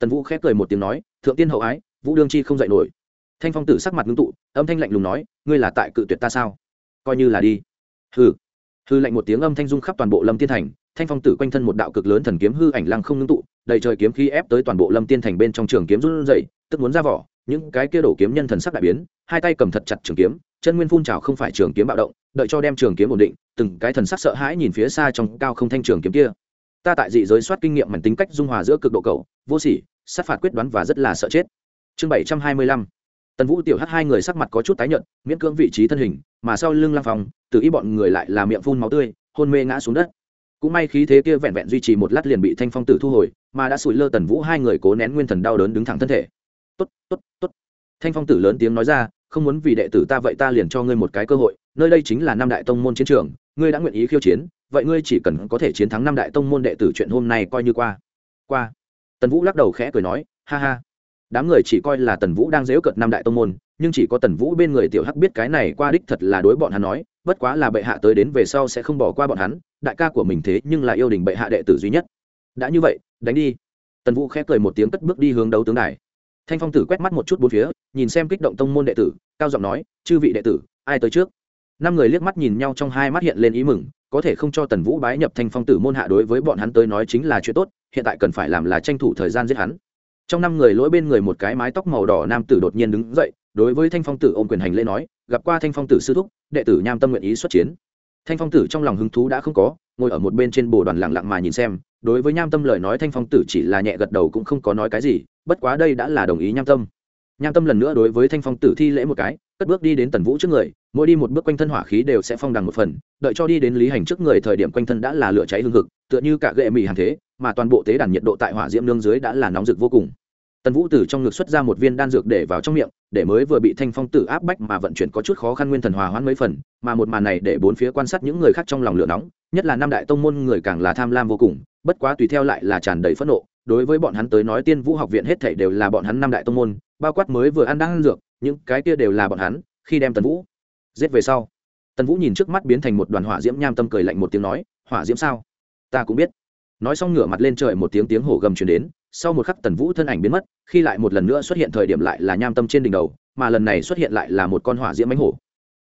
tần vũ khép cười một tiếng nói, thượng tiên hậu ái, vũ đương chi không dạy nổi. Thanh phong tử sắc mặt ngưng tụ, âm thanh lạnh lùng nói, ngươi là tại cự tuyệt ta sao? Coi như là đi. Hừ. Hư lạnh một tiếng âm thanh dung khắp toàn bộ lâm tiên thành, thanh phong tử quanh thân một đạo cực lớn thần kiếm hư ảnh lăng không ngưng tụ, đầy trời kiếm khí ép tới toàn bộ lâm tiên thành bên trong trường kiếm run dậy tức muốn ra vỏ, những cái kia đổ kiếm nhân thần sắc đại biến, hai tay cầm thật chặt trường kiếm, chân nguyên phun trào không phải trường kiếm bạo động, đợi cho đem trường kiếm ổn định, từng cái thần sắc sợ hãi nhìn phía xa trong cao không thanh trường kiếm kia. Ta tại dị giới soát kinh nghiệm mảnh tính cách dung hòa giữa cực độ cầu vô sỉ sát phạt quyết đoán và rất là sợ chết. Chương bảy trăm hai mươi lăm. Tần vũ tiểu hắc hai người sắc mặt có chút tái nhợt, miễn cưỡng vị trí thân hình, mà sau lưng lăng phòng tự ý bọn người lại là miệng phun máu tươi, hôn mê ngã xuống đất. Cũng may khí thế kia vẹn vẹn duy trì một lát liền bị thanh phong tử thu hồi, mà đã sủi lơ tần vũ hai người cố nén nguyên thần đau đớn đứng thẳng thân thể. Tốt tốt tốt. Thanh phong tử lớn tiếng nói ra, không muốn vì đệ tử ta vậy ta liền cho ngươi một cái cơ hội, nơi đây chính là năm đại tông môn chiến trường, ngươi đã nguyện ý khiêu chiến, vậy ngươi chỉ cần có thể chiến thắng năm đại tông môn đệ tử chuyện hôm nay coi như qua. Qua tần vũ lắc đầu khẽ cười nói, ha ha, đám người chỉ coi là tần vũ đang dễu cợt năm đại tông môn, nhưng chỉ có tần vũ bên người tiểu hắc biết cái này qua đích thật là đối bọn hắn nói, bất quá là bệ hạ tới đến về sau sẽ không bỏ qua bọn hắn, đại ca của mình thế nhưng là yêu đình bệ hạ đệ tử duy nhất. Đã như vậy, đánh đi. Tần vũ khẽ cười một tiếng cất bước đi hướng đấu tướng đài. Thanh phong tử quét mắt một chút bốn phía, nhìn xem kích động tông môn đệ tử, cao giọng nói, chư vị đệ tử, ai tới trước? Năm người liếc mắt nhìn nhau trong hai mắt hiện lên ý mừng, có thể không cho tần vũ bái nhập thanh phong tử môn hạ đối với bọn hắn tới nói chính là chuyện tốt, hiện tại cần phải làm là tranh thủ thời gian giết hắn. Trong năm người lỗi bên người một cái mái tóc màu đỏ nam tử đột nhiên đứng dậy, đối với thanh phong tử ôm quyền hành lễ nói, gặp qua thanh phong tử sư thúc, đệ tử nham tâm nguyện ý xuất chiến. Thanh phong tử trong lòng hứng thú đã không có, ngồi ở một bên trên bồ đoàn lặng lặng mà nhìn xem, đối với nham tâm lời nói thanh phong tử chỉ là nhẹ gật đầu cũng không có nói cái gì, bất quá đây đã là đồng ý nham tâm nham tâm lần nữa đối với thanh phong tử thi lễ một cái, cất bước đi đến tần vũ trước người, mỗi đi một bước quanh thân hỏa khí đều sẽ phong đằng một phần, đợi cho đi đến lý hành trước người thời điểm quanh thân đã là lửa cháy hương hực, tựa như cả gệ mì hàng thế, mà toàn bộ tế đàn nhiệt độ tại hỏa diễm nương dưới đã là nóng rực vô cùng. Tần vũ từ trong ngực xuất ra một viên đan dược để vào trong miệng, để mới vừa bị thanh phong tử áp bách mà vận chuyển có chút khó khăn nguyên thần hòa hoãn mấy phần, mà một màn này để bốn phía quan sát những người khác trong lòng lửa nóng, nhất là năm đại tông môn người càng là tham lam vô cùng, bất quá tùy theo lại là tràn đầy phẫn nộ, đối với bọn hắn tới nói tiên vũ học viện hết thảy đều là bọn hắn năm đại tông môn bao quát mới vừa ăn đang ăn dược, những cái kia đều là bọn hắn, khi đem tần vũ giết về sau. Tần vũ nhìn trước mắt biến thành một đoàn hỏa diễm nham tâm cười lạnh một tiếng nói, hỏa diễm sao? Ta cũng biết. Nói xong ngửa mặt lên trời một tiếng tiếng hổ gầm chuyển đến, sau một khắc tần vũ thân ảnh biến mất, khi lại một lần nữa xuất hiện thời điểm lại là nham tâm trên đỉnh đầu, mà lần này xuất hiện lại là một con hỏa diễm mánh hổ.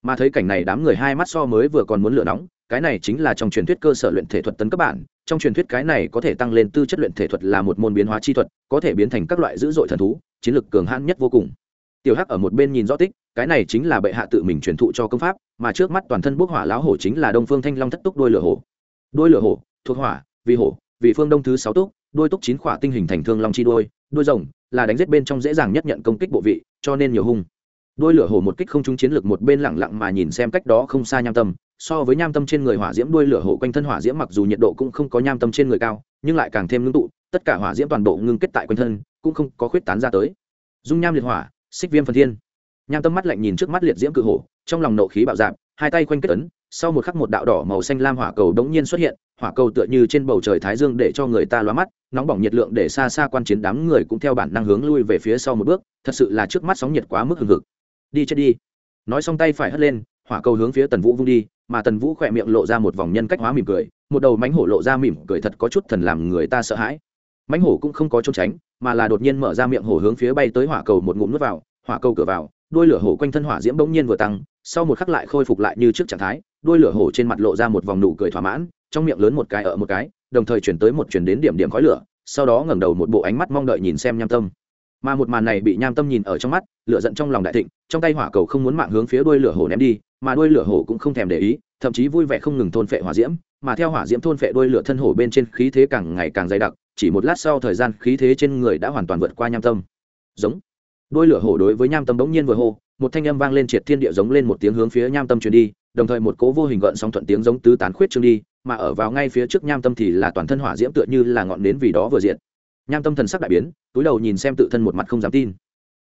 Mà thấy cảnh này đám người hai mắt so mới vừa còn muốn lửa nóng cái này chính là trong truyền thuyết cơ sở luyện thể thuật tấn cấp bản, trong truyền thuyết cái này có thể tăng lên tư chất luyện thể thuật là một môn biến hóa chi thuật, có thể biến thành các loại dữ dội thần thú, chiến lực cường hãn nhất vô cùng. Tiểu hắc ở một bên nhìn rõ tích, cái này chính là bệ hạ tự mình truyền thụ cho công pháp, mà trước mắt toàn thân bốc hỏa lão hổ chính là đông phương thanh long thất túc đôi lửa hổ. Đôi lửa hổ, thuộc hỏa, vì hổ, vì phương đông thứ sáu túc, đôi túc chín khỏa tinh hình thành thương long chi đôi đôi rồng, là đánh giết bên trong dễ dàng nhất nhận công kích bộ vị, cho nên nhiều hung. Đôi lửa hổ một kích không trúng chiến lược một bên lẳng lặng mà nhìn xem cách đó không xa nham tâm so với nham tâm trên người hỏa diễm đuôi lửa hổ quanh thân hỏa diễm mặc dù nhiệt độ cũng không có nham tâm trên người cao, nhưng lại càng thêm ngưng tụ, tất cả hỏa diễm toàn bộ ngưng kết tại quanh thân, cũng không có khuyết tán ra tới. Dung nham liệt hỏa, xích viêm phần thiên. Nham tâm mắt lạnh nhìn trước mắt liệt diễm cự hổ, trong lòng nộ khí bạo dạp hai tay quanh kết ấn, sau một khắc một đạo đỏ màu xanh lam hỏa cầu đống nhiên xuất hiện, hỏa cầu tựa như trên bầu trời thái dương để cho người ta lóa mắt, nóng bỏng nhiệt lượng để xa xa quan chiến đám người cũng theo bản năng hướng lui về phía sau một bước, thật sự là trước mắt sóng nhiệt quá mức hừng hực. Đi chết đi. Nói xong tay phải hất lên hỏa cầu hướng phía tần vũ vung đi, mà tần vũ khỏe miệng lộ ra một vòng nhân cách hóa mỉm cười, một đầu mánh hổ lộ ra mỉm cười thật có chút thần làm người ta sợ hãi. Mánh hổ cũng không có trốn tránh, mà là đột nhiên mở ra miệng hổ hướng phía bay tới hỏa cầu một ngụm nước vào, hỏa cầu cửa vào đuôi lửa hổ quanh thân hỏa diễm bỗng nhiên vừa tăng, sau một khắc lại khôi phục lại như trước trạng thái đuôi lửa hổ trên mặt lộ ra một vòng nụ cười thỏa mãn, trong miệng lớn một cái ở một cái, đồng thời chuyển tới một chuyển đến điểm điểm khói lửa, sau đó ngẩng đầu một bộ ánh mắt mong đợi nhìn xem nham tâm. Mà một màn này bị nham tâm nhìn ở trong mắt, lửa giận trong lòng đại thịnh, trong tay hỏa cầu không muốn mạng hướng phía đuôi lửa hổ ném đi mà đuôi lửa hổ cũng không thèm để ý, thậm chí vui vẻ không ngừng thôn phệ hỏa diễm, mà theo hỏa diễm thôn phệ đuôi lửa thân hổ bên trên khí thế càng ngày càng dày đặc, chỉ một lát sau thời gian khí thế trên người đã hoàn toàn vượt qua nham tâm. Giống. Đuôi lửa hổ đối với nham tâm bỗng nhiên vừa hô, một thanh âm vang lên triệt thiên địa giống lên một tiếng hướng phía nham tâm truyền đi, đồng thời một cố vô hình gợn sóng thuận tiếng giống tứ tán khuyết trương đi, mà ở vào ngay phía trước nham tâm thì là toàn thân hỏa diễm tựa như là ngọn nến vì đó vừa diện nham tâm thần sắc đại biến, túi đầu nhìn xem tự thân một mặt không dám tin.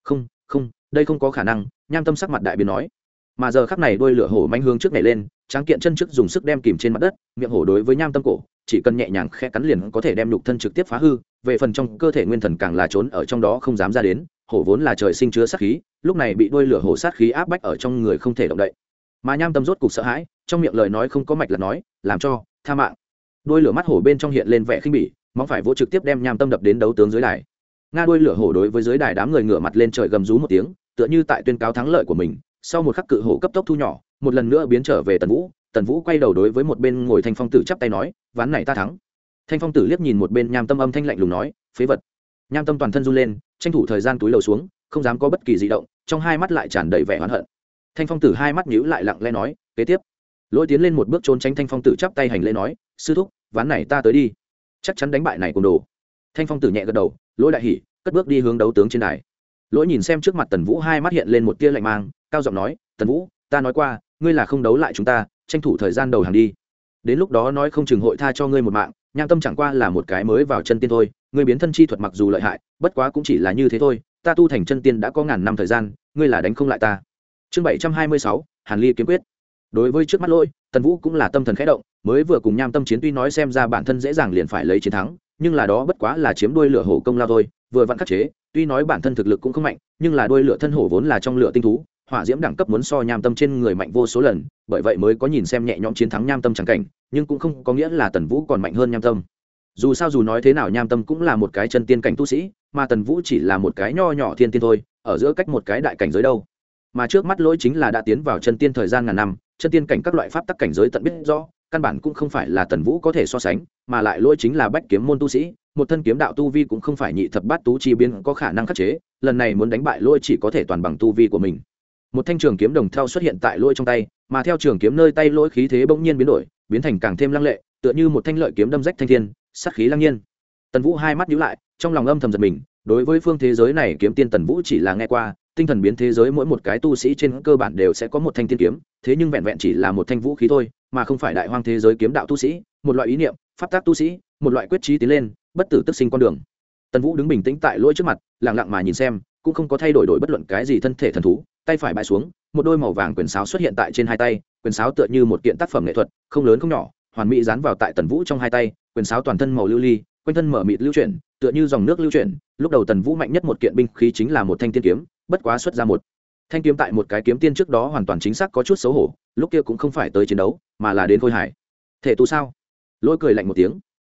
Không không, đây không có khả năng, nham tâm sắc mặt đại biến nói mà giờ khắc này đôi lửa hổ manh hướng trước này lên, tráng kiện chân trước dùng sức đem kìm trên mặt đất, miệng hổ đối với nham tâm cổ, chỉ cần nhẹ nhàng khe cắn liền có thể đem nhục thân trực tiếp phá hư, về phần trong cơ thể nguyên thần càng là trốn ở trong đó không dám ra đến, hổ vốn là trời sinh chứa sát khí, lúc này bị đôi lửa hổ sát khí áp bách ở trong người không thể động đậy. Mà nham tâm rốt cục sợ hãi, trong miệng lời nói không có mạch là nói, làm cho, tha mạng. Đôi lửa mắt hổ bên trong hiện lên vẻ khinh bỉ mong phải vỗ trực tiếp đem nham tâm đập đến đấu tướng dưới đài. Nga đuôi lửa hổ đối với dưới đài đám người ngửa mặt lên trời gầm rú một tiếng, tựa như tại tuyên cáo thắng lợi của mình sau một khắc cự hổ cấp tốc thu nhỏ, một lần nữa biến trở về tần vũ. Tần vũ quay đầu đối với một bên ngồi thanh phong tử chắp tay nói, ván này ta thắng. Thanh phong tử liếc nhìn một bên nham tâm âm thanh lạnh lùng nói, phế vật. Nham tâm toàn thân run lên, tranh thủ thời gian túi lầu xuống, không dám có bất kỳ di động, trong hai mắt lại tràn đầy vẻ oán hận. Thanh phong tử hai mắt nhíu lại lặng lẽ nói, kế tiếp. Lỗi tiến lên một bước trốn tránh thanh phong tử chắp tay hành lễ nói, sư thúc, ván này ta tới đi. Chắc chắn đánh bại này cùng đồ. Thanh phong tử nhẹ gật đầu, lỗi đại hỉ, cất bước đi hướng đấu tướng trên đài. Lỗi nhìn xem trước mặt tần vũ hai mắt hiện lên một tia lạnh mang cao giọng nói, tần vũ, ta nói qua, ngươi là không đấu lại chúng ta, tranh thủ thời gian đầu hàng đi. Đến lúc đó nói không chừng hội tha cho ngươi một mạng, nham tâm chẳng qua là một cái mới vào chân tiên thôi. Ngươi biến thân chi thuật mặc dù lợi hại, bất quá cũng chỉ là như thế thôi. Ta tu thành chân tiên đã có ngàn năm thời gian, ngươi là đánh không lại ta. Chương bảy trăm hai mươi sáu, hàn ly kiếm quyết. Đối với trước mắt lôi tần vũ cũng là tâm thần khẽ động, mới vừa cùng nham tâm chiến tuy nói xem ra bản thân dễ dàng liền phải lấy chiến thắng, nhưng là đó bất quá là chiếm đuôi lửa hổ công lao thôi, vừa vặn khắc chế, tuy nói bản thân thực lực cũng không mạnh, nhưng là đuôi lửa thân hổ vốn là trong lửa tinh thú hỏa diễm đẳng cấp muốn so nham tâm trên người mạnh vô số lần, bởi vậy mới có nhìn xem nhẹ nhõm chiến thắng nham tâm chẳng cảnh, nhưng cũng không có nghĩa là tần vũ còn mạnh hơn nham tâm. Dù sao dù nói thế nào nham tâm cũng là một cái chân tiên cảnh tu sĩ, mà tần vũ chỉ là một cái nho nhỏ thiên tiên thôi, ở giữa cách một cái đại cảnh giới đâu. Mà trước mắt lỗi chính là đã tiến vào chân tiên thời gian ngàn năm, chân tiên cảnh các loại pháp tắc cảnh giới tận biết rõ, căn bản cũng không phải là tần vũ có thể so sánh, mà lại lỗi chính là bách kiếm môn tu sĩ, một thân kiếm đạo tu vi cũng không phải nhị thập bát tú chi biến có khả năng khắc chế, lần này muốn đánh bại lỗi chỉ có thể toàn bằng tu vi của mình một thanh trường kiếm đồng theo xuất hiện tại lôi trong tay, mà theo trường kiếm nơi tay lỗi khí thế bỗng nhiên biến đổi, biến thành càng thêm lăng lệ, tựa như một thanh lợi kiếm đâm rách thanh thiên, sát khí lăng nhiên. Tần vũ hai mắt nhíu lại, trong lòng âm thầm giật mình, đối với phương thế giới này kiếm tiên tần vũ chỉ là nghe qua, tinh thần biến thế giới mỗi một cái tu sĩ trên cơ bản đều sẽ có một thanh tiên kiếm, thế nhưng vẹn vẹn chỉ là một thanh vũ khí thôi, mà không phải đại hoang thế giới kiếm đạo tu sĩ, một loại ý niệm, pháp tác tu sĩ, một loại quyết trí tiến lên, bất tử tức sinh con đường. Tần vũ đứng bình tĩnh tại lỗi trước mặt, lặng lặng mà nhìn xem, cũng không có thay đổi đổi bất luận cái gì thân thể thần thú tay phải bãi xuống, một đôi màu vàng quyền sáo xuất hiện tại trên hai tay, quyền sáo tựa như một kiện tác phẩm nghệ thuật, không lớn không nhỏ, hoàn mỹ dán vào tại tần vũ trong hai tay, quyền sáo toàn thân màu lưu ly, quanh thân mở mịt lưu chuyển, tựa như dòng nước lưu chuyển, lúc đầu tần vũ mạnh nhất một kiện binh khí chính là một thanh tiên kiếm, bất quá xuất ra một thanh kiếm tại một cái kiếm tiên trước đó hoàn toàn chính xác có chút xấu hổ, lúc kia cũng không phải tới chiến đấu, mà là đến khôi hải thể tu sao? Lôi cười lạnh một tiếng.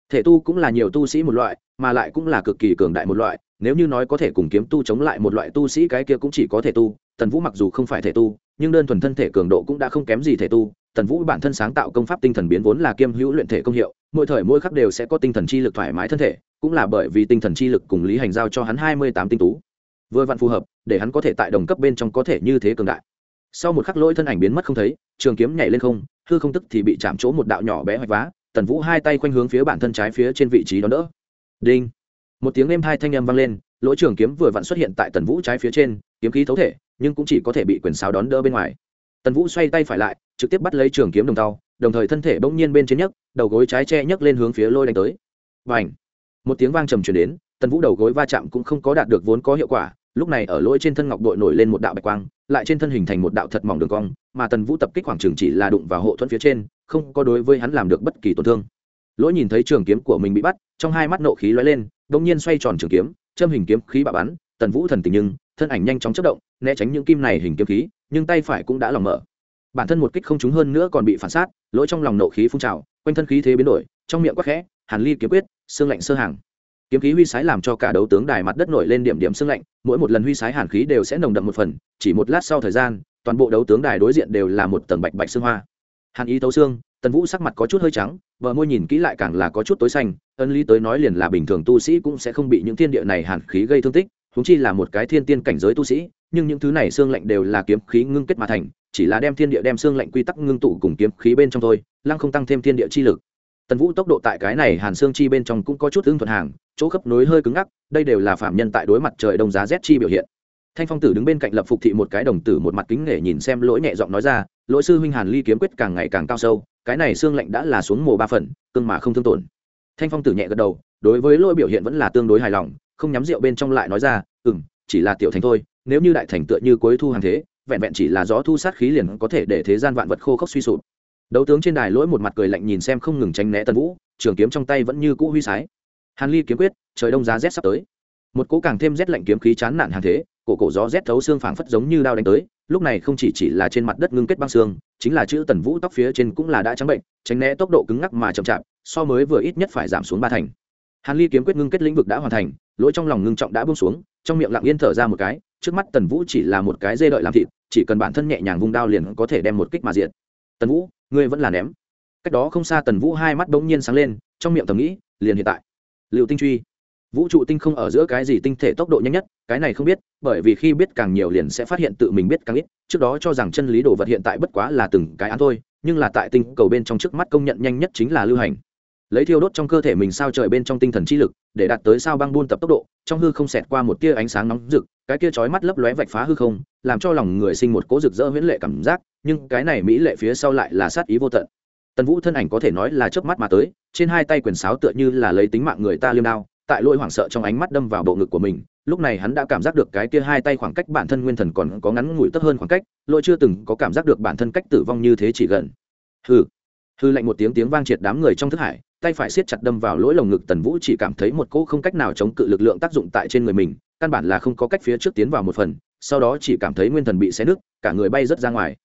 Thể tu cũng là nhiều tu sĩ một loại, mà lại cũng là cực kỳ cường đại một loại nếu như nói có thể cùng kiếm tu chống lại một loại tu sĩ cái kia cũng chỉ có thể tu, tần vũ mặc dù không phải thể tu, nhưng đơn thuần thân thể cường độ cũng đã không kém gì thể tu. Tần vũ bản thân sáng tạo công pháp tinh thần biến vốn là kiêm hữu luyện thể công hiệu, mỗi thời mỗi khắc đều sẽ có tinh thần chi lực thoải mái thân thể, cũng là bởi vì tinh thần chi lực cùng lý hành giao cho hắn hai mươi tám tinh tú. Vừa vặn phù hợp, để hắn có thể tại đồng cấp bên trong có thể như thế cường đại. Sau một khắc lỗi thân ảnh biến mất không thấy, trường kiếm nhảy lên không, hư không tức thì bị chạm chỗ một đạo nhỏ bé hoạch vá, tần vũ hai tay quanh hướng phía bản thân trái phía trên vị trí đó đỡ. Đinh! Một tiếng êm hai thanh âm vang lên, lỗ trường kiếm vừa vặn xuất hiện tại tần vũ trái phía trên, kiếm khí thấu thể, nhưng cũng chỉ có thể bị quyền sáo đón đỡ bên ngoài. Tần vũ xoay tay phải lại, trực tiếp bắt lấy trường kiếm đồng tàu đồng thời thân thể bỗng nhiên bên trên nhấc, đầu gối trái che nhấc lên hướng phía lôi đánh tới. Và ảnh một tiếng vang trầm truyền đến, tần vũ đầu gối va chạm cũng không có đạt được vốn có hiệu quả, lúc này ở lỗi trên thân ngọc đội nổi lên một đạo bạch quang, lại trên thân hình thành một đạo thật mỏng đường cong, mà tần vũ tập kích khoảng trường chỉ là đụng vào hộ thuẫn phía trên, không có đối với hắn làm được bất kỳ tổn thương. Lỗi nhìn thấy trường kiếm của mình bị bắt, trong hai mắt nộ khí lóe lên bỗng nhiên xoay tròn trường kiếm, châm hình kiếm khí bạo bắn, tần vũ thần tình nhưng, thân ảnh nhanh chóng chất động, né tránh những kim này hình kiếm khí, nhưng tay phải cũng đã lòng mở. Bản thân một kích không trúng hơn nữa còn bị phản sát, lỗi trong lòng nộ khí phun trào, quanh thân khí thế biến đổi, trong miệng quắc khẽ, hàn ly kiếm quyết, xương lạnh sơ hàng. Kiếm khí huy sái làm cho cả đấu tướng đài mặt đất nổi lên điểm điểm sương lạnh, mỗi một lần huy sái hàn khí đều sẽ nồng đậm một phần, chỉ một lát sau thời gian, toàn bộ đấu tướng đài đối diện đều là một tầng bạch bạch xương hoa. Hàn ý tấu xương tần vũ sắc mặt có chút hơi trắng vợ môi nhìn kỹ lại càng là có chút tối xanh, ân lý tới nói liền là bình thường tu sĩ cũng sẽ không bị những thiên địa này hàn khí gây thương tích húng chi là một cái thiên tiên cảnh giới tu sĩ, nhưng những thứ này xương lạnh đều là kiếm khí ngưng kết mà thành, chỉ là đem thiên địa đem xương lạnh quy tắc ngưng tụ cùng kiếm khí bên trong thôi, lăng không tăng thêm thiên địa chi lực. Tần vũ tốc độ tại cái này hàn xương chi bên trong cũng có chút ưng thuận hàng, chỗ khớp nối hơi cứng ngắc, đây đều là phạm nhân tại đối mặt trời đông giá rét chi biểu hiện. Thanh phong tử đứng bên cạnh lập phục thị một cái đồng tử một mặt kính nể nhìn xem lỗi nhẹ giọng nói ra, lỗi sư huynh hàn ly kiếm quyết càng ngày càng cao sâu cái này xương lạnh đã là xuống mồ ba phần cưng mà không thương tổn. Thanh phong tử nhẹ gật đầu, đối với lỗi biểu hiện vẫn là tương đối hài lòng, không nhắm rượu bên trong lại nói ra ừ m chỉ là tiểu thành thôi, nếu như đại thành tựa như cuối thu hàng thế, vẹn vẹn chỉ là gió thu sát khí liền có thể để thế gian vạn vật khô khốc suy sụp. Đấu tướng trên đài lỗi một mặt cười lạnh nhìn xem không ngừng tránh né tân vũ, trường kiếm trong tay vẫn như cũ huy sái. Hàn ly kiếm quyết, trời đông giá rét sắp tới. Một cỗ càng thêm rét lạnh kiếm khí chán nản hàng thế, cổ cổ gió rét thấu xương phảng phất giống như đao đánh tới lúc này không chỉ chỉ là trên mặt đất ngưng kết băng xương, chính là chữ tần vũ tóc phía trên cũng là đã trắng bệnh, tránh né tốc độ cứng ngắc mà chậm chạp, so mới vừa ít nhất phải giảm xuống ba thành. Hàn ly kiếm quyết ngưng kết lĩnh vực đã hoàn thành, lỗi trong lòng ngưng trọng đã buông xuống, trong miệng lặng yên thở ra một cái, trước mắt tần vũ chỉ là một cái dê đợi làm thịt, chỉ cần bản thân nhẹ nhàng vung đao liền có thể đem một kích mà diện tần vũ, ngươi vẫn là ném. Cách đó không xa tần vũ hai mắt bỗng nhiên sáng lên, trong miệng thầm nghĩ, liền hiện tại. Liệu tinh truy vũ trụ tinh không ở giữa cái gì tinh thể tốc độ nhanh nhất, cái này không biết, bởi vì khi biết càng nhiều liền sẽ phát hiện tự mình biết càng ít, trước đó cho rằng chân lý đồ vật hiện tại bất quá là từng cái án thôi, nhưng là tại tinh cầu bên trong trước mắt công nhận nhanh nhất chính là lưu hành. Lấy thiêu đốt trong cơ thể mình sao trời bên trong tinh thần chi lực, để đạt tới sao băng buôn tập tốc độ, trong hư không xẹt qua một tia ánh sáng nóng rực, cái kia chói mắt lấp lóe vạch phá hư không, làm cho lòng người sinh một cố rực rỡ huyễn lệ cảm giác, nhưng cái này mỹ lệ phía sau lại là sát ý vô tận. Tần vũ thân ảnh có thể nói là chớp mắt mà tới, trên hai tay quyền sáo tựa như là lấy tính mạng người ta liêm đao tại lỗi hoảng sợ trong ánh mắt đâm vào bộ ngực của mình, lúc này hắn đã cảm giác được cái kia hai tay khoảng cách bản thân nguyên thần còn có ngắn ngủi tấp hơn khoảng cách lỗi chưa từng có cảm giác được bản thân cách tử vong như thế chỉ gần. Hư hư lạnh một tiếng tiếng vang triệt đám người trong thức hải, tay phải siết chặt đâm vào lỗi lồng ngực tần vũ chỉ cảm thấy một cỗ không cách nào chống cự lực lượng tác dụng tại trên người mình, căn bản là không có cách phía trước tiến vào một phần, sau đó chỉ cảm thấy nguyên thần bị xé nứt, cả người bay rớt ra ngoài.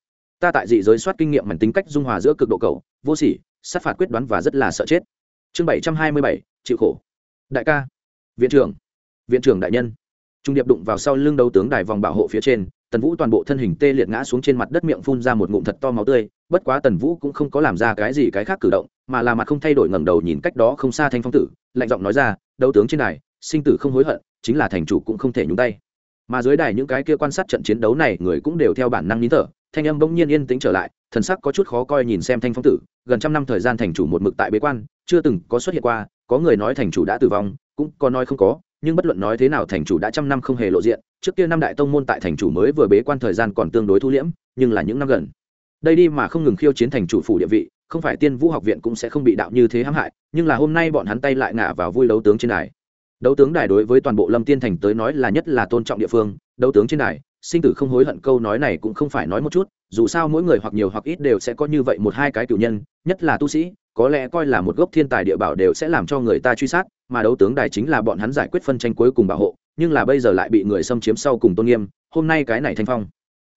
Ta tại dị giới soát kinh nghiệm mảnh tính cách dung hòa giữa cực độ cầu vô sỉ, sát phạt quyết đoán và rất là sợ chết. Chương bảy trăm hai mươi bảy, chịu khổ đại ca. Viện trưởng. Viện trưởng đại nhân. Trung điệp đụng vào sau lưng đấu tướng đài vòng bảo hộ phía trên, tần vũ toàn bộ thân hình tê liệt ngã xuống trên mặt đất miệng phun ra một ngụm thật to máu tươi, bất quá tần vũ cũng không có làm ra cái gì cái khác cử động, mà là mặt không thay đổi ngẩng đầu nhìn cách đó không xa thanh phong tử, lạnh giọng nói ra, đấu tướng trên đài, sinh tử không hối hận, chính là thành chủ cũng không thể nhúng tay. Mà dưới đài những cái kia quan sát trận chiến đấu này, người cũng đều theo bản năng nín thở, thanh âm bỗng nhiên yên tĩnh trở lại, thần sắc có chút khó coi nhìn xem thanh phong tử, gần trăm năm thời gian thành chủ một mực tại bế quan, chưa từng có xuất hiện qua có người nói thành chủ đã tử vong, cũng có nói không có, nhưng bất luận nói thế nào thành chủ đã trăm năm không hề lộ diện. Trước kia năm đại tông môn tại thành chủ mới vừa bế quan thời gian còn tương đối thu liễm, nhưng là những năm gần, đây đi mà không ngừng khiêu chiến thành chủ phủ địa vị, không phải tiên vũ học viện cũng sẽ không bị đạo như thế hãm hại, nhưng là hôm nay bọn hắn tay lại ngả vào vui đấu tướng trên đài. Đấu tướng đài đối với toàn bộ lâm tiên thành tới nói là nhất là tôn trọng địa phương, đấu tướng trên đài, sinh tử không hối hận câu nói này cũng không phải nói một chút, dù sao mỗi người hoặc nhiều hoặc ít đều sẽ có như vậy một hai cái cựu nhân, nhất là tu sĩ có lẽ coi là một gốc thiên tài địa bảo đều sẽ làm cho người ta truy sát, mà đấu tướng đài chính là bọn hắn giải quyết phân tranh cuối cùng bảo hộ, nhưng là bây giờ lại bị người xâm chiếm sau cùng tôn nghiêm, hôm nay cái này thanh phong.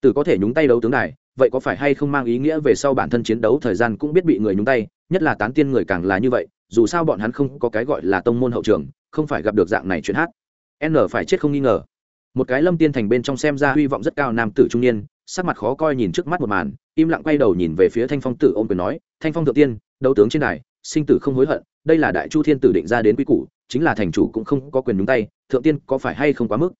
Từ có thể nhúng tay đấu tướng đài, vậy có phải hay không mang ý nghĩa về sau bản thân chiến đấu thời gian cũng biết bị người nhúng tay, nhất là tán tiên người càng là như vậy, dù sao bọn hắn không có cái gọi là tông môn hậu trường, không phải gặp được dạng này chuyện hát. N phải chết không nghi ngờ. Một cái lâm tiên thành bên trong xem ra hy vọng rất cao nam tử trung niên sắc mặt khó coi nhìn trước mắt một màn, im lặng quay đầu nhìn về phía thanh phong tử ôm quyền nói, thanh phong thượng tiên, đấu tướng trên đài, sinh tử không hối hận, đây là đại chu thiên tử định ra đến quy củ, chính là thành chủ cũng không có quyền nhúng tay, thượng tiên có phải hay không quá mức?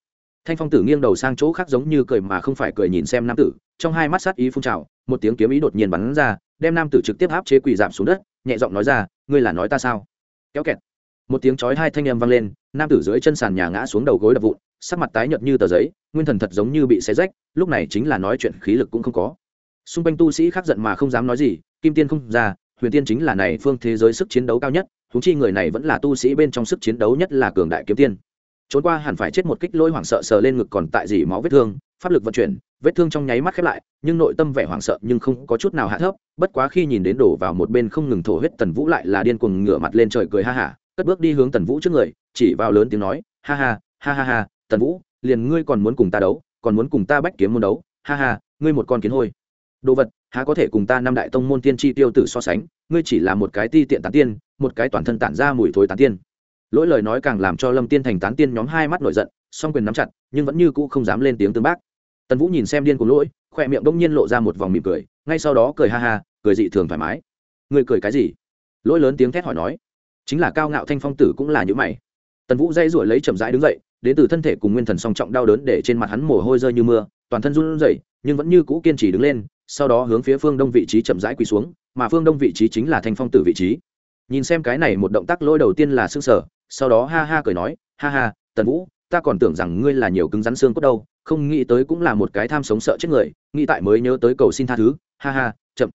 Thanh phong tử nghiêng đầu sang chỗ khác giống như cười mà không phải cười nhìn xem nam tử, trong hai mắt sát ý phun trào, một tiếng kiếm ý đột nhiên bắn ra, đem nam tử trực tiếp áp chế quỳ giảm xuống đất, nhẹ giọng nói ra, ngươi là nói ta sao? Kéo kẹt. Một tiếng chói hai thanh em vang lên, nam tử dưới chân sàn nhà ngã xuống đầu gối đập vụn, sắc mặt tái nhợt như tờ giấy nguyên thần thật giống như bị xé rách, lúc này chính là nói chuyện khí lực cũng không có. Xung quanh tu sĩ khác giận mà không dám nói gì, kim tiên không ra, huyền tiên chính là này phương thế giới sức chiến đấu cao nhất húng chi người này vẫn là tu sĩ bên trong sức chiến đấu nhất là cường đại kiếm tiên. Trốn qua hẳn phải chết một kích lôi hoảng sợ sờ lên ngực còn tại gì máu vết thương, pháp lực vận chuyển, vết thương trong nháy mắt khép lại, nhưng nội tâm vẻ hoảng sợ nhưng không có chút nào hạ thấp, bất quá khi nhìn đến đổ vào một bên không ngừng thổ huyết tần vũ lại là điên cuồng ngửa mặt lên trời cười ha hả, cất bước đi hướng tần vũ trước người, chỉ vào lớn tiếng nói, ha ha ha ha ha, tần vũ liền ngươi còn muốn cùng ta đấu, còn muốn cùng ta bách kiếm môn đấu, ha ha, ngươi một con kiến hôi. Đồ vật, há có thể cùng ta năm đại tông môn tiên tri tiêu tử so sánh, ngươi chỉ là một cái ti tiện tán tiên, một cái toàn thân tản ra mùi thối tán tiên. Lỗi lời nói càng làm cho lâm tiên thành tán tiên nhóm hai mắt nổi giận, song quyền nắm chặt, nhưng vẫn như cũ không dám lên tiếng tương bác. Tần vũ nhìn xem điên của lỗi, khỏe miệng đông nhiên lộ ra một vòng mỉm cười, ngay sau đó cười ha ha, cười dị thường thoải mái. Ngươi cười cái gì? Lỗi lớn tiếng thét hỏi nói. Chính là cao ngạo thanh phong tử cũng là những mày. Tần vũ dây ruổi lấy chậm rãi đứng dậy đến từ thân thể cùng nguyên thần song trọng đau đớn để trên mặt hắn mồ hôi rơi như mưa, toàn thân run rẩy, nhưng vẫn như cũ kiên trì đứng lên, sau đó hướng phía phương đông vị trí chậm rãi quỳ xuống, mà phương đông vị trí chính là thanh phong tử vị trí. Nhìn xem cái này một động tác lôi đầu tiên là xương sở sau đó ha ha cười nói, ha ha, tần vũ, ta còn tưởng rằng ngươi là nhiều cứng rắn xương cốt đâu, không nghĩ tới cũng là một cái tham sống sợ chết người, nghĩ tại mới nhớ tới cầu xin tha thứ, ha ha, chậm.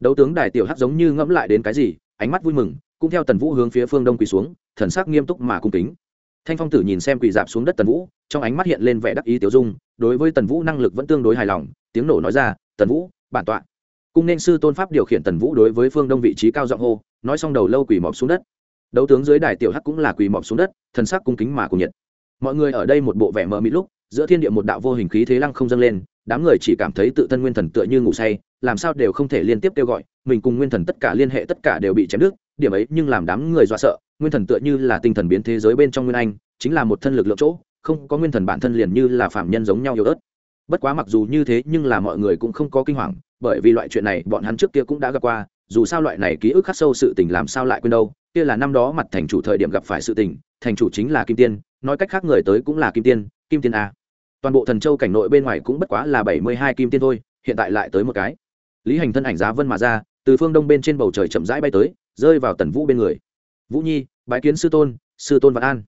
Đấu tướng đài tiểu hắc giống như ngẫm lại đến cái gì, ánh mắt vui mừng, cũng theo tần vũ hướng phía phương đông quỳ xuống, thần sắc nghiêm túc mà cung kính thanh phong tử nhìn xem quỳ dạp xuống đất tần vũ, trong ánh mắt hiện lên vẻ đắc ý tiểu dung, đối với tần vũ năng lực vẫn tương đối hài lòng, tiếng nổ nói ra, tần vũ, bản tọa. Cung nên sư tôn pháp điều khiển tần vũ đối với phương đông vị trí cao giọng hô, nói xong đầu lâu quỳ mọp xuống đất. Đấu tướng dưới đài tiểu hắc cũng là quỳ mọp xuống đất, thần sắc cung kính mà cùng nhiệt. Mọi người ở đây một bộ vẻ mờ mịt lúc, giữa thiên địa một đạo vô hình khí thế lăng không dâng lên, đám người chỉ cảm thấy tự thân nguyên thần tựa như ngủ say, làm sao đều không thể liên tiếp kêu gọi, mình cùng nguyên thần tất cả liên hệ tất cả đều bị chém đứt điểm ấy nhưng làm đám người dọa sợ, nguyên thần tựa như là tinh thần biến thế giới bên trong nguyên anh, chính là một thân lực lượng chỗ, không có nguyên thần bản thân liền như là phạm nhân giống nhau yếu ớt. Bất quá mặc dù như thế nhưng là mọi người cũng không có kinh hoàng, bởi vì loại chuyện này bọn hắn trước kia cũng đã gặp qua, dù sao loại này ký ức khắc sâu sự tình làm sao lại quên đâu, kia là năm đó mặt thành chủ thời điểm gặp phải sự tình, thành chủ chính là kim tiên, nói cách khác người tới cũng là kim tiên kim tiên a. Toàn bộ thần châu cảnh nội bên ngoài cũng bất quá là bảy mươi hai kim tiên thôi, hiện tại lại tới một cái. Lý hành thân ảnh giá vân mà ra, từ phương đông bên trên bầu trời chậm rãi bay tới rơi vào tần vũ bên người. Vũ nhi, bái kiến sư tôn sư tôn vạn an.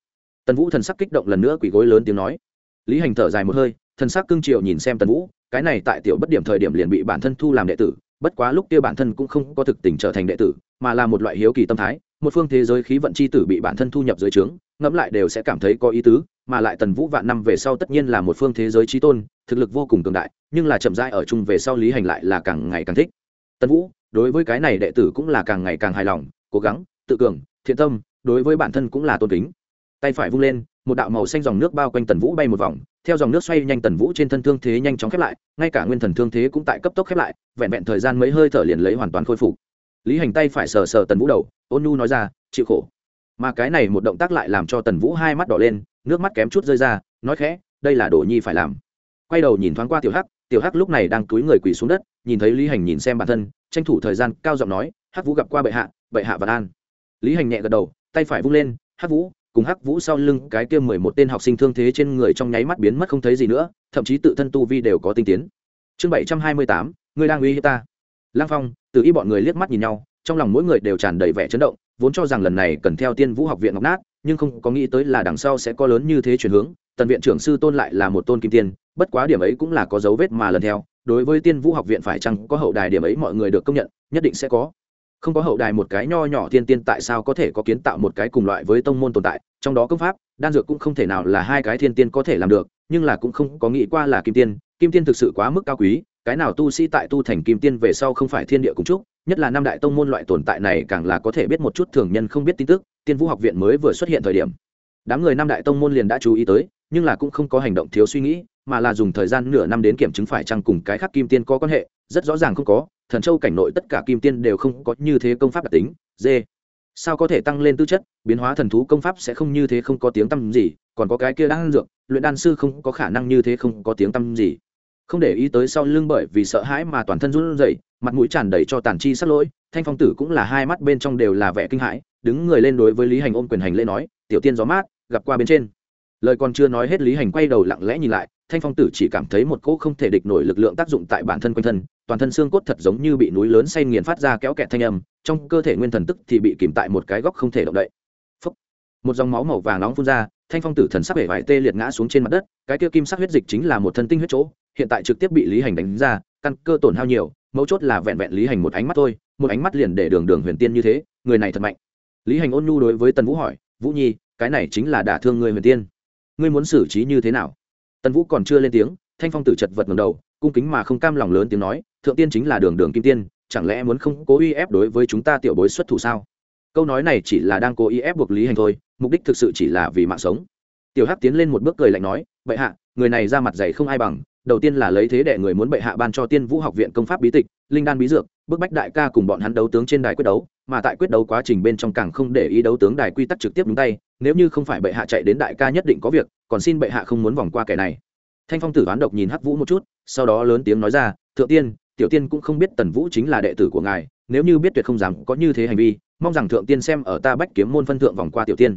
Tần vũ thần sắc kích động lần nữa quỷ gối lớn tiếng nói. Lý hành thở dài một hơi, thần sắc cương triều nhìn xem tần vũ, cái này tại tiểu bất điểm thời điểm liền bị bản thân thu làm đệ tử, bất quá lúc kia bản thân cũng không có thực tình trở thành đệ tử, mà là một loại hiếu kỳ tâm thái, một phương thế giới khí vận c h i tử bị bản thân thu nhập dưới trướng, ngẫm lại đều sẽ cảm thấy có ý tứ, mà lại tần vũ vạn năm về sau tất nhiên là một phương thế giới trí tôn, thực lực vô cùng cường đại, nhưng là chậm rãi ở chung về sau lý hành lại là càng ngày càng thích. Tần vũ đối với cái này đệ tử cũng là càng ngày càng hài lòng, cố gắng, tự cường, thiện tâm, đối với bản thân cũng là tôn kính. Tay phải vung lên, một đạo màu xanh dòng nước bao quanh tần vũ bay một vòng, theo dòng nước xoay nhanh tần vũ trên thân thương thế nhanh chóng khép lại, ngay cả nguyên thần thương thế cũng tại cấp tốc khép lại, vẹn vẹn thời gian mấy hơi thở liền lấy hoàn toàn khôi phục. Lý hành tay phải sờ sờ tần vũ đầu, ôn nhu nói ra, chịu khổ. Mà cái này một động tác lại làm cho tần vũ hai mắt đỏ lên, nước mắt kém chút rơi ra, nói khẽ, đây là đồ nhi phải làm. Quay đầu nhìn thoáng qua tiểu hắc tiểu hắc lúc này đang túi người quỳ xuống đất, nhìn thấy lý hành nhìn xem bản thân, tranh thủ thời gian cao giọng nói, hắc vũ gặp qua bệ hạ bệ hạ và an. Lý hành nhẹ gật đầu, tay phải vung lên, hắc vũ, cùng hắc vũ sau lưng cái kia mười một tên học sinh thương thế trên người trong nháy mắt biến mất không thấy gì nữa, thậm chí tự thân tu vi đều có tinh tiến. Chương bảy trăm hai mươi tám, người đang uy hiếp ta. Lang phong, từ y bọn người liếc mắt nhìn nhau, trong lòng mỗi người đều tràn đầy vẻ chấn động, vốn cho rằng lần này cần theo tiên vũ học viện ngọc nát, nhưng không có nghĩ tới là đằng sau sẽ có lớn như thế chuyển hướng tần viện trưởng sư tôn lại là một tôn kim tiên, bất quá điểm ấy cũng là có dấu vết mà lần theo, đối với tiên vũ học viện phải chăng có hậu đài điểm ấy mọi người được công nhận, nhất định sẽ có. Không có hậu đài một cái nho nhỏ thiên tiên tại sao có thể có kiến tạo một cái cùng loại với tông môn tồn tại, trong đó công pháp, đan dược cũng không thể nào là hai cái thiên tiên có thể làm được, nhưng là cũng không có nghĩ qua là kim tiên kim tiên thực sự quá mức cao quý, cái nào tu sĩ tại tu thành kim tiên về sau không phải thiên địa cùng chúc, nhất là năm đại tông môn loại tồn tại này càng là có thể biết một chút thường nhân không biết tin tức, tiên vũ học viện mới vừa xuất hiện thời điểm đám người năm đại tông môn liền đã chú ý tới, nhưng là cũng không có hành động thiếu suy nghĩ, mà là dùng thời gian nửa năm đến kiểm chứng phải chăng cùng cái khác kim tiên có quan hệ, rất rõ ràng không có, thần châu cảnh nội tất cả kim tiên đều không có như thế công pháp đặc tính d sao có thể tăng lên tư chất, biến hóa thần thú công pháp sẽ không như thế không có tiếng tăm gì, còn có cái kia đang dược, luyện đan sư không có khả năng như thế không có tiếng tăm gì. Không để ý tới sau lưng bởi vì sợ hãi mà toàn thân run rẩy, mặt mũi tràn đầy cho tàn chi sắt lỗi, thanh phong tử cũng là hai mắt bên trong đều là vẻ kinh hãi, đứng người lên đối với lý hành ôm quyền hành lễ nói, tiểu tiên gió mát gặp qua bên trên. Lời còn chưa nói hết, lý hành quay đầu lặng lẽ nhìn lại, thanh phong tử chỉ cảm thấy một cỗ không thể địch nổi lực lượng tác dụng tại bản thân quanh thân, toàn thân xương cốt thật giống như bị núi lớn say nghiền phát ra kéo kẹt thanh âm, trong cơ thể nguyên thần tức thì bị kìm tại một cái góc không thể động đậy. Phúc. một dòng máu màu vàng nóng phun ra, thanh phong tử thần sắc vẻ vải tê liệt ngã xuống trên mặt đất, cái kia kim sắc huyết dịch chính là một thân tinh huyết chỗ, hiện tại trực tiếp bị lý hành đánh ra, căn cơ tổn hao nhiều, mấu chốt là vẹn vẹn lý hành một ánh mắt thôi, một ánh mắt liền để đường đường huyền tiên như thế, người này thật mạnh. Lý hành ôn nhu đối với tần vũ hỏi, vũ nhi cái này chính là đả thương người huyền tiên. Ngươi muốn xử trí như thế nào? Tần vũ còn chưa lên tiếng, thanh phong tử chật vật ngầm đầu, cung kính mà không cam lòng lớn tiếng nói, thượng tiên chính là đường đường kim tiên, chẳng lẽ muốn không cố uy ép đối với chúng ta tiểu bối xuất thủ sao? Câu nói này chỉ là đang cố ý ép buộc lý hành thôi, mục đích thực sự chỉ là vì mạng sống. Tiểu hắc tiến lên một bước cười lạnh nói, bệ hạ, người này ra mặt dày không ai bằng, đầu tiên là lấy thế để người muốn bệ hạ ban cho tiên vũ học viện công pháp bí tịch, linh đan bí dược bức bách đại ca cùng bọn hắn đấu tướng trên đài quyết đấu, mà tại quyết đấu quá trình bên trong càng không để ý đấu tướng đài quy tắc trực tiếp đúng tay, nếu như không phải bệ hạ chạy đến đại ca nhất định có việc, còn xin bệ hạ không muốn vòng qua kẻ này. Thanh phong tử oán độc nhìn hắc vũ một chút, sau đó lớn tiếng nói ra, thượng tiên, tiểu tiên cũng không biết tần vũ chính là đệ tử của ngài, nếu như biết tuyệt không dám có như thế hành vi, mong rằng thượng tiên xem ở ta bách kiếm môn phân thượng vòng qua tiểu tiên.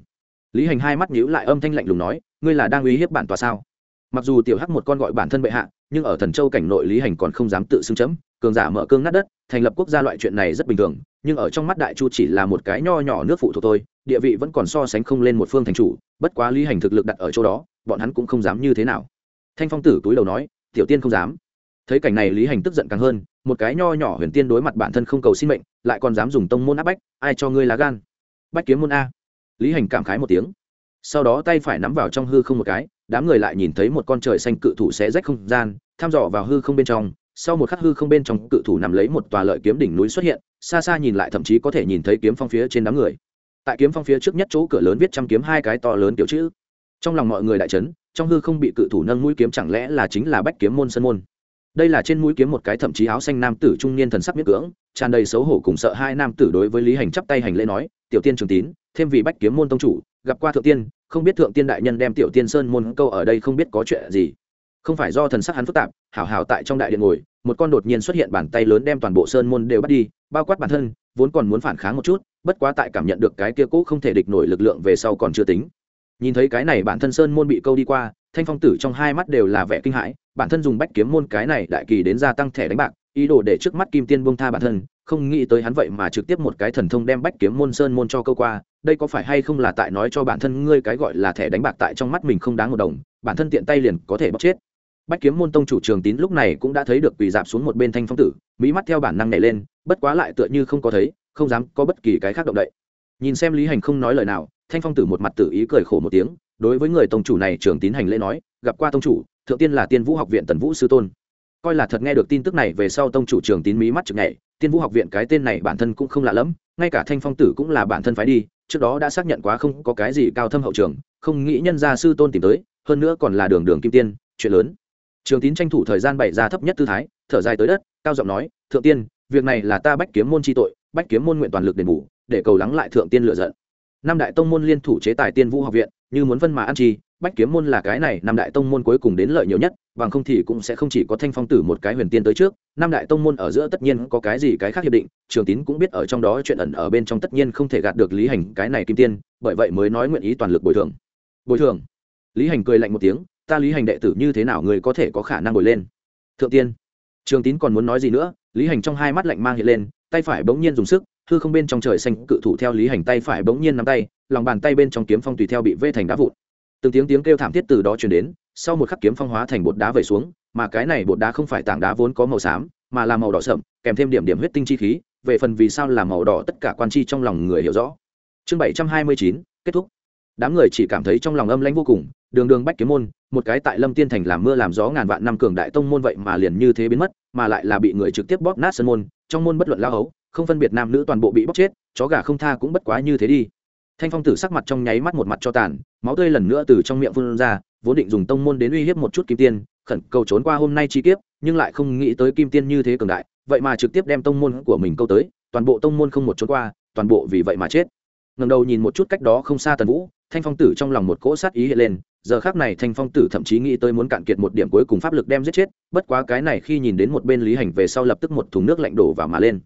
Lý hành hai mắt nhíu lại âm thanh lạnh lùng nói, ngươi là đang uy hiếp bản tòa sao? Mặc dù tiểu hắc một con gọi bản thân bệ hạ, nhưng ở thần châu cảnh nội lý hành còn không dám tự xưng chấm cường giả mở cương nát đất, thành lập quốc gia loại chuyện này rất bình thường, nhưng ở trong mắt đại chu chỉ là một cái nho nhỏ nước phụ thuộc thôi, địa vị vẫn còn so sánh không lên một phương thành chủ, bất quá lý hành thực lực đặt ở chỗ đó, bọn hắn cũng không dám như thế nào. Thanh phong tử túi đầu nói, tiểu tiên không dám. Thấy cảnh này lý hành tức giận càng hơn, một cái nho nhỏ huyền tiên đối mặt bản thân không cầu xin mệnh, lại còn dám dùng tông môn áp bách, ai cho ngươi lá gan? Bách kiếm môn a. Lý hành cảm khái một tiếng. Sau đó tay phải nắm vào trong hư không một cái, đám người lại nhìn thấy một con trời xanh cự thủ sẽ rách không gian, thăm dò vào hư không bên trong sau một khắc hư không bên trong cự thủ nằm lấy một tòa lợi kiếm đỉnh núi xuất hiện, xa xa nhìn lại thậm chí có thể nhìn thấy kiếm phong phía trên đám người. Tại kiếm phong phía trước nhất chỗ cửa lớn viết trăm kiếm hai cái to lớn kiểu chữ. Trong lòng mọi người đại trấn trong hư không bị cự thủ nâng mũi kiếm chẳng lẽ là chính là bách kiếm môn sân môn? Đây là trên mũi kiếm một cái thậm chí áo xanh nam tử trung niên thần sắc miết cưỡng, tràn đầy xấu hổ cùng sợ hai nam tử đối với lý hành chắp tay hành lễ nói, tiểu tiên trường tín, thêm vì bách kiếm môn tông chủ, gặp qua thượng tiên, không biết thượng tiên đại nhân đem tiểu tiên sơn môn câu ở đây không biết có chuyện gì không phải do thần sắc hắn phức tạp, hảo hảo tại trong đại điện ngồi, một con đột nhiên xuất hiện bàn tay lớn đem toàn bộ sơn môn đều bắt đi, bao quát bản thân, vốn còn muốn phản kháng một chút, bất quá tại cảm nhận được cái kia cũ không thể địch nổi lực lượng về sau còn chưa tính. Nhìn thấy cái này bản thân sơn môn bị câu đi qua, thanh phong tử trong hai mắt đều là vẻ kinh hãi, bản thân dùng bách kiếm môn cái này đại kỳ đến gia tăng thẻ đánh bạc, ý đồ để trước mắt kim tiên bông tha bản thân, không nghĩ tới hắn vậy mà trực tiếp một cái thần thông đem bách kiếm môn sơn môn cho câu qua, đây có phải hay không là tại nói cho bản thân ngươi cái gọi là thẻ đánh bạc tại trong mắt mình không đáng một đồng, bản thân tiện tay liền có thể bóc chết bách kiếm môn tông chủ trường tín lúc này cũng đã thấy được quỳ dạp xuống một bên thanh phong tử mỹ mắt theo bản năng nhảy lên, bất quá lại tựa như không có thấy, không dám có bất kỳ cái khác động đậy. Nhìn xem lý hành không nói lời nào, thanh phong tử một mặt tử ý cười khổ một tiếng, đối với người tông chủ này trường tín hành lễ nói, gặp qua tông chủ, thượng tiên là tiên vũ học viện tần vũ sư tôn. Coi là thật nghe được tin tức này về sau tông chủ trường tín mỹ mắt chực nhảy, tiên vũ học viện cái tên này bản thân cũng không lạ lẫm, ngay cả thanh phong tử cũng là bản thân phái đi, trước đó đã xác nhận quá không có cái gì cao thâm hậu trường, không nghĩ nhân gia sư tôn tìm tới, hơn nữa còn là đường đường kim tiên, chuyện lớn trường tín tranh thủ thời gian bày ra thấp nhất tư thái, thở dài tới đất, cao giọng nói, thượng tiên, việc này là ta bách kiếm môn chi tội, bách kiếm môn nguyện toàn lực đền bù, để cầu lắng lại thượng tiên lựa giận. Năm đại tông môn liên thủ chế tài tiên vũ học viện, như muốn vân mà ăn chi, bách kiếm môn là cái này, năm đại tông môn cuối cùng đến lợi nhiều nhất, bằng không thì cũng sẽ không chỉ có thanh phong tử một cái huyền tiên tới trước. Năm đại tông môn ở giữa tất nhiên có cái gì cái khác hiệp định, trường tín cũng biết ở trong đó chuyện ẩn ở bên trong tất nhiên không thể gạt được lý hành, cái này kim tiên, bởi vậy mới nói nguyện ý toàn lực bồi thường. Bồi thường. Lý hành cười lạnh một tiếng ta lý hành đệ tử như thế nào người có thể có khả năng ngồi lên? Thượng tiên, trường tín còn muốn nói gì nữa? Lý hành trong hai mắt lạnh mang hiện lên, tay phải bỗng nhiên dùng sức, hư không bên trong trời xanh cự thủ theo lý hành tay phải bỗng nhiên nắm tay, lòng bàn tay bên trong kiếm phong tùy theo bị vê thành đá vụn. Từng tiếng tiếng kêu thảm thiết từ đó truyền đến, sau một khắc kiếm phong hóa thành bột đá vẩy xuống, mà cái này bột đá không phải tảng đá vốn có màu xám, mà là màu đỏ sậm, kèm thêm điểm điểm huyết tinh chi khí, về phần vì sao là màu đỏ tất cả quan chi trong lòng người hiểu rõ. Chương bảy trăm hai mươi chín, kết thúc đám người chỉ cảm thấy trong lòng âm lãnh vô cùng, đường đường bách kiếm môn, một cái tại lâm tiên thành làm mưa làm gió ngàn vạn năm cường đại tông môn vậy mà liền như thế biến mất, mà lại là bị người trực tiếp bóp nát sân môn, trong môn bất luận lao hấu, không phân biệt nam nữ toàn bộ bị bóp chết, chó gà không tha cũng bất quá như thế đi. Thanh phong tử sắc mặt trong nháy mắt một mặt cho tàn, máu tươi lần nữa từ trong miệng phun ra, vốn định dùng tông môn đến uy hiếp một chút kim tiên, khẩn cầu trốn qua hôm nay chi kiếp, nhưng lại không nghĩ tới kim tiên như thế cường đại, vậy mà trực tiếp đem tông môn của mình câu tới, toàn bộ tông môn không một trốn qua, toàn bộ vì vậy mà chết. Ngầm đầu nhìn một chút cách đó không xa tần vũ thanh phong tử trong lòng một cỗ sát ý hiện lên, giờ khác này thanh phong tử thậm chí nghĩ tới muốn cạn kiệt một điểm cuối cùng pháp lực đem giết chết, bất quá cái này khi nhìn đến một bên lý hành về sau lập tức một thùng nước lạnh đổ vào mà lên.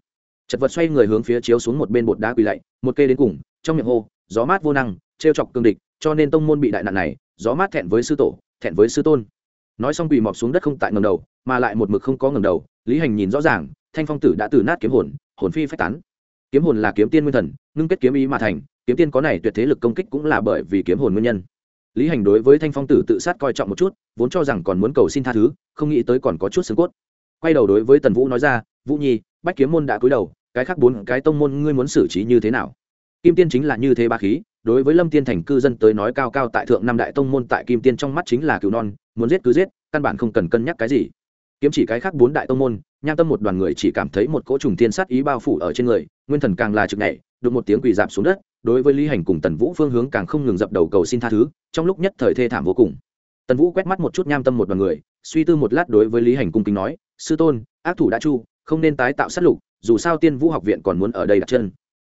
Chật vật xoay người hướng phía chiếu xuống một bên bột đá quỳ lạy, một cây đến cùng, trong miệng hô, gió mát vô năng, trêu chọc cương địch, cho nên tông môn bị đại nạn này, gió mát thẹn với sư tổ, thẹn với sư tôn. Nói xong quỳ mọp xuống đất không tại ngầm đầu, mà lại một mực không có ngầm đầu, lý hành nhìn rõ ràng, thanh phong tử đã từ nát kiếm hồn hồn phi phách tán kiếm hồn là kiếm tiên nguyên thần, ngưng kết kiếm ý mà thành, kiếm tiên có này tuyệt thế lực công kích cũng là bởi vì kiếm hồn nguyên nhân. Lý hành đối với thanh phong tử tự sát coi trọng một chút, vốn cho rằng còn muốn cầu xin tha thứ, không nghĩ tới còn có chút xương cốt. Quay đầu đối với tần vũ nói ra, vũ nhi, bách kiếm môn đã cúi đầu, cái khác bốn cái tông môn ngươi muốn xử trí như thế nào? Kim tiên chính là như thế ba khí, đối với lâm tiên thành cư dân tới nói cao cao tại thượng năm đại tông môn tại kim tiên trong mắt chính là cứu non, muốn giết cứ giết, căn bản không cần cân nhắc cái gì kiếm chỉ cái khác bốn đại tông môn, nham tâm một đoàn người chỉ cảm thấy một cỗ trùng thiên sát ý bao phủ ở trên người, nguyên thần càng là trực nhảy, đụng một tiếng quỳ dạp xuống đất, đối với lý hành cùng tần vũ phương hướng càng không ngừng dập đầu cầu xin tha thứ, trong lúc nhất thời thê thảm vô cùng. Tần vũ quét mắt một chút nham tâm một đoàn người, suy tư một lát đối với lý hành cung kính nói, sư tôn, ác thủ đã chu, không nên tái tạo sát lục, dù sao tiên vũ học viện còn muốn ở đây đặt chân.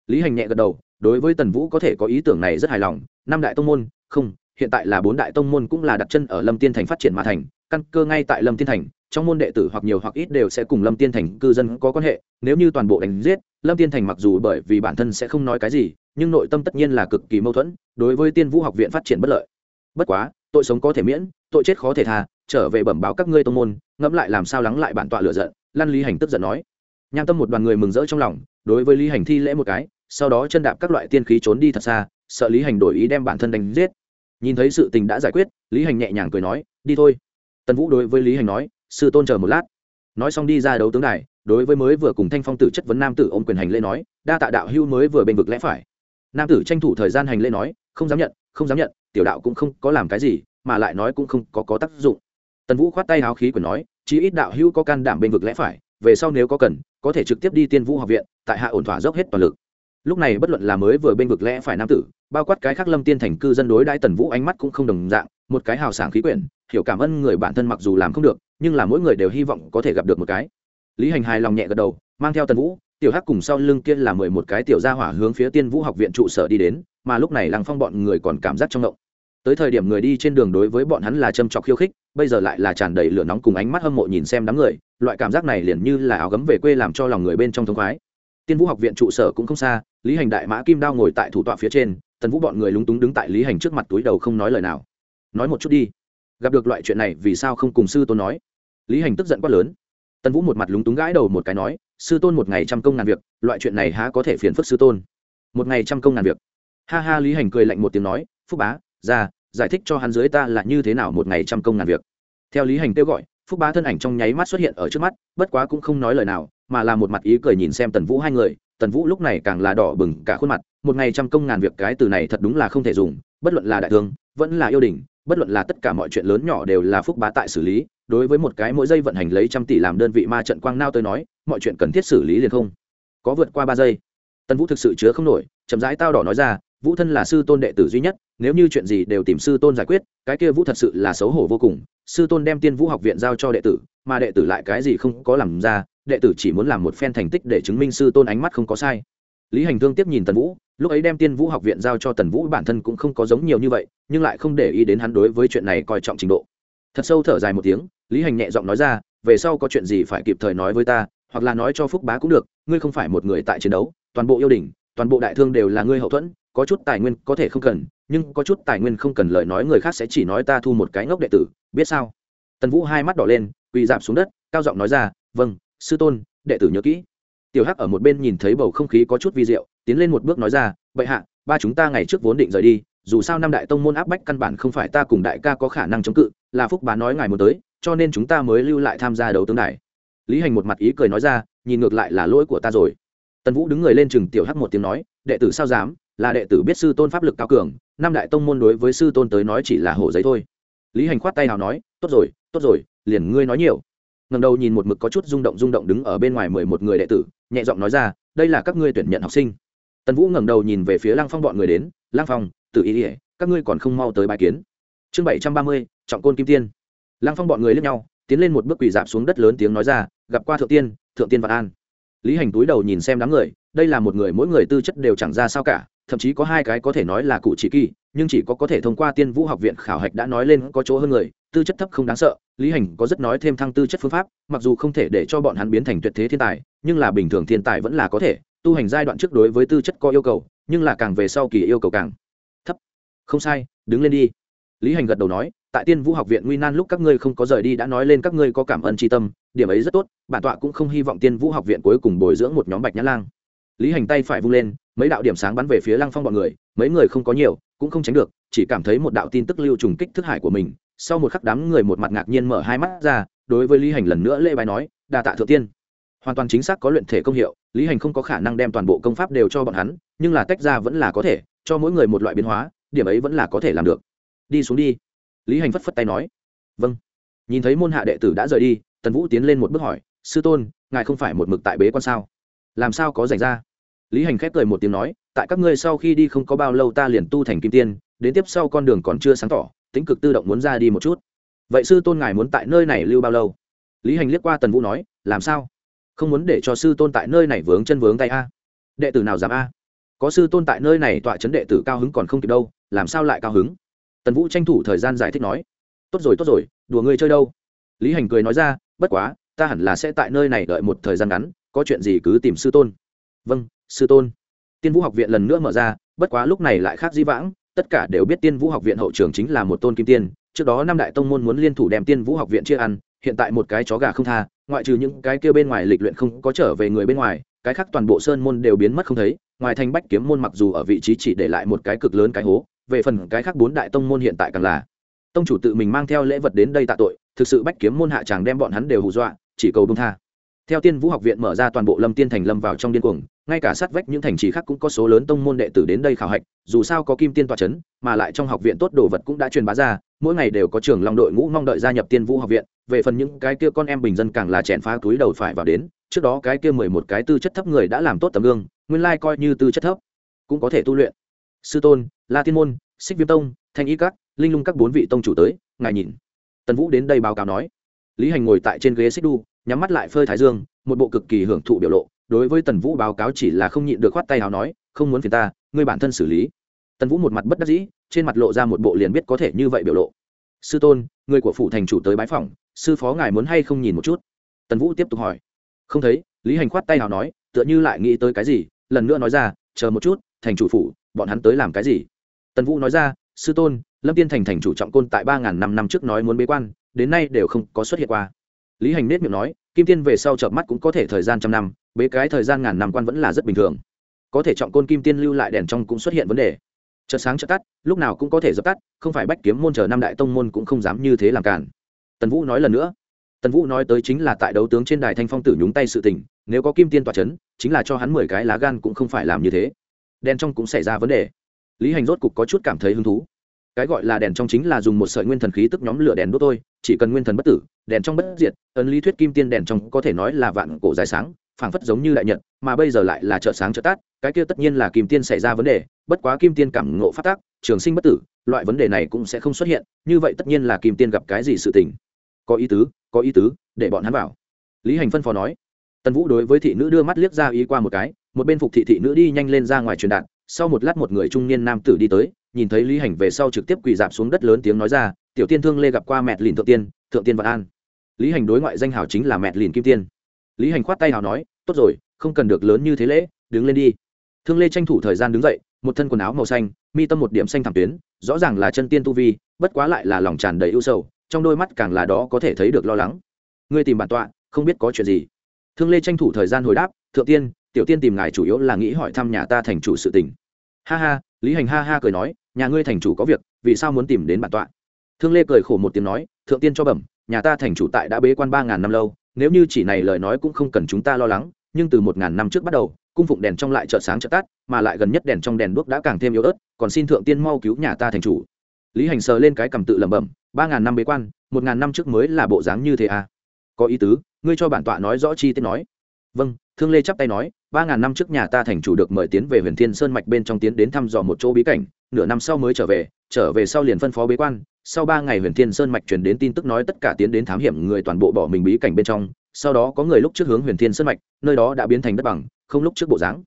Lý hành nhẹ gật đầu, đối với tần vũ có thể có ý tưởng này rất hài lòng, năm đại tông môn, không, hiện tại là bốn đại tông môn cũng là đặt chân ở lâm tiên thành phát triển mà thành căn cơ ngay tại lâm tiên thành, trong môn đệ tử hoặc nhiều hoặc ít đều sẽ cùng lâm tiên thành cư dân có quan hệ, nếu như toàn bộ đánh giết, lâm tiên thành mặc dù bởi vì bản thân sẽ không nói cái gì, nhưng nội tâm tất nhiên là cực kỳ mâu thuẫn, đối với tiên vũ học viện phát triển bất lợi. Bất quá, tội sống có thể miễn, tội chết khó thể tha, trở về bẩm báo các ngươi tông môn, ngẫm lại làm sao lắng lại bản tọa lựa giận, lan lý hành tức giận nói. Nham tâm một đoàn người mừng rỡ trong lòng, đối với lý hành thi lễ một cái, sau đó chân đạp các loại tiên khí trốn đi thật xa, sợ lý hành đổi ý đem bản thân đánh giết. Nhìn thấy sự tình đã giải quyết, lý hành nhẹ nhàng cười nói, đi thôi tần vũ đối với lý hành nói, sư tôn chờ một lát. Nói xong đi ra đấu tướng đài, đối với mới vừa cùng thanh phong tử chất vấn nam tử ôm quyền hành lễ nói, đa tạ đạo hưu mới vừa bênh vực lẽ phải. Nam tử tranh thủ thời gian hành lễ nói, không dám nhận, không dám nhận, tiểu đạo cũng không có làm cái gì, mà lại nói cũng không có có tác dụng. Tần vũ khoát tay háo khí quyền nói, chí ít đạo hưu có can đảm bênh vực lẽ phải, về sau nếu có cần, có thể trực tiếp đi tiên vũ học viện, tại hạ ổn thỏa dốc hết toàn lực. Lúc này bất luận là mới vừa bênh vực lẽ phải nam tử, bao quát cái khác lâm tiên thành cư dân đối đãi tần vũ ánh mắt cũng không đồng dạng, một cái hào sảng khí quyển hiểu cảm ơn người bản thân mặc dù làm không được, nhưng là mỗi người đều hy vọng có thể gặp được một cái. Lý hành hài lòng nhẹ gật đầu, mang theo tần vũ, tiểu hắc cùng sau lưng kia là mười một cái tiểu gia hỏa hướng phía tiên vũ học viện trụ sở đi đến, mà lúc này lăng phong bọn người còn cảm giác trong động. Tới thời điểm người đi trên đường đối với bọn hắn là châm trọc khiêu khích, bây giờ lại là tràn đầy lửa nóng cùng ánh mắt hâm mộ nhìn xem đám người, loại cảm giác này liền như là áo gấm về quê làm cho lòng người bên trong thống khoái. Tiên vũ học viện trụ sở cũng không xa, lý hành đại mã kim đao ngồi tại thủ tọa phía trên, tần vũ bọn người lúng túng đứng tại lý hành trước mặt túi đầu không nói lời nào. Nói một chút đi gặp được loại chuyện này vì sao không cùng sư tôn nói? Lý hành tức giận quát lớn. Tần vũ một mặt lúng túng gãi đầu một cái nói, sư tôn một ngày trăm công ngàn việc, loại chuyện này há có thể phiền phức sư tôn? Một ngày trăm công ngàn việc. Ha ha, lý hành cười lạnh một tiếng nói, phúc bá, ra, giải thích cho hắn dưới ta là như thế nào một ngày trăm công ngàn việc. Theo lý hành kêu gọi, phúc bá thân ảnh trong nháy mắt xuất hiện ở trước mắt, bất quá cũng không nói lời nào, mà là một mặt ý cười nhìn xem tần vũ hai người. Tần vũ lúc này càng là đỏ bừng cả khuôn mặt, một ngày trăm công ngàn việc cái từ này thật đúng là không thể dùng, bất luận là đại thương, vẫn là yêu đình bất luận là tất cả mọi chuyện lớn nhỏ đều là phúc bá tại xử lý, đối với một cái mỗi giây vận hành lấy trăm tỷ làm đơn vị ma trận quang nao tới nói, mọi chuyện cần thiết xử lý liền không có vượt qua ba giây. Tần vũ thực sự chứa không nổi, chậm rãi tao đỏ nói ra, vũ thân là sư tôn đệ tử duy nhất, nếu như chuyện gì đều tìm sư tôn giải quyết, cái kia vũ thật sự là xấu hổ vô cùng, sư tôn đem tiên vũ học viện giao cho đệ tử, mà đệ tử lại cái gì không có làm ra, đệ tử chỉ muốn làm một phen thành tích để chứng minh sư tôn ánh mắt không có sai lý hành thương tiếp nhìn tần vũ, lúc ấy đem tiên vũ học viện giao cho tần vũ bản thân cũng không có giống nhiều như vậy, nhưng lại không để ý đến hắn đối với chuyện này coi trọng trình độ. Thật sâu thở dài một tiếng, lý hành nhẹ giọng nói ra, về sau có chuyện gì phải kịp thời nói với ta, hoặc là nói cho phúc bá cũng được, ngươi không phải một người tại chiến đấu, toàn bộ yêu đình toàn bộ đại thương đều là ngươi hậu thuẫn, có chút tài nguyên có thể không cần, nhưng có chút tài nguyên không cần lời nói người khác sẽ chỉ nói ta thu một cái ngốc đệ tử, biết sao? Tần vũ hai mắt đỏ lên, quỳ dạp xuống đất, cao giọng nói ra vâng sư tôn, đệ tử nhớ kỹ tiểu hắc ở một bên nhìn thấy bầu không khí có chút vi diệu, tiến lên một bước nói ra, bệ hạ, ba chúng ta ngày trước vốn định rời đi, dù sao năm đại tông môn áp bách căn bản không phải ta cùng đại ca có khả năng chống cự, là phúc bá nói ngài muốn tới, cho nên chúng ta mới lưu lại tham gia đấu tướng này lý hành một mặt ý cười nói ra, nhìn ngược lại là lỗi của ta rồi. Tần vũ đứng người lên chừng tiểu hắc một tiếng nói, đệ tử sao dám? Là đệ tử biết sư tôn pháp lực cao cường, năm đại tông môn đối với sư tôn tới nói chỉ là hổ giấy thôi. Lý hành khoát tay nào nói, tốt rồi tốt rồi, liền ngươi nói nhiều. Ngầm đầu nhìn một mực có chút rung động rung động đứng ở bên ngoài mười một người đệ tử nhẹ giọng nói ra, đây là các ngươi tuyển nhận học sinh. Tần vũ ngẩng đầu nhìn về phía lăng phong bọn người đến, lăng phong tự ý ỉa các ngươi còn không mau tới bài kiến. Chương bảy trăm ba mươi, trọng côn kim tiên. Lăng phong bọn người lướt nhau, tiến lên một bước quỳ dạp xuống đất lớn tiếng nói ra, gặp qua thượng tiên thượng tiên vạn an. Lý hành túi đầu nhìn xem đám người, đây là một người, mỗi người tư chất đều chẳng ra sao cả, thậm chí có hai cái có thể nói là cụ chỉ kỳ nhưng chỉ có có thể thông qua tiên vũ học viện khảo hạch đã nói lên có chỗ hơn người, tư chất thấp không đáng sợ, lý hành có rất nói thêm thăng tư chất phương pháp, mặc dù không thể để cho bọn hắn biến thành tuyệt thế thiên tài, nhưng là bình thường thiên tài vẫn là có thể, tu hành giai đoạn trước đối với tư chất có yêu cầu, nhưng là càng về sau kỳ yêu cầu càng thấp. Không sai, đứng lên đi. Lý hành gật đầu nói, tại tiên vũ học viện nguy nan lúc các ngươi không có rời đi đã nói lên các ngươi có cảm ơn tri tâm, điểm ấy rất tốt, bản tọa cũng không hy vọng tiên vũ học viện cuối cùng bồi dưỡng một nhóm bạch nhã lang. Lý hành tay phải vung lên, mấy đạo điểm sáng bắn về phía lăng phong bọn người, mấy người không có nhiều cũng không tránh được, chỉ cảm thấy một đạo tin tức lưu trùng kích thức hải của mình. Sau một khắc đám người một mặt ngạc nhiên mở hai mắt ra, đối với lý hành lần nữa lễ bài nói, đa tạ thượng tiên. Hoàn toàn chính xác có luyện thể công hiệu, lý hành không có khả năng đem toàn bộ công pháp đều cho bọn hắn, nhưng là tách ra vẫn là có thể, cho mỗi người một loại biến hóa, điểm ấy vẫn là có thể làm được. Đi xuống đi. Lý hành phất phất tay nói. Vâng. Nhìn thấy môn hạ đệ tử đã rời đi, tần vũ tiến lên một bước hỏi, sư tôn, ngài không phải một mực tại bế quan sao? Làm sao có dành ra? Lý hành khép cười một tiếng nói tại các ngươi sau khi đi không có bao lâu ta liền tu thành kim tiên, đến tiếp sau con đường còn chưa sáng tỏ tính cực tự động muốn ra đi một chút. Vậy sư tôn ngài muốn tại nơi này lưu bao lâu? Lý hành liếc qua tần vũ nói, làm sao? Không muốn để cho sư tôn tại nơi này vướng chân vướng tay a. Đệ tử nào dám a? Có sư tôn tại nơi này tọa chấn đệ tử cao hứng còn không kịp đâu, làm sao lại cao hứng? Tần vũ tranh thủ thời gian giải thích nói. Tốt rồi tốt rồi, đùa ngươi chơi đâu? Lý hành cười nói ra, bất quá, ta hẳn là sẽ tại nơi này đợi một thời gian ngắn, có chuyện gì cứ tìm sư tôn. Vâng sư tôn tiên vũ học viện lần nữa mở ra, bất quá lúc này lại khác di vãng, tất cả đều biết tiên vũ học viện hậu trường chính là một tôn kim tiên. Trước đó năm đại tông môn muốn liên thủ đem tiên vũ học viện chia ăn, hiện tại một cái chó gà không tha, ngoại trừ những cái kia bên ngoài lịch luyện không có trở về người bên ngoài, cái khác toàn bộ sơn môn đều biến mất không thấy. Ngoài thành bách kiếm môn mặc dù ở vị trí chỉ để lại một cái cực lớn cái hố, về phần cái khác bốn đại tông môn hiện tại càng là. Tông chủ tự mình mang theo lễ vật đến đây tạ tội, thực sự bách kiếm môn hạ chàng đem bọn hắn đều hù dọa, chỉ cầu bông tha. Theo tiên vũ học viện mở ra toàn bộ lâm tiên thành lâm vào trong điên cuồng ngay cả sát vách những thành trì khác cũng có số lớn tông môn đệ tử đến đây khảo hạch, dù sao có kim tiên tòa c h ấ n mà lại trong học viện tốt đồ vật cũng đã truyền bá ra, mỗi ngày đều có trường long đội ngũ mong đợi gia nhập tiên vũ học viện, về phần những cái kia con em bình dân càng là chèn phá túi đầu phải vào đến, trước đó cái kia mười một cái tư chất thấp người đã làm tốt tấm gương, nguyên lai coi như tư chất thấp, cũng có thể tu luyện. Sư tôn, la tiên môn, xích viêm tông, thanh y các, linh lung các bốn vị tông chủ tới, ngài nhìn. Tần vũ đến đây báo cáo nói. Lý hành ngồi tại trên ghế xích đu nhắm mắt lại phơi thái dương, một bộ cực kỳ hưởng thụ biểu lộ đối với tần vũ báo cáo chỉ là không nhịn được khoát tay nào nói, không muốn phiền ta, ngươi bản thân xử lý. Tần vũ một mặt bất đắc dĩ, trên mặt lộ ra một bộ liền biết có thể như vậy biểu lộ. Sư tôn, người của phủ thành chủ tới bái phòng sư phó ngài muốn hay không nhìn một chút? Tần vũ tiếp tục hỏi. Không thấy. Lý hành khoát tay nào nói, tựa như lại nghĩ tới cái gì, lần nữa nói ra, chờ một chút, thành chủ phủ, bọn hắn tới làm cái gì? Tần vũ nói ra, sư tôn, lâm tiên thành thành chủ trọng côn tại ba ngàn năm năm trước nói muốn bế quan, đến nay đều không có xuất hiện qua. Lý hành nết miệng nói kim tiên về sau chợp mắt cũng có thể thời gian trăm năm, bế cái thời gian ngàn năm quan vẫn là rất bình thường. Có thể trọng côn kim tiên lưu lại đèn trong cũng xuất hiện vấn đề. Chợt sáng chợt tắt, lúc nào cũng có thể dập tắt, không phải bách kiếm môn chờ năm đại tông môn cũng không dám như thế làm cản. Tần vũ nói lần nữa. Tần vũ nói tới chính là tại đấu tướng trên đài thanh phong tử nhúng tay sự tình, nếu có kim tiên tỏa c h ấ n chính là cho hắn mười cái lá gan cũng không phải làm như thế. Đèn trong cũng xảy ra vấn đề. Lý hành rốt cục có chút cảm thấy hứng thú. Cái gọi là đèn trong chính là dùng một sợi nguyên thần khí tức nhóm lửa đèn đốt thôi chỉ cần nguyên thần bất tử, đèn trong bất diệt, ấn lý thuyết kim tiên đèn trong có thể nói là vạn cổ dài sáng, phảng phất giống như đại nhật, mà bây giờ lại là chợ sáng chợ tát, cái kia tất nhiên là kim tiên xảy ra vấn đề, bất quá kim tiên cảm ngộ phát tác, trường sinh bất tử, loại vấn đề này cũng sẽ không xuất hiện, như vậy tất nhiên là kim tiên gặp cái gì sự tình. Có ý tứ, có ý tứ, để bọn hắn vào. Lý hành phân phó nói. Tần vũ đối với thị nữ đưa mắt liếc ra ý qua một cái, một bên phục thị thị nữ đi nhanh lên ra ngoài truyền đạt, sau một lát một người trung niên nam tử đi tới, nhìn thấy lý hành về sau trực tiếp quỳ dạp xuống đất lớn tiếng nói ra tiểu tiên thương lê gặp qua mẹ lìn thượng tiên thượng tiên vạn an. Lý hành đối ngoại danh hào chính là mẹ lìn kim tiên. Lý hành khoát tay hào nói, tốt rồi, không cần được lớn như thế lễ, đứng lên đi. Thương lê tranh thủ thời gian đứng dậy, một thân quần áo màu xanh, mi tâm một điểm xanh thảm tuyến, rõ ràng là chân tiên tu vi, bất quá lại là lòng tràn đầy ưu sầu, trong đôi mắt càng là đó có thể thấy được lo lắng. Ngươi tìm bản tọa, không biết có chuyện gì. Thương lê tranh thủ thời gian hồi đáp, thượng tiên, tiểu tiên tìm ngài chủ yếu là nghĩ hỏi thăm nhà ta thành chủ sự tình. Ha ha, lý hành ha ha cười nói, nhà ngươi thành chủ có việc, vì sao muốn tìm đến bản tọa? Thương lê cười khổ một tiếng nói, thượng tiên cho bẩm, nhà ta thành chủ tại đã bế quan ba ngàn năm lâu, nếu như chỉ này lời nói cũng không cần chúng ta lo lắng, nhưng từ một ngàn năm trước bắt đầu, cung phụng đèn trong lại chợ sáng chợ tắt, mà lại gần nhất đèn trong đèn đuốc đã càng thêm yếu ớt, còn xin thượng tiên mau cứu nhà ta thành chủ. Lý hành sờ lên cái cầm tự lẩm bẩm, ba ngàn năm bế quan, một ngàn năm trước mới là bộ dáng như thế à? Có ý tứ, ngươi cho bản tọa nói rõ chi tiết nói. Vâng. Thương lê chắp tay nói, ba ngàn năm trước nhà ta thành chủ được mời tiến về huyền thiên sơn mạch bên trong tiến đến thăm dò một chỗ bí cảnh, nửa năm sau mới trở về trở về sau liền phân phó bế quan sau ba ngày huyền thiên sơn mạch truyền đến tin tức nói tất cả tiến đến thám hiểm người toàn bộ bỏ mình bí cảnh bên trong, sau đó có người lúc trước hướng huyền thiên sơn mạch, nơi đó đã biến thành đất bằng, không lúc trước bộ dáng.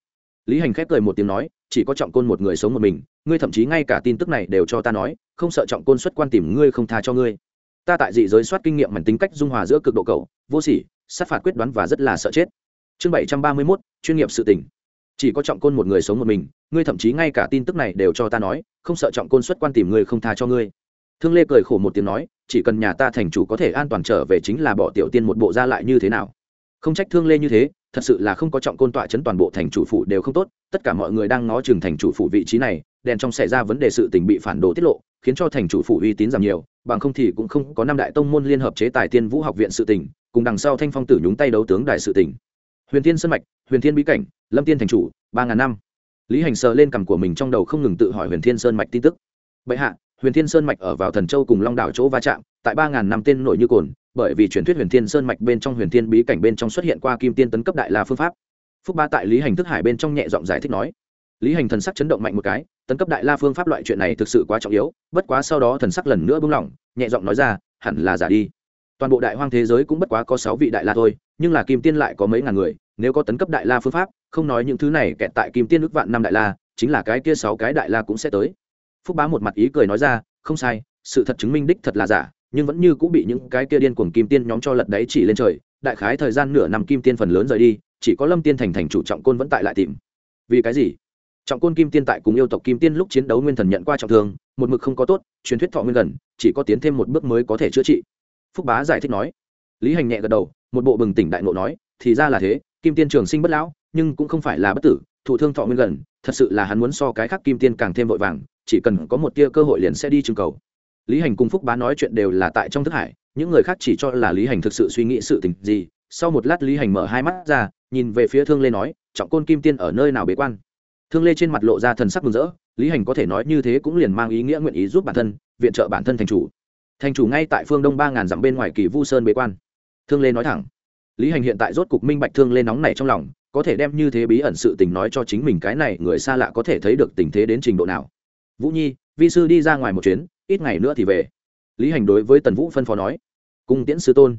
Lý hành khép cười một tiếng nói, chỉ có trọng côn một người sống một mình, ngươi thậm chí ngay cả tin tức này đều cho ta nói, không sợ trọng côn xuất quan tìm ngươi không tha cho ngươi. Ta tại dị giới soát kinh nghiệm mảnh tính cách dung hòa giữa cực độ cầu vô sỉ, sát phạt quyết đoán và rất là sợ chết. Chương bảy trăm ba mươi mốt, chuyên nghiệp sự tỉnh chỉ có trọng côn một người sống một mình, ngươi thậm chí ngay cả tin tức này đều cho ta nói, không sợ trọng côn xuất quan tìm ngươi không tha cho ngươi thương lê cười khổ một tiếng nói, chỉ cần nhà ta thành chủ có thể an toàn trở về chính là bỏ tiểu tiên một bộ ra lại như thế nào. Không trách thương lê như thế, thật sự là không có trọng côn tọa chấn toàn bộ thành chủ phụ đều không tốt, tất cả mọi người đang ngó chừng thành chủ phụ vị trí này, đèn trong xảy ra vấn đề sự tình bị phản đồ tiết lộ, khiến cho thành chủ phụ uy tín giảm nhiều, bằng không thì cũng không có năm đại tông môn liên hợp chế tài tiên vũ học viện sự tình, cùng đằng sau thanh phong tử nhúng tay đấu tướng đại sự tình. Huyền thiên sân mạch, huyền thiên bí cảnh, lâm tiên thành chủ, ba ngàn năm. Lý hành sờ lên cằm của mình trong đầu không ngừng tự hỏi huyền thiên sơn mạch tin tức. Bệ hạ huyền thiên sơn mạch ở vào thần châu cùng long đảo chỗ va chạm, tại ba ngàn năm tên nổi như cồn, bởi vì truyền thuyết huyền thiên sơn mạch bên trong huyền thiên bí cảnh bên trong xuất hiện qua kim tiên tấn cấp đại la phương pháp. Phúc ba tại lý hành thức hải bên trong nhẹ giọng giải thích nói, lý hành thần sắc chấn động mạnh một cái, tấn cấp đại la phương pháp loại chuyện này thực sự quá trọng yếu, bất quá sau đó thần sắc lần nữa buông lỏng, nhẹ giọng nói ra, hẳn là giả đi. Toàn bộ đại hoang thế giới cũng bất quá có sáu vị đại la thôi, nhưng là kim tiên lại có mấy ngàn người, nếu có tấn cấp đại la phương pháp, không nói những thứ này kẹt tại kim tiên ước vạn năm đại la, chính là cái kia sáu cái đại la cũng sẽ tới phúc bá một mặt ý cười nói ra, không sai, sự thật chứng minh đích thật là giả, nhưng vẫn như cũng bị những cái kia điên cuồng kim tiên nhóm cho lật đáy chỉ lên trời. Đại khái thời gian nửa năm kim tiên phần lớn rời đi, chỉ có lâm tiên thành thành chủ trọng côn vẫn tại lại tìm. Vì cái gì? Trọng côn kim tiên tại cùng yêu tộc kim tiên lúc chiến đấu nguyên thần nhận qua trọng thương, một mực không có tốt, truyền thuyết thọ nguyên gần, chỉ có tiến thêm một bước mới có thể chữa trị. Phúc bá giải thích nói. Lý hành nhẹ gật đầu, một bộ bừng tỉnh đại ngộ nói, thì ra là thế, kim tiên trường sinh bất lão, nhưng cũng không phải là bất tử, thụ thương thọ nguyên gần, thật sự là hắn muốn so cái khác kim tiên càng thêm vội vàng chỉ cần có một tia cơ hội liền sẽ đi trưng cầu. Lý hành cùng phúc bá nói chuyện đều là tại trong thức hải, những người khác chỉ cho là lý hành thực sự suy nghĩ sự tình gì. Sau một lát lý hành mở hai mắt ra, nhìn về phía thương lê nói, trọng côn kim tiên ở nơi nào bế quan? Thương lê trên mặt lộ ra thần sắc mừng rỡ, lý hành có thể nói như thế cũng liền mang ý nghĩa nguyện ý giúp bản thân, viện trợ bản thân thành chủ. Thành chủ ngay tại phương đông ba ngàn dặm bên ngoài kỳ vu sơn bế quan. Thương lê nói thẳng. Lý hành hiện tại rốt cục minh bạch thương lê nóng này trong lòng, có thể đem như thế bí ẩn sự tình nói cho chính mình cái này người xa lạ có thể thấy được tình thế đến trình độ nào vũ nhi, vi sư đi ra ngoài một chuyến, ít ngày nữa thì về. Lý hành đối với tần vũ phân phó nói. Cung tiễn sư tôn.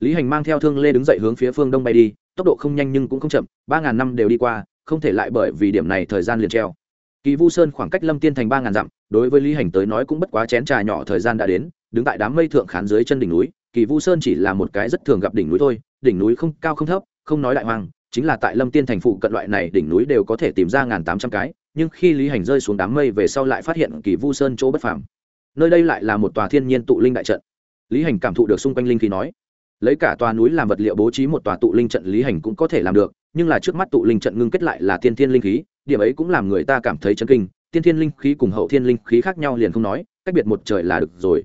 Lý hành mang theo thương lê đứng dậy hướng phía phương đông bay đi, tốc độ không nhanh nhưng cũng không chậm, ba ngàn năm đều đi qua, không thể lại bởi vì điểm này thời gian liền treo. Kỳ vu sơn khoảng cách lâm tiên thành ba ngàn dặm, đối với lý hành tới nói cũng bất quá chén trà nhỏ thời gian đã đến, đứng tại đám mây thượng khán dưới chân đỉnh núi, kỳ vu sơn chỉ là một cái rất thường gặp đỉnh núi thôi, đỉnh núi không cao không thấp, không nói đại hoàng chính là tại lâm tiên thành phụ cận loại này đỉnh núi đều có thể tìm ra ngàn tám trăm cái nhưng khi lý hành rơi xuống đám mây về sau lại phát hiện kỳ vu sơn chỗ bất phàm. Nơi đây lại là một tòa thiên nhiên tụ linh đại trận. Lý hành cảm thụ được xung quanh linh khí nói, lấy cả tòa núi làm vật liệu bố trí một tòa tụ linh trận lý hành cũng có thể làm được, nhưng là trước mắt tụ linh trận ngưng kết lại là tiên thiên linh khí, điểm ấy cũng làm người ta cảm thấy chấn kinh. Tiên thiên linh khí cùng hậu thiên linh khí khác nhau liền không nói, cách biệt một trời là được rồi.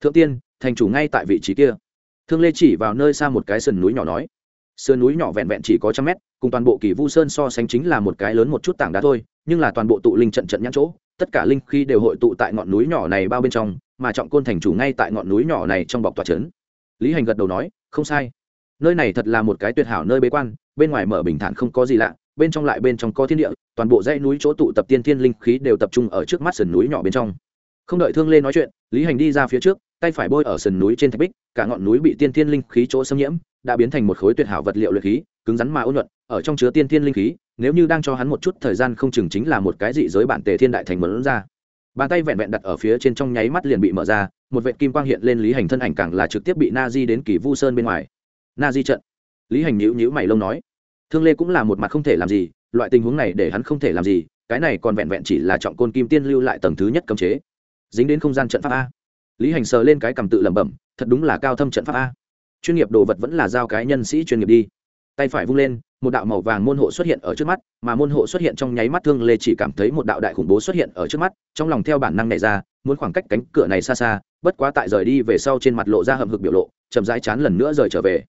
Thượng tiên, thành chủ ngay tại vị trí kia. Thương lê chỉ vào nơi xa một cái sườn núi nhỏ nói. Sườn núi nhỏ vẹn vẹn chỉ có trăm mét, cùng toàn bộ kỳ vu sơn so sánh chính là một cái lớn một chút tảng đá thôi nhưng là toàn bộ tụ linh trận trận nhãn chỗ, tất cả linh khí đều hội tụ tại ngọn núi nhỏ này bao bên trong, mà trọng côn thành chủ ngay tại ngọn núi nhỏ này trong bọc tòa trấn lý hành gật đầu nói, không sai. Nơi này thật là một cái tuyệt hảo nơi bế quan, bên ngoài mở bình thản không có gì lạ, bên trong lại bên trong có thiên địa, toàn bộ dãy núi chỗ tụ tập tiên thiên linh khí đều tập trung ở trước mắt sườn núi nhỏ bên trong. Không đợi thương lê nói chuyện, lý hành đi ra phía trước, tay phải bôi ở sườn núi trên thạch bích, cả ngọn núi bị tiên thiên linh khí chỗ xâm nhiễm, đã biến thành một khối tuyệt hảo vật liệu luyện khí, cứng rắn mà ôn nhuận, ở trong chứa tiên thiên linh khí nếu như đang cho hắn một chút thời gian không chừng chính là một cái dị giới bản tề thiên đại thành mở ra. Bàn tay vẹn vẹn đặt ở phía trên trong nháy mắt liền bị mở ra, một vệ kim quang hiện lên lý hành thân ảnh càng là trực tiếp bị na di đến kỳ vu sơn bên ngoài. Na di trận. Lý hành nhữ nhữ mày lông nói, thương lê cũng là một mặt không thể làm gì, loại tình huống này để hắn không thể làm gì, cái này còn vẹn vẹn chỉ là trọng côn kim tiên lưu lại tầng thứ nhất cấm chế. Dính đến không gian trận pháp a. Lý hành sờ lên cái cầm tự lẩm bẩm, thật đúng là cao thâm trận pháp a. Chuyên nghiệp đồ vật vẫn là giao cái nhân sĩ chuyên nghiệp đi tay phải vung lên, một đạo màu vàng môn hộ xuất hiện ở trước mắt, mà môn hộ xuất hiện trong nháy mắt thương lê chỉ cảm thấy một đạo đại khủng bố xuất hiện ở trước mắt, trong lòng theo bản năng này ra, muốn khoảng cách cánh cửa này xa xa, bất quá tại rời đi về sau trên mặt lộ ra hầm hực biểu lộ, chậm rãi chán lần nữa rời trở về.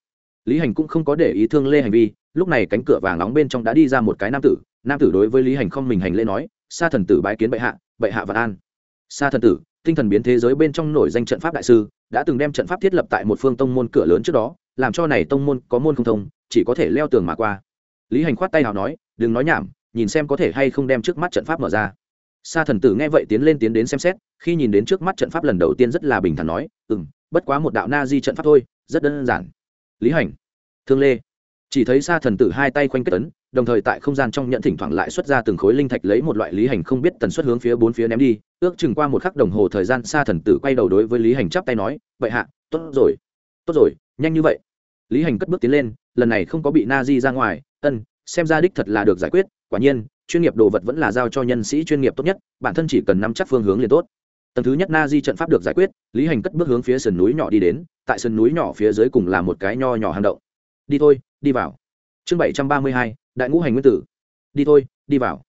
Lý hành cũng không có để ý thương lê hành vi, lúc này cánh cửa vàng nóng bên trong đã đi ra một cái nam tử nam tử đối với lý hành không mình hành lễ nói, sa thần tử bái kiến bệ hạ bệ hạ vạn an. Sa thần tử, tinh thần biến thế giới bên trong nổi danh trận pháp đại sư, đã từng đem trận pháp thiết lập tại một phương tông môn cửa lớn trước đó, làm cho này tông môn có môn không thông chỉ có thể leo tường mà qua. Lý hành khoát tay nào nói, đừng nói nhảm, nhìn xem có thể hay không đem trước mắt trận pháp mở ra. Sa thần tử nghe vậy tiến lên tiến đến xem xét, khi nhìn đến trước mắt trận pháp lần đầu tiên rất là bình thản nói ừ m bất quá một đạo na di trận pháp thôi, rất đơn giản. Lý hành, thương lê. Chỉ thấy sa thần tử hai tay khoanh kết tấn đồng thời tại không gian trong nhận thỉnh thoảng lại xuất ra từng khối linh thạch lấy một loại lý hành không biết tần suất hướng phía bốn phía ném đi, ước chừng qua một khắc đồng hồ thời gian sa thần tử quay đầu đối với lý hành chắp tay nói, vậy hạ, tốt rồi tốt rồi, nhanh như vậy lý hành cất bước tiến lên, lần này không có bị na di ra ngoài, ân, xem ra đích thật là được giải quyết, quả nhiên, chuyên nghiệp đồ vật vẫn là giao cho nhân sĩ chuyên nghiệp tốt nhất, bản thân chỉ cần nắm chắc phương hướng liền tốt. Tầng thứ nhất na di trận pháp được giải quyết, lý hành cất bước hướng phía sườn núi nhỏ đi đến, tại sườn núi nhỏ phía dưới cùng là một cái nho nhỏ hang động. Đi thôi, đi vào. Chương bảy trăm ba mươi hai, đại ngũ hành nguyên tử. Đi thôi, đi vào.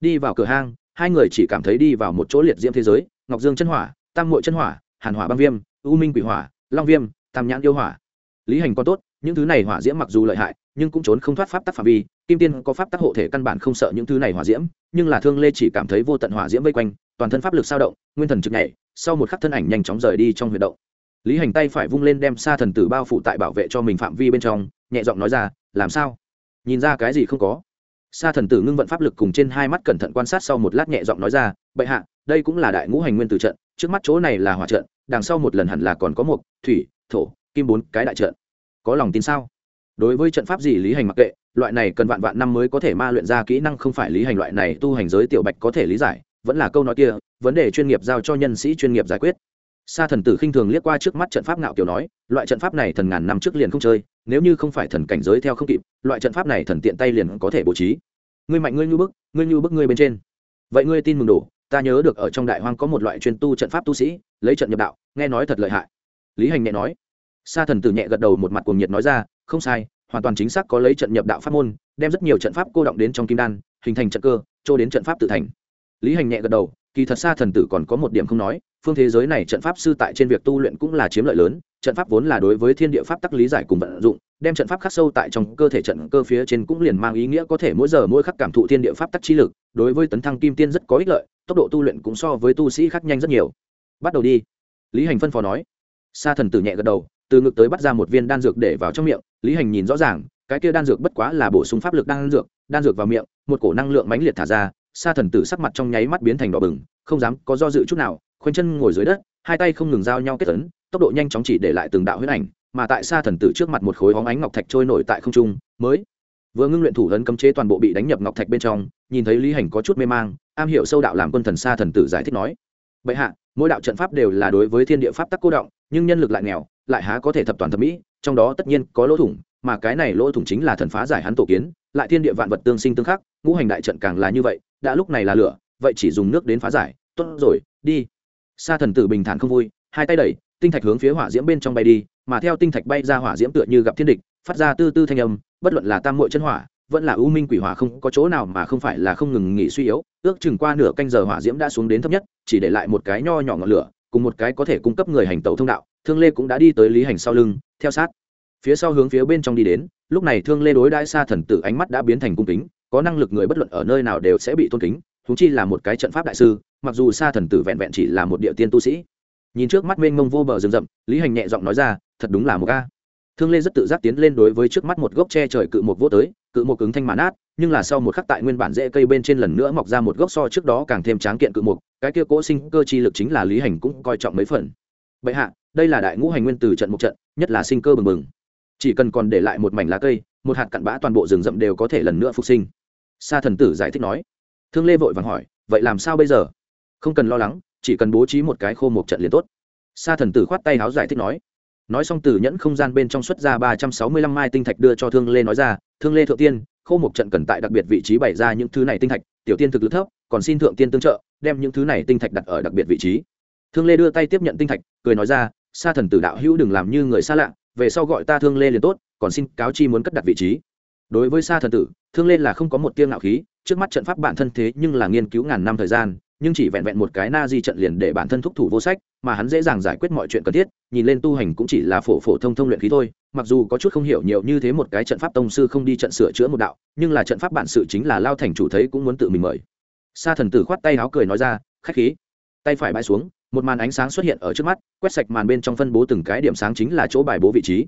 Đi vào cửa hang, hai người chỉ cảm thấy đi vào một chỗ liệt diễm thế giới, ngọc dương chân hỏa, tam mội chân hỏa, hàn hỏa băng viêm, u minh quỷ hỏa, long viêm, tam nhãn yêu hỏa lý hành còn tốt, những thứ này hỏa diễm mặc dù lợi hại, nhưng cũng trốn không thoát pháp tắc phạm vi. Kim tiên có pháp tắc hộ thể căn bản không sợ những thứ này hỏa diễm, nhưng là thương lê chỉ cảm thấy vô tận hỏa diễm vây quanh, toàn thân pháp lực sao động, nguyên thần trực nhảy, sau một khắc thân ảnh nhanh chóng rời đi trong huyệt động. Lý hành tay phải vung lên đem xa thần tử bao phủ tại bảo vệ cho mình phạm vi bên trong, nhẹ giọng nói ra, làm sao? Nhìn ra cái gì không có? Xa thần tử ngưng vận pháp lực cùng trên hai mắt cẩn thận quan sát sau một lát nhẹ giọng nói ra, bệ hạ, đây cũng là đại ngũ hành nguyên tử trận, trước mắt chỗ này là hỏa trận, đằng sau một lần hẳn là còn có một, thủy, thổ kim bốn, cái đại trận. Có lòng tin sao? Đối với trận pháp gì lý hành mặc kệ, loại này cần vạn vạn năm mới có thể ma luyện ra kỹ năng không phải lý hành loại này tu hành giới tiểu bạch có thể lý giải, vẫn là câu nói kia, vấn đề chuyên nghiệp giao cho nhân sĩ chuyên nghiệp giải quyết. Sa thần tử khinh thường liếc qua trước mắt trận pháp ngạo kiểu nói, loại trận pháp này thần ngàn năm trước liền không chơi, nếu như không phải thần cảnh giới theo không kịp, loại trận pháp này thần tiện tay liền có thể bố trí. Ngươi mạnh, ngươi như bức, ngươi như bức ngươi bên trên. Vậy ngươi tin mừng đủ, ta nhớ được ở trong đại hoang có một loại chuyên tu trận pháp tu sĩ, lấy trận nhập đạo, nghe nói thật lợi hại. Lý hành nhẹ nói sa thần tử nhẹ gật đầu một mặt cuồng nhiệt nói ra, không sai, hoàn toàn chính xác có lấy trận nhập đạo pháp môn, đem rất nhiều trận pháp cô động đến trong kim đan, hình thành trận cơ cho đến trận pháp tự thành. Lý hành nhẹ gật đầu, kỳ thật xa thần tử còn có một điểm không nói, phương thế giới này trận pháp sư tại trên việc tu luyện cũng là chiếm lợi lớn, trận pháp vốn là đối với thiên địa pháp tắc lý giải cùng vận dụng, đem trận pháp khắc sâu tại trong cơ thể trận cơ phía trên cũng liền mang ý nghĩa có thể mỗi giờ mỗi khắc cảm thụ thiên địa pháp tắc chi lực, đối với tấn thăng kim tiên rất có ích lợi, tốc độ tu luyện cũng so với tu sĩ khác nhanh rất nhiều. Bắt đầu đi. Lý hành phân phó nói. Sa thần tử nhẹ gật đầu từ ngực tới bắt ra một viên đan dược để vào trong miệng, lý hành nhìn rõ ràng, cái kia đan dược bất quá là bổ sung pháp lực đan dược đan dược vào miệng, một cổ năng lượng mãnh liệt thả ra, sa thần tử sắc mặt trong nháy mắt biến thành đỏ bừng, không dám có do dự chút nào, khoanh chân ngồi dưới đất, hai tay không ngừng giao nhau kết tấn tốc độ nhanh chóng chỉ để lại từng đạo huyết ảnh, mà tại Sa thần tử trước mặt một khối hóng ánh ngọc thạch trôi nổi tại không trung, mới vừa ngưng luyện thủ ấn cấm chế toàn bộ bị đánh nhập ngọc thạch bên trong, nhìn thấy lý hành có chút mê mang, am hiểu sâu đạo làm quân thần Sa thần tử giải thích nói, bệ hạ, mỗi đạo trận pháp đều là đối với thiên địa pháp tắc cô động, nhưng nhân lực lại nghèo lại há có thể thập toàn thập mỹ, trong đó tất nhiên có lỗ thủng, mà cái này lỗ thủng chính là thần phá giải hắn tổ kiến, lại thiên địa vạn vật tương sinh tương khắc, ngũ hành đại trận càng là như vậy, đã lúc này là lửa, vậy chỉ dùng nước đến phá giải, tốt rồi, đi. Sa thần tử bình thản không vui, hai tay đẩy, tinh thạch hướng phía hỏa diễm bên trong bay đi, mà theo tinh thạch bay ra hỏa diễm tựa như gặp thiên địch, phát ra tư tư thanh âm, bất luận là tam muội chân hỏa, vẫn là ưu minh quỷ hỏa không có chỗ nào mà không phải là không ngừng nghỉ suy yếu, ước chừng qua nửa canh giờ hỏa diễm đã xuống đến thấp nhất, chỉ để lại một cái nho nhỏ ngọn lửa, cùng một cái có thể cung cấp người hành tẩu thông đạo thương lê cũng đã đi tới lý hành sau lưng, theo sát. Phía sau hướng phía bên trong đi đến, lúc này thương lê đối đãi xa thần tử ánh mắt đã biến thành cung kính, có năng lực người bất luận ở nơi nào đều sẽ bị tôn kính húng chi là một cái trận pháp đại sư, mặc dù xa thần tử vẹn vẹn chỉ là một địa tiên tu sĩ. Nhìn trước mắt mênh mông vô bờ rừng rậm, lý hành nhẹ giọng nói ra, thật đúng là một ca thương lê rất tự giác tiến lên đối với trước mắt một gốc tre trời cự một vô tới, cự một cứng thanh mãn át nhưng là sau một khắc tại nguyên bản rễ cây bên trên lần nữa mọc ra một gốc so trước đó càng thêm tráng kiện cự mục, cái kia cố sinh cơ chi lực chính là lý hành cũng coi trọng mấy phần. Bệ hạ đây là đại ngũ hành nguyên từ trận một trận, nhất là sinh cơ bừng bừng. Chỉ cần còn để lại một mảnh lá cây, một hạt cặn bã toàn bộ rừng rậm đều có thể lần nữa phục sinh. Sa thần tử giải thích nói. Thương lê vội vàng hỏi, vậy làm sao bây giờ? Không cần lo lắng, chỉ cần bố trí một cái khô một trận liền tốt. Sa thần tử khoát tay háo giải thích nói. Nói xong từ nhẫn không gian bên trong xuất ra ba trăm sáu mươi lăm mai tinh thạch đưa cho thương lê nói ra, thương lê thượng tiên, khô một trận cần tại đặc biệt vị trí bày ra những thứ này tinh thạch, tiểu tiên thực lực thấp, còn xin thượng tiên tương trợ, đem những thứ này tinh thạch đặt ở đặc biệt vị trí. Thương lê đưa tay tiếp nhận tinh thạch, cười nói ra sa thần tử đạo hữu đừng làm như người xa lạ, về sau gọi ta thương lê liền tốt, còn xin cáo chi muốn cất đặt vị trí. Đối với sa thần tử, thương lê là không có một tiêu ngạo khí, trước mắt trận pháp bản thân thế nhưng là nghiên cứu ngàn năm thời gian, nhưng chỉ vẹn vẹn một cái na di trận liền để bản thân thúc thủ vô sách, mà hắn dễ dàng giải quyết mọi chuyện cần thiết, nhìn lên tu hành cũng chỉ là phổ phổ thông thông luyện khí thôi, mặc dù có chút không hiểu nhiều như thế một cái trận pháp tông sư không đi trận sửa chữa một đạo, nhưng là trận pháp bản sự chính là lao thành chủ thấy cũng muốn tự mình mời. Sa thần tử khoát tay áo cười nói ra, khách khí. Tay phải bãi xuống một màn ánh sáng xuất hiện ở trước mắt, quét sạch màn bên trong phân bố từng cái điểm sáng chính là chỗ bài bố vị trí.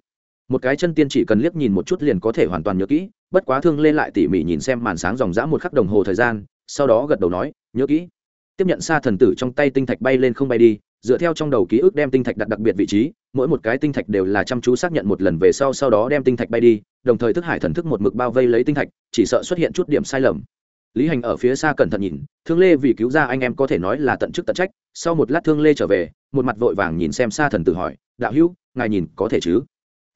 Một cái chân tiên chỉ cần liếc nhìn một chút liền có thể hoàn toàn nhớ kỹ, bất quá thương lên lại tỉ mỉ nhìn xem màn sáng dòng dã một khắc đồng hồ thời gian, sau đó gật đầu nói, nhớ kỹ. Tiếp nhận xa thần tử trong tay tinh thạch bay lên không bay đi, dựa theo trong đầu ký ức đem tinh thạch đặt đặc biệt vị trí, mỗi một cái tinh thạch đều là chăm chú xác nhận một lần về sau sau đó đem tinh thạch bay đi, đồng thời thức hải thần thức một mực bao vây lấy tinh thạch, chỉ sợ xuất hiện chút điểm sai lầm lý hành ở phía xa cẩn thận nhìn, thương lê vì cứu ra anh em có thể nói là tận chức tận trách, sau một lát thương lê trở về, một mặt vội vàng nhìn xem xa thần tử hỏi, đạo hữu, ngài nhìn có thể chứ?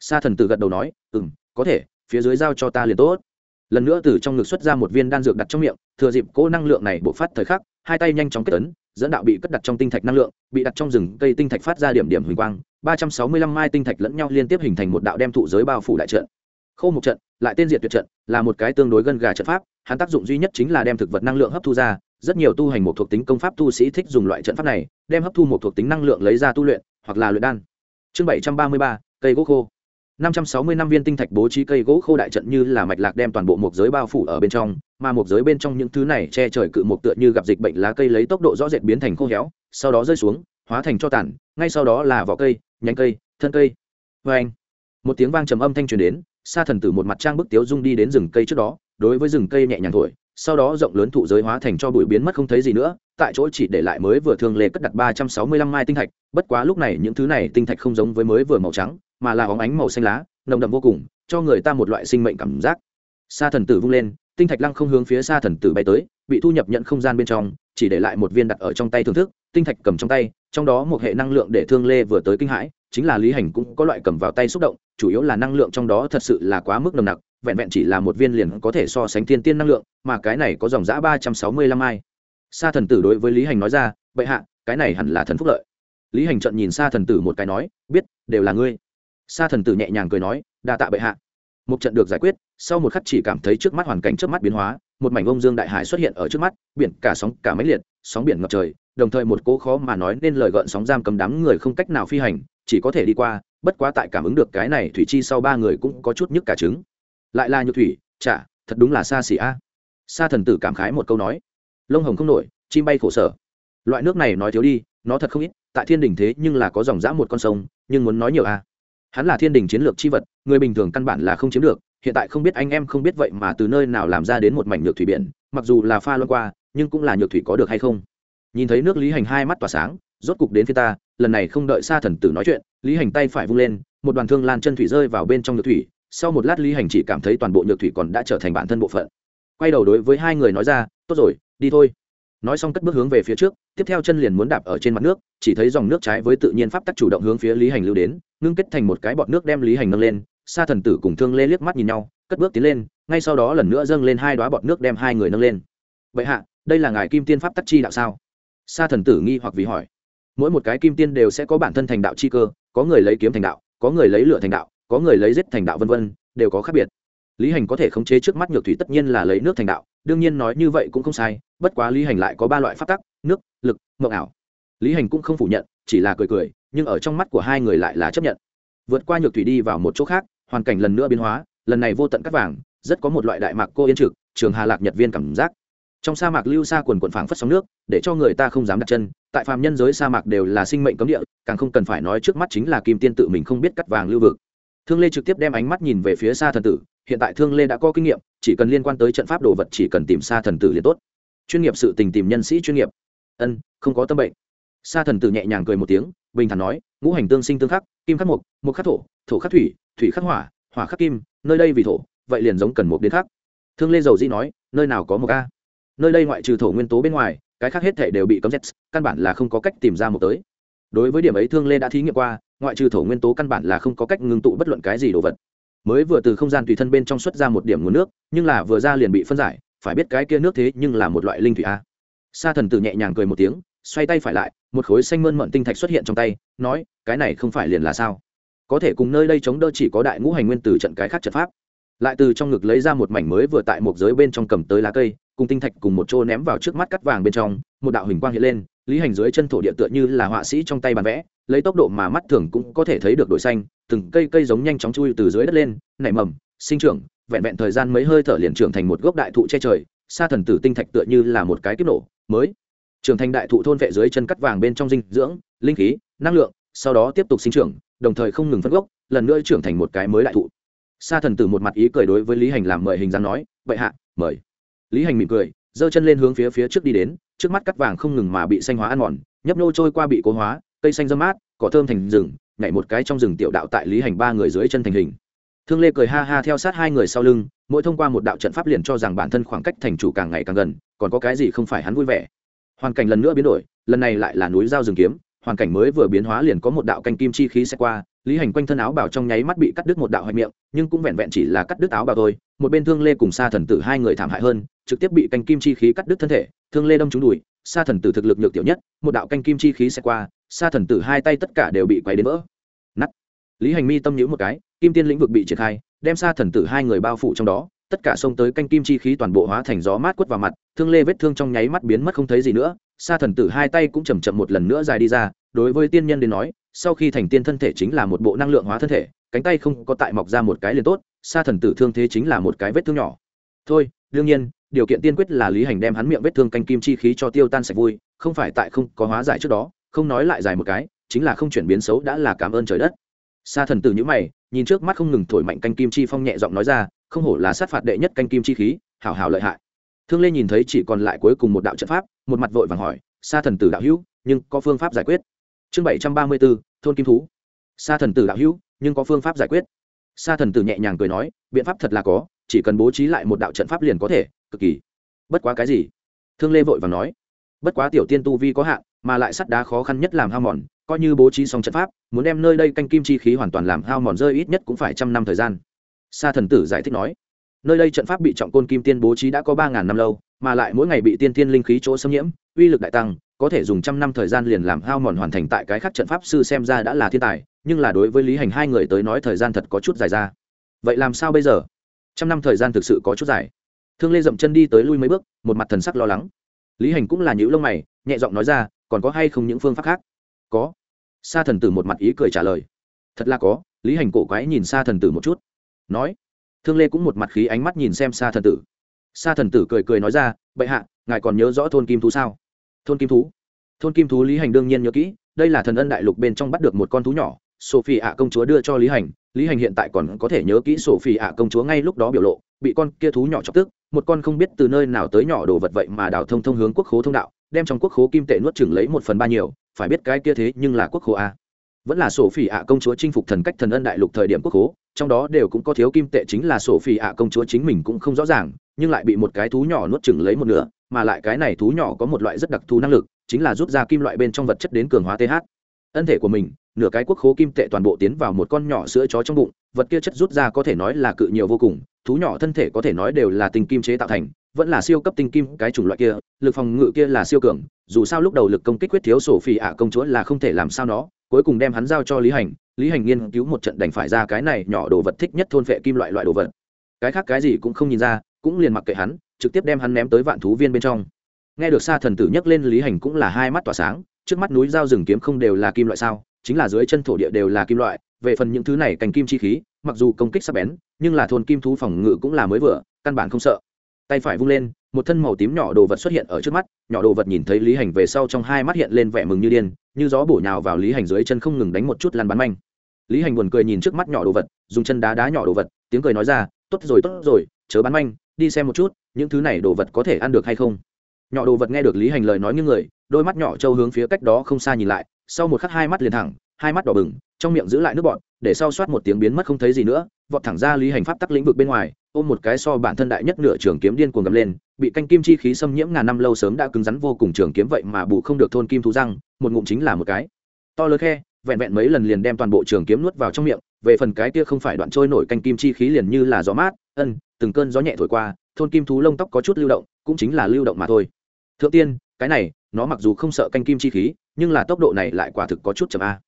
Xa thần tử gật đầu nói ừ m có thể, phía dưới giao cho ta liền tốt. Lần nữa từ trong ngực xuất ra một viên đan dược đặt trong miệng, thừa dịp cỗ năng lượng này bộc phát thời khắc, hai tay nhanh chóng kết tấn dẫn đạo bị cất đặt trong tinh thạch năng lượng, bị đặt trong rừng cây tinh thạch phát ra điểm điểm huỳnh quang, ba trăm sáu mươi lăm mai tinh thạch lẫn nhau liên tiếp hình thành một đạo đem thụ giới bao phủ đại trận. Khô một trận, lại tên diệt tuyệt trận, là một cái tương đối gân gà trận pháp hắn tác dụng duy nhất chính là đem thực vật năng lượng hấp thu ra, rất nhiều tu hành một thuộc tính công pháp tu sĩ thích dùng loại trận pháp này, đem hấp thu một thuộc tính năng lượng lấy ra tu luyện, hoặc là luyện đan. Chương bảy trăm ba mươi ba, cây gỗ khô. năm trăm sáu mươi năm viên tinh thạch bố trí cây gỗ khô đại trận như là mạch lạc đem toàn bộ một giới bao phủ ở bên trong, mà một giới bên trong những thứ này che trời cự một tựa như gặp dịch bệnh lá cây lấy tốc độ rõ rệt biến thành khô héo, sau đó rơi xuống, hóa thành cho tàn, ngay sau đó là vỏ cây, nhánh cây, thân cây. Vê anh một tiếng vang trầm âm thanh truyền đến, sa thần tử một mặt trang bức tiếu dung đi đến rừng cây trước đó đối với rừng cây nhẹ nhàng thổi, sau đó rộng lớn thụ giới hóa thành cho bụi biến mất không thấy gì nữa, tại chỗ chỉ để lại mới vừa thường lệ cất đặt ba trăm sáu mươi lăm mai tinh thạch, bất quá lúc này những thứ này tinh thạch không giống với mới vừa màu trắng, mà là óng ánh màu xanh lá, nồng đậm vô cùng, cho người ta một loại sinh mệnh cảm giác. Sa thần tử vung lên, tinh thạch lăng không hướng phía sa thần tử bay tới, bị thu nhập nhận không gian bên trong, chỉ để lại một viên đặt ở trong tay thưởng thức, tinh thạch cầm trong tay, trong đó một hệ năng lượng để thương lê vừa tới kinh hãi, chính là lý hành cũng có loại cầm vào tay xúc động, chủ yếu là năng lượng trong đó thật sự là quá mức nồng nặc vẹn vẹn chỉ là một viên liền có thể so sánh thiên tiên năng lượng, mà cái này có dòng giã ba trăm sáu mươi lăm ai. Sa thần tử đối với lý hành nói ra, bệ hạ, cái này hẳn là thần phúc lợi. Lý hành trận nhìn sa thần tử một cái nói, biết, đều là ngươi. Sa thần tử nhẹ nhàng cười nói, đa tạ bệ hạ. Một trận được giải quyết, sau một khắc chỉ cảm thấy trước mắt hoàn cảnh trước mắt biến hóa, một mảnh ông dương đại hải xuất hiện ở trước mắt, biển cả sóng, cả mấy liệt, sóng biển ngập trời, đồng thời một cố khó mà nói nên lời gợn sóng giam cầm đám người không cách nào phi hành, chỉ có thể đi qua, bất quá tại cảm ứng được cái này thủy chi sau ba người cũng có chút nhức cả trứng lại là nhược thủy, chả, thật đúng là xa xỉ a. Sa thần tử cảm khái một câu nói. Lông hồng không nổi, chim bay khổ sở. Loại nước này nói thiếu đi, nó thật không ít, tại thiên đình thế nhưng là có dòng dã một con sông, nhưng muốn nói nhiều a. Hắn là thiên đình chiến lược chi vật, người bình thường căn bản là không chiếm được, hiện tại không biết anh em không biết vậy mà từ nơi nào làm ra đến một mảnh nhược thủy biển, mặc dù là pha loan qua, nhưng cũng là nhược thủy có được hay không. Nhìn thấy nước lý hành hai mắt tỏa sáng, rốt cục đến phía ta, lần này không đợi xa thần tử nói chuyện, lý hành tay phải vung lên, một đoàn thương lan chân thủy rơi vào bên trong nhược thủy sau một lát lý hành chỉ cảm thấy toàn bộ nhược thủy còn đã trở thành bản thân bộ phận. Quay đầu đối với hai người nói ra, tốt rồi, đi thôi. Nói xong cất bước hướng về phía trước, tiếp theo chân liền muốn đạp ở trên mặt nước, chỉ thấy dòng nước trái với tự nhiên pháp tắc chủ động hướng phía lý hành lưu đến, ngưng kết thành một cái bọt nước đem lý hành nâng lên. Sa thần tử cùng thương lê liếc mắt nhìn nhau, cất bước tiến lên, ngay sau đó lần nữa dâng lên hai đoá bọt nước đem hai người nâng lên. Vậy hạ, đây là ngài kim tiên pháp tắc chi đạo sao? Sa thần tử nghi hoặc vì hỏi. Mỗi một cái kim tiên đều sẽ có bản thân thành đạo chi cơ, có người lấy kiếm thành đạo, có người lấy lửa thành đạo có người lấy giết thành đạo vân vân, đều có khác biệt. Lý hành có thể khống chế trước mắt nhược thủy tất nhiên là lấy nước thành đạo, đương nhiên nói như vậy cũng không sai, bất quá lý hành lại có ba loại phát tắc, nước, lực, mộng ảo. Lý hành cũng không phủ nhận, chỉ là cười cười, nhưng ở trong mắt của hai người lại là chấp nhận. Vượt qua nhược thủy đi vào một chỗ khác, hoàn cảnh lần nữa biến hóa, lần này vô tận cắt vàng, rất có một loại đại mạc cô yên trực, trường hà lạc nhật viên cảm giác. Trong sa mạc lưu xa quần quần phảng phất sóng nước, để cho người ta không dám đặt chân, tại phàm nhân giới sa mạc đều là sinh mệnh cấm địa, càng không cần phải nói trước mắt chính là kim tiên tự mình không biết cắt vàng lưu vực thương lê trực tiếp đem ánh mắt nhìn về phía xa thần tử hiện tại thương lê đã có kinh nghiệm chỉ cần liên quan tới trận pháp đồ vật chỉ cần tìm xa thần tử liền tốt. Chuyên nghiệp sự tình tìm nhân sĩ chuyên nghiệp. Ân không có tâm bệnh. Sa thần tử nhẹ nhàng cười một tiếng bình thản nói ngũ hành tương sinh tương khắc kim khắc mục mục khắc thổ thổ khắc thủy thủy khắc hỏa hỏa khắc kim nơi đây vì thổ vậy liền giống cần Mộc đến khắc thương lê dầu di nói nơi nào có một a? Nơi đây ngoại trừ thổ nguyên tố bên ngoài cái khác hết thể đều bị cấm giết, căn bản là không có cách tìm ra một tới. Đối với điểm ấy thương lê đã thí nghiệm qua ngoại trừ thổ nguyên tố căn bản là không có cách ngưng tụ bất luận cái gì đồ vật. Mới vừa từ không gian tùy thân bên trong xuất ra một điểm nguồn nước, nhưng là vừa ra liền bị phân giải, phải biết cái kia nước thế nhưng là một loại linh thủy a. Sa thần tử nhẹ nhàng cười một tiếng, xoay tay phải lại, một khối xanh mơn mận tinh thạch xuất hiện trong tay, nói, cái này không phải liền là sao? Có thể cùng nơi đây chống đỡ chỉ có đại ngũ hành nguyên từ trận cái khác trận pháp. Lại từ trong ngực lấy ra một mảnh mới vừa tại một giới bên trong cầm tới lá cây, cùng tinh thạch cùng một chỗ ném vào trước mắt cắt vàng bên trong, một đạo hình quang hiện lên, lý hành dưới chân thổ địa tựa như là họa sĩ trong tay bàn vẽ lấy tốc độ mà mắt thường cũng có thể thấy được đổi xanh, từng cây cây giống nhanh chóng chui từ dưới đất lên, nảy mầm, sinh trưởng, vẹn vẹn thời gian mấy hơi thở liền trưởng thành một gốc đại thụ che trời, sa thần tử tinh thạch tựa như là một cái kích nổ, mới trưởng thành đại thụ thôn vệ dưới chân cắt vàng bên trong dinh dưỡng, linh khí, năng lượng, sau đó tiếp tục sinh trưởng, đồng thời không ngừng phân gốc, lần nữa trưởng thành một cái mới đại thụ. Sa thần tử một mặt ý cười đối với lý hành làm mời hình dáng nói vậy hạ, mời. Lý hành mỉm cười, giơ chân lên hướng phía phía trước đi đến, trước mắt cắt vàng không ngừng mà bị xanh hóa ăn mòn, nhấp nô trôi qua bị cố hóa cây xanh dâm mát, cỏ thơm thành rừng, nhảy một cái trong rừng tiểu đạo tại lý hành ba người dưới chân thành hình. Thương lê cười ha ha theo sát hai người sau lưng, mỗi thông qua một đạo trận pháp liền cho rằng bản thân khoảng cách thành chủ càng ngày càng gần, còn có cái gì không phải hắn vui vẻ. Hoàn cảnh lần nữa biến đổi, lần này lại là núi giao rừng kiếm, hoàn cảnh mới vừa biến hóa liền có một đạo canh kim chi khí sẽ qua, lý hành quanh thân áo bảo trong nháy mắt bị cắt đứt một đạo hoại miệng, nhưng cũng vẹn vẹn chỉ là cắt đứt áo bảo thôi. Một bên thương lê cùng Sa thần tử hai người thảm hại hơn, trực tiếp bị canh kim chi khí cắt đứt thân thể, thương lê đâm trúng đùi, Sa thần tử thực lực nhược tiểu nhất, một đạo canh kim chi khí sẽ qua xa thần tử hai tay tất cả đều bị quay đến vỡ. Nắt lý hành mi tâm nhữ một cái, kim tiên lĩnh vực bị triển khai, đem xa thần tử hai người bao phủ trong đó, tất cả xông tới canh kim chi khí toàn bộ hóa thành gió mát quất vào mặt, thương lê vết thương trong nháy mắt biến mất không thấy gì nữa. Xa thần tử hai tay cũng chầm chậm một lần nữa dài đi ra, đối với tiên nhân đến nói, sau khi thành tiên thân thể chính là một bộ năng lượng hóa thân thể, cánh tay không có tại mọc ra một cái liền tốt xa thần tử thương thế chính là một cái vết thương nhỏ. Thôi, đương nhiên, điều kiện tiên quyết là lý hành đem hắn miệng vết thương canh kim chi khí cho tiêu tan sạch vui, không phải tại không có hóa giải trước đó không nói lại dài một cái, chính là không chuyển biến xấu đã là cảm ơn trời đất. Sa thần tử nhữ mày, nhìn trước mắt không ngừng thổi mạnh canh kim chi phong nhẹ giọng nói ra, không hổ là sát phạt đệ nhất canh kim chi khí, hảo hảo lợi hại. Thương lê nhìn thấy chỉ còn lại cuối cùng một đạo trận pháp, một mặt vội vàng hỏi, sa thần tử đạo hữu, nhưng có phương pháp giải quyết? Chương bảy trăm ba mươi b ố thôn kim thú. Sa thần tử đạo hữu, nhưng có phương pháp giải quyết? Sa thần tử nhẹ nhàng cười nói, biện pháp thật là có, chỉ cần bố trí lại một đạo trận pháp liền có thể, cực kỳ. Bất quá cái gì? Thương lê vội và nói bất quá tiểu tiên tu vi có hạn, mà lại sắt đá khó khăn nhất làm hao mòn, coi như bố trí xong trận pháp, muốn đem nơi đây canh kim chi khí hoàn toàn làm hao mòn rơi ít nhất cũng phải trăm năm thời gian. Sa thần tử giải thích nói, nơi đây trận pháp bị trọng côn kim tiên bố trí đã có ba ngàn năm lâu, mà lại mỗi ngày bị tiên tiên linh khí chỗ xâm nhiễm, uy lực đại tăng, có thể dùng trăm năm thời gian liền làm hao mòn hoàn thành tại cái khác trận pháp sư xem ra đã là thiên tài, nhưng là đối với lý hành hai người tới nói thời gian thật có chút dài ra. Vậy làm sao bây giờ? Trăm năm thời gian thực sự có chút dài. Thương lê dậm chân đi tới lui mấy bước, một mặt thần sắc lo lắng lý hành cũng là những lông mày, nhẹ giọng nói ra, còn có hay không những phương pháp khác? Có. Sa thần tử một mặt ý cười trả lời. Thật là có, lý hành cổ quái nhìn sa thần tử một chút. Nói. Thương lê cũng một mặt khí ánh mắt nhìn xem sa thần tử. Sa thần tử cười cười nói ra, bệ hạ, ngài còn nhớ rõ thôn kim thú sao? Thôn kim thú? Thôn kim thú lý hành đương nhiên nhớ kỹ, đây là thần ân đại lục bên trong bắt được một con thú nhỏ, sophie ạ công chúa đưa cho lý hành lý hành hiện tại còn có thể nhớ kỹ sophie ạ công chúa ngay lúc đó biểu lộ, bị con kia thú nhỏ chọc tức một con không biết từ nơi nào tới nhỏ đồ vật vậy mà đào thông thông hướng quốc khố thông đạo, đem trong quốc khố kim tệ nuốt chừng lấy một phần ba nhiều, phải biết cái kia thế nhưng là quốc khố a. Vẫn là sổ phỉ ạ công chúa chinh phục thần cách thần ân đại lục thời điểm quốc khố, trong đó đều cũng có thiếu kim tệ chính là sổ phỉ ạ công chúa chính mình cũng không rõ ràng, nhưng lại bị một cái thú nhỏ nuốt chừng lấy một nửa, mà lại cái này thú nhỏ có một loại rất đặc thù năng lực, chính là rút ra kim loại bên trong vật chất đến cường hóa th ân thể của mình, nửa cái quốc khố kim tệ toàn bộ tiến vào một con nhỏ sữa chó trong bụng, vật kia chất rút ra có thể nói là cự nhiều vô cùng thú nhỏ thân thể có thể nói đều là tinh kim chế tạo thành, vẫn là siêu cấp tinh kim cái chủng loại kia, lực phòng ngự kia là siêu cường, dù sao lúc đầu lực công kích quyết thiếu sổ phi ạ công chúa là không thể làm sao nó, cuối cùng đem hắn giao cho lý hành lý hành nghiên cứu một trận đành phải ra cái này nhỏ đồ vật thích nhất thôn phệ kim loại loại đồ vật. Cái khác cái gì cũng không nhìn ra, cũng liền mặc kệ hắn, trực tiếp đem hắn ném tới vạn thú viên bên trong. Nghe được xa thần tử nhắc lên lý hành cũng là hai mắt tỏa sáng, trước mắt núi dao rừng kiếm không đều là kim loại sao, chính là dưới chân thổ địa đều là kim loại về phần những thứ này cành kim chi khí, mặc dù công kích sắc bén, nhưng là thôn kim thú phòng ngự cũng là mới vừa, căn bản không sợ. Tay phải vung lên, một thân màu tím nhỏ đồ vật xuất hiện ở trước mắt, nhỏ đồ vật nhìn thấy lý hành về sau trong hai mắt hiện lên vẻ mừng như điên, như gió bổ nhào vào lý hành dưới chân không ngừng đánh một chút lăn bắn manh. Lý hành buồn cười nhìn trước mắt nhỏ đồ vật, dùng chân đá đá nhỏ đồ vật, tiếng cười nói ra, tốt rồi tốt rồi, chớ bắn manh, đi xem một chút, những thứ này đồ vật có thể ăn được hay không? Nhỏ đồ vật nghe được lý hành lời nói như người, đôi mắt nhỏ trâu hướng phía cách đó không xa nhìn lại, sau một khắc hai mắt liền thẳng hai mắt đỏ bừng, trong miệng giữ lại nước bọn để sau soát một tiếng biến mất không thấy gì nữa, vọt thẳng ra lý hành pháp tắc lĩnh vực bên ngoài, ôm một cái so bản thân đại nhất nửa trường kiếm điên cuồng gầm lên, bị canh kim chi khí xâm nhiễm ngàn năm lâu sớm đã cứng rắn vô cùng trường kiếm vậy mà bù không được thôn kim thú răng, một ngụm chính là một cái. To lớn khe, vẹn vẹn mấy lần liền đem toàn bộ trường kiếm nuốt vào trong miệng, về phần cái kia không phải đoạn trôi nổi canh kim chi khí liền như là gió mát, ân, từng cơn gió nhẹ thổi qua, thôn kim thú lông tóc có chút lưu động, cũng chính là lưu động mà thôi. Thượng tiên, cái này, nó mặc dù không sợ canh kim chi khí, nhưng là tốc độ này lại quả thực có chút chậm a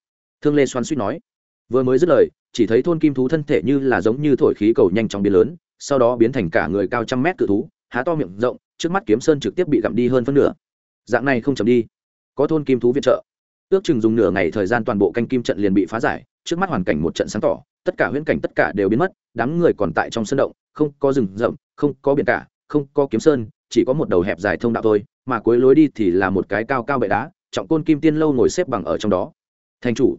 thương lê xoan suýt nói. Vừa mới dứt lời, chỉ thấy thôn kim thú thân thể như là giống như thổi khí cầu nhanh chóng biến lớn, sau đó biến thành cả người cao trăm mét cự thú, há to miệng rộng, trước mắt kiếm sơn trực tiếp bị gặm đi hơn phân nửa. Dạng này không chậm đi. Có thôn kim thú viện trợ. Ước chừng dùng nửa ngày thời gian toàn bộ canh kim trận liền bị phá giải, trước mắt hoàn cảnh một trận sáng tỏ, tất cả huyễn cảnh tất cả đều biến mất, đám người còn tại trong sân động, không có rừng rậm, không có biển cả, không có kiếm sơn, chỉ có một đầu hẹp dài thông đạo thôi, mà cuối lối đi thì là một cái cao cao bệ đá, trọng côn kim tiên lâu ngồi xếp bằng ở trong đó. Thành chủ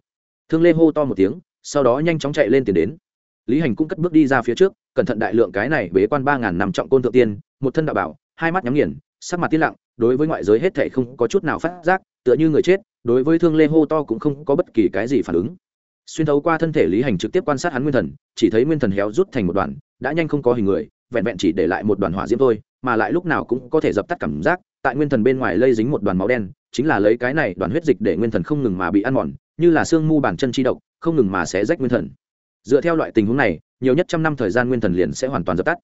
thương lê hô to một tiếng, sau đó nhanh chóng chạy lên tiền đến. Lý hành cũng cất bước đi ra phía trước, cẩn thận đại lượng cái này bế quan ba ngàn năm trọng côn thượng tiên, một thân đạo bảo, hai mắt nhắm nghiền, sắc mặt tiên lặng, đối với ngoại giới hết thể không có chút nào phát giác, tựa như người chết, đối với thương lê hô to cũng không có bất kỳ cái gì phản ứng. Xuyên thấu qua thân thể lý hành trực tiếp quan sát hắn nguyên thần, chỉ thấy nguyên thần héo rút thành một đoàn đã nhanh không có hình người, vẹn vẹn chỉ để lại một đoàn hỏa diễm thôi, mà lại lúc nào cũng có thể dập tắt cảm giác, tại nguyên thần bên ngoài lây dính một đoàn máu đen, chính là lấy cái này đoàn huyết dịch để nguyên thần không ngừng mà bị ăn mòn như là xương mu bản chân chi độc, không ngừng mà sẽ rách nguyên thần. Dựa theo loại tình huống này, nhiều nhất trăm năm thời gian nguyên thần liền sẽ hoàn toàn dập tắt.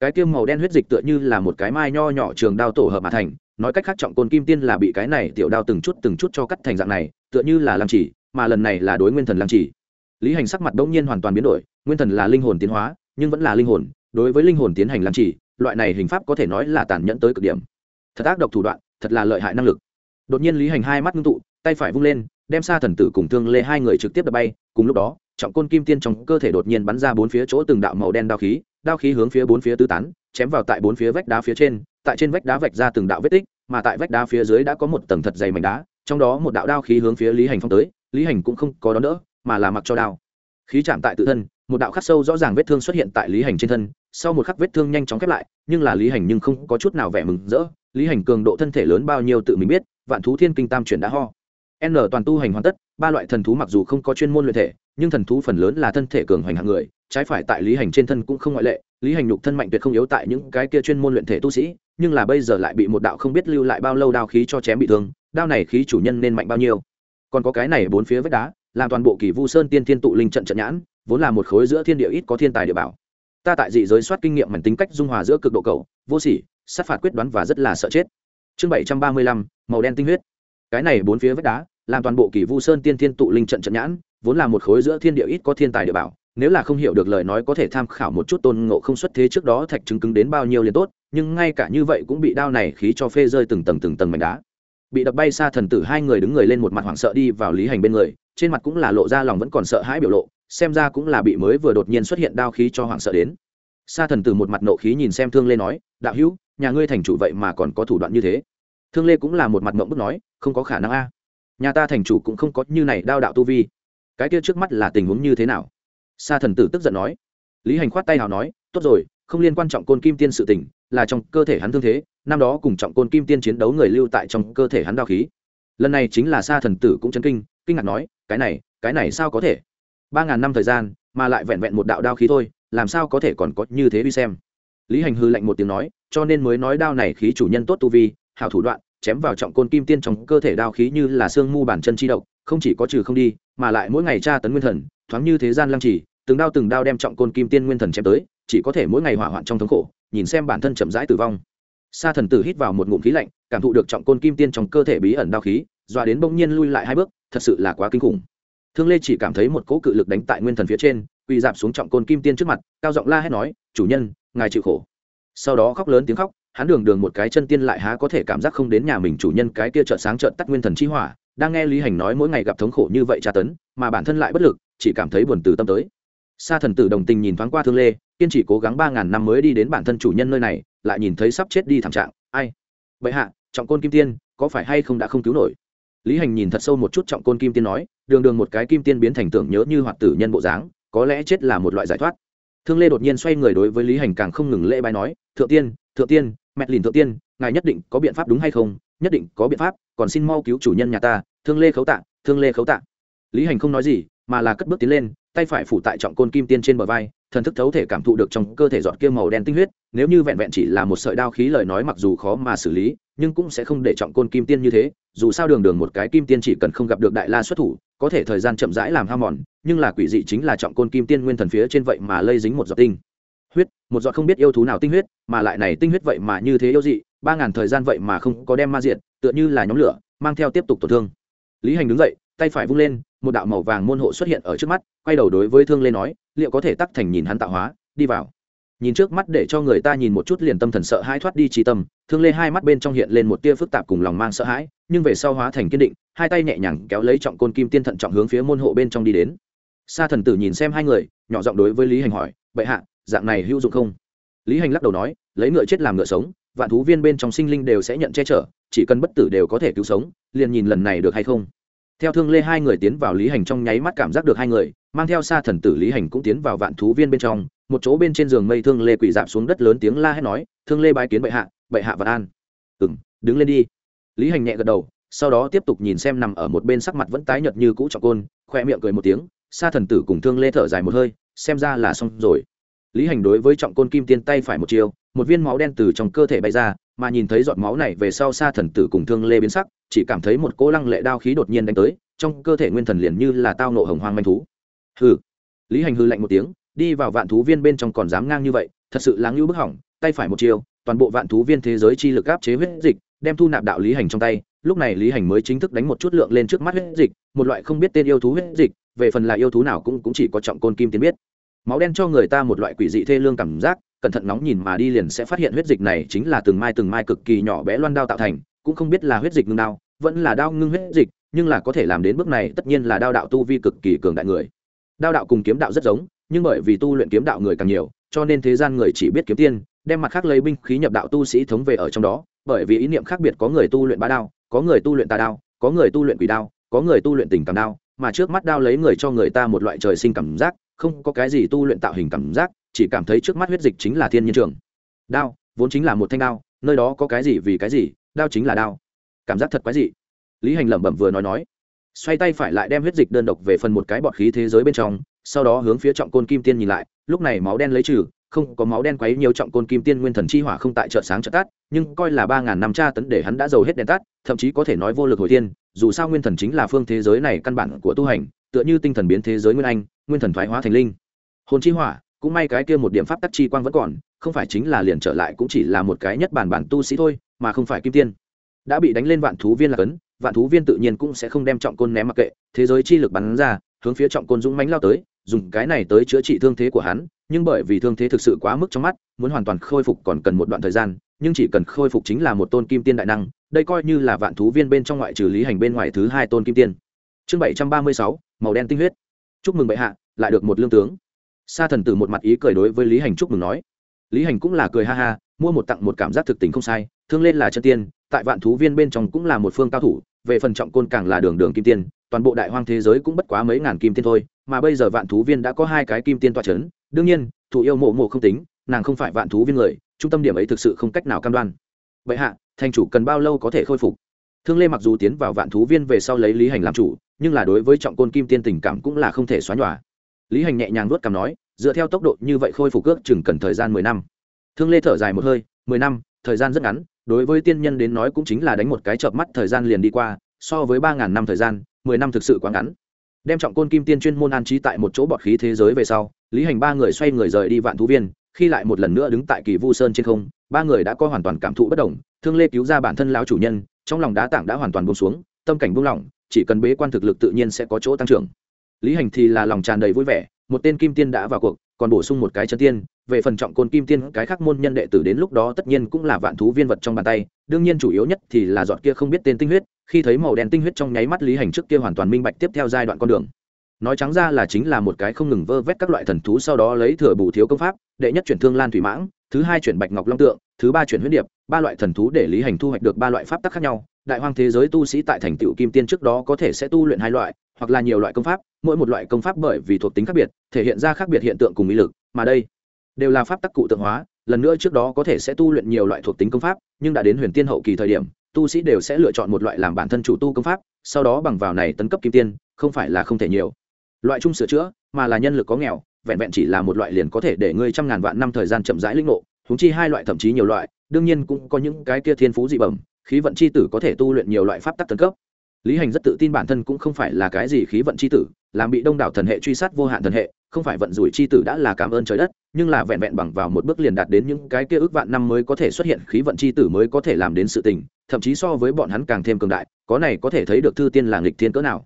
Cái tiêm màu đen huyết dịch tựa như là một cái mai nho nhỏ trường đao tổ hợp mà thành, nói cách khác trọng côn kim tiên là bị cái này tiểu đao từng chút từng chút cho cắt thành dạng này, tựa như là làm chỉ, mà lần này là đối nguyên thần làm chỉ. Lý hành sắc mặt bỗng nhiên hoàn toàn biến đổi, nguyên thần là linh hồn tiến hóa, nhưng vẫn là linh hồn, đối với linh hồn tiến hành làm chỉ, loại này hình pháp có thể nói là tàn nhẫn tới cực điểm. Thật ác độc thủ đoạn, thật là lợi hại năng lực. Đột nhiên lý hành hai mắt ngưng tụ, tay phải vung lên đem xa thần tử cùng thương lê hai người trực tiếp đập bay, cùng lúc đó, trọng côn kim tiên trong cơ thể đột nhiên bắn ra bốn phía chỗ từng đạo màu đen đao khí đao khí hướng phía bốn phía tứ tán, chém vào tại bốn phía vách đá phía trên, tại trên vách đá vạch ra từng đạo vết tích, mà tại vách đá phía dưới đã có một tầng thật dày mảnh đá, trong đó một đạo đao khí hướng phía lý hành phong tới, lý hành cũng không có đón đỡ, mà là mặc cho đao. Khí chạm tại tự thân, một đạo khắc sâu rõ ràng vết thương xuất hiện tại lý hành trên thân, sau một khắc vết thương nhanh chóng khép lại, nhưng là lý hành nhưng không có chút nào vẻ mừng rỡ, lý hành cường độ thân thể lớn bao nhiêu tự mình biết, vạn thú thiên kinh tam chuyển đã ho n toàn tu hành hoàn tất, ba loại thần thú mặc dù không có chuyên môn luyện thể, nhưng thần thú phần lớn là thân thể cường hoành hạng người, trái phải tại lý hành trên thân cũng không ngoại lệ, lý hành nhục thân mạnh tuyệt không yếu tại những cái kia chuyên môn luyện thể tu sĩ, nhưng là bây giờ lại bị một đạo không biết lưu lại bao lâu đao khí cho chém bị thương, đao này khí chủ nhân nên mạnh bao nhiêu. Còn có cái này bốn phía vách đá, làm toàn bộ kỳ vu sơn tiên thiên tụ linh trận trận nhãn, vốn là một khối giữa thiên địa ít có thiên tài địa bảo. Ta tại dị giới soát kinh nghiệm mảnh tính cách dung hòa giữa cực độ cầu, vô sỉ, sát phạt quyết đoán và rất là sợ chết. Chương bảy trăm ba mươi lăm, màu đen tinh huyết cái này bốn phía vách đá, làm toàn bộ kỳ vu sơn tiên thiên tụ linh trận trận nhãn, vốn là một khối giữa thiên địa ít có thiên tài địa bảo, nếu là không hiểu được lời nói có thể tham khảo một chút tôn ngộ không xuất thế trước đó thạch chứng cứng đến bao nhiêu liền tốt, nhưng ngay cả như vậy cũng bị đao này khí cho phê rơi từng tầng từng tầng mảnh đá. Bị đập bay xa thần tử hai người đứng người lên một mặt hoảng sợ đi vào lý hành bên người, trên mặt cũng là lộ ra lòng vẫn còn sợ hãi biểu lộ, xem ra cũng là bị mới vừa đột nhiên xuất hiện đao khí cho hoảng sợ đến. Xa thần tử một mặt nộ khí nhìn xem thương lê nói, đạo hữu, nhà ngươi thành chủ vậy mà còn có thủ đoạn như thế? Thương lê cũng là một mặt mộng bức nói, không có khả năng a. Nhà ta thành chủ cũng không có như này đao đạo tu vi. Cái kia trước mắt là tình huống như thế nào? Sa thần tử tức giận nói. Lý hành khoát tay nào nói, tốt rồi, không liên quan trọng côn kim tiên sự tình, là trong cơ thể hắn thương thế, năm đó cùng trọng côn kim tiên chiến đấu người lưu tại trong cơ thể hắn đao khí. Lần này chính là sa thần tử cũng chấn kinh kinh ngạc nói, cái này cái này sao có thể? Ba ngàn năm thời gian, mà lại vẹn vẹn một đạo đao khí thôi, làm sao có thể còn có như thế đi xem? Lý hành hư lạnh một tiếng nói, cho nên mới nói đao này khí chủ nhân tốt tu vi, hảo thủ đoạn chém vào trọng côn kim tiên trong cơ thể đao khí như là xương mu bản chân chi độc, không chỉ có trừ không đi, mà lại mỗi ngày tra tấn nguyên thần, thoáng như thế gian lăng trì, từng đao từng đao đem trọng côn kim tiên nguyên thần chém tới, chỉ có thể mỗi ngày hỏa hoạn trong thống khổ, nhìn xem bản thân chậm rãi tử vong. Sa thần tử hít vào một ngụm khí lạnh, cảm thụ được trọng côn kim tiên trong cơ thể bí ẩn đao khí, dọa đến bỗng nhiên lui lại hai bước, thật sự là quá kinh khủng. Thương lê chỉ cảm thấy một cỗ cự lực đánh tại nguyên thần phía trên, quỳ dạp xuống trọng côn kim tiên trước mặt, cao giọng la hét nói, chủ nhân, ngài chịu khổ. Sau đó khóc lớn tiếng khóc hắn đường đường một cái chân tiên lại há có thể cảm giác không đến nhà mình chủ nhân cái kia trợn sáng trợn tắt nguyên thần chi hỏa, đang nghe lý hành nói mỗi ngày gặp thống khổ như vậy tra tấn, mà bản thân lại bất lực, chỉ cảm thấy buồn từ tâm tới. Sa thần tử đồng tình nhìn thoáng qua thương lê, kiên chỉ cố gắng ba ngàn năm mới đi đến bản thân chủ nhân nơi này, lại nhìn thấy sắp chết đi thảm trạng, ai? Vậy hạ, trọng côn kim tiên, có phải hay không đã không cứu nổi? Lý hành nhìn thật sâu một chút trọng côn kim tiên nói, đường đường một cái kim tiên biến thành tưởng nhớ như hoạt tử nhân bộ dáng, có lẽ chết là một loại giải thoát. Thương lê đột nhiên xoay người đối với lý hành càng không ngừng lễ bài nói, thượng tiên thượng tiên mẹ lìn thượng tiên, ngài nhất định có biện pháp đúng hay không? Nhất định có biện pháp, còn xin mau cứu chủ nhân nhà ta, thương lê khấu tạ, thương lê khấu tạ. Lý hành không nói gì, mà là cất bước tiến lên, tay phải phủ tại trọng côn kim tiên trên bờ vai, thần thức thấu thể cảm thụ được trong cơ thể giọt kia màu đen tinh huyết, nếu như vẹn vẹn chỉ là một sợi đao khí lời nói mặc dù khó mà xử lý, nhưng cũng sẽ không để trọng côn kim tiên như thế, dù sao đường đường một cái kim tiên chỉ cần không gặp được đại la xuất thủ, có thể thời gian chậm rãi làm ham mòn, nhưng là quỷ dị chính là trọng côn kim tiên nguyên thần phía trên vậy mà lây dính một giọt tinh huyết, một giọt không biết yêu thú nào tinh huyết, mà lại này tinh huyết vậy mà như thế yêu dị, ba ngàn thời gian vậy mà không có đem ma diện tựa như là nhóm lửa, mang theo tiếp tục tổn thương. Lý hành đứng dậy, tay phải vung lên, một đạo màu vàng môn hộ xuất hiện ở trước mắt, quay đầu đối với thương lê nói, liệu có thể tắc thành nhìn hắn tạo hóa, đi vào. Nhìn trước mắt để cho người ta nhìn một chút liền tâm thần sợ hãi thoát đi trí tâm, thương lê hai mắt bên trong hiện lên một tia phức tạp cùng lòng mang sợ hãi, nhưng về sau hóa thành kiên định, hai tay nhẹ nhàng kéo lấy trọng côn kim tiên thận trọng hướng phía môn hộ bên trong đi đến. Sa thần tử nhìn xem hai người, nhỏ giọng đối với lý hành hỏi, bệ hạ dạng này hữu dụng không? Lý hành lắc đầu nói, lấy ngựa chết làm ngựa sống, vạn thú viên bên trong sinh linh đều sẽ nhận che chở, chỉ cần bất tử đều có thể cứu sống, liền nhìn lần này được hay không. Theo thương lê hai người tiến vào lý hành trong nháy mắt cảm giác được hai người, mang theo xa thần tử lý hành cũng tiến vào vạn thú viên bên trong, một chỗ bên trên giường mây thương lê quỳ dạp xuống đất lớn tiếng la hét nói, thương lê bái kiến bệ hạ bệ hạ vạn an. Ừ m đứng lên đi. Lý hành nhẹ gật đầu, sau đó tiếp tục nhìn xem nằm ở một bên sắc mặt vẫn tái nhợt như cũ trọng côn khoe miệng cười một tiếng, xa thần tử cùng thương lê thở dài một hơi, xem ra là xong rồi lý hành đối với trọng côn kim tiên tay phải một chiều một viên máu đen từ trong cơ thể bay ra mà nhìn thấy giọt máu này về sau xa thần tử cùng thương lê biến sắc chỉ cảm thấy một cỗ lăng lệ đao khí đột nhiên đánh tới trong cơ thể nguyên thần liền như là tao nộ hồng hoang manh thú. Hừ. Lý hành hư lạnh một tiếng đi vào vạn thú viên bên trong còn dám ngang như vậy thật sự láng như bức hỏng tay phải một chiều toàn bộ vạn thú viên thế giới chi lực áp chế huyết dịch đem thu nạp đạo lý hành trong tay. Lúc này lý hành mới chính thức đánh một chút lượng lên trước mắt huyết dịch một loại không biết tên yêu thú huyết dịch về phần là yêu thú nào cũng, cũng chỉ có trọng côn kim tiến biết máu đen cho người ta một loại quỷ dị thê lương cảm giác, cẩn thận nóng nhìn mà đi liền sẽ phát hiện huyết dịch này chính là từng mai từng mai cực kỳ nhỏ bé loan đao tạo thành, cũng không biết là huyết dịch ngưng đao, vẫn là đao ngưng huyết dịch, nhưng là có thể làm đến bước này tất nhiên là đao đạo tu vi cực kỳ cường đại người. Đao đạo cùng kiếm đạo rất giống, nhưng bởi vì tu luyện kiếm đạo người càng nhiều, cho nên thế gian người chỉ biết kiếm tiên, đem mặt khác lấy binh khí nhập đạo tu sĩ thống về ở trong đó, bởi vì ý niệm khác biệt có người tu luyện ba đao, có người tu luyện tà đao, có người tu luyện quỷ đao, có người tu luyện tình cảm đao, mà trước mắt đao lấy người cho người ta một loại trời sinh cảm giác không có cái gì tu luyện tạo hình cảm giác, chỉ cảm thấy trước mắt huyết dịch chính là thiên nhiên trường. Đao, vốn chính là một thanh đao, nơi đó có cái gì vì cái gì, đao chính là đao. Cảm giác thật quái dị. Lý hành lẩm bẩm vừa nói nói, xoay tay phải lại đem huyết dịch đơn độc về phần một cái bọt khí thế giới bên trong, sau đó hướng phía trọng côn kim tiên nhìn lại, lúc này máu đen lấy trừ, không có máu đen quấy nhiều trọng côn kim tiên nguyên thần chi hỏa không tại chợ sáng chợ tắt, nhưng coi là ba ngàn năm tra tấn để hắn đã giàu hết đèn tắt, thậm chí có thể nói vô lực hồi thiên, dù sao nguyên thần chính là phương thế giới này căn bản của tu hành tựa như tinh thần biến thế giới nguyên anh, nguyên thần thoái hóa thành linh. Hồn chi hỏa, cũng may cái kia một điểm pháp tắc chi quang vẫn còn, không phải chính là liền trở lại cũng chỉ là một cái nhất bản bản tu sĩ thôi, mà không phải kim tiên. Đã bị đánh lên vạn thú viên là cấn, vạn thú viên tự nhiên cũng sẽ không đem trọng côn ném mặc kệ, thế giới chi lực bắn ra, hướng phía trọng côn dũng mánh lao tới, dùng cái này tới chữa trị thương thế của hắn, nhưng bởi vì thương thế thực sự quá mức trong mắt, muốn hoàn toàn khôi phục còn cần một đoạn thời gian, nhưng chỉ cần khôi phục chính là một tôn kim tiên đại năng, đây coi như là vạn thú viên bên trong ngoại trừ lý hành bên ngoài thứ hai tôn kim tiên chương bảy trăm ba mươi sáu, màu đen tinh huyết. Chúc mừng bệ hạ, lại được một lương tướng. Sa thần tử một mặt ý cười đối với lý hành chúc mừng nói. Lý hành cũng là cười ha ha, mua một tặng một cảm giác thực tình không sai, thương lên là chân tiên, tại vạn thú viên bên trong cũng là một phương cao thủ, về phần trọng côn càng là đường đường kim tiên, toàn bộ đại hoang thế giới cũng bất quá mấy ngàn kim tiên thôi, mà bây giờ vạn thú viên đã có hai cái kim tiên toa c h ấ n đương nhiên, thủ yêu mộ mộ không tính, nàng không phải vạn thú viên người, trung tâm điểm ấy thực sự không cách nào cam đoan. Vậy hạ, thành chủ cần bao lâu có thể khôi phục? Thương lê mặc dù tiến vào vạn thú viên về sau lấy lý hành làm chủ, nhưng là đối với trọng côn kim tiên tình cảm cũng là không thể xóa nhòa. Lý hành nhẹ nhàng vuốt cằm nói, dựa theo tốc độ như vậy khôi phục ước chừng cần thời gian mười năm. Thương lê thở dài một hơi, mười năm, thời gian rất ngắn, đối với tiên nhân đến nói cũng chính là đánh một cái chợp mắt thời gian liền đi qua, so với ba ngàn năm thời gian, mười năm thực sự quá ngắn. Đem trọng côn kim tiên chuyên môn an trí tại một chỗ bọt khí thế giới về sau, lý hành ba người xoay người rời đi vạn thú viên, khi lại một lần nữa đứng tại kỳ vu sơn trên không, ba người đã có hoàn toàn cảm thụ bất đồng, thương lê cứu ra bản thân lão chủ nhân trong lòng đá tảng đã hoàn toàn buông xuống, tâm cảnh buông lỏng, chỉ cần bế quan thực lực tự nhiên sẽ có chỗ tăng trưởng. Lý hành thì là lòng tràn đầy vui vẻ, một tên kim tiên đã vào cuộc, còn bổ sung một cái chân tiên, về phần trọng côn kim tiên, cái khác môn nhân đệ tử đến lúc đó tất nhiên cũng là vạn thú viên vật trong bàn tay, đương nhiên chủ yếu nhất thì là giọt kia không biết tên tinh huyết, khi thấy màu đen tinh huyết trong nháy mắt lý hành trước kia hoàn toàn minh bạch tiếp theo giai đoạn con đường. Nói trắng ra là chính là một cái không ngừng vơ vét các loại thần thú sau đó lấy thừa bù thiếu công pháp, đệ nhất chuyển thương lan thủy mãng, thứ hai chuyển bạch ngọc long tượng, thứ ba chuyển huyết điệp ba loại thần thú để lý hành thu hoạch được ba loại pháp tắc khác nhau. Đại hoang thế giới tu sĩ tại thành tựu kim tiên trước đó có thể sẽ tu luyện hai loại, hoặc là nhiều loại công pháp, mỗi một loại công pháp bởi vì thuộc tính khác biệt, thể hiện ra khác biệt hiện tượng cùng ý lực, mà đây đều là pháp tắc cụ tượng hóa. Lần nữa trước đó có thể sẽ tu luyện nhiều loại thuộc tính công pháp, nhưng đã đến huyền tiên hậu kỳ thời điểm, tu sĩ đều sẽ lựa chọn một loại làm bản thân chủ tu công pháp, sau đó bằng vào này tấn cấp kim tiên, không phải là không thể nhiều. Loại chung sửa chữa, mà là nhân lực có nghèo, vẹn vẹn chỉ là một loại liền có thể để ngươi trăm ngàn vạn năm thời gian chậm rãi lĩnh ngộ húng chi hai loại thậm chí nhiều loại đương nhiên cũng có những cái kia thiên phú dị bẩm, khí vận c h i tử có thể tu luyện nhiều loại pháp tắc thần cấp. Lý hành rất tự tin bản thân cũng không phải là cái gì khí vận c h i tử, làm bị đông đảo thần hệ truy sát vô hạn thần hệ, không phải vận rủi c h i tử đã là cảm ơn trời đất, nhưng là vẹn vẹn bằng vào một bước liền đạt đến những cái kia ước vạn năm mới có thể xuất hiện khí vận c h i tử mới có thể làm đến sự tình, thậm chí so với bọn hắn càng thêm cường đại, có này có thể thấy được thư tiên là nghịch thiên cỡ nào.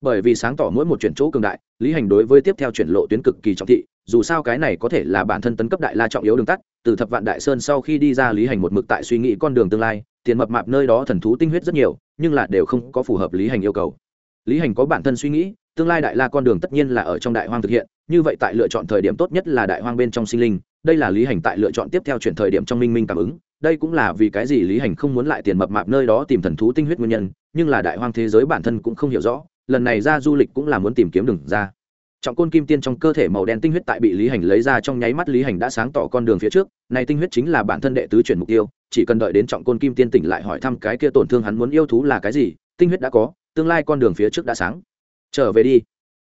Bởi vì sáng tỏ mỗi một chuyển chỗ cường đại, lý hành đối với tiếp theo chuyển lộ tuyến cực kỳ trọng thị dù sao cái này có thể là bản thân tấn cấp đại la trọng yếu đường tắt, từ thập vạn đại sơn sau khi đi ra lý hành một mực tại suy nghĩ con đường tương lai, tiền mập mạp nơi đó thần thú tinh huyết rất nhiều, nhưng là đều không có phù hợp lý hành yêu cầu. Lý hành có bản thân suy nghĩ, tương lai đại la con đường tất nhiên là ở trong đại hoang thực hiện, như vậy tại lựa chọn thời điểm tốt nhất là đại hoang bên trong sinh linh, đây là lý hành tại lựa chọn tiếp theo chuyển thời điểm trong minh minh cảm ứng, đây cũng là vì cái gì lý hành không muốn lại tiền mập mạp nơi đó tìm thần thú tinh huyết nguyên nhân, nhưng là đại hoang thế giới bản thân cũng không hiểu rõ, lần này ra du lịch cũng là muốn tìm kiếm đường ra trọng côn kim tiên trong cơ thể màu đen tinh huyết tại bị lý hành lấy ra trong nháy mắt lý hành đã sáng tỏ con đường phía trước. Này tinh huyết chính là bản thân đệ tứ chuyển mục tiêu, chỉ cần đợi đến trọng côn kim tiên tỉnh lại hỏi thăm cái kia tổn thương hắn muốn yêu thú là cái gì, tinh huyết đã có, tương lai con đường phía trước đã sáng. Trở về đi.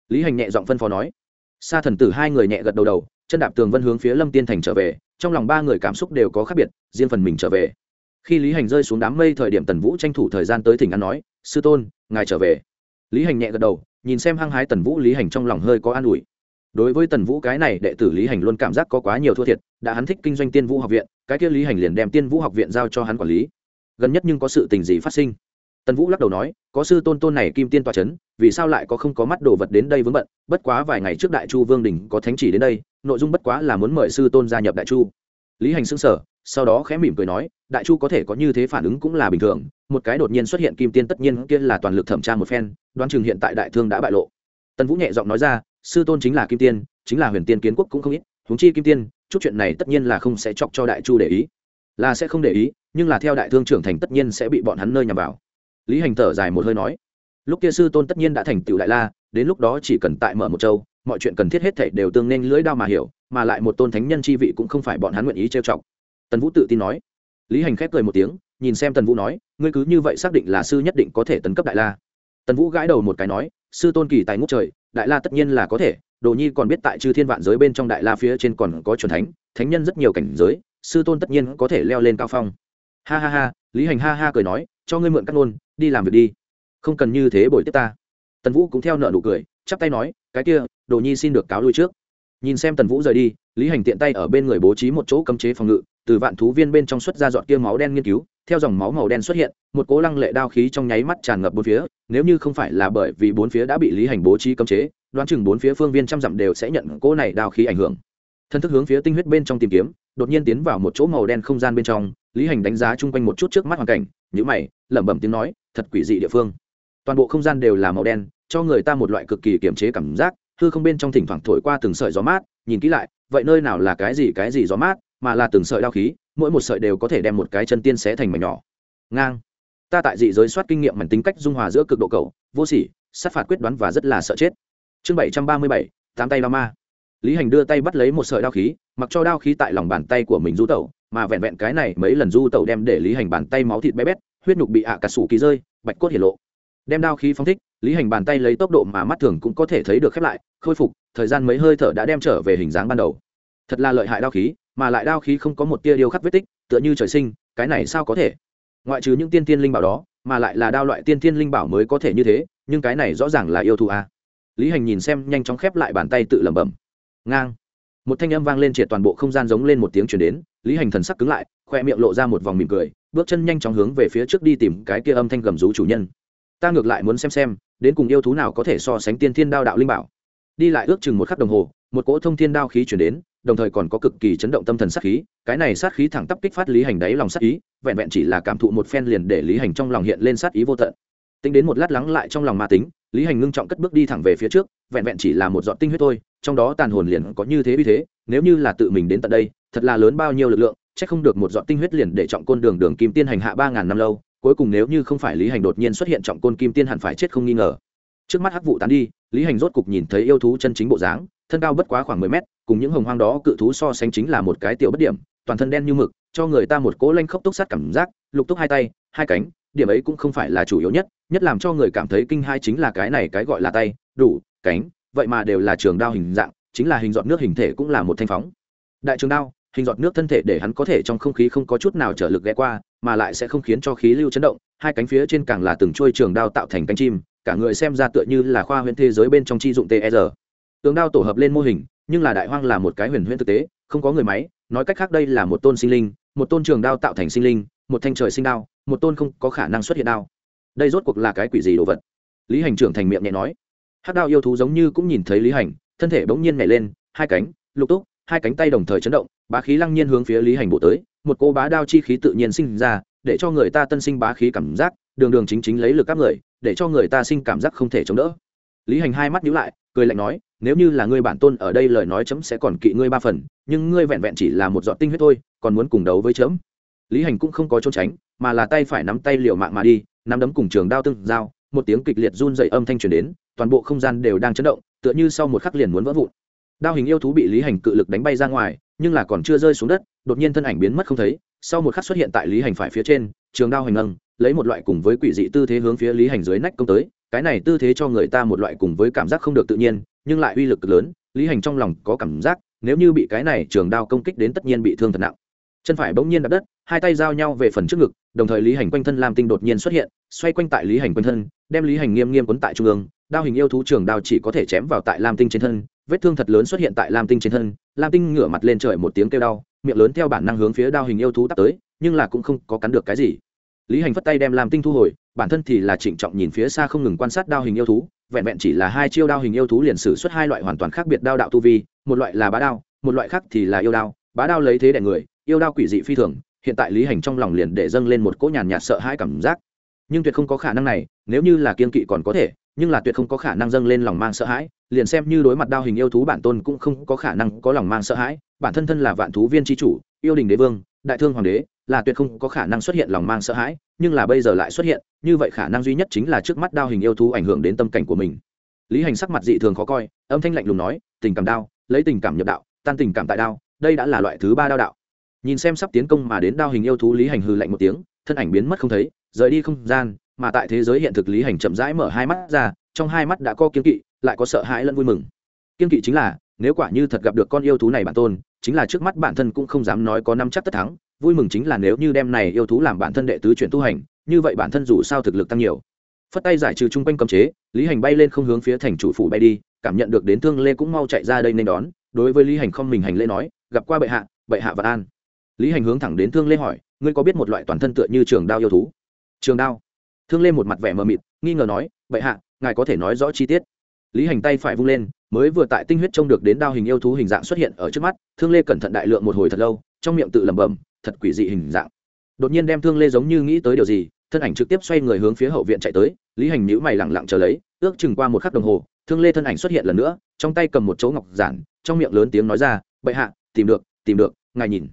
Lý hành nhẹ giọng phân phó nói. Sa thần tử hai người nhẹ gật đầu đầu, chân đạp tường vân hướng phía lâm tiên thành trở về, trong lòng ba người cảm xúc đều có khác biệt, riêng phần mình trở về. Khi lý hành rơi xuống đám mây thời điểm tần vũ tranh thủ thời gian tới thỉnh ăn nói, sư tôn, ngài trở về. Lý hành nhẹ gật đầu nhìn xem hăng hái tần vũ lý hành trong lòng hơi có an ủi. Đối với tần vũ cái này, đệ tử lý hành luôn cảm giác có quá nhiều thua thiệt, đã hắn thích kinh doanh tiên vũ học viện, cái kia lý hành liền đem tiên vũ học viện giao cho hắn quản lý. Gần nhất nhưng có sự tình gì phát sinh? Tần vũ lắc đầu nói, có sư tôn tôn này kim tiên toa c h ấ n vì sao lại có không có mắt đồ vật đến đây vướng bận? Bất quá vài ngày trước đại chu vương đình có thánh chỉ đến đây, nội dung bất quá là muốn mời sư tôn gia nhập đại chu. Lý hành xưng sở sau đó khẽ mỉm cười nói đại chu có thể có như thế phản ứng cũng là bình thường, một cái đột nhiên xuất hiện kim tiên tất nhiên kia là toàn lực thẩm tra một phen, đoán chừng hiện tại đại thương đã bại lộ. Tần vũ nhẹ giọng nói ra, sư tôn chính là kim tiên, chính là huyền tiên kiến quốc cũng không ít, huống chi kim tiên, chút chuyện này tất nhiên là không sẽ chọc cho đại chu để ý. Là sẽ không để ý, nhưng là theo đại thương trưởng thành tất nhiên sẽ bị bọn hắn nơi nhằm vào. Lý hành thở dài một hơi nói, lúc kia sư tôn tất nhiên đã thành tựu đại la, đến lúc đó chỉ cần tại mở một châu, mọi chuyện cần thiết hết thảy đều tương nên lưỡi đao mà hiểu, mà lại một tôn thánh nhân chi vị cũng không phải bọn hắn nguyện ý trêu chọc. Tần vũ tự tin nói lý hành khép cười một tiếng, nhìn xem tần vũ nói, ngươi cứ như vậy xác định là sư nhất định có thể tấn cấp đại la. Tần vũ gãi đầu một cái nói, sư tôn kỳ tài ngút trời, đại la tất nhiên là có thể, đồ nhi còn biết tại chư thiên vạn giới bên trong đại la phía trên còn có truyền thánh thánh nhân rất nhiều cảnh giới, sư tôn tất nhiên có thể leo lên cao phong. Ha ha ha, lý hành ha ha cười nói, cho ngươi mượn các ngôn, đi làm việc đi. Không cần như thế bồi tiếp ta. Tần vũ cũng theo nợ nụ cười, chắp tay nói, cái kia, đồ nhi xin được cáo lui trước nhìn xem tần vũ rời đi, lý hành tiện tay ở bên người bố trí một chỗ cấm chế phòng ngự, từ vạn thú viên bên trong xuất ra dọn kia máu đen nghiên cứu, theo dòng máu màu đen xuất hiện, một cố lăng lệ đao khí trong nháy mắt tràn ngập bốn phía, nếu như không phải là bởi vì bốn phía đã bị lý hành bố trí cấm chế, đoán chừng bốn phía phương viên trăm dặm đều sẽ nhận cố này đao khí ảnh hưởng. Thân thức hướng phía tinh huyết bên trong tìm kiếm, đột nhiên tiến vào một chỗ màu đen không gian bên trong, lý hành đánh giá chung quanh một chút trước mắt hoàn cảnh nhữ mày, lẩm bẩm tiếng nói, thật quỷ dị địa phương. Toàn bộ không gian đều là màu đen, cho người ta một loại cực kỳ kiềm chế cảm giác hư không bên trong thỉnh thoảng thổi qua từng sợi gió mát, nhìn kỹ lại, vậy nơi nào là cái gì cái gì gió mát, mà là từng sợi đao khí, mỗi một sợi đều có thể đem một cái chân tiên xé thành mảnh nhỏ. Ngang. Ta tại dị giới soát kinh nghiệm mảnh tính cách dung hòa giữa cực độ cầu, vô sỉ, sát phạt quyết đoán và rất là sợ chết. Chương bảy trăm ba mươi bảy, tám tay la ma. Lý hành đưa tay bắt lấy một sợi đao khí, mặc cho đao khí tại lòng bàn tay của mình du tẩu, mà vẹn vẹn cái này mấy lần du tẩu đem để lý hành bàn tay máu thịt bé bét, huyết nhục bị ạ à cà sủ ký rơi, bạch cốt hiển lộ. Đem đao khí phóng thích lý hành bàn tay lấy tốc độ mà mắt thường cũng có thể thấy được khép lại, khôi phục, thời gian mấy hơi thở đã đem trở về hình dáng ban đầu. Thật là lợi hại đao khí, mà lại đao khí không có một tia điêu khắc vết tích, tựa như trời sinh, cái này sao có thể? Ngoại trừ những tiên tiên linh bảo đó, mà lại là đao loại tiên tiên linh bảo mới có thể như thế, nhưng cái này rõ ràng là yêu thù a. Lý hành nhìn xem nhanh chóng khép lại bàn tay tự lẩm bẩm. Ngang. Một thanh âm vang lên triệt toàn bộ không gian giống lên một tiếng chuyển đến, lý hành thần sắc cứng lại, khoe miệng lộ ra một vòng mỉm cười, bước chân nhanh chóng hướng về phía trước đi tìm cái kia âm thanh gầm rú chủ nhân. Ta ngược lại muốn xem xem đến cùng yêu thú nào có thể so sánh tiên thiên đao đạo linh bảo. Đi lại ước chừng một khắc đồng hồ, một cỗ thông thiên đao khí chuyển đến, đồng thời còn có cực kỳ chấn động tâm thần sát khí, cái này sát khí thẳng tắp kích phát lý hành đáy lòng sát ý, vẹn vẹn chỉ là cảm thụ một phen liền để lý hành trong lòng hiện lên sát ý vô tận. Tính đến một lát lắng lại trong lòng ma tính, lý hành ngưng trọng cất bước đi thẳng về phía trước, vẹn vẹn chỉ là một giọt tinh huyết thôi, trong đó tàn hồn liền có như thế uy thế, nếu như là tự mình đến tận đây, thật là lớn bao nhiêu lực lượng, chắc không được một giọt tinh huyết liền để trọng côn đường đường kim tiên hành hạ ba ngàn năm lâu cuối cùng nếu như không phải lý hành đột nhiên xuất hiện trọng côn kim tiên hẳn phải chết không nghi ngờ. Trước mắt hắc vụ tán đi, lý hành rốt cục nhìn thấy yêu thú chân chính bộ dáng, thân cao bất quá khoảng mười mét, cùng những hồng hoang đó cự thú so sánh chính là một cái tiểu bất điểm, toàn thân đen như mực, cho người ta một cỗ lanh khốc túc sát cảm giác, lục túc hai tay, hai cánh, điểm ấy cũng không phải là chủ yếu nhất nhất làm cho người cảm thấy kinh hai chính là cái này cái gọi là tay, đủ, cánh, vậy mà đều là trường đao hình dạng, chính là hình dọn nước hình thể cũng là một thanh phóng. Đại trường đao hình giọt nước thân thể để hắn có thể trong không khí không có chút nào trở lực ghé qua mà lại sẽ không khiến cho khí lưu chấn động hai cánh phía trên càng là từng chuôi trường đao tạo thành cánh chim cả người xem ra tựa như là khoa huyện thế giới bên trong chi dụng TR. E Tường đao tổ hợp lên mô hình, nhưng là đại hoang là một cái huyền huyễn thực tế, không có người máy, nói cách khác đây là một tôn sinh linh, một tôn trường đao tạo thành sinh linh, một thanh trời sinh đao, một tôn không có khả năng xuất hiện đao. Đây rốt cuộc là cái quỷ gì đồ vật? Lý Hành trưởng thành miệng nhẹ nói. Hắc đao yêu thú giống như cũng nhìn thấy Lý Hành, thân thể bỗng nhiên nhảy lên, hai cánh, lục túc, hai cánh tay đồng thời chấn động, bá khí lăng nhiên hướng phía Lý Hành bộ tới, một cô bá đao chi khí tự nhiên sinh ra, để cho người ta tân sinh bá khí cảm giác, đường đường chính chính lấy lực các người, để cho người ta sinh cảm giác không thể chống đỡ. Lý hành hai mắt nhíu lại cười lạnh nói nếu như là ngươi bản tôn ở đây lời nói chấm sẽ còn kỵ ngươi ba phần nhưng ngươi vẹn vẹn chỉ là một giọt tinh huyết thôi còn muốn cùng đấu với chấm. Lý hành cũng không có trốn tránh mà là tay phải nắm tay liều mạng mà đi nắm đấm cùng trường đao tương giao một tiếng kịch liệt run rẩy âm thanh truyền đến toàn bộ không gian đều đang chấn động tựa như sau một khắc liền muốn vỡ vụn đao hình yêu thú bị lý hành cự lực đánh bay ra ngoài, nhưng là còn chưa rơi xuống đất, đột nhiên thân ảnh biến mất không thấy, sau một khắc xuất hiện tại lý hành phải phía trên, trường đao hành ngâng lấy một loại cùng với quỷ dị tư thế hướng phía lý hành dưới nách công tới, cái này tư thế cho người ta một loại cùng với cảm giác không được tự nhiên, nhưng lại uy lực lớn, lý hành trong lòng có cảm giác, nếu như bị cái này trường đao công kích đến tất nhiên bị thương thật nặng. Chân phải bỗng nhiên đập đất, hai tay giao nhau về phần trước ngực, đồng thời lý hành quanh thân lam tinh đột nhiên xuất hiện, xoay quanh tại lý hành quanh thân, đem lý hành nghiêm nghiêm quấn tại trung ương, đao hình yêu thú trường đao chỉ có thể chém vào tại lam tinh trên thân vết thương thật lớn xuất hiện tại lam tinh trên thân, lam tinh ngửa mặt lên trời một tiếng kêu đau, miệng lớn theo bản năng hướng phía đao hình yêu thú tắt tới, nhưng là cũng không có cắn được cái gì. Lý hành phất tay đem lam tinh thu hồi, bản thân thì là trịnh trọng nhìn phía xa không ngừng quan sát đao hình yêu thú, vẹn vẹn chỉ là hai chiêu đao hình yêu thú liền sử xuất hai loại hoàn toàn khác biệt đao đạo tu vi, một loại là bá đao, một loại khác thì là yêu đao. Bá đao lấy thế đẻ người, yêu đao quỷ dị phi thường, hiện tại lý hành trong lòng liền để dâng lên một cỗ nhàn nhạt sợ hãi cảm giác. Nhưng tuyệt không có khả năng này, nếu như là kiên kỵ còn có thể, nhưng là tuyệt không có khả năng dâng lên lòng mang sợ hãi liền xem như đối mặt đao hình yêu thú bản tôn cũng không có khả năng có lòng mang sợ hãi, bản thân thân là vạn thú viên tri chủ, yêu đình đế vương, đại thương hoàng đế, là tuyệt không có khả năng xuất hiện lòng mang sợ hãi, nhưng là bây giờ lại xuất hiện, như vậy khả năng duy nhất chính là trước mắt đao hình yêu thú ảnh hưởng đến tâm cảnh của mình. Lý hành sắc mặt dị thường khó coi, âm thanh lạnh lùng nói, tình cảm đao, lấy tình cảm nhập đạo, tan tình cảm tại đao, đây đã là loại thứ ba đao đạo. Nhìn xem sắp tiến công mà đến đao hình yêu thú lý hành hư lạnh một tiếng, thân ảnh biến mất không thấy, rời đi không gian, mà tại thế giới hiện thực lý hành chậm rãi mở hai mắt ra, trong hai mắt đã có kiếm kỵ lại có sợ hãi lẫn vui mừng. Kiên kỵ chính là, nếu quả như thật gặp được con yêu thú này bản tôn, chính là trước mắt bản thân cũng không dám nói có năm chắc tất thắng, vui mừng chính là nếu như đem này yêu thú làm bản thân đệ tứ chuyển tu hành, như vậy bản thân dù sao thực lực tăng nhiều. Phất tay giải trừ chung quanh cấm chế, lý hành bay lên không hướng phía thành chủ phủ bay đi, cảm nhận được đến thương lê cũng mau chạy ra đây nên đón, đối với lý hành không mình hành lễ nói, gặp qua bệ hạ bệ hạ và an. Lý hành hướng thẳng đến thương lê hỏi, ngươi có biết một loại toàn thân tựa như trường đao yêu thú? Trường đao. Thương lê một mặt vẻ mờ mịt, nghi ngờ nói, bệ hạ, ngài có thể nói rõ chi tiết lý hành tay phải vung lên, mới vừa tại tinh huyết trông được đến đao hình yêu thú hình dạng xuất hiện ở trước mắt, thương lê cẩn thận đại lượng một hồi thật lâu, trong miệng tự lẩm bẩm, thật quỷ dị hình dạng. Đột nhiên đem thương lê giống như nghĩ tới điều gì, thân ảnh trực tiếp xoay người hướng phía hậu viện chạy tới, lý hành nhữ mày lẳng lặng chờ lấy, ước chừng qua một khắc đồng hồ, thương lê thân ảnh xuất hiện lần nữa, trong tay cầm một chỗ ngọc giản, trong miệng lớn tiếng nói ra, bệ hạ, tìm được tìm được, ngài nhìn.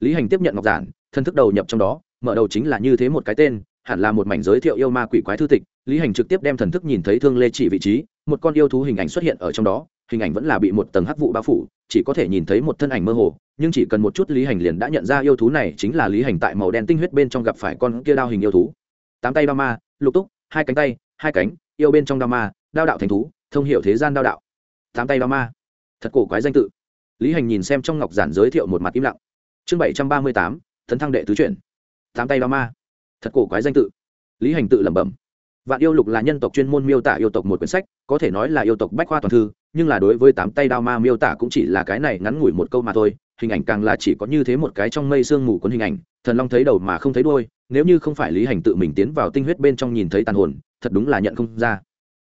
Lý hành tiếp nhận ngọc giản, thân thức đầu nhập trong đó, mở đầu chính là như thế một cái tên, hẳn là một mảnh giới thiệu yêu ma quỷ quái thư tịch lý hành trực tiếp đem thần thức nhìn thấy thương lê chỉ vị trí, một con yêu thú hình ảnh xuất hiện ở trong đó, hình ảnh vẫn là bị một tầng hắc vụ bao phủ, chỉ có thể nhìn thấy một thân ảnh mơ hồ, nhưng chỉ cần một chút lý hành liền đã nhận ra yêu thú này chính là lý hành tại màu đen tinh huyết bên trong gặp phải con kia đao hình yêu thú. Tám tay ba ma, lục túc, hai cánh tay, hai cánh, yêu bên trong đao ma, đao đạo thành thú, thông hiệu thế gian đao đạo. Tám tay đao ma. Thật cổ quái danh tự. Lý hành nhìn xem trong ngọc giản giới thiệu một mặt im lặng. Chương bảy trăm ba mươi tám thấn thăng đệ tứ chuyển tám tay đao ma. Thật cổ quái danh tự. Lý hành tự lẩm bẩm vạn yêu lục là nhân tộc chuyên môn miêu tả yêu tộc một quyển sách, có thể nói là yêu tộc bách khoa toàn thư, nhưng là đối với tám tay đao ma miêu tả cũng chỉ là cái này ngắn ngủi một câu mà thôi, hình ảnh càng là chỉ có như thế một cái trong mây sương mù cuốn hình ảnh, thần long thấy đầu mà không thấy đôi nếu như không phải lý hành tự mình tiến vào tinh huyết bên trong nhìn thấy tàn hồn, thật đúng là nhận không ra.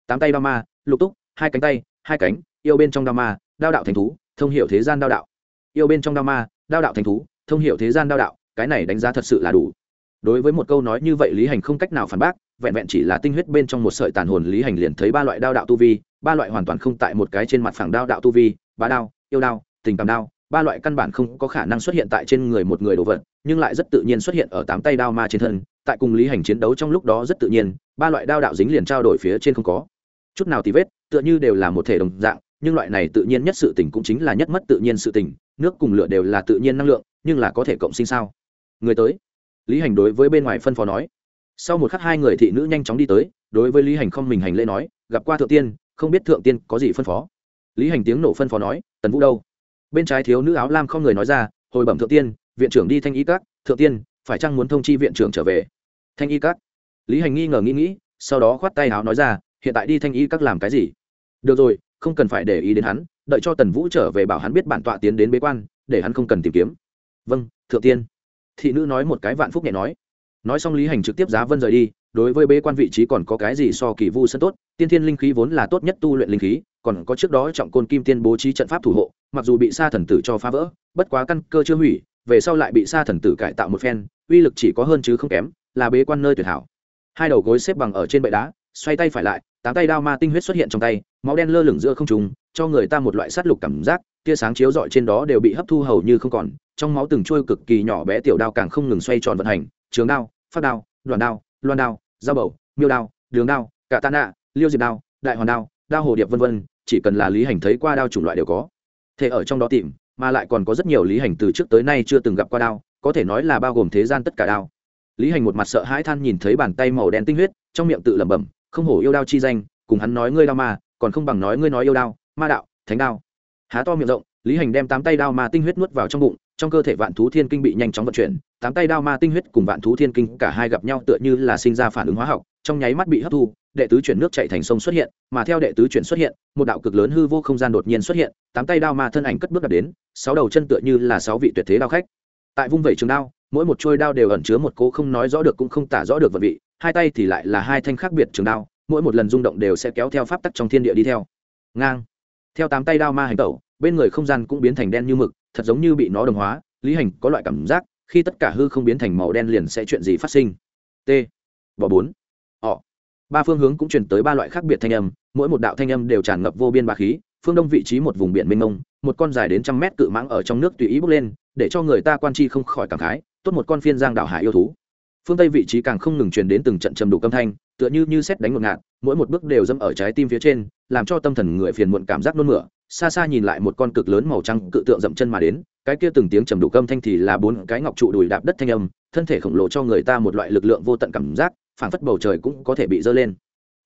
Tám tay đao ma, lục túc, hai cánh tay, hai cánh, yêu bên trong đao ma, đao đạo thành thú, thông hiệu thế gian đao đạo. Yêu bên trong đao ma, đao đạo thành thú, thông hiệu thế gian đao đạo, cái này đánh giá thật sự là đủ đối với một câu nói như vậy lý hành không cách nào phản bác, vẹn vẹn chỉ là tinh huyết bên trong một sợi tàn hồn lý hành liền thấy ba loại đao đạo tu vi, ba loại hoàn toàn không tại một cái trên mặt phẳng đao đạo tu vi, bá đao, yêu đao, tình cảm đao, ba loại căn bản không có khả năng xuất hiện tại trên người một người đồ vật, nhưng lại rất tự nhiên xuất hiện ở tám tay đao ma trên thân, tại cùng lý hành chiến đấu trong lúc đó rất tự nhiên, ba loại đao đạo dính liền trao đổi phía trên không có. Chút nào thì vết, tựa như đều là một thể đồng dạng, nhưng loại này tự nhiên nhất sự tình cũng chính là nhất mất tự nhiên sự tình, nước cùng lửa đều là tự nhiên năng lượng, nhưng là có thể cộng sinh sao? Người tới lý hành đối với bên ngoài phân phó nói. Sau một khắc hai người thị nữ nhanh chóng đi tới, đối với lý hành không mình hành lễ nói, gặp qua thượng tiên, không biết thượng tiên có gì phân phó. Lý hành tiếng nổ phân phó nói, tần vũ đâu? Bên trái thiếu nữ áo lam không người nói ra, hồi bẩm thượng tiên, viện trưởng đi thanh y các, thượng tiên, phải chăng muốn thông chi viện trưởng trở về? Thanh y các. Lý hành nghi ngờ nghĩ nghĩ, sau đó khoát tay áo nói ra, hiện tại đi thanh y các làm cái gì? Được rồi, không cần phải để ý đến hắn, đợi cho tần vũ trở về bảo hắn biết bản tọa tiến đến bế quan, để hắn không cần tìm kiếm. Vâng thượng tiên thị nữ nói một cái vạn phúc nhẹ nói. Nói xong lý hành trực tiếp giá vân rời đi, đối với bế quan vị trí còn có cái gì so kỳ vu sân tốt, tiên thiên linh khí vốn là tốt nhất tu luyện linh khí, còn có trước đó trọng côn kim tiên bố trí trận pháp thủ hộ, mặc dù bị sa thần tử cho phá vỡ, bất quá căn cơ chưa hủy, về sau lại bị sa thần tử cải tạo một phen, uy lực chỉ có hơn chứ không kém, là bế quan nơi tuyệt hảo. Hai đầu gối xếp bằng ở trên bệ đá, xoay tay phải lại, tám tay đao ma tinh huyết xuất hiện trong tay, máu đen lơ lửng giữa không trùng cho người ta một loại sát lục cảm giác, tia sáng chiếu rọi trên đó đều bị hấp thu hầu như không còn, trong máu từng trôi cực kỳ nhỏ bé tiểu đao càng không ngừng xoay tròn vận hành, trường đao, phát đao đoàn đao, loan đao, dao bầu, miêu đao, đường đao, cả tạ nạ, liêu diệp đao, đại hoàn đao đao hồ điệp vân vân, chỉ cần là lý hành thấy qua đao chủng loại đều có. Thể ở trong đó tìm, mà lại còn có rất nhiều lý hành từ trước tới nay chưa từng gặp qua đao, có thể nói là bao gồm thế gian tất cả đao. Lý hành một mặt sợ hãi than nhìn thấy bàn tay màu đen tinh huyết, trong miệng tự lẩm bẩm, không hổ yêu đao chi danh, cùng hắn nói ngươi đao mà, còn không bằng nói ngươi nói yêu đao ma đạo, thánh đao. Há to miệng rộng, lý hành đem tám tay đao ma tinh huyết nuốt vào trong bụng, trong cơ thể vạn thú thiên kinh bị nhanh chóng vận chuyển, tám tay đao ma tinh huyết cùng vạn thú thiên kinh cả hai gặp nhau tựa như là sinh ra phản ứng hóa học, trong nháy mắt bị hấp thu, đệ tứ chuyển nước chạy thành sông xuất hiện, mà theo đệ tứ chuyển xuất hiện, một đạo cực lớn hư vô không gian đột nhiên xuất hiện, tám tay đao ma thân ảnh cất bước đặt đến, sáu đầu chân tựa như là sáu vị tuyệt thế đao khách. Tại vung vẩy trường đao, mỗi một trôi đao đều ẩn chứa một cỗ không nói rõ được cũng không tả rõ được vật vị, hai tay thì lại là hai thanh khác biệt trường đao, mỗi một lần rung động đều sẽ kéo theo pháp tắc trong thiên địa đi theo. Ngang theo tám tay đao ma hành tẩu, bên người không gian cũng biến thành đen như mực, thật giống như bị nó đồng hóa, lý hành có loại cảm giác, khi tất cả hư không biến thành màu đen liền sẽ chuyện gì phát sinh? T. Bỏ bốn. Ọ. Ba phương hướng cũng truyền tới ba loại khác biệt thanh âm, mỗi một đạo thanh âm đều tràn ngập vô biên ba khí, phương đông vị trí một vùng biển mênh mông, một con dài đến trăm mét cự mãng ở trong nước tùy ý bước lên, để cho người ta quan chi không khỏi cảm khái, tốt một con phiên giang đảo hải yêu thú. Phương tây vị trí càng không ngừng truyền đến từng trận trầm đủ âm thanh tựa như như xét đánh một ngạt, mỗi một bước đều dẫm ở trái tim phía trên làm cho tâm thần người phiền muộn cảm giác nôn mửa. Xa xa nhìn lại một con cực lớn màu trắng cự tượng dậm chân mà đến cái kia từng tiếng trầm đủ âm thanh thì là bốn cái ngọc trụ đùi đạp đất thanh âm thân thể khổng lồ cho người ta một loại lực lượng vô tận cảm giác phảng phất bầu trời cũng có thể bị dơ lên.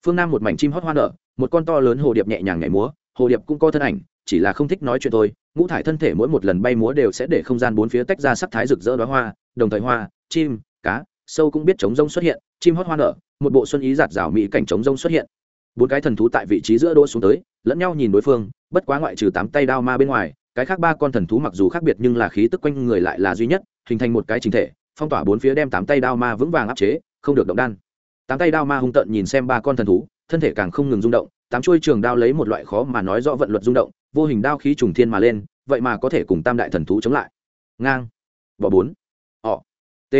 Phương nam một mảnh chim hót hoa nở một con to lớn hồ điệp nhẹ nhàng nhảy múa hồ điệp cũng có thân ảnh chỉ là không thích nói chuyện thôi ngũ thải thân thể mỗi một lần bay múa đều sẽ để không gian bốn phía tách ra sắc thái rực rỡ đóa hoa đồng thời hoa chim cá sâu cũng biết chống rông xuất hiện chim hót hoa nở một bộ xuân ý giạt rào mỹ cảnh trống rông xuất hiện. Bốn cái thần thú tại vị trí giữa đỗ xuống tới, lẫn nhau nhìn đối phương, bất quá ngoại trừ tám tay đao ma bên ngoài, cái khác ba con thần thú mặc dù khác biệt nhưng là khí tức quanh người lại là duy nhất, hình thành một cái chính thể, phong tỏa bốn phía đem tám tay đao ma vững vàng áp chế, không được động đan. Tám tay đao ma hung tợn nhìn xem ba con thần thú, thân thể càng không ngừng rung động, tám chuôi trường đao lấy một loại khó mà nói rõ vận luật rung động, vô hình đao khí trùng thiên mà lên, vậy mà có thể cùng tam đại thần thú chống lại. Ngang. Bỏ bốn. Họ. T.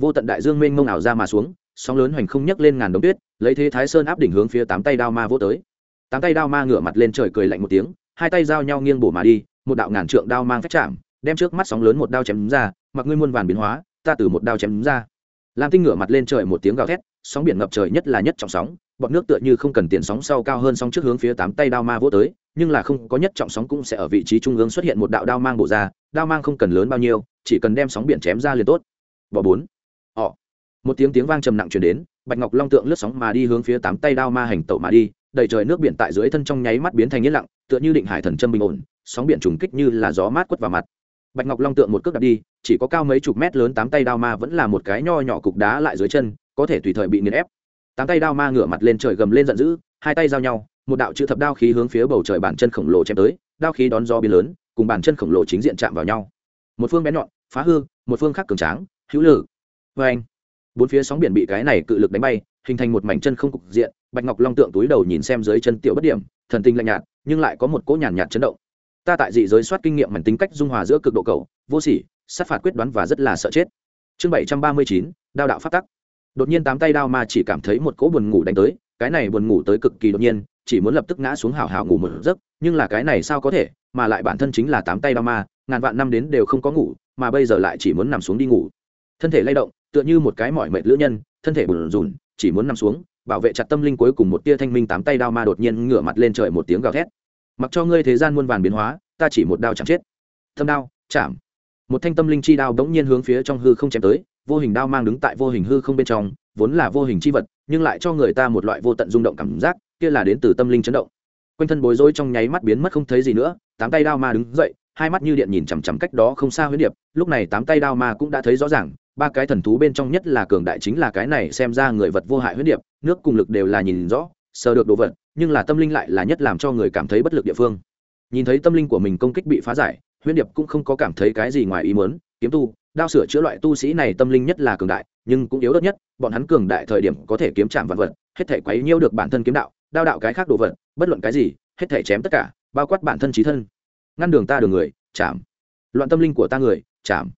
Vô tận đại dương mênh mông ảo ra mà xuống sóng lớn hoành không nhấc lên ngàn đống tuyết, lấy thế thái sơn áp đỉnh hướng phía tám tay đao ma vỗ tới. Tám tay đao ma ngửa mặt lên trời cười lạnh một tiếng, hai tay giao nhau nghiêng bổ mà đi, một đạo ngàn trượng đao mang phách chạm, đem trước mắt sóng lớn một đao chém ra, mặc ngươi muôn vàn biến hóa, ta từ một đao chém ra. Lam tinh ngửa mặt lên trời một tiếng gào thét, sóng biển ngập trời nhất là nhất trọng sóng, bọn nước tựa như không cần tiền sóng sau cao hơn sóng trước hướng phía tám tay đao ma vỗ tới, nhưng là không có nhất trọng sóng cũng sẽ ở vị trí trung ương xuất hiện một đạo đao mang bổ ra, đao mang không cần lớn bao nhiêu, chỉ cần đem sóng biển chém ra liền tốt. Bỏ bốn. Họ một tiếng tiếng vang trầm nặng chuyển đến, bạch ngọc long tượng lướt sóng mà đi hướng phía tám tay đao ma hành tẩu mà đi, đầy trời nước biển tại dưới thân trong nháy mắt biến thành yên lặng, tựa như định hải thần châm bình ổn, sóng biển trùng kích như là gió mát quất vào mặt. Bạch ngọc long tượng một cước đặt đi, chỉ có cao mấy chục mét lớn tám tay đao ma vẫn là một cái nho nhỏ cục đá lại dưới chân, có thể tùy thời bị nghiền ép. Tám tay đao ma ngửa mặt lên trời gầm lên giận dữ, hai tay giao nhau, một đạo chữ thập đao khí hướng phía bầu trời bản chân khổng lồ chém tới, đao khí đón gió biến lớn, cùng bản chân khổng lồ chính diện chạm vào nhau. Một phương bén nhọn, phá hư, một phương khác cường tráng, hữu lử vê anh bốn phía sóng biển bị cái này cự lực đánh bay, hình thành một mảnh chân không cục diện, bạch ngọc long tượng túi đầu nhìn xem dưới chân tiểu bất điểm, thần tinh lạnh nhạt, nhưng lại có một cỗ nhàn nhạt chấn động. Ta tại dị giới soát kinh nghiệm mảnh tính cách dung hòa giữa cực độ cầu, vô sỉ, sát phạt quyết đoán và rất là sợ chết. Chương bảy trăm ba mươi chín, đao đạo phát tắc. Đột nhiên tám tay đao mà chỉ cảm thấy một cỗ buồn ngủ đánh tới, cái này buồn ngủ tới cực kỳ đột nhiên, chỉ muốn lập tức ngã xuống hào hào ngủ một giấc, nhưng là cái này sao có thể, mà lại bản thân chính là tám tay đao ma, ngàn vạn năm đến đều không có ngủ, mà bây giờ lại chỉ muốn nằm xuống đi ngủ. Thân thể lay động tựa như một cái mỏi mệt lữ nhân, thân thể bùn rùn, chỉ muốn nằm xuống, bảo vệ chặt tâm linh cuối cùng một tia thanh minh tám tay đao ma đột nhiên ngửa mặt lên trời một tiếng gào thét. Mặc cho ngươi thế gian muôn vàn biến hóa, ta chỉ một đao chẳng chết. Thâm đao, chạm. Một thanh tâm linh chi đao bỗng nhiên hướng phía trong hư không chém tới, vô hình đao mang đứng tại vô hình hư không bên trong, vốn là vô hình chi vật, nhưng lại cho người ta một loại vô tận rung động cảm giác, kia là đến từ tâm linh chấn động. Quanh thân bối rối trong nháy mắt biến mất không thấy gì nữa, tám tay đao ma đứng dậy, hai mắt như điện nhìn chằm chằm cách đó không xa huyết điệp, lúc này tám tay đao ma cũng đã thấy rõ ràng ba cái thần thú bên trong nhất là cường đại chính là cái này xem ra người vật vô hại huyết điệp, nước cùng lực đều là nhìn rõ, sờ được đồ vật, nhưng là tâm linh lại là nhất làm cho người cảm thấy bất lực địa phương. Nhìn thấy tâm linh của mình công kích bị phá giải, huyết điệp cũng không có cảm thấy cái gì ngoài ý muốn, kiếm tu, đao sửa chữa loại tu sĩ này tâm linh nhất là cường đại, nhưng cũng yếu đất nhất, bọn hắn cường đại thời điểm có thể kiếm chạm vật vật, hết thể quấy nhiêu được bản thân kiếm đạo, đao đạo cái khác đồ vật, bất luận cái gì, hết thể chém tất cả, bao quát bản thân trí thân. Ngăn đường ta đường người chạm loạn tâm linh của ta người chạm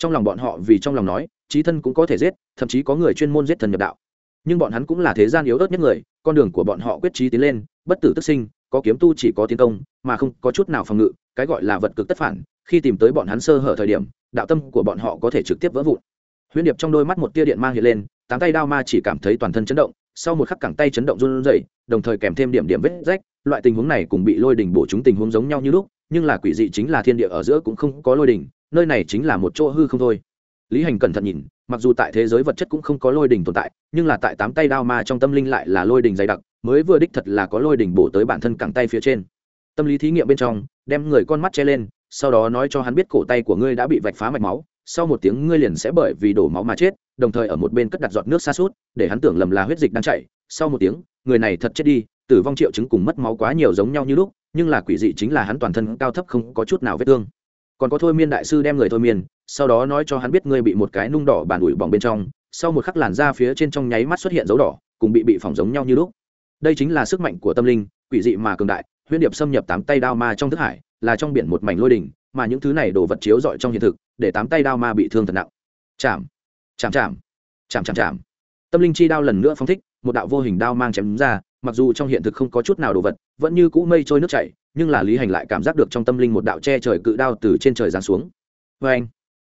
trong lòng bọn họ vì trong lòng nói, trí thân cũng có thể giết, thậm chí có người chuyên môn giết thần nhập đạo. Nhưng bọn hắn cũng là thế gian yếu ớt nhất người, con đường của bọn họ quyết trí tiến lên, bất tử tức sinh, có kiếm tu chỉ có tiến công, mà không có chút nào phòng ngự, cái gọi là vật cực tất phản, khi tìm tới bọn hắn sơ hở thời điểm, đạo tâm của bọn họ có thể trực tiếp vỡ vụn. Huyễn điệp trong đôi mắt một tia điện mang hiện lên, tám tay đao ma chỉ cảm thấy toàn thân chấn động, sau một khắc cẳng tay chấn động run rẩy, đồng thời kèm thêm điểm điểm vết rách, loại tình huống này cùng bị lôi đỉnh bổ chúng tình huống giống nhau như lúc, nhưng là quỷ dị chính là thiên địa ở giữa cũng không có lôi đỉnh nơi này chính là một chỗ hư không thôi. Lý hành cẩn thận nhìn, mặc dù tại thế giới vật chất cũng không có lôi đỉnh tồn tại, nhưng là tại tám tay đao ma trong tâm linh lại là lôi đỉnh dày đặc, mới vừa đích thật là có lôi đỉnh bổ tới bản thân cẳng tay phía trên. Tâm lý thí nghiệm bên trong, đem người con mắt che lên, sau đó nói cho hắn biết cổ tay của ngươi đã bị vạch phá mạch máu, sau một tiếng ngươi liền sẽ bởi vì đổ máu mà chết, đồng thời ở một bên cất đặt giọt nước xa suốt để hắn tưởng lầm là huyết dịch đang chảy. Sau một tiếng, người này thật chết đi, tử vong triệu chứng cùng mất máu quá nhiều giống nhau như lúc, nhưng là quỷ dị chính là hắn toàn thân cao thấp không có chút nào vết thương còn có thôi miên đại sư đem người thôi miên, sau đó nói cho hắn biết ngươi bị một cái nung đỏ bàn ủi bỏng bên trong, sau một khắc làn da phía trên trong nháy mắt xuất hiện dấu đỏ, cùng bị bị phỏng giống nhau như lúc. Đây chính là sức mạnh của tâm linh, quỷ dị mà cường đại, huyễn điệp xâm nhập tám tay đao ma trong thức hải, là trong biển một mảnh lôi đỉnh, mà những thứ này đổ vật chiếu dọi trong hiện thực, để tám tay đao ma bị thương thật nặng. Chạm chạm chạm chạm chạm chạm. Tâm linh chi đao lần nữa phong thích, một đạo vô hình đao mang chém ra mặc dù trong hiện thực không có chút nào đồ vật, vẫn như cũ mây trôi nước chảy, nhưng là lý hành lại cảm giác được trong tâm linh một đạo che trời cự đao từ trên trời giáng xuống. Vê anh,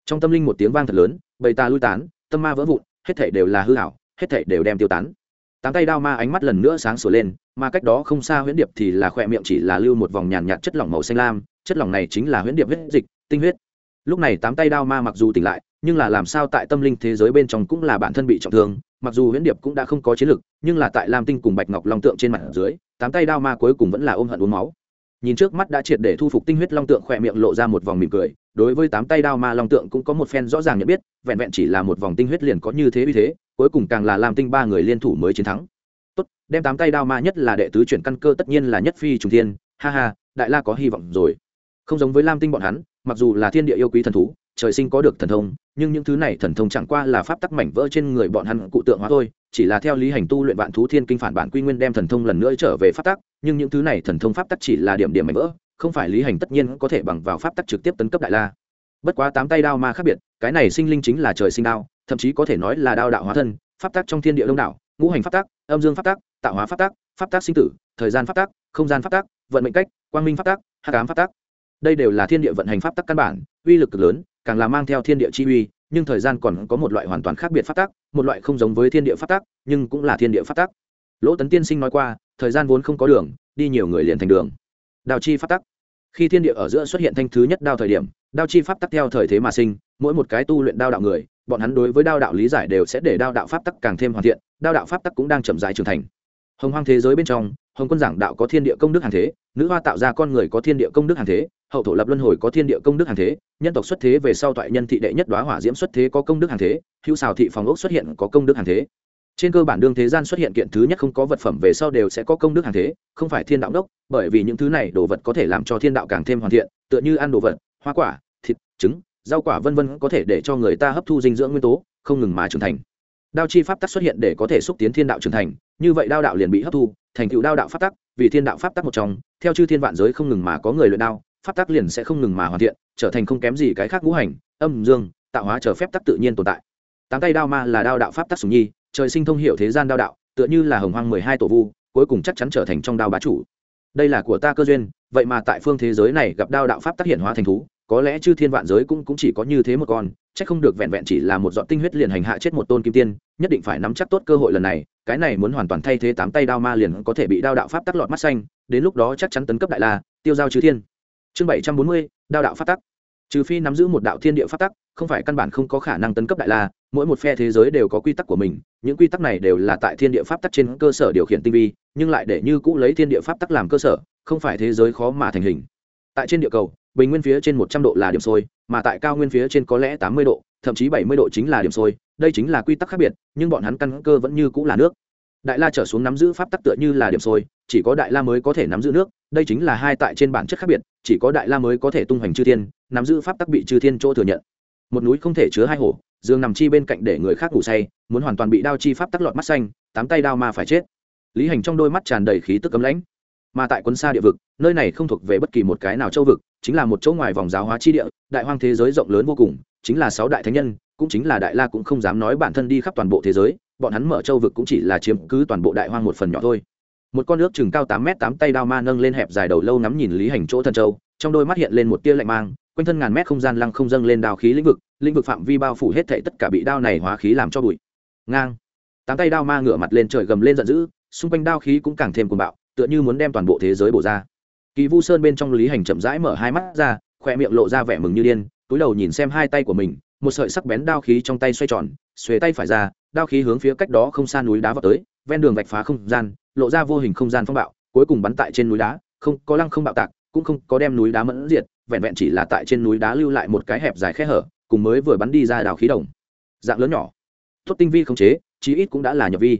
trong tâm linh một tiếng vang thật lớn, bầy ta lui tán, tâm ma vỡ vụn, hết thể đều là hư hảo hết thể đều đem tiêu tán. Tám tay đao ma ánh mắt lần nữa sáng sủa lên, mà cách đó không xa huyễn điệp thì là khỏe miệng chỉ là lưu một vòng nhàn nhạt chất lỏng màu xanh lam, chất lỏng này chính là huyễn điệp huyết dịch, tinh huyết. Lúc này tám tay đao ma mặc dù tỉnh lại, nhưng là làm sao tại tâm linh thế giới bên trong cũng là bản thân bị trọng thương mặc dù huyễn điệp cũng đã không có chiến lực, nhưng là tại lam tinh cùng bạch ngọc long tượng trên mặt dưới, tám tay đao ma cuối cùng vẫn là ôm hận uống máu. Nhìn trước mắt đã triệt để thu phục tinh huyết long tượng khỏe miệng lộ ra một vòng mỉm cười, đối với tám tay đao ma long tượng cũng có một phen rõ ràng nhận biết, vẹn vẹn chỉ là một vòng tinh huyết liền có như thế uy thế, cuối cùng càng là làm tinh ba người liên thủ mới chiến thắng. Tốt, đem tám tay đao ma nhất là đệ tứ chuyển căn cơ tất nhiên là nhất phi trùng thiên, ha ha, đại la có hy vọng rồi. Không giống với lam tinh bọn hắn, mặc dù là thiên địa yêu quý thần thú trời sinh có được thần thông, nhưng những thứ này thần thông chẳng qua là pháp tắc mảnh vỡ trên người bọn hắn cụ tượng hóa thôi, chỉ là theo lý hành tu luyện vạn thú thiên kinh phản bản quy nguyên đem thần thông lần nữa trở về pháp tắc, nhưng những thứ này thần thông pháp tắc chỉ là điểm điểm mảnh vỡ, không phải lý hành tất nhiên có thể bằng vào pháp tắc trực tiếp tấn cấp đại la. Bất quá tám tay đao ma khác biệt, cái này sinh linh chính là trời sinh đao, thậm chí có thể nói là đao đạo hóa thân, pháp tắc trong thiên địa đông đảo, ngũ hành pháp tắc, âm dương pháp tắc, tạo hóa pháp tắc pháp tắc sinh tử, thời gian pháp tắc, không gian pháp tắc, vận mệnh cách, quang minh pháp tắc, hắc cám pháp tắc đây đều là thiên địa vận hành pháp tắc căn bản, uy lực cực lớn, càng là mang theo thiên địa chi uy, nhưng thời gian còn có một loại hoàn toàn khác biệt pháp tắc, một loại không giống với thiên địa pháp tắc, nhưng cũng là thiên địa pháp tắc. Lỗ tấn tiên sinh nói qua, thời gian vốn không có đường, đi nhiều người liền thành đường. Đào chi pháp tắc. Khi thiên địa ở giữa xuất hiện thanh thứ nhất đao thời điểm, đao chi pháp tắc theo thời thế mà sinh, mỗi một cái tu luyện đao đạo người, bọn hắn đối với đao đạo lý giải đều sẽ để đao đạo pháp tắc càng thêm hoàn thiện, đao đạo pháp tắc cũng đang chậm rãi trưởng thành. Hồng hoang thế giới bên trong hồng quân giảng đạo có thiên địa công đức hàng thế, nữ hoa tạo ra con người có thiên địa công đức hàng thế, hậu thổ lập luân hồi có thiên địa công đức hàng thế, nhân tộc xuất thế về sau toại nhân thị đệ nhất đoá hỏa diễm xuất thế có công đức hàng thế, hữu xào thị phòng ốc xuất hiện có công đức hàng thế. Trên cơ bản đương thế gian xuất hiện kiện thứ nhất không có vật phẩm về sau đều sẽ có công đức hàng thế, không phải thiên đạo đốc, bởi vì những thứ này đồ vật có thể làm cho thiên đạo càng thêm hoàn thiện, tựa như ăn đồ vật, hoa quả, thịt, trứng, rau quả vân vân có thể để cho người ta hấp thu dinh dưỡng nguyên tố, không ngừng mà trưởng thành. Đao chi pháp tắc xuất hiện để có thể xúc tiến thiên đạo trưởng thành như vậy đao đạo liền bị hấp thu, thành tựu đao đạo pháp tắc, vì thiên đạo pháp tắc một trong, theo chư thiên vạn giới không ngừng mà có người luyện đao, pháp tắc liền sẽ không ngừng mà hoàn thiện, trở thành không kém gì cái khác ngũ hành, âm, dương, tạo hóa chờ phép tắc tự nhiên tồn tại. Tám tay đao ma là đao đạo pháp tắc sùng nhi, trời sinh thông hiệu thế gian đao đạo, tựa như là hồng hoang mười hai tổ vu, cuối cùng chắc chắn trở thành trong đao bá chủ. Đây là của ta cơ duyên, vậy mà tại phương thế giới này gặp đao đạo pháp tác hiện hóa thành thú có lẽ chư thiên vạn giới cũng, cũng chỉ có như thế một con chắc không được vẹn vẹn chỉ là một dọn tinh huyết liền hành hạ chết một tôn kim tiên nhất định phải nắm chắc tốt cơ hội lần này cái này muốn hoàn toàn thay thế tám tay đao ma liền có thể bị đao đạo pháp tắc lọt mắt xanh đến lúc đó chắc chắn tấn cấp đại la tiêu giao chư thiên. Chương bảy trăm bốn mươi đao đạo pháp tắc. Trừ phi nắm giữ một đạo thiên địa pháp tắc không phải căn bản không có khả năng tấn cấp đại la mỗi một phe thế giới đều có quy tắc của mình những quy tắc này đều là tại thiên địa pháp tắc trên cơ sở điều khiển tinh vi nhưng lại để như cũ lấy thiên địa pháp tắc làm cơ sở không phải thế giới khó mà thành hình. Tại trên địa cầu bình nguyên phía trên một trăm độ là điểm sôi, mà tại cao nguyên phía trên có lẽ tám mươi độ, thậm chí bảy mươi độ chính là điểm sôi. Đây chính là quy tắc khác biệt, nhưng bọn hắn căn cơ vẫn như cũ là nước. Đại la trở xuống nắm giữ pháp tắc tựa như là điểm sôi, chỉ có đại la mới có thể nắm giữ nước. Đây chính là hai tại trên bản chất khác biệt, chỉ có đại la mới có thể tung hoành chư thiên, nắm giữ pháp tắc bị chư thiên chỗ thừa nhận. Một núi không thể chứa hai hổ dương nằm chi bên cạnh để người khác ngủ say, muốn hoàn toàn bị đao chi pháp tắc lọt mắt xanh, tám tay đao mà phải chết. Lý hành trong đôi mắt tràn đầy khí tức cấm lãnh mà tại quân xa địa vực, nơi này không thuộc về bất kỳ một cái nào châu vực, chính là một chỗ ngoài vòng giáo hóa chi địa, đại hoang thế giới rộng lớn vô cùng, chính là sáu đại thánh nhân, cũng chính là đại la cũng không dám nói bản thân đi khắp toàn bộ thế giới, bọn hắn mở châu vực cũng chỉ là chiếm cứ toàn bộ đại hoang một phần nhỏ thôi. Một con nước chừng cao tám mét tám tay đao ma nâng lên hẹp dài đầu lâu ngắm nhìn lý hành chỗ thần châu, trong đôi mắt hiện lên một tia lạnh mang, quanh thân ngàn mét không gian lăng không dâng lên đao khí lĩnh vực lĩnh vực phạm vi bao phủ hết thảy tất cả bị đao này hóa khí làm cho bụi. Ngang. Tám tay đao ma ngửa mặt lên trời gầm lên giận dữ, xung quanh đao khí cũng càng thêm cuồng bạo tựa như muốn đem toàn bộ thế giới bổ ra. Kỳ vu sơn bên trong lý hành chậm rãi mở hai mắt ra khoe miệng lộ ra vẻ mừng như điên, túi đầu nhìn xem hai tay của mình, một sợi sắc bén đao khí trong tay xoay tròn, xuề tay phải ra, đao khí hướng phía cách đó không xa núi đá vào tới, ven đường vạch phá không gian, lộ ra vô hình không gian phong bạo, cuối cùng bắn tại trên núi đá, không có lăng không bạo tạc, cũng không có đem núi đá mẫn diệt, vẹn vẹn chỉ là tại trên núi đá lưu lại một cái hẹp dài khe hở, cùng mới vừa bắn đi ra đào khí đồng. Dạng lớn nhỏ. Tốt tinh vi không chế, chí ít cũng đã là nhập vi.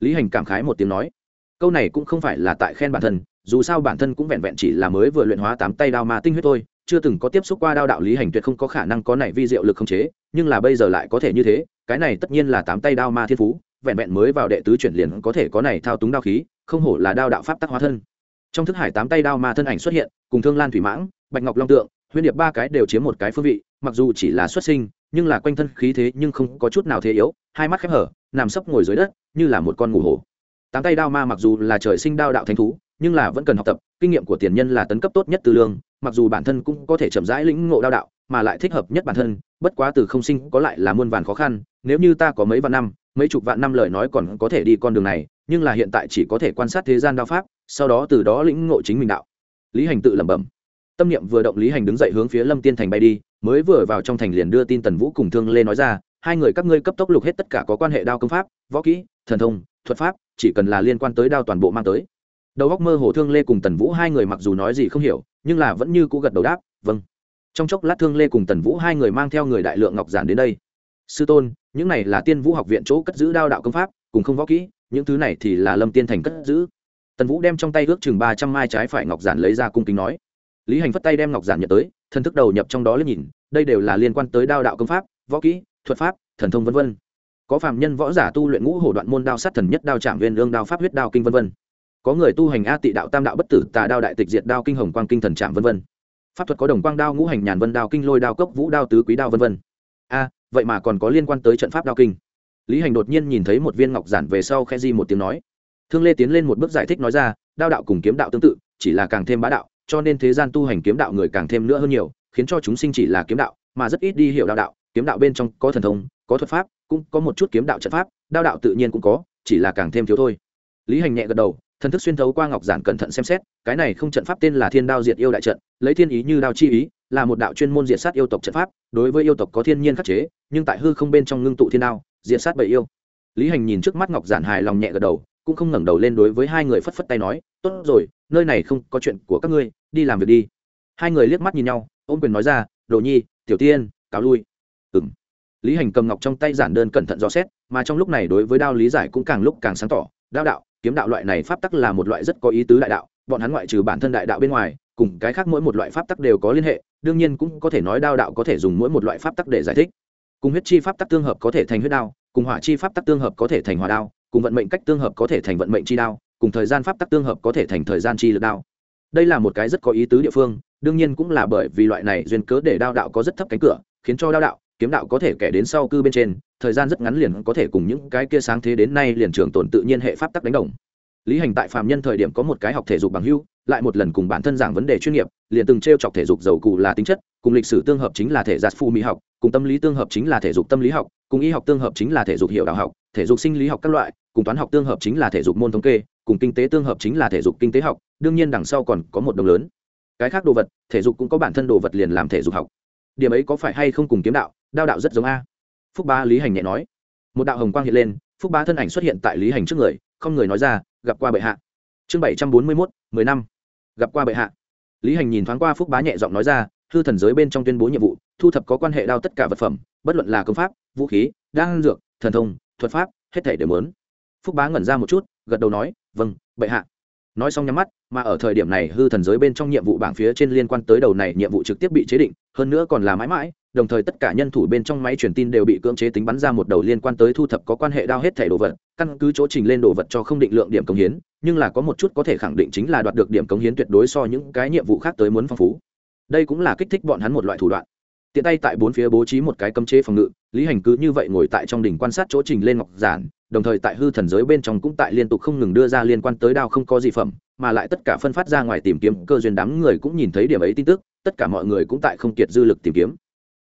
Lý hành cảm khái một tiếng nói câu này cũng không phải là tại khen bản thân, dù sao bản thân cũng vẹn vẹn chỉ là mới vừa luyện hóa tám tay đao ma tinh huyết thôi, chưa từng có tiếp xúc qua đao đạo lý hành tuyệt không có khả năng có này vi diệu lực không chế, nhưng là bây giờ lại có thể như thế, cái này tất nhiên là tám tay đao ma thiên phú, vẹn vẹn mới vào đệ tứ chuyển liền có thể có này thao túng đao khí, không hổ là đao đạo pháp tắc hóa thân. Trong thức hải tám tay đao ma thân ảnh xuất hiện, cùng thương lan thủy mãng, bạch ngọc long tượng huyên điệp ba cái đều chiếm một cái phương vị, mặc dù chỉ là xuất sinh, nhưng là quanh thân khí thế nhưng không có chút nào thế yếu, hai mắt khép hở, nằm sấp ngồi dưới đất, như là một con ngủ hổ tám tay đao ma mặc dù là trời sinh đao đạo thánh thú, nhưng là vẫn cần học tập, kinh nghiệm của tiền nhân là tấn cấp tốt nhất tư lương, mặc dù bản thân cũng có thể chậm rãi lĩnh ngộ đao đạo, mà lại thích hợp nhất bản thân, bất quá từ không sinh có lại là muôn vàn khó khăn, nếu như ta có mấy vạn năm, mấy chục vạn năm lời nói còn có thể đi con đường này, nhưng là hiện tại chỉ có thể quan sát thế gian đao pháp, sau đó từ đó lĩnh ngộ chính mình đạo. Lý hành tự lẩm bẩm. Tâm niệm vừa động lý hành đứng dậy hướng phía lâm tiên thành bay đi, mới vừa vào trong thành liền đưa tin tần vũ cùng thương lê nói ra, hai người các ngươi cấp tốc lục hết tất cả có quan hệ đao công pháp, võ kỹ, thần thông, thuật pháp chỉ cần là liên quan tới đao toàn bộ mang tới. Đầu góc mơ hồ thương lê cùng tần vũ hai người mặc dù nói gì không hiểu, nhưng là vẫn như cũ gật đầu đáp vâng. Trong chốc lát thương lê cùng tần vũ hai người mang theo người đại lượng ngọc giản đến đây. Sư tôn, những này là tiên vũ học viện chỗ cất giữ đao đạo công pháp, cùng không võ kỹ, những thứ này thì là lâm tiên thành cất giữ. Tần vũ đem trong tay ước chừng ba trăm mai trái phải ngọc giản lấy ra cung kính nói. Lý hành phất tay đem ngọc giản nhận tới, thân thức đầu nhập trong đó lên nhìn, đây đều là liên quan tới đao đạo công pháp, võ kỹ, thuật pháp, thần thông v v có phàm nhân võ giả tu luyện ngũ hổ đoạn môn đao sát thần nhất đao trạm viên lương đao pháp huyết đao kinh vân vân. Có người tu hành a tị đạo tam đạo bất tử, tà đao đại tịch diệt đao kinh hồng quang kinh thần trạm vân vân. Pháp thuật có đồng quang đao, ngũ hành nhàn vân đao, kinh lôi đao, cốc vũ đao, tứ quý đao vân vân. A, vậy mà còn có liên quan tới trận pháp đao kinh. Lý hành đột nhiên nhìn thấy một viên ngọc giản về sau khe di một tiếng nói. Thương lê tiến lên một bước giải thích nói ra, đao đạo cùng kiếm đạo tương tự, chỉ là càng thêm bá đạo, cho nên thế gian tu hành kiếm đạo người càng thêm nữa hơn nhiều, khiến cho chúng sinh chỉ là kiếm đạo, mà rất ít đi hiểu đạo đạo, kiếm đạo bên trong có thần thông có thuật pháp, cũng có một chút kiếm đạo trận pháp, đao đạo tự nhiên cũng có, chỉ là càng thêm thiếu thôi. Lý hành nhẹ gật đầu, thần thức xuyên thấu qua ngọc giản cẩn thận xem xét, cái này không trận pháp tên là thiên đao diệt yêu đại trận, lấy thiên ý như đao chi ý, là một đạo chuyên môn diệt sát yêu tộc trận pháp, đối với yêu tộc có thiên nhiên khắc chế, nhưng tại hư không bên trong ngưng tụ thiên đao, diệt sát bầy yêu. Lý hành nhìn trước mắt ngọc giản hài lòng nhẹ gật đầu, cũng không ngẩng đầu lên đối với hai người phất phất tay nói, tốt rồi, nơi này không có chuyện của các ngươi, đi làm việc đi. Hai người liếc mắt nhìn nhau, ôm quyền nói ra, đồ nhi, tiểu tiên, cáo lui. Ừng lý hành cầm ngọc trong tay giản đơn cẩn thận dò xét, mà trong lúc này đối với đao lý giải cũng càng lúc càng sáng tỏ, đao đạo, kiếm đạo loại này pháp tắc là một loại rất có ý tứ đại đạo, bọn hắn ngoại trừ bản thân đại đạo bên ngoài, cùng cái khác mỗi một loại pháp tắc đều có liên hệ, đương nhiên cũng có thể nói đao đạo có thể dùng mỗi một loại pháp tắc để giải thích. Cùng huyết chi pháp tắc tương hợp có thể thành huyết đao, cùng hỏa chi pháp tắc tương hợp có thể thành hỏa đao, cùng vận mệnh cách tương hợp có thể thành vận mệnh chi đao, cùng thời gian pháp tắc tương hợp có thể thành thời gian chi lực đao. Đây là một cái rất có ý tứ địa phương, đương nhiên cũng là bởi vì loại này duyên cớ để đao đạo có rất thấp cánh cửa, khiến cho đao đạo kiếm đạo có thể kể đến sau cư bên trên, thời gian rất ngắn liền có thể cùng những cái kia sáng thế đến nay liền trường tồn tự nhiên hệ pháp tắc đánh đồng. Lý hành tại phạm nhân thời điểm có một cái học thể dục bằng hưu lại một lần cùng bản thân giảng vấn đề chuyên nghiệp, liền từng t r e o chọc thể dục dầu cụ là tính chất, cùng lịch sử tương hợp chính là thể giạt phu mỹ học, cùng tâm lý tương hợp chính là thể dục tâm lý học, cùng y học tương hợp chính là thể dục hiệu đạo học, thể dục sinh lý học các loại, cùng toán học tương hợp chính là thể dục môn thống kê, cùng kinh tế tương hợp chính là thể dục kinh tế học, đương nhiên đằng sau còn có một đồng lớn. Cái khác đồ vật, thể dục cũng có bản thân đồ vật liền làm thể dục học. Điểm ấy có phải hay không cùng kiếm đạo đao đạo rất giống a. Phúc ba lý hành nhẹ nói. Một đạo hồng quang hiện lên, phúc ba thân ảnh xuất hiện tại lý hành trước người, không người nói ra, gặp qua bệ hạ. Chương bảy trăm bốn mươi mốt, mười năm. Gặp qua bệ hạ. Lý hành nhìn thoáng qua phúc bá nhẹ giọng nói ra, hư thần giới bên trong tuyên bố nhiệm vụ, thu thập có quan hệ đao tất cả vật phẩm, bất luận là công pháp, vũ khí, đan dược, thần thông, thuật pháp, hết thể đều lớn phúc bá ngẩn ra một chút, gật đầu nói vâng bệ hạ nói xong nhắm mắt, mà ở thời điểm này hư thần giới bên trong nhiệm vụ bảng phía trên liên quan tới đầu này nhiệm vụ trực tiếp bị chế định, hơn nữa còn là mãi mãi, đồng thời tất cả nhân thủ bên trong máy truyền tin đều bị cưỡng chế tính bắn ra một đầu liên quan tới thu thập có quan hệ đao hết thẻ đồ vật, căn cứ chỗ trình lên đồ vật cho không định lượng điểm công hiến, nhưng là có một chút có thể khẳng định chính là đoạt được điểm công hiến tuyệt đối so những cái nhiệm vụ khác tới muốn phong phú. Đây cũng là kích thích bọn hắn một loại thủ đoạn. Tiện tay tại bốn phía bố trí một cái cấm chế phòng ngự, lý hành cứ như vậy ngồi tại trong đỉnh quan sát chỗ trình lên ngọc giản đồng thời tại hư thần giới bên trong cũng tại liên tục không ngừng đưa ra liên quan tới đao không có gì phẩm, mà lại tất cả phân phát ra ngoài tìm kiếm cơ duyên đám người cũng nhìn thấy điểm ấy tin tức, tất cả mọi người cũng tại không kiệt dư lực tìm kiếm.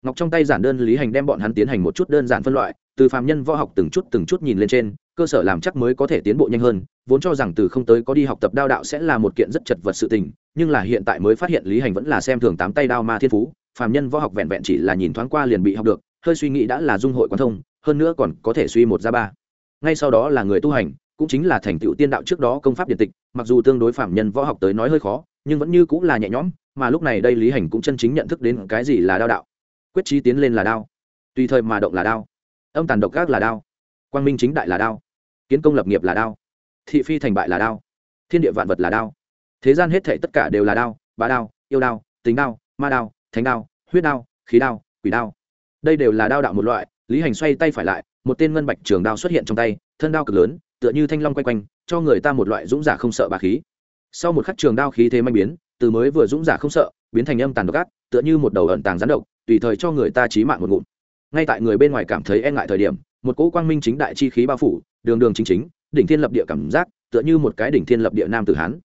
Ngọc trong tay giản đơn lý hành đem bọn hắn tiến hành một chút đơn giản phân loại, từ phạm nhân võ học từng chút từng chút nhìn lên trên, cơ sở làm chắc mới có thể tiến bộ nhanh hơn, vốn cho rằng từ không tới có đi học tập đao đạo sẽ là một kiện rất chật vật sự tình, nhưng là hiện tại mới phát hiện lý hành vẫn là xem thường tám tay đao ma thiên phú phạm nhân võ học vẹn vẹn chỉ là nhìn thoáng qua liền bị học được, hơi suy nghĩ đã là dung hội quan thông, hơn nữa còn có thể suy một ra ba ngay sau đó là người tu hành, cũng chính là thành tựu tiên đạo trước đó công pháp điện tịch, mặc dù tương đối phạm nhân võ học tới nói hơi khó, nhưng vẫn như cũng là nhẹ nhõm, mà lúc này đây lý hành cũng chân chính nhận thức đến cái gì là đao đạo. Quyết trí tiến lên là đao, tùy thời mà động là đao, âm tàn độc gác là đao, quang minh chính đại là đao, kiến công lập nghiệp là đao, thị phi thành bại là đao, thiên địa vạn vật là đao, thế gian hết thể tất cả đều là đao, bá đao, yêu đao, tính đao, ma đao, thánh đao, huyết đao, khí đao, quỷ đao. Đây đều là đao đạo một loại lý hành xoay tay phải lại, một tên ngân bạch trường đao xuất hiện trong tay, thân đao cực lớn, tựa như thanh long quay quanh, cho người ta một loại dũng giả không sợ bà khí. Sau một khắc trường đao khí thế manh biến, từ mới vừa dũng giả không sợ, biến thành âm tàn độc ác, tựa như một đầu ẩn tàng rắn độc, tùy thời cho người ta trí mạng một ngụm. Ngay tại người bên ngoài cảm thấy e ngại thời điểm, một cỗ quang minh chính đại chi khí bao phủ, đường đường chính chính, đỉnh thiên lập địa cảm giác, tựa như một cái đỉnh thiên lập địa nam tử hán.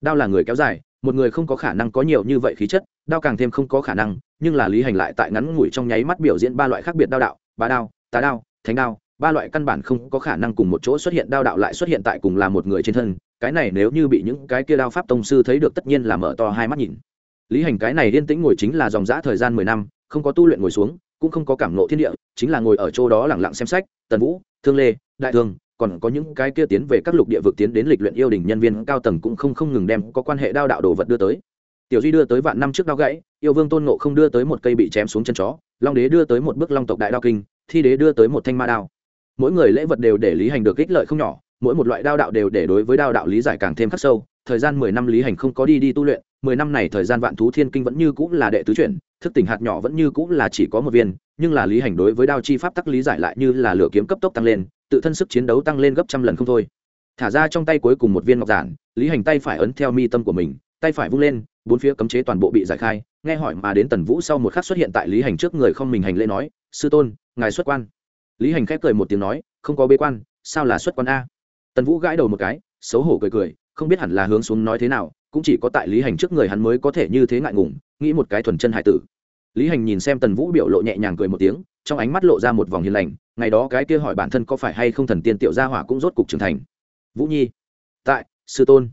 Đao là người kéo dài một người không có khả năng có nhiều như vậy khí chất, đao càng thêm không có khả năng, nhưng là lý hành lại tại ngắn ngủi trong nháy mắt biểu diễn ba loại khác biệt đao đạo, bá đao tá đao, thánh đao, ba loại căn bản không có khả năng cùng một chỗ xuất hiện, đao đạo lại xuất hiện tại cùng là một người trên thân, cái này nếu như bị những cái kia đao pháp tông sư thấy được tất nhiên là mở to hai mắt nhìn. Lý hành cái này yên tĩnh ngồi chính là dòng dã thời gian mười năm, không có tu luyện ngồi xuống, cũng không có cảm nộ thiên địa, chính là ngồi ở chỗ đó lẳng lặng xem sách, tần vũ, thương lê, đại thương còn có những cái kia tiến về các lục địa vực tiến đến lịch luyện yêu đình nhân viên cao tầng cũng không không ngừng đem có quan hệ đao đạo đồ vật đưa tới. Tiểu duy đưa tới vạn năm trước đao gãy, yêu vương tôn ngộ không đưa tới một cây bị chém xuống chân chó, long đế đưa tới một bức long tộc đại đao kinh, thi đế đưa tới một thanh ma đao. Mỗi người lễ vật đều để lý hành được ích lợi không nhỏ, mỗi một loại đao đạo đều để đối với đao đạo lý giải càng thêm khắc sâu. Thời gian mười năm lý hành không có đi đi tu luyện, mười năm này thời gian vạn thú thiên kinh vẫn như cũng là đệ tứ chuyển thức tỉnh hạt nhỏ vẫn như cũng là chỉ có một viên, nhưng là lý hành đối với đao chi pháp tắc lý giải lại như là lửa kiếm cấp tốc tăng lên, tự thân sức chiến đấu tăng lên gấp trăm lần không thôi. Thả ra trong tay cuối cùng một viên ngọc giản, lý hành tay phải ấn theo mi tâm của mình, tay phải vung lên, bốn phía cấm chế toàn bộ bị giải khai, nghe hỏi mà đến tần vũ sau một khắc xuất hiện tại lý hành trước người không mình hành lễ nói, sư tôn, ngài xuất quan. Lý hành khép cười một tiếng nói, không có bế quan, sao là xuất quan a? Tần vũ gãi đầu một cái, xấu hổ cười cười, không biết hẳn là hướng xuống nói thế nào, cũng chỉ có tại lý hành trước người hắn mới có thể như thế ngại ngùng, nghĩ một cái thuần chân hải tử lý hành nhìn xem tần vũ biểu lộ nhẹ nhàng cười một tiếng, trong ánh mắt lộ ra một vòng hiền lành, ngày đó cái kia hỏi bản thân có phải hay không thần tiên tiểu gia hỏa cũng rốt cục trưởng thành. Vũ nhi, tại, sư tôn,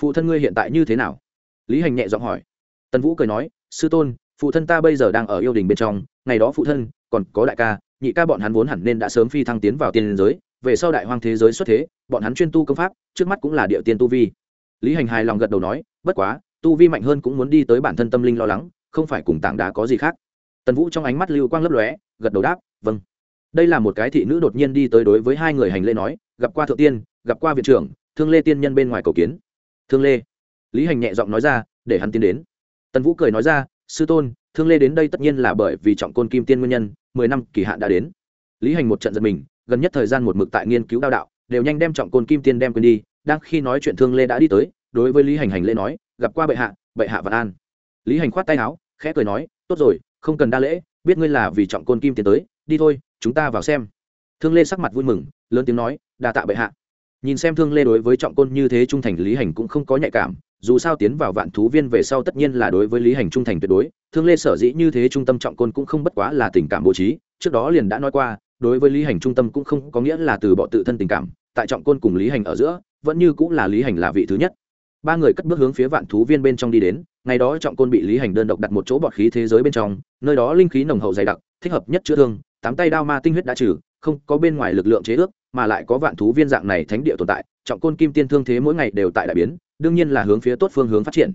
phụ thân ngươi hiện tại như thế nào? Lý hành nhẹ giọng hỏi. Tần vũ cười nói, sư tôn, phụ thân ta bây giờ đang ở yêu đình bên trong, ngày đó phụ thân, còn có đại ca, nhị ca bọn hắn vốn hẳn nên đã sớm phi thăng tiến vào tiên giới, về sau đại hoang thế giới xuất thế, bọn hắn chuyên tu công pháp, trước mắt cũng là địa tiên tu vi. Lý hành hài lòng gật đầu nói, bất quá, tu vi mạnh hơn cũng muốn đi tới bản thân tâm linh lo lắng không phải cùng tảng đá có gì khác. Tần vũ trong ánh mắt lưu quang lấp lóe, gật đầu đáp vâng. Đây là một cái thị nữ đột nhiên đi tới đối với hai người hành lễ nói, gặp qua thượng tiên, gặp qua viện trưởng, thương lê tiên nhân bên ngoài cầu kiến. Thương lê? Lý hành nhẹ giọng nói ra, để hắn tiến đến. Tần vũ cười nói ra, sư tôn, thương lê đến đây tất nhiên là bởi vì trọng côn kim tiên nguyên nhân, mười năm kỳ hạn đã đến. Lý hành một trận giật mình, gần nhất thời gian một mực tại nghiên cứu đao đạo, đều nhanh đem trọng côn kim tiên đem quên đi, đang khi nói chuyện thương lê đã đi tới, đối với lý hành hành lễ nói, gặp qua bệ hạ bệ hạ vạn an. Lý hành khoát tay áo khẽ cười nói, tốt rồi, không cần đa lễ, biết ngươi là vì trọng côn kim tiến tới, đi thôi, chúng ta vào xem. Thương lê sắc mặt vui mừng, lớn tiếng nói, đa tạ bệ hạ. Nhìn xem thương lê đối với trọng côn như thế trung thành, lý hành cũng không có nhạy cảm, dù sao tiến vào vạn thú viên về sau tất nhiên là đối với lý hành trung thành tuyệt đối, thương lê sở dĩ như thế trung tâm trọng côn cũng không bất quá là tình cảm bố trí, trước đó liền đã nói qua, đối với lý hành trung tâm cũng không có nghĩa là từ bỏ tự thân tình cảm, tại trọng côn cùng lý hành ở giữa, vẫn như cũng là lý hành là vị thứ nhất. Ba người cất bước hướng phía vạn thú viên bên trong đi đến ngày đó trọng côn bị lý hành đơn độc đặt một chỗ bọt khí thế giới bên trong, nơi đó linh khí nồng hậu dày đặc, thích hợp nhất chữa thương, tám tay đao ma tinh huyết đã trừ, không có bên ngoài lực lượng chế ước, mà lại có vạn thú viên dạng này thánh địa tồn tại, trọng côn kim tiên thương thế mỗi ngày đều tại đại biến, đương nhiên là hướng phía tốt phương hướng phát triển.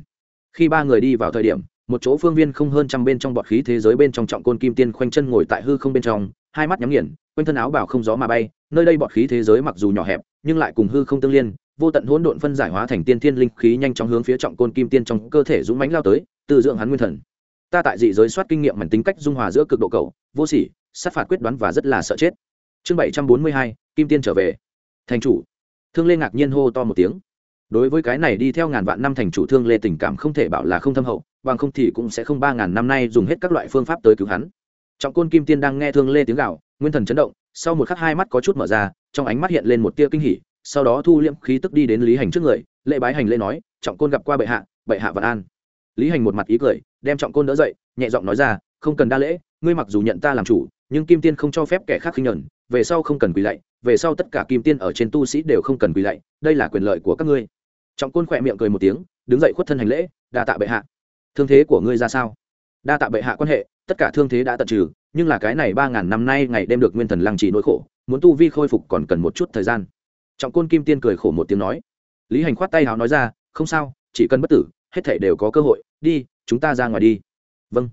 Khi ba người đi vào thời điểm, một chỗ phương viên không hơn trăm bên trong bọt khí thế giới bên trong trọng côn kim tiên khoanh chân ngồi tại hư không bên trong, hai mắt nhắm nghiền, quanh thân áo bảo không gió mà bay, nơi đây bọt khí thế giới mặc dù nhỏ hẹp, nhưng lại cùng hư không tương liên vô tận hỗn độn phân giải hóa thành tiên thiên linh khí nhanh chóng hướng phía trọng côn kim tiên trong cơ thể dũng mãnh lao tới tự dưỡng hắn nguyên thần. Ta tại dị giới soát kinh nghiệm mảnh tính cách dung hòa giữa cực độ cầu vô sỉ, sát phạt quyết đoán và rất là sợ chết. Chương bảy trăm bốn mươi hai, kim tiên trở về. Thành chủ. Thương lê ngạc nhiên hô to một tiếng. Đối với cái này đi theo ngàn vạn năm thành chủ thương lê tình cảm không thể bảo là không thâm hậu, bằng không thì cũng sẽ không ba ngàn năm nay dùng hết các loại phương pháp tới cứu hắn. Trọng côn kim tiên đang nghe thương lê tiếng gạo nguyên thần chấn động, sau một khắc hai mắt có chút mở ra, trong ánh mắt hiện lên một tia kinh hỉ sau đó thu liễm khí tức đi đến lý hành trước người, lễ bái hành lễ nói, trọng côn gặp qua bệ hạ bệ hạ vạn an. Lý hành một mặt ý cười, đem trọng côn đỡ dậy, nhẹ giọng nói ra, không cần đa lễ, ngươi mặc dù nhận ta làm chủ, nhưng kim tiên không cho phép kẻ khác khinh nhẫn, về sau không cần quỳ lạy, về sau tất cả kim tiên ở trên tu sĩ đều không cần quỳ lạy, đây là quyền lợi của các ngươi. Trọng côn khỏe miệng cười một tiếng, đứng dậy khuất thân hành lễ, đa tạ bệ hạ. Thương thế của ngươi ra sao? Đa tạ bệ hạ quan hệ, tất cả thương thế đã tận trừ, nhưng là cái này ba ngàn năm nay ngày đêm được nguyên thần lăng trì nỗi khổ, muốn tu vi khôi phục còn cần một chút thời gian trọng côn kim tiên cười khổ một tiếng nói. Lý hành khoát tay hào nói ra, không sao, chỉ cần bất tử, hết thể đều có cơ hội, đi, chúng ta ra ngoài đi. Vâng.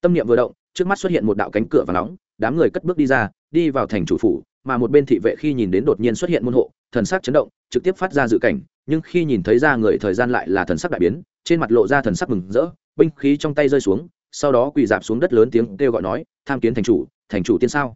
Tâm niệm vừa động, trước mắt xuất hiện một đạo cánh cửa và nóng, đám người cất bước đi ra, đi vào thành chủ phủ, mà một bên thị vệ khi nhìn đến đột nhiên xuất hiện môn hộ, thần sắc chấn động, trực tiếp phát ra dự cảnh, nhưng khi nhìn thấy ra người thời gian lại là thần sắc đại biến, trên mặt lộ ra thần sắc mừng rỡ, binh khí trong tay rơi xuống, sau đó quỳ dạp xuống đất lớn tiếng kêu gọi nói, tham kiến thành chủ thành chủ tiên sao?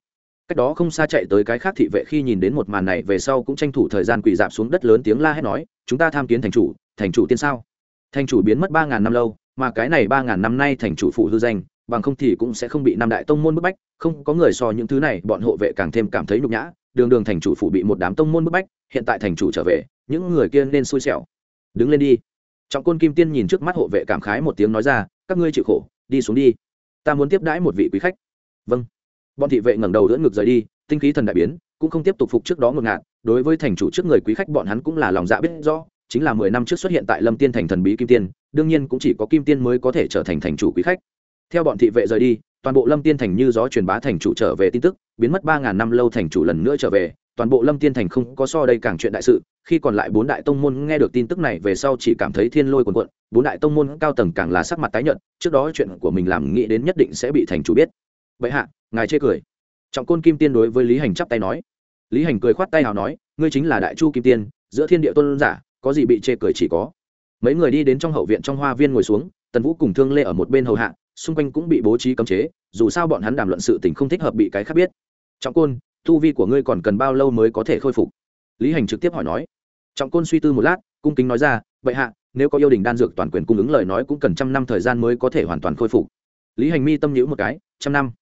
Cách đó không xa chạy tới cái khác thị vệ khi nhìn đến một màn này về sau cũng tranh thủ thời gian quỳ dạp xuống đất lớn tiếng la hét nói, chúng ta tham kiến thành chủ thành chủ tiên sao? Thành chủ biến mất ba ngàn năm lâu, mà cái này ba ngàn năm nay thành chủ phụ hư danh, bằng không thì cũng sẽ không bị năm đại tông môn bức bách, không có người so những thứ này, bọn hộ vệ càng thêm cảm thấy nhục nhã, đường đường thành chủ phụ bị một đám tông môn bức bách, hiện tại thành chủ trở về, những người kia nên xui xẻo. Đứng lên đi. Trọng côn kim tiên nhìn trước mắt hộ vệ cảm khái một tiếng nói ra, các ngươi chịu khổ, đi xuống đi. Ta muốn tiếp đãi một vị quý khách. Vâng bọn thị vệ ngẩng đầu đỡ ngực rời đi, tinh khí thần đại biến, cũng không tiếp tục phục trước đó ngột ngạt. Đối với thành chủ trước người quý khách, bọn hắn cũng là lòng dạ biết rõ, chính là mười năm trước xuất hiện tại lâm tiên thành thần bí kim tiên, đương nhiên cũng chỉ có kim tiên mới có thể trở thành thành chủ quý khách. Theo bọn thị vệ rời đi, toàn bộ lâm tiên thành như gió truyền bá thành chủ trở về tin tức, biến mất ba ngàn năm lâu thành chủ lần nữa trở về. Toàn bộ lâm tiên thành không có so đây càng chuyện đại sự, khi còn lại bốn đại tông môn nghe được tin tức này về sau chỉ cảm thấy thiên lôi quần quận bốn đại tông môn cao tầng càng là sắc mặt tái nhợt, trước đó chuyện của mình làm nghĩ đến nhất định sẽ bị thành chủ biết vậy hạ, ngài chê cười. Trọng côn kim tiên đối với lý hành chắp tay nói. Lý hành cười khoát tay nào nói, ngươi chính là đại chu kim tiên, giữa thiên địa tôn giả, có gì bị chê cười chỉ có. Mấy người đi đến trong hậu viện trong hoa viên ngồi xuống, tần vũ cùng thương lê ở một bên hầu hạ, xung quanh cũng bị bố trí cấm chế, dù sao bọn hắn đàm luận sự tình không thích hợp bị cái khác biết. Trọng côn, tu vi của ngươi còn cần bao lâu mới có thể khôi phục? Lý hành trực tiếp hỏi nói. Trọng côn suy tư một lát, cung kính nói ra vậy hạ, nếu có yêu đình đan dược toàn quyền cung ứng lời nói cũng cần trăm năm thời gian mới có thể hoàn toàn khôi phục. Lý hành mi tâm nhữ một cái, trăm năm?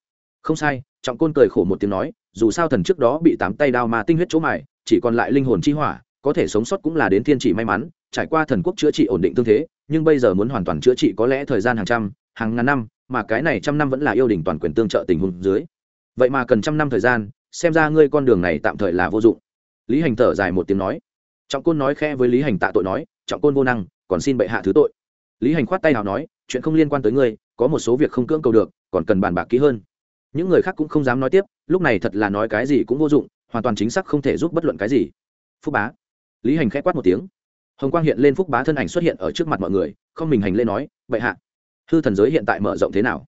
Không sai, trọng côn cười khổ một tiếng nói, dù sao thần trước đó bị tám tay đao mà tinh huyết chỗ mài, chỉ còn lại linh hồn chi hỏa, có thể sống sót cũng là đến thiên chỉ may mắn, trải qua thần quốc chữa trị ổn định tương thế, nhưng bây giờ muốn hoàn toàn chữa trị có lẽ thời gian hàng trăm, hàng ngàn năm, mà cái này trăm năm vẫn là yêu đình toàn quyền tương trợ tình huống dưới. Vậy mà cần trăm năm thời gian, xem ra ngươi con đường này tạm thời là vô dụng. Lý hành thở dài một tiếng nói. Trọng côn nói khe với lý hành tạ tội nói, trọng côn vô năng, còn xin bệ hạ thứ tội. Lý hành khoát tay nào nói, chuyện không liên quan tới ngươi, có một số việc không cưỡng cầu được, còn cần bàn bạc kỹ hơn những người khác cũng không dám nói tiếp, lúc này thật là nói cái gì cũng vô dụng, hoàn toàn chính xác không thể giúp bất luận cái gì. Phúc bá. Lý hành k h ẽ quát một tiếng. Hồng quang hiện lên phúc bá thân ảnh xuất hiện ở trước mặt mọi người, không mình hành lên nói, bệ hạ, hư thần giới hiện tại mở rộng thế nào?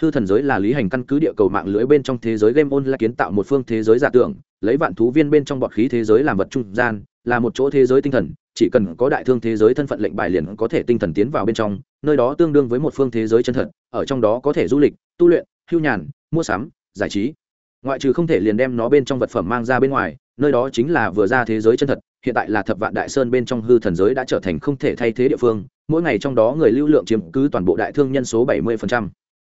Hư thần giới là lý hành căn cứ địa cầu mạng lưới bên trong thế giới game on là kiến tạo một phương thế giới giả tưởng, lấy vạn thú viên bên trong bọt khí thế giới làm vật trung gian, là một chỗ thế giới tinh thần, chỉ cần có đại thương thế giới thân phận lệnh bài liền có thể tinh thần tiến vào bên trong, nơi đó tương đương với một phương thế giới chân thật, ở trong đó có thể du lịch, tu luyện, hưu nhàn mua sắm, giải trí. Ngoại trừ không thể liền đem nó bên trong vật phẩm mang ra bên ngoài, nơi đó chính là vừa ra thế giới chân thật, hiện tại là thập vạn đại sơn bên trong hư thần giới đã trở thành không thể thay thế địa phương, mỗi ngày trong đó người lưu lượng chiếm cứ toàn bộ đại thương nhân số bảy mươi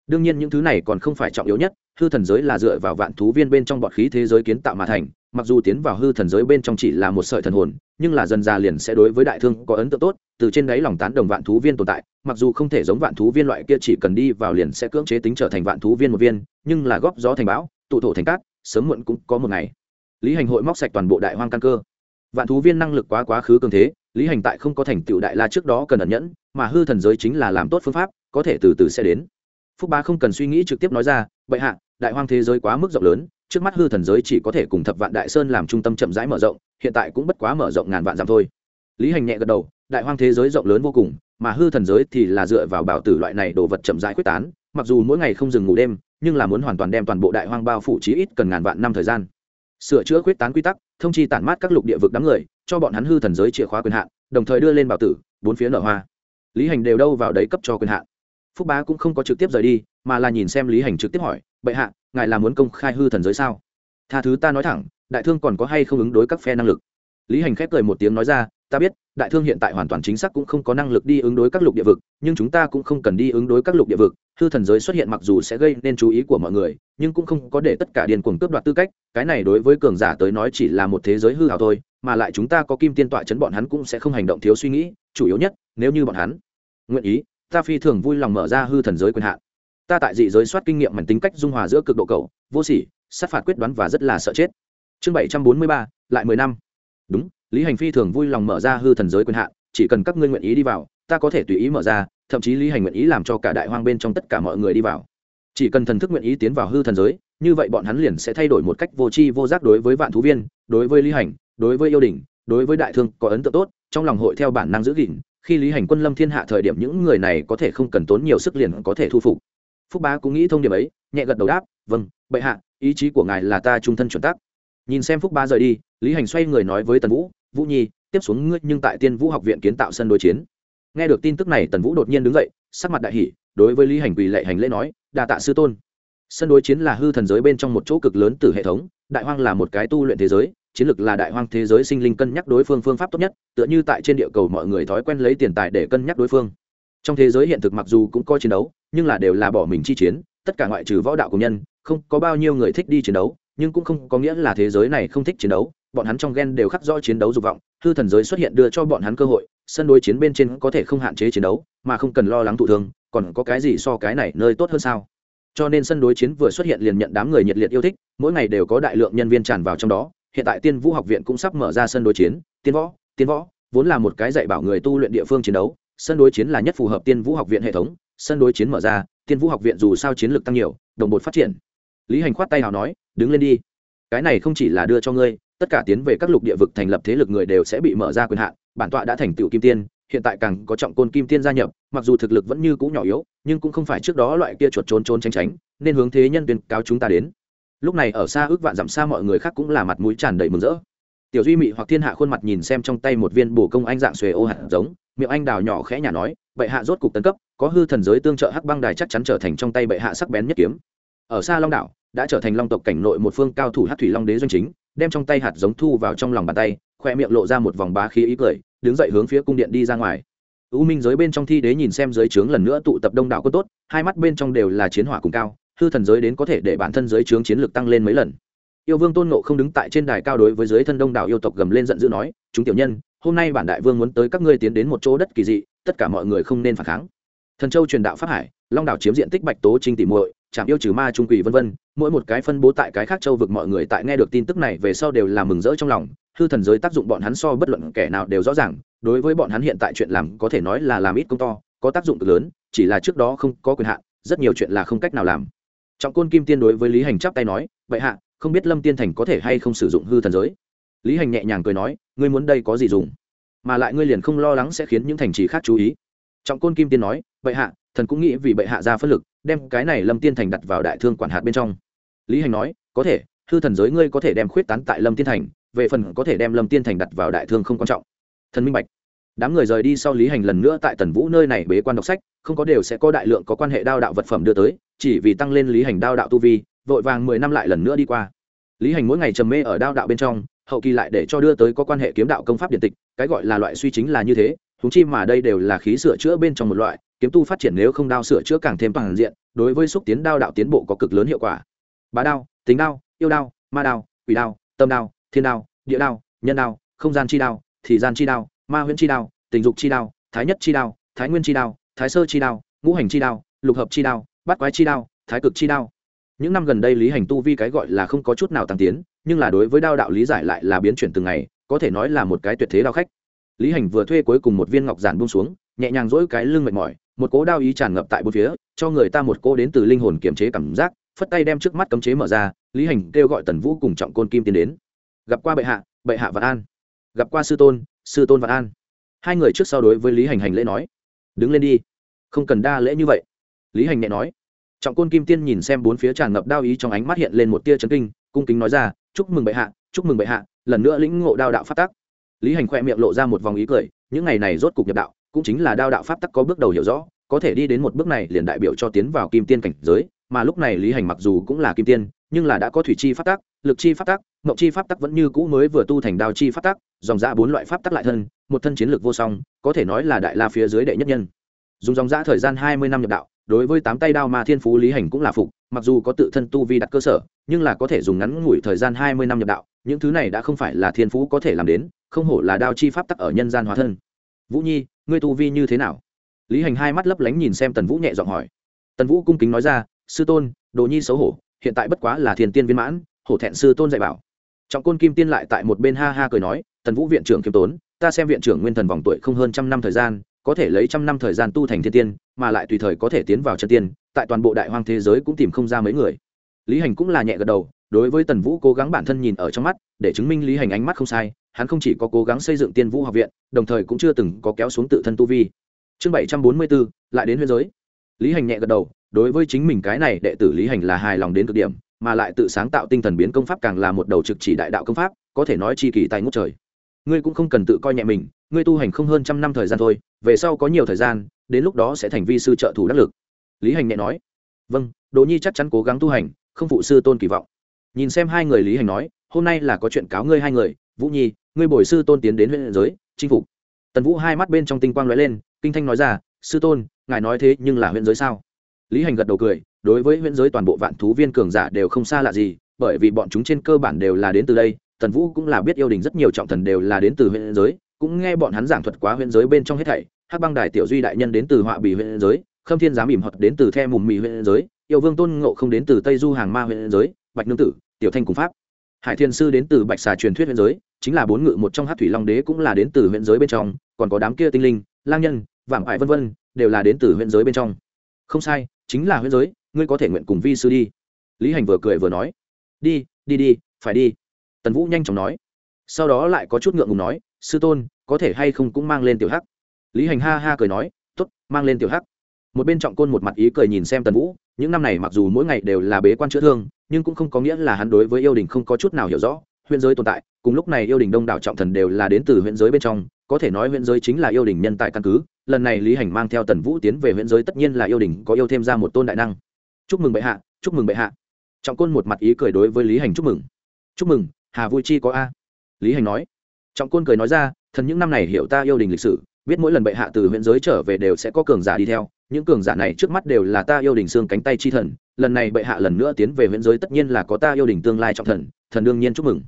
đương nhiên những thứ này còn không phải trọng yếu nhất, hư thần giới là dựa vào vạn thú viên bên trong bọt khí thế giới kiến tạo mà thành, mặc dù tiến vào hư thần giới bên trong chỉ là một sợi thần hồn, nhưng là dần già liền sẽ đối với đại thương có ấn tượng tốt, từ trên đáy lòng tán đồng vạn thú viên tồn tại mặc dù không thể giống vạn thú viên loại kia chỉ cần đi vào liền sẽ cưỡng chế tính trở thành vạn thú viên một viên, nhưng là góp gió thành bão, tụ thổ thành cát, sớm muộn cũng có một ngày. Lý hành hội móc sạch toàn bộ đại hoang căn cơ. Vạn thú viên năng lực quá quá khứ cường thế, lý hành tại không có thành tựu đại la trước đó cần ẩn nhẫn, mà hư thần giới chính là làm tốt phương pháp, có thể từ từ sẽ đến. Phúc ba không cần suy nghĩ trực tiếp nói ra, bệ hạ, đại hoang thế giới quá mức rộng lớn, trước mắt hư thần giới chỉ có thể cùng thập vạn đại sơn làm trung tâm chậm rãi mở rộng, hiện tại cũng bất quá mở rộng ngàn vạn dặm thôi. Lý hành nhẹ gật đầu, đại hoang thế giới rộng lớn vô cùng mà hư thần giới thì là dựa vào bảo tử loại này đồ vật chậm rãi quyết tán, mặc dù mỗi ngày không dừng ngủ đêm, nhưng là muốn hoàn toàn đem toàn bộ đại hoang bao phủ chí ít cần ngàn vạn năm thời gian. Sửa chữa quyết tán quy tắc, thông chi tản mát các lục địa vực đám người, cho bọn hắn hư thần giới chìa khóa quyền hạn, đồng thời đưa lên bảo tử, bốn phía nở hoa. Lý hành đều đâu vào đấy cấp cho quyền hạn. Phúc bá cũng không có trực tiếp rời đi, mà là nhìn xem lý hành trực tiếp hỏi, bệ hạ, ngài là muốn công khai hư thần giới sao? Tha thứ ta nói thẳng, đại thương còn có hay không ứng đối các phe năng lực? Lý hành khép cười một tiếng nói ra ta biết, đại thương hiện tại hoàn toàn chính xác cũng không có năng lực đi ứng đối các lục địa vực, nhưng chúng ta cũng không cần đi ứng đối các lục địa vực. Hư thần giới xuất hiện mặc dù sẽ gây nên chú ý của mọi người, nhưng cũng không có để tất cả điền cuồng cướp đoạt tư cách. Cái này đối với cường giả tới nói chỉ là một thế giới hư hào thôi, mà lại chúng ta có kim tiên tọa chấn bọn hắn cũng sẽ không hành động thiếu suy nghĩ, chủ yếu nhất, nếu như bọn hắn nguyện ý, ta phi thường vui lòng mở ra hư thần giới quyền hạn. Ta tại dị giới soát kinh nghiệm mảnh tính cách dung hòa giữa cực độ cầu, vô sỉ, sát phạt quyết đoán và rất là sợ chết. Chương bảy trăm bốn mươi ba, lại mười năm. Đúng lý hành phi thường vui lòng mở ra hư thần giới quyền hạn, chỉ cần các ngươi nguyện ý đi vào, ta có thể tùy ý mở ra, thậm chí lý hành nguyện ý làm cho cả đại hoang bên trong tất cả mọi người đi vào. Chỉ cần thần thức nguyện ý tiến vào hư thần giới, như vậy bọn hắn liền sẽ thay đổi một cách vô tri vô giác đối với vạn thú viên, đối với lý hành, đối với yêu đình, đối với đại thương có ấn tượng tốt, trong lòng hội theo bản năng giữ gìn, khi lý hành quân lâm thiên hạ thời điểm những người này có thể không cần tốn nhiều sức liền có thể thu phục. Phúc bá cũng nghĩ thông điệp ấy, nhẹ gật đầu đáp vâng bệ hạ, ý chí của ngài là ta trung thân chuẩn tắc. Nhìn xem phúc bá rời đi, lý hành xoay người nói với tần vũ vũ nhi, tiếp xuống ngươi nhưng tại tiên vũ học viện kiến tạo sân đối chiến. Nghe được tin tức này, tần vũ đột nhiên đứng dậy, sắc mặt đại hỷ đối với lý hành quỳ lệ hành lễ nói, đa tạ sư tôn. Sân đối chiến là hư thần giới bên trong một chỗ cực lớn từ hệ thống, đại hoang là một cái tu luyện thế giới, chiến lược là đại hoang thế giới sinh linh cân nhắc đối phương phương pháp tốt nhất, tựa như tại trên địa cầu mọi người thói quen lấy tiền tài để cân nhắc đối phương. Trong thế giới hiện thực mặc dù cũng có chiến đấu, nhưng là đều là bỏ mình chi chiến, tất cả ngoại trừ võ đạo của nhân, không có bao nhiêu người thích đi chiến đấu, nhưng cũng không có nghĩa là thế giới này không thích chiến đấu bọn hắn trong gen đều khắc rõ chiến đấu dục vọng, hư thần giới xuất hiện đưa cho bọn hắn cơ hội, sân đối chiến bên trên có thể không hạn chế chiến đấu, mà không cần lo lắng thụ thương, còn có cái gì so cái này nơi tốt hơn sao? Cho nên sân đối chiến vừa xuất hiện liền nhận đám người nhiệt liệt yêu thích, mỗi ngày đều có đại lượng nhân viên tràn vào trong đó, hiện tại tiên vũ học viện cũng sắp mở ra sân đối chiến, tiên võ tiên võ, vốn là một cái dạy bảo người tu luyện địa phương chiến đấu, sân đối chiến là nhất phù hợp tiên vũ học viện hệ thống, sân đối chiến mở ra, tiên vũ học viện dù sao chiến lược tăng nhiều, đồng bột phát triển. Lý hành khoát tay nào nói, đứng lên đi. Cái này không chỉ là đưa cho ngươi tất cả tiến về các lục địa vực thành lập thế lực người đều sẽ bị mở ra quyền hạn, bản tọa đã thành tựu kim tiên, hiện tại càng có trọng côn kim tiên gia nhập, mặc dù thực lực vẫn như cũ nhỏ yếu, nhưng cũng không phải trước đó loại kia chuột trốn trốn tránh tránh, nên hướng thế nhân tuyên cáo chúng ta đến. Lúc này ở xa ước vạn dặm xa mọi người khác cũng là mặt mũi tràn đầy mừng rỡ. Tiểu duy mị hoặc thiên hạ khuôn mặt nhìn xem trong tay một viên bổ công anh dạng xuề ô hạt giống, miệng anh đào nhỏ khẽ nhà nói, bệ hạ rốt cục tấn cấp, có hư thần giới tương trợ hắc băng đài chắc chắn trở thành trong tay bệ hạ sắc bén nhất kiếm. Ở xa long đảo, đã trở thành long tộc cảnh nội một phương cao thủ hát thủy long đế doanh chính đem trong tay hạt giống thu vào trong lòng bàn tay, khoe miệng lộ ra một vòng bá khí ý cười, đứng dậy hướng phía cung điện đi ra ngoài. U minh giới bên trong thi đế nhìn xem giới trướng lần nữa tụ tập đông đảo có tốt, hai mắt bên trong đều là chiến hỏa cùng cao, hư thần giới đến có thể để bản thân giới trướng chiến lược tăng lên mấy lần. Yêu vương tôn nộ không đứng tại trên đài cao đối với giới thân đông đảo yêu tộc gầm lên giận dữ nói, chúng tiểu nhân, hôm nay bản đại vương muốn tới các ngươi tiến đến một chỗ đất kỳ dị, tất cả mọi người không nên phản kháng. Thần châu truyền đạo pháp hải, long đảo chiếm diện tích bạch tố trinh tỉ muội chạm yêu trừ ma trung quỷ vân vân, mỗi một cái phân bố tại cái khác châu vực mọi người tại nghe được tin tức này về sau đều là mừng rỡ trong lòng, hư thần giới tác dụng bọn hắn so bất luận kẻ nào đều rõ ràng, đối với bọn hắn hiện tại chuyện làm có thể nói là làm ít công to, có tác dụng cực lớn, chỉ là trước đó không có quyền hạn, rất nhiều chuyện là không cách nào làm. Trọng côn kim tiên đối với lý hành chắp tay nói, vậy hạ, không biết lâm tiên thành có thể hay không sử dụng hư thần giới? Lý hành nhẹ nhàng cười nói, ngươi muốn đây có gì dùng? Mà lại ngươi liền không lo lắng sẽ khiến những thành trì khác chú ý. Trọng côn kim tiên nói, vậy hạ thần cũng nghĩ vì bệ hạ ra phân lực, đem cái này lâm tiên thành đặt vào đại thương quản hạt bên trong. Lý hành nói, có thể, hư thần giới ngươi có thể đem khuyết tán tại lâm tiên thành, về phần có thể đem lâm tiên thành đặt vào đại thương không quan trọng. Thần minh bạch. Đám người rời đi sau lý hành lần nữa tại tần vũ nơi này bế quan đọc sách, không có đều sẽ có đại lượng có quan hệ đao đạo vật phẩm đưa tới, chỉ vì tăng lên lý hành đao đạo tu vi, vội vàng mười năm lại lần nữa đi qua. Lý hành mỗi ngày trầm mê ở đao đạo bên trong, hậu kỳ lại để cho đưa tới có quan hệ kiếm đạo công pháp điện tịch, cái gọi là loại suy chính là như thế thúng chi mà đây đều là khí sửa chữa bên trong một loại kiếm tu phát triển nếu không đao sửa chữa càng thêm toàn diện đối với xúc tiến đao đạo tiến bộ có cực lớn hiệu quả bá đao tính đao yêu đao ma đao quỷ đao tâm đao thiên đao địa đao nhân đao không gian chi đao thì gian chi đao ma huyễn chi đao tình dục chi đao thái nhất chi đao thái nguyên chi đao thái sơ chi đao ngũ hành chi đao lục hợp chi đao bát quái chi đao thái cực chi đao những năm gần đây lý hành tu vi cái gọi là không có chút nào tăng tiến nhưng là đối với đao đạo lý giải lại là biến chuyển từng ngày có thể nói là một cái tuyệt thế đao khách lý hành vừa thuê cuối cùng một viên ngọc giản buông xuống nhẹ nhàng dỗi cái lưng mệt mỏi, một cố đao ý tràn ngập tại bốn phía, cho người ta một cố đến từ linh hồn kiềm chế cảm giác, phất tay đem trước mắt cấm chế mở ra, lý hành kêu gọi tần vũ cùng trọng côn kim tiến đến. Gặp qua bệ hạ bệ hạ vạn an. Gặp qua sư tôn sư tôn vạn an. Hai người trước sau đối với lý hành hành lễ nói, đứng lên đi, không cần đa lễ như vậy. Lý hành nhẹ nói. Trọng côn kim tiên nhìn xem bốn phía tràn ngập đao ý trong ánh mắt hiện lên một tia chấn kinh, cung kính nói ra, chúc mừng bệ hạ, chúc mừng bệ hạ, lần nữa lĩnh ngộ đao đạo phát tắc. Lý hành khoe miệng lộ ra một vòng ý cười, những ngày này rốt cục nhập đạo cũng chính là đao đạo pháp tắc có bước đầu hiểu rõ, có thể đi đến một bước này liền đại biểu cho tiến vào kim tiên cảnh giới, mà lúc này lý hành mặc dù cũng là kim tiên, nhưng là đã có thủy chi pháp tắc, lực chi pháp tắc mậu chi pháp tắc vẫn như cũ mới vừa tu thành đao chi pháp tắc, dòng ra bốn loại pháp tắc lại thân, một thân chiến lược vô song, có thể nói là đại la phía dưới đệ nhất nhân. Dùng dòng giã thời gian hai mươi năm nhập đạo, đối với tám tay đao ma thiên phú lý hành cũng là phục, mặc dù có tự thân tu vi đặt cơ sở, nhưng là có thể dùng ngắn ngủi thời gian hai mươi năm nhập đạo, những thứ này đã không phải là thiên phú có thể làm đến, không hổ là đao chi pháp tắc ở nhân gian hóa thân. Vũ nhi ngươi tu vi như thế nào? Lý hành hai mắt lấp lánh nhìn xem tần vũ nhẹ giọng hỏi. Tần vũ cung kính nói ra, sư tôn, đồ nhi xấu hổ, hiện tại bất quá là thiền tiên viên mãn, hổ thẹn sư tôn dạy bảo. Trọng côn kim tiên lại tại một bên ha ha cười nói, tần vũ viện trưởng kiêm tốn, ta xem viện trưởng nguyên thần vòng tuổi không hơn trăm năm thời gian, có thể lấy trăm năm thời gian tu thành thiên tiên, mà lại tùy thời có thể tiến vào chân tiên, tại toàn bộ đại hoang thế giới cũng tìm không ra mấy người. Lý hành cũng là nhẹ gật đầu, đối với tần vũ cố gắng bản thân nhìn ở trong mắt, để chứng minh lý hành ánh mắt không sai hắn không chỉ có cố gắng xây dựng tiên vũ học viện, đồng thời cũng chưa từng có kéo xuống tự thân tu vi. Chương bảy trăm bốn mươi bốn lại đến huyên giới. Lý hành nhẹ gật đầu, đối với chính mình cái này đệ tử lý hành là hài lòng đến cực điểm, mà lại tự sáng tạo tinh thần biến công pháp càng là một đầu trực chỉ đại đạo công pháp, có thể nói chi kỳ tài ngút trời. Ngươi cũng không cần tự coi nhẹ mình, ngươi tu hành không hơn trăm năm thời gian thôi, về sau có nhiều thời gian, đến lúc đó sẽ thành vi sư trợ thủ đắc lực. Lý hành nhẹ nói. Vâng đỗ nhi chắc chắn cố gắng tu hành, không phụ sư tôn kỳ vọng. Nhìn xem hai người lý hành nói, hôm nay là có chuyện cáo ngươi hai người, vũ nhi ngươi bồi sư tôn tiến đến huyện giới, chinh phục. Tần vũ hai mắt bên trong tinh quang lóe lên, kinh thanh nói ra, sư tôn, ngài nói thế nhưng là huyện giới sao? Lý hành gật đầu cười, đối với huyện giới toàn bộ vạn thú viên cường giả đều không xa lạ gì, bởi vì bọn chúng trên cơ bản đều là đến từ đây, tần vũ cũng là biết yêu đình rất nhiều trọng thần đều là đến từ huyện giới, cũng nghe bọn hắn giảng thuật quá huyện giới bên trong hết thảy, hắc băng đài tiểu duy đại nhân đến từ họa bì huyện giới, khâm thiên giám ỉm hoặc đến từ the mùm mì huyện giới, yêu vương tôn ngộ không đến từ tây du hàng ma huyện giới, bạch nương tử, tiểu thanh cùng pháp. Hải thiên sư đến từ bạch xà truyền thuyết huyện giới chính là bốn ngự một trong hát thủy long đế cũng là đến từ huyện giới bên trong, còn có đám kia tinh linh, lang nhân vảm ải vân vân, đều là đến từ huyện giới bên trong. Không sai, chính là huyện giới, ngươi có thể nguyện cùng vi sư đi. Lý hành vừa cười vừa nói, đi đi đi, phải đi. Tần vũ nhanh chóng nói, sau đó lại có chút ngượng ngùng nói, sư tôn, có thể hay không cũng mang lên tiểu hắc. Lý hành ha ha cười nói t ố t mang lên tiểu hắc. Một bên trọng côn một mặt ý cười nhìn xem tần vũ, những năm này mặc dù mỗi ngày đều là bế quan chữa thương, nhưng cũng không có nghĩa là hắn đối với yêu đình không có chút nào hiểu rõ huyện giới tồn tại, cùng lúc này yêu đình đông đảo trọng thần đều là đến từ huyện giới bên trong, có thể nói huyện giới chính là yêu đình nhân tại căn cứ, lần này lý hành mang theo tần vũ tiến về huyện giới tất nhiên là yêu đình có yêu thêm ra một tôn đại năng. Chúc mừng bệ hạ, chúc mừng bệ hạ. Trọng côn một mặt ý cười đối với lý hành chúc mừng. Chúc mừng, hà vui chi có a. Lý hành nói. Trọng côn cười nói ra, thần những năm này hiểu ta yêu đình lịch sử, biết mỗi lần bệ hạ từ huyện giới trở về đều sẽ có cường giả đi theo, những cường giả này trước mắt đều là ta yêu đình xương cánh tay chi thần, lần này bệ hạ lần nữa tiến về huyện giới tất nhiên là có ta yêu đình tương lai trọng thần thần đương nhiên chúc mừng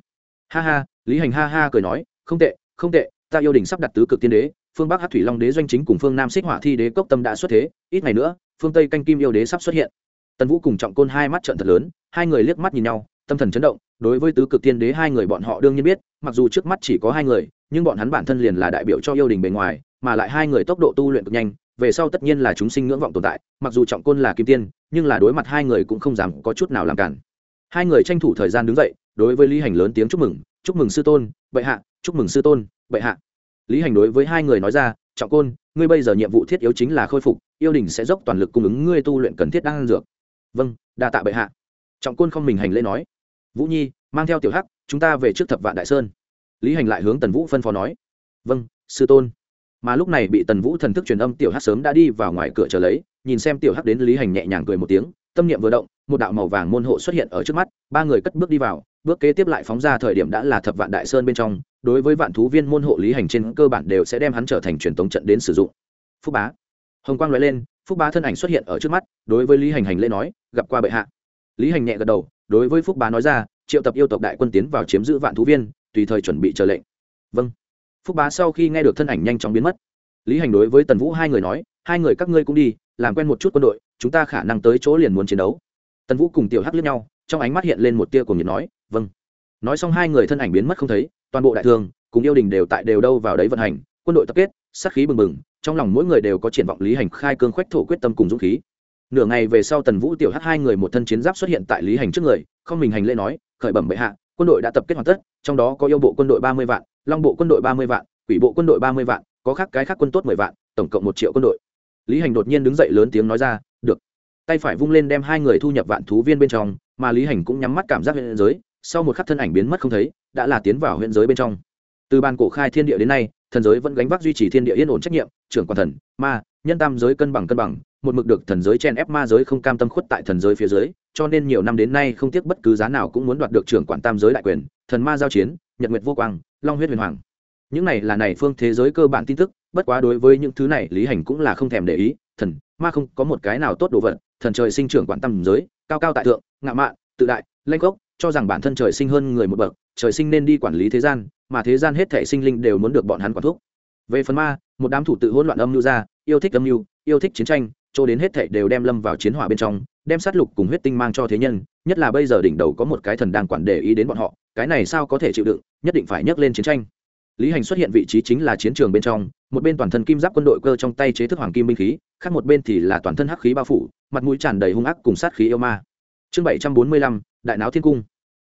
ha ha, lý hành ha ha cười nói, không tệ không tệ, ta yêu đình sắp đặt tứ cực tiên đế, phương bắc hát thủy long đế doanh chính cùng phương nam xích hỏa thi đế cốc tâm đã xuất thế, ít ngày nữa, phương tây canh kim yêu đế sắp xuất hiện. Tần vũ cùng trọng côn hai mắt trận thật lớn, hai người liếc mắt nhìn nhau, tâm thần chấn động, đối với tứ cực tiên đế hai người bọn họ đương nhiên biết, mặc dù trước mắt chỉ có hai người, nhưng bọn hắn bản thân liền là đại biểu cho yêu đình bề ngoài, mà lại hai người tốc độ tu luyện cực nhanh, về sau tất nhiên là chúng sinh ngưỡng vọng tồn tại, mặc dù trọng côn là kim tiên, nhưng là đối mặt hai người cũng không dám có chút nào làm cản hai người tranh thủ thời gian đứng dậy, đối với lý hành lớn tiếng chúc mừng chúc mừng sư tôn, bệ hạ, chúc mừng sư tôn, bệ hạ. Lý hành đối với hai người nói ra, trọng côn, ngươi bây giờ nhiệm vụ thiết yếu chính là khôi phục, yêu đình sẽ dốc toàn lực cung ứng ngươi tu luyện cần thiết đang ăn dược. Vâng đa tạ bệ hạ. Trọng côn không mình hành lễ nói. Vũ nhi, mang theo tiểu hắc, chúng ta về trước thập vạn đại sơn. Lý hành lại hướng tần vũ phân phó nói. Vâng sư tôn. Mà lúc này bị tần vũ thần thức truyền âm, tiểu hắc sớm đã đi vào ngoài cửa chờ lấy, nhìn xem tiểu hắc đến, lý hành nhẹ nhàng cười một tiếng tâm niệm vừa động, một đạo màu vàng môn hộ xuất hiện ở trước mắt, ba người cất bước đi vào, bước kế tiếp lại phóng ra thời điểm đã là thập vạn đại sơn bên trong, đối với vạn thú viên môn hộ lý hành trên cơ bản đều sẽ đem hắn trở thành truyền thống trận đến sử dụng. Phúc bá. Hồng quang lóe lên, phúc bá thân ảnh xuất hiện ở trước mắt, đối với lý hành hành lễ nói, gặp qua bệ hạ. Lý hành nhẹ gật đầu, đối với phúc bá nói ra, triệu tập yêu tộc đại quân tiến vào chiếm giữ vạn thú viên, tùy thời chuẩn bị chờ lệnh. Vâng. Phúc bá sau khi nghe được thân ảnh nhanh chóng biến mất, lý hành đối với tần vũ hai người nói, hai người các ngươi cũng đi, làm quen một chút quân đội chúng ta khả năng tới chỗ liền muốn chiến đấu. Tần vũ cùng tiểu hắc lướt nhau, trong ánh mắt hiện lên một tia cùng nhiệt nói vâng. Nói xong hai người thân ảnh biến mất không thấy, toàn bộ đại thương cùng yêu đình đều tại đều đâu vào đấy vận hành, quân đội tập kết, sát khí bừng bừng, trong lòng mỗi người đều có triển vọng lý hành khai cương khoách thổ quyết tâm cùng dũng khí. Nửa ngày về sau tần vũ, tiểu hắc hai người một thân chiến giáp xuất hiện tại lý hành trước người, không mình hành lễ nói, khởi bẩm bệ hạ, quân đội đã tập kết hoàn tất, trong đó có yêu bộ quân đội ba mươi vạn, long bộ quân đội ba mươi vạn, quỷ bộ quân đội ba mươi vạn, có khác cái khác quân tốt mười vạn, tổng cộng một triệu quân đội. Lý hành đột nhiên đứng dậy lớn tiếng nói ra tay phải vung lên đem hai người thu nhập vạn thú viên bên trong, mà lý hành cũng nhắm mắt cảm giác huyện giới, sau một khắc thân ảnh biến mất không thấy, đã là tiến vào huyện giới bên trong. Từ ban cổ khai thiên địa đến nay, thần giới vẫn gánh vác duy trì thiên địa yên ổn trách nhiệm, trưởng quản thần, ma, nhân tam giới cân bằng cân bằng, một mực được thần giới chen ép ma giới không cam tâm khuất tại thần giới phía dưới, cho nên nhiều năm đến nay không tiếc bất cứ giá nào cũng muốn đoạt được trưởng quản tam giới đại quyền, thần ma giao chiến, nhật nguyệt vô quang, long huyết huyền hoàng. Những này là này phương thế giới cơ bản tin tức, bất quá đối với những thứ này lý hành cũng là không thèm để ý, thần, ma không có một cái nào tốt đồ vật thần trời sinh trưởng quản tâm giới, cao cao tại thượng, ngạo mạn, tự đại lanh gốc cho rằng bản thân trời sinh hơn người một bậc, trời sinh nên đi quản lý thế gian, mà thế gian hết thể sinh linh đều muốn được bọn hắn quản thúc. Về phần ma, một đám thủ tự hỗn loạn âm mưu ra, yêu thích âm mưu, yêu thích chiến tranh, cho đến hết thể đều đem lâm vào chiến hỏa bên trong, đem sát lục cùng huyết tinh mang cho thế nhân, nhất là bây giờ đỉnh đầu có một cái thần đang quản để ý đến bọn họ, cái này sao có thể chịu đựng, nhất định phải nhấc lên chiến tranh lý hành xuất hiện vị trí chính là chiến trường bên trong, một bên toàn thân kim giáp quân đội cơ trong tay chế thức hoàng kim binh khí, khác một bên thì là toàn thân hắc khí bao phủ, mặt mũi tràn đầy hung ác cùng sát khí yêu ma. Chương bảy trăm bốn mươi lăm, đại náo thiên cung.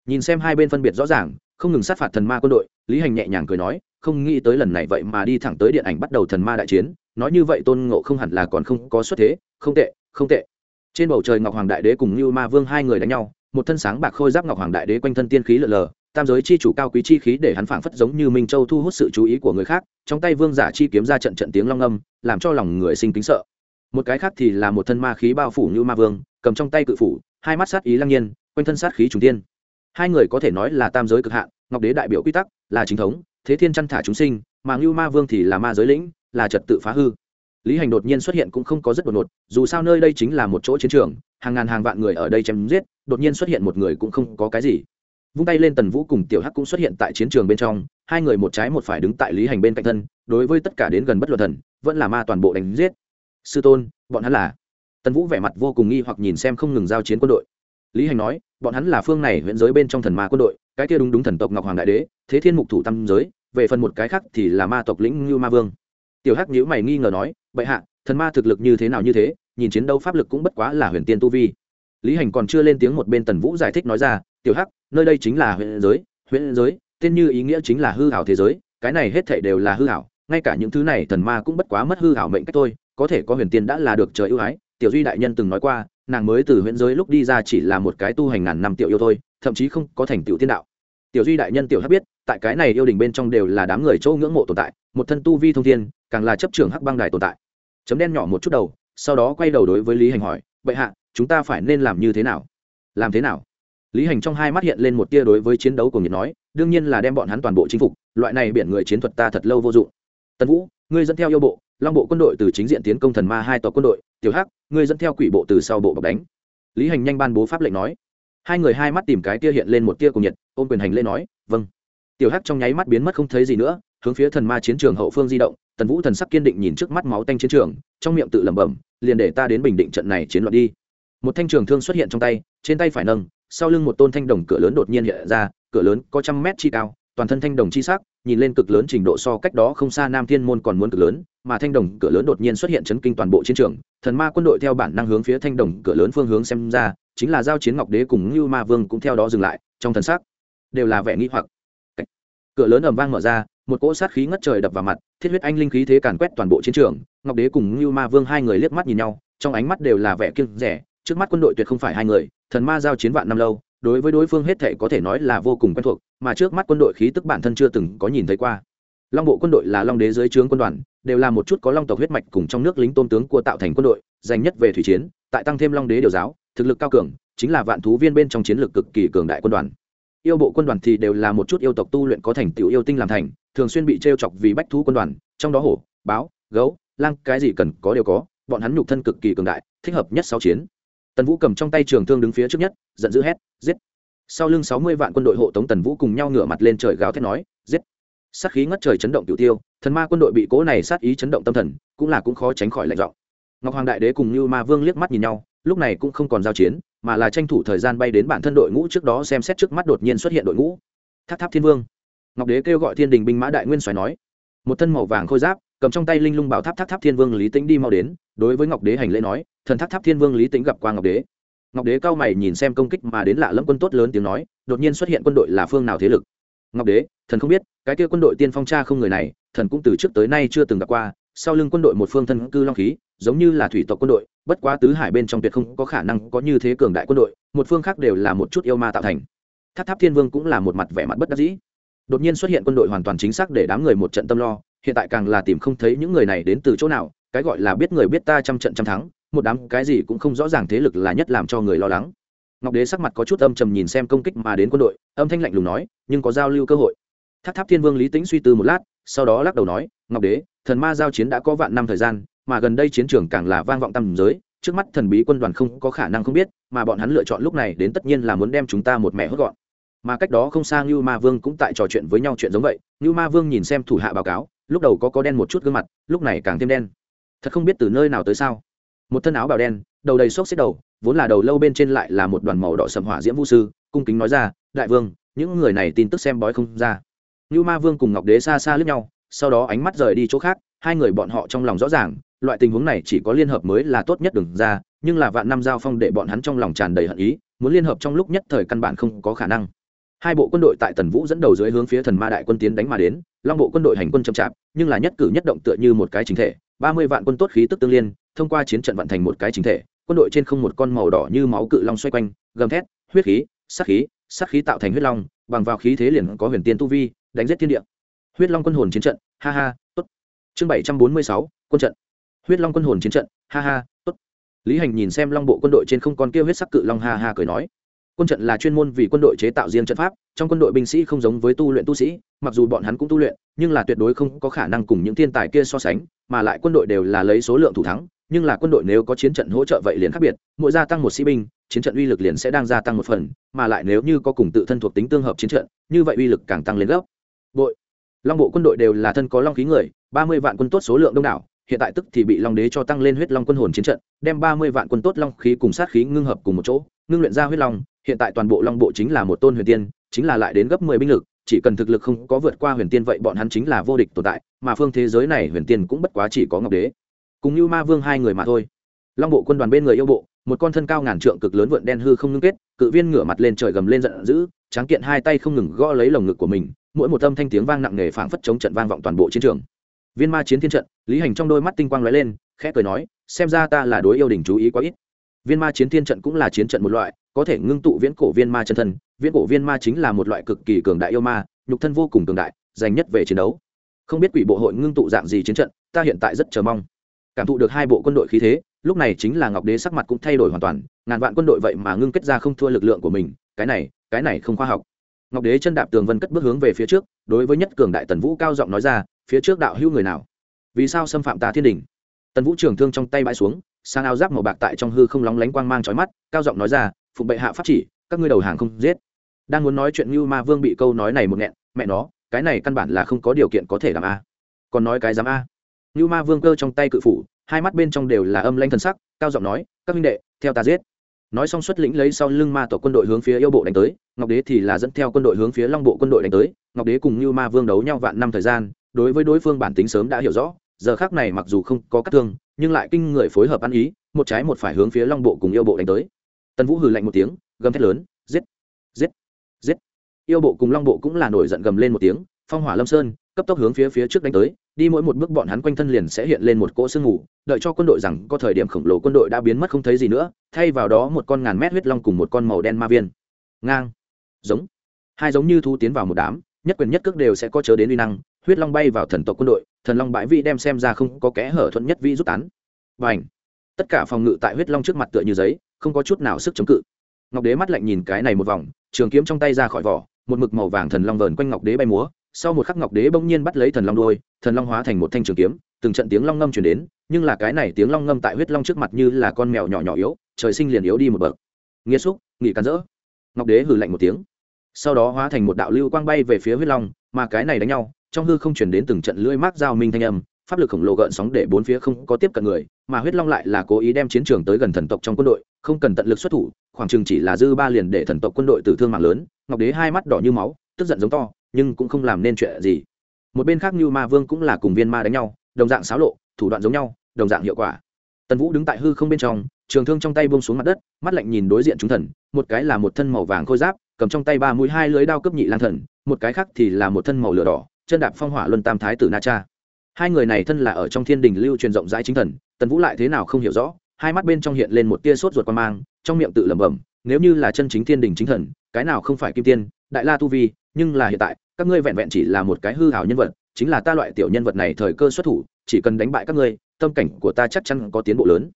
Nhìn xem hai bên phân biệt rõ ràng, không ngừng sát phạt thần ma quân đội, lý hành nhẹ nhàng cười nói, không nghĩ tới lần này vậy mà đi thẳng tới điện ảnh bắt đầu thần ma đại chiến, nói như vậy tôn ngộ không hẳn là còn không có xuất thế, không tệ không tệ. Trên bầu trời ngọc hoàng đại đế cùng như ma vương hai người đánh nhau, một thân sáng bạc khôi giáp ngọc hoàng đại đế quanh thân tiên khí lờ lờ tam giới chi chủ cao quý chi khí để hắn phảng phất giống như minh châu thu hút sự chú ý của người khác, trong tay vương giả chi kiếm ra trận trận tiếng long âm, làm cho lòng người sinh kính sợ. Một cái khác thì là một thân ma khí bao phủ như ma vương, cầm trong tay cự phủ, hai mắt sát ý lăng nhiên, quanh thân sát khí trùng tiên hai người có thể nói là tam giới cực hạn, ngọc đế đại biểu quy tắc, là chính thống, thế thiên chăn thả chúng sinh, mà ngưu ma vương thì là ma giới lĩnh, là trật tự phá hư. Lý hành đột nhiên xuất hiện cũng không có rất đột ngột, dù sao nơi đây chính là một chỗ chiến trường, hàng ngàn hàng vạn người ở đây chém giết, đột nhiên xuất hiện một người cũng không có cái gì vung tay lên tần vũ cùng tiểu hắc cũng xuất hiện tại chiến trường bên trong, hai người một trái một phải đứng tại lý hành bên cạnh thân, đối với tất cả đến gần bất luận thần, vẫn là ma toàn bộ đánh giết. Sư tôn, bọn hắn là? Tần vũ vẻ mặt vô cùng nghi hoặc nhìn xem không ngừng giao chiến quân đội. Lý hành nói, bọn hắn là phương này huyện giới bên trong thần ma quân đội, cái kia đúng đúng thần tộc ngọc hoàng đại đế, thế thiên mục thủ tam giới, về phần một cái khác thì là ma tộc lĩnh như ma vương. Tiểu hắc nhữ mày nghi ngờ nói, bệ hạ, thần ma thực lực như thế nào như thế, nhìn chiến đấu pháp lực cũng bất quá là huyền tiên tu vi. Lý hành còn chưa lên tiếng một bên tần vũ giải thích nói ra, tiểu hắc nơi đây chính là huyện giới huyện giới, tên như ý nghĩa chính là hư hảo thế giới, cái này hết thảy đều là hư hảo ngay cả những thứ này thần ma cũng bất quá mất hư hảo mệnh cách thôi, có thể có huyền tiên đã là được trời ưu ái, tiểu duy đại nhân từng nói qua, nàng mới từ huyện giới lúc đi ra chỉ là một cái tu hành ngàn năm tiểu yêu thôi, thậm chí không có thành tiểu tiên đạo. Tiểu duy đại nhân tiểu hắc biết, tại cái này yêu đình bên trong đều là đám người châu ngưỡng mộ tồn tại, một thân tu vi thông thiên, càng là chấp trưởng hắc băng đài tồn tại. Chấm đen nhỏ một chút đầu, sau đó quay đầu đối với lý hành hỏi, bệ hạ, chúng ta phải nên làm như thế nào? Làm thế nào? Lý hành trong hai mắt hiện lên một tia đối với chiến đấu của nhiệt nói, đương nhiên là đem bọn hắn toàn bộ chinh phục, loại này biển người chiến thuật ta thật lâu vô dụng. Tần vũ, ngươi dẫn theo yêu bộ, long bộ quân đội từ chính diện tiến công thần ma hai tòa quân đội, tiểu hắc, ngươi dẫn theo quỷ bộ từ sau bộ bọc đánh. Lý hành nhanh ban bố pháp lệnh nói. Hai người hai mắt tìm cái tia hiện lên một tia cùng nhiệt ôm quyền hành lên nói vâng. Tiểu hắc trong nháy mắt biến mất không thấy gì nữa, hướng phía thần ma chiến trường hậu phương di động, tần vũ thần sắc kiên định nhìn trước mắt máu tanh chiến trường, trong miệng tự lẩm bẩm, liền để ta đến bình định trận này chiến loạn đi. Một thanh trường thương xuất hiện trong tay, trên tay phải nâng sau lưng một tôn thanh đồng cửa lớn đột nhiên hiện ra, cửa lớn có trăm mét chi cao, toàn thân thanh đồng chi sắc, nhìn lên cực lớn trình độ so cách đó không xa nam thiên môn còn muốn cực lớn, mà thanh đồng cửa lớn đột nhiên xuất hiện chấn kinh toàn bộ chiến trường, thần ma quân đội theo bản năng hướng phía thanh đồng cửa lớn phương hướng xem ra, chính là giao chiến ngọc đế cùng như ma vương cũng theo đó dừng lại, trong thần sắc đều là vẻ nghi hoặc. Cửa lớn ầm vang mở ra, một cỗ sát khí ngất trời đập vào mặt, thiết huyết anh linh khí thế càn quét toàn bộ chiến trường, ngọc đế cùng như ma vương hai người liếc mắt nhìn nhau, trong ánh mắt đều là vẻ kiêng rẻ trước mắt quân đội tuyệt không phải hai người thần ma giao chiến vạn năm lâu, đối với đối phương hết thể có thể nói là vô cùng quen thuộc, mà trước mắt quân đội khí tức bản thân chưa từng có nhìn thấy qua. Long bộ quân đội là long đế dưới trướng quân đoàn, đều là một chút có long tộc huyết mạch cùng trong nước lính tôn tướng của tạo thành quân đội, dành nhất về thủy chiến, tại tăng thêm long đế điều giáo, thực lực cao cường, chính là vạn thú viên bên trong chiến lược cực kỳ cường đại quân đoàn. Yêu bộ quân đoàn thì đều là một chút yêu tộc tu luyện có thành tựu yêu tinh làm thành, thường xuyên bị t chọc vì bách thú quân đoàn, trong đó hổ, báo, gấu, lang, cái gì cần có đều có, bọn hắn nhục thân cực kỳ cường đại, thích hợp nhất sau chiến tần vũ cầm trong tay trường thương đứng phía trước nhất, giận dữ hét, giết! Sau lưng sáu mươi vạn quân đội hộ tống tần vũ cùng nhau ngửa mặt lên trời gáo thét nói, giết! Sát khí ngất trời chấn động cửu tiêu, thần ma quân đội bị cố này sát ý chấn động tâm thần, cũng là cũng khó tránh khỏi lạnh giọng. Ngọc hoàng đại đế cùng như ma vương liếc mắt nhìn nhau, lúc này cũng không còn giao chiến, mà là tranh thủ thời gian bay đến bản thân đội ngũ trước đó xem xét trước mắt đột nhiên xuất hiện đội ngũ. Tháp tháp thiên vương. Ngọc đế kêu gọi thiên đình binh mã đại nguyên xoài nói, một thân màu vàng khôi giáp cầm trong tay linh lung bảo tháp tháp tháp thiên vương lý tĩnh đi mau đến, đối với ngọc đế hành lễ nói, thần tháp tháp thiên vương lý tĩnh gặp qua ngọc đế. Ngọc đế cao mày nhìn xem công kích mà đến lạ lẫm quân tốt lớn tiếng nói, đột nhiên xuất hiện quân đội là phương nào thế lực? Ngọc đế, thần không biết, cái kia quân đội tiên phong cha không người này, thần cũng từ trước tới nay chưa từng gặp qua, sau lưng quân đội một phương thân cư long khí, giống như là thủy tộc quân đội, bất quá tứ hải bên trong tuyệt không có khả năng có như thế cường đại quân đội, một phương khác đều là một chút yêu ma tạo thành. Tháp tháp thiên vương cũng là một mặt vẻ mặt bất đắc dĩ. Đột nhiên xuất hiện quân đội hoàn toàn chính xác để đám người một trận tâm lo hiện tại càng là tìm không thấy những người này đến từ chỗ nào, cái gọi là biết người biết ta trăm trận trăm thắng, một đám cái gì cũng không rõ ràng thế lực là nhất làm cho người lo lắng. Ngọc đế sắc mặt có chút âm trầm nhìn xem công kích mà đến quân đội, âm thanh lạnh lùng nói, nhưng có giao lưu cơ hội. Tháp tháp thiên vương lý tính suy tư một lát, sau đó lắc đầu nói, ngọc đế, thần ma giao chiến đã có vạn năm thời gian, mà gần đây chiến trường càng là vang vọng tầm giới, trước mắt thần bí quân đoàn không có khả năng không biết, mà bọn hắn lựa chọn lúc này đến tất nhiên là muốn đem chúng ta một mẹ hốt gọn. Mà cách đó không xa như ma vương cũng tại trò chuyện với nhau chuyện giống vậy như ma vương nhìn xem thủ hạ báo cáo lúc đầu có có đen một chút gương mặt, lúc này càng thêm đen. Thật không biết từ nơi nào tới sao. Một thân áo bào đen, đầu đầy xốc xếp đầu, vốn là đầu lâu bên trên lại là một đoàn màu đỏ sầm hỏa diễm vũ sư, cung kính nói ra, đại vương, những người này tin tức xem bói không ra. Như ma vương cùng ngọc đế xa xa lướt nhau, sau đó ánh mắt rời đi chỗ khác, hai người bọn họ trong lòng rõ ràng, loại tình huống này chỉ có liên hợp mới là tốt nhất đừng ra, nhưng là vạn năm giao phong để bọn hắn trong lòng tràn đầy hận ý, muốn liên hợp trong lúc nhất thời căn bản không có khả năng hai bộ quân đội tại tần vũ dẫn đầu dưới hướng phía thần ma đại quân tiến đánh mà đến, long bộ quân đội hành quân chậm chạp, nhưng là nhất cử nhất động tựa như một cái chính thể, ba mươi vạn quân tốt khí tức tương liên, thông qua chiến trận vận thành một cái chính thể, quân đội trên không một con màu đỏ như máu cự long xoay quanh, gầm thét, huyết khí sắc khí sắc khí tạo thành huyết long, bằng vào khí thế liền có huyền tiên tu vi, đánh giết thiên địa. Huyết long quân hồn chiến trận, ha ha, tốt. Chương bảy trăm bốn mươi sáu, quân trận. Huyết long quân hồn chiến trận, ha ha, tốt. Lý hành nhìn xem long bộ quân đội trên không con kia huyết sắc cự long ha ha cười nói quân trận là chuyên môn vì quân đội chế tạo riêng trận pháp, trong quân đội binh sĩ không giống với tu luyện tu sĩ, mặc dù bọn hắn cũng tu luyện, nhưng là tuyệt đối không có khả năng cùng những thiên tài kia so sánh, mà lại quân đội đều là lấy số lượng thủ thắng, nhưng là quân đội nếu có chiến trận hỗ trợ vậy liền khác biệt, mỗi gia tăng một sĩ binh, chiến trận uy lực liền sẽ đang gia tăng một phần, mà lại nếu như có cùng tự thân thuộc tính tương hợp chiến trận, như vậy uy lực càng tăng lên gấp. Bội, long bộ quân đội đều là thân có long khí người, ba mươi vạn quân tốt số lượng đông đảo, hiện tại tức thì bị long đế cho tăng lên huyết long quân hồn chiến trận, đem ba mươi vạn quân tốt long khí cùng sát khí ngưng hợp cùng một chỗ, ngưng luyện ra huyết long hiện tại toàn bộ long bộ chính là một tôn huyền tiên, chính là lại đến gấp mười binh lực, chỉ cần thực lực không có vượt qua huyền tiên vậy bọn hắn chính là vô địch tồn tại, mà phương thế giới này huyền tiên cũng bất quá chỉ có ngọc đế. Cùng như ma vương hai người mà thôi. Long bộ quân đoàn bên người yêu bộ, một con thân cao ngàn trượng cực lớn vượn đen hư không ngưng kết, cự viên ngửa mặt lên trời gầm lên giận dữ, tráng kiện hai tay không ngừng gõ lấy lồng ngực của mình, mỗi một âm thanh tiếng vang nặng nề phảng phất chống trận vang vọng toàn bộ chiến trường. Viên ma chiến thiên trận, lý hành trong đôi mắt tinh quang lóe lên, khẽ cười nói, xem ra ta là đối yêu đình chú ý quá ít. Viên ma chiến thiên trận cũng là chiến trận một loại có thể ngưng tụ viễn cổ viên ma chân thân, viễn cổ viên ma chính là một loại cực kỳ cường đại yêu ma, nhục thân vô cùng cường đại, dành nhất về chiến đấu. Không biết quỷ bộ hội ngưng tụ dạng gì chiến trận, ta hiện tại rất chờ mong. Cảm thụ được hai bộ quân đội khí thế, lúc này chính là ngọc đế sắc mặt cũng thay đổi hoàn toàn, ngàn vạn quân đội vậy mà ngưng kết ra không thua lực lượng của mình, cái này cái này không khoa học. Ngọc đế chân đạp tường vân cất bước hướng về phía trước, đối với nhất cường đại tần vũ cao giọng nói ra, phía trước đạo hữu người nào? Vì sao xâm phạm ta thiên đình? Tần vũ trường thương trong tay bãi xuống, sang áo giáp màu bạc tại trong hư không lóng lánh quang mang trói mắt, cao giọng nói ra phụng bệ hạ pháp chỉ, các ngươi đầu hàng không giết. Đang muốn nói chuyện như ma vương bị câu nói này một nghẹn, mẹ nó, cái này căn bản là không có điều kiện có thể làm a. Còn nói cái dám a. Như ma vương cơ trong tay cự phủ, hai mắt bên trong đều là âm lanh thần sắc, cao giọng nói, các minh đệ, theo ta giết. Nói xong xuất lĩnh lấy sau lưng ma tổ quân đội hướng phía yêu bộ đánh tới, ngọc đế thì là dẫn theo quân đội hướng phía long bộ quân đội đánh tới. Ngọc đế cùng như ma vương đấu nhau vạn năm thời gian, đối với đối phương bản tính sớm đã hiểu rõ, giờ khác này mặc dù không có cắt thương, nhưng lại kinh người phối hợp ăn ý, một trái một phải hướng phía long bộ cùng yêu bộ đánh tới tần vũ hừ lạnh một tiếng, gầm thét lớn, giết giết giết. Yêu bộ cùng long bộ cũng là nổi giận gầm lên một tiếng, phong hỏa lâm sơn, cấp tốc hướng phía phía trước đánh tới, đi mỗi một bước bọn hắn quanh thân liền sẽ hiện lên một cỗ sương mù, đợi cho quân đội rằng có thời điểm khổng lồ quân đội đã biến mất không thấy gì nữa, thay vào đó một con ngàn mét huyết long cùng một con màu đen ma viên. Ngang, giống, hai giống như thu tiến vào một đám, nhất quyền nhất cước đều sẽ có chớ đến uy năng, huyết long bay vào thần tộc quân đội, thần long bãi vị đem xem ra không có kẽ hở thuận nhất vi rút tán. Và ảnh tất cả phòng ngự tại huyết long trước mặt tựa như giấy không có chút nào sức chống cự. Ngọc đế mắt lạnh nhìn cái này một vòng, trường kiếm trong tay ra khỏi vỏ, một mực màu vàng thần long vờn quanh ngọc đế bay múa, sau một khắc ngọc đế bỗng nhiên bắt lấy thần long đôi thần long hóa thành một thanh trường kiếm, từng trận tiếng long ngâm chuyển đến, nhưng là cái này tiếng long ngâm tại huyết long trước mặt như là con mèo nhỏ nhỏ yếu, trời sinh liền yếu đi một bậc. Nghĩa xúc, nghỉ cắn rỡ. Ngọc đế hừ lạnh một tiếng. Sau đó hóa thành một đạo lưu quang bay về phía huyết long, mà cái này đánh nhau, trong hư không chuyển đến từng trận lưỡi mát giao minh thanh âm, pháp lực khổng lồ gợn sóng để bốn phía không có tiếp cận người mà huyết long lại là cố ý đem chiến trường tới gần thần tộc trong quân đội, không cần tận lực xuất thủ, khoảng chừng chỉ là dư ba liền để thần tộc quân đội tử thương mạng lớn, ngọc đế hai mắt đỏ như máu, tức giận giống to, nhưng cũng không làm nên chuyện gì. Một bên khác như ma vương cũng là cùng viên ma đánh nhau, đồng dạng xáo lộ, thủ đoạn giống nhau, đồng dạng hiệu quả. Tần vũ đứng tại hư không bên trong, trường thương trong tay buông xuống mặt đất, mắt lạnh nhìn đối diện chúng thần, một cái là một thân màu vàng khôi giáp, cầm trong tay ba mũi hai lưới đao cấp nhị lang thần, một cái khác thì là một thân màu lửa đỏ, chân đạp phong hỏa luân tam thái tử na cha hai người này thân là ở trong thiên đình lưu truyền rộng rãi chính thần, tần vũ lại thế nào không hiểu rõ, hai mắt bên trong hiện lên một tia sốt ruột quan mang, trong miệng tự lẩm bẩm, nếu như là chân chính thiên đình chính thần, cái nào không phải kim tiên, đại la tu vi, nhưng là hiện tại, các ngươi vẹn vẹn chỉ là một cái hư hào nhân vật, chính là ta loại tiểu nhân vật này thời cơ xuất thủ, chỉ cần đánh bại các ngươi, tâm cảnh của ta chắc chắn có tiến bộ lớn.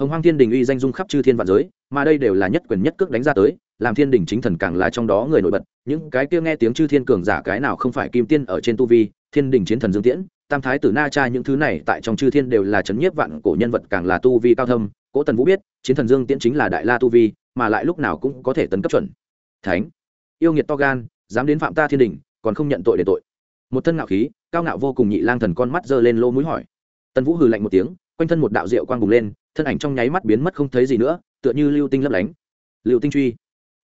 Hồng hoang thiên đình uy danh dung khắp chư thiên vạn giới, mà đây đều là nhất quyền nhất cước đánh ra tới, làm thiên đình chính thần càng là trong đó người nổi bật, những cái kia nghe tiếng chư thiên cường giả cái nào không phải kim tiên ở trên tu vi, thiên đình chiến thần dương tiễn tam thái tử na cha, những thứ này tại trong chư thiên đều là chấn nhiếp vạn cổ nhân vật càng là tu vi cao thâm. Cố tần vũ biết, chiến thần dương tiễn chính là đại la tu vi, mà lại lúc nào cũng có thể tấn cấp chuẩn. Thánh! Yêu nghiệt to gan, dám đến phạm ta thiên đình còn không nhận tội để tội. Một thân ngạo khí, cao ngạo vô cùng nhị lang thần con mắt giơ lên lô mũi hỏi. Tần vũ hừ lạnh một tiếng, quanh thân một đạo diệu quang bùng lên, thân ảnh trong nháy mắt biến mất không thấy gì nữa, tựa như lưu tinh lấp lánh. Lưu tinh truy.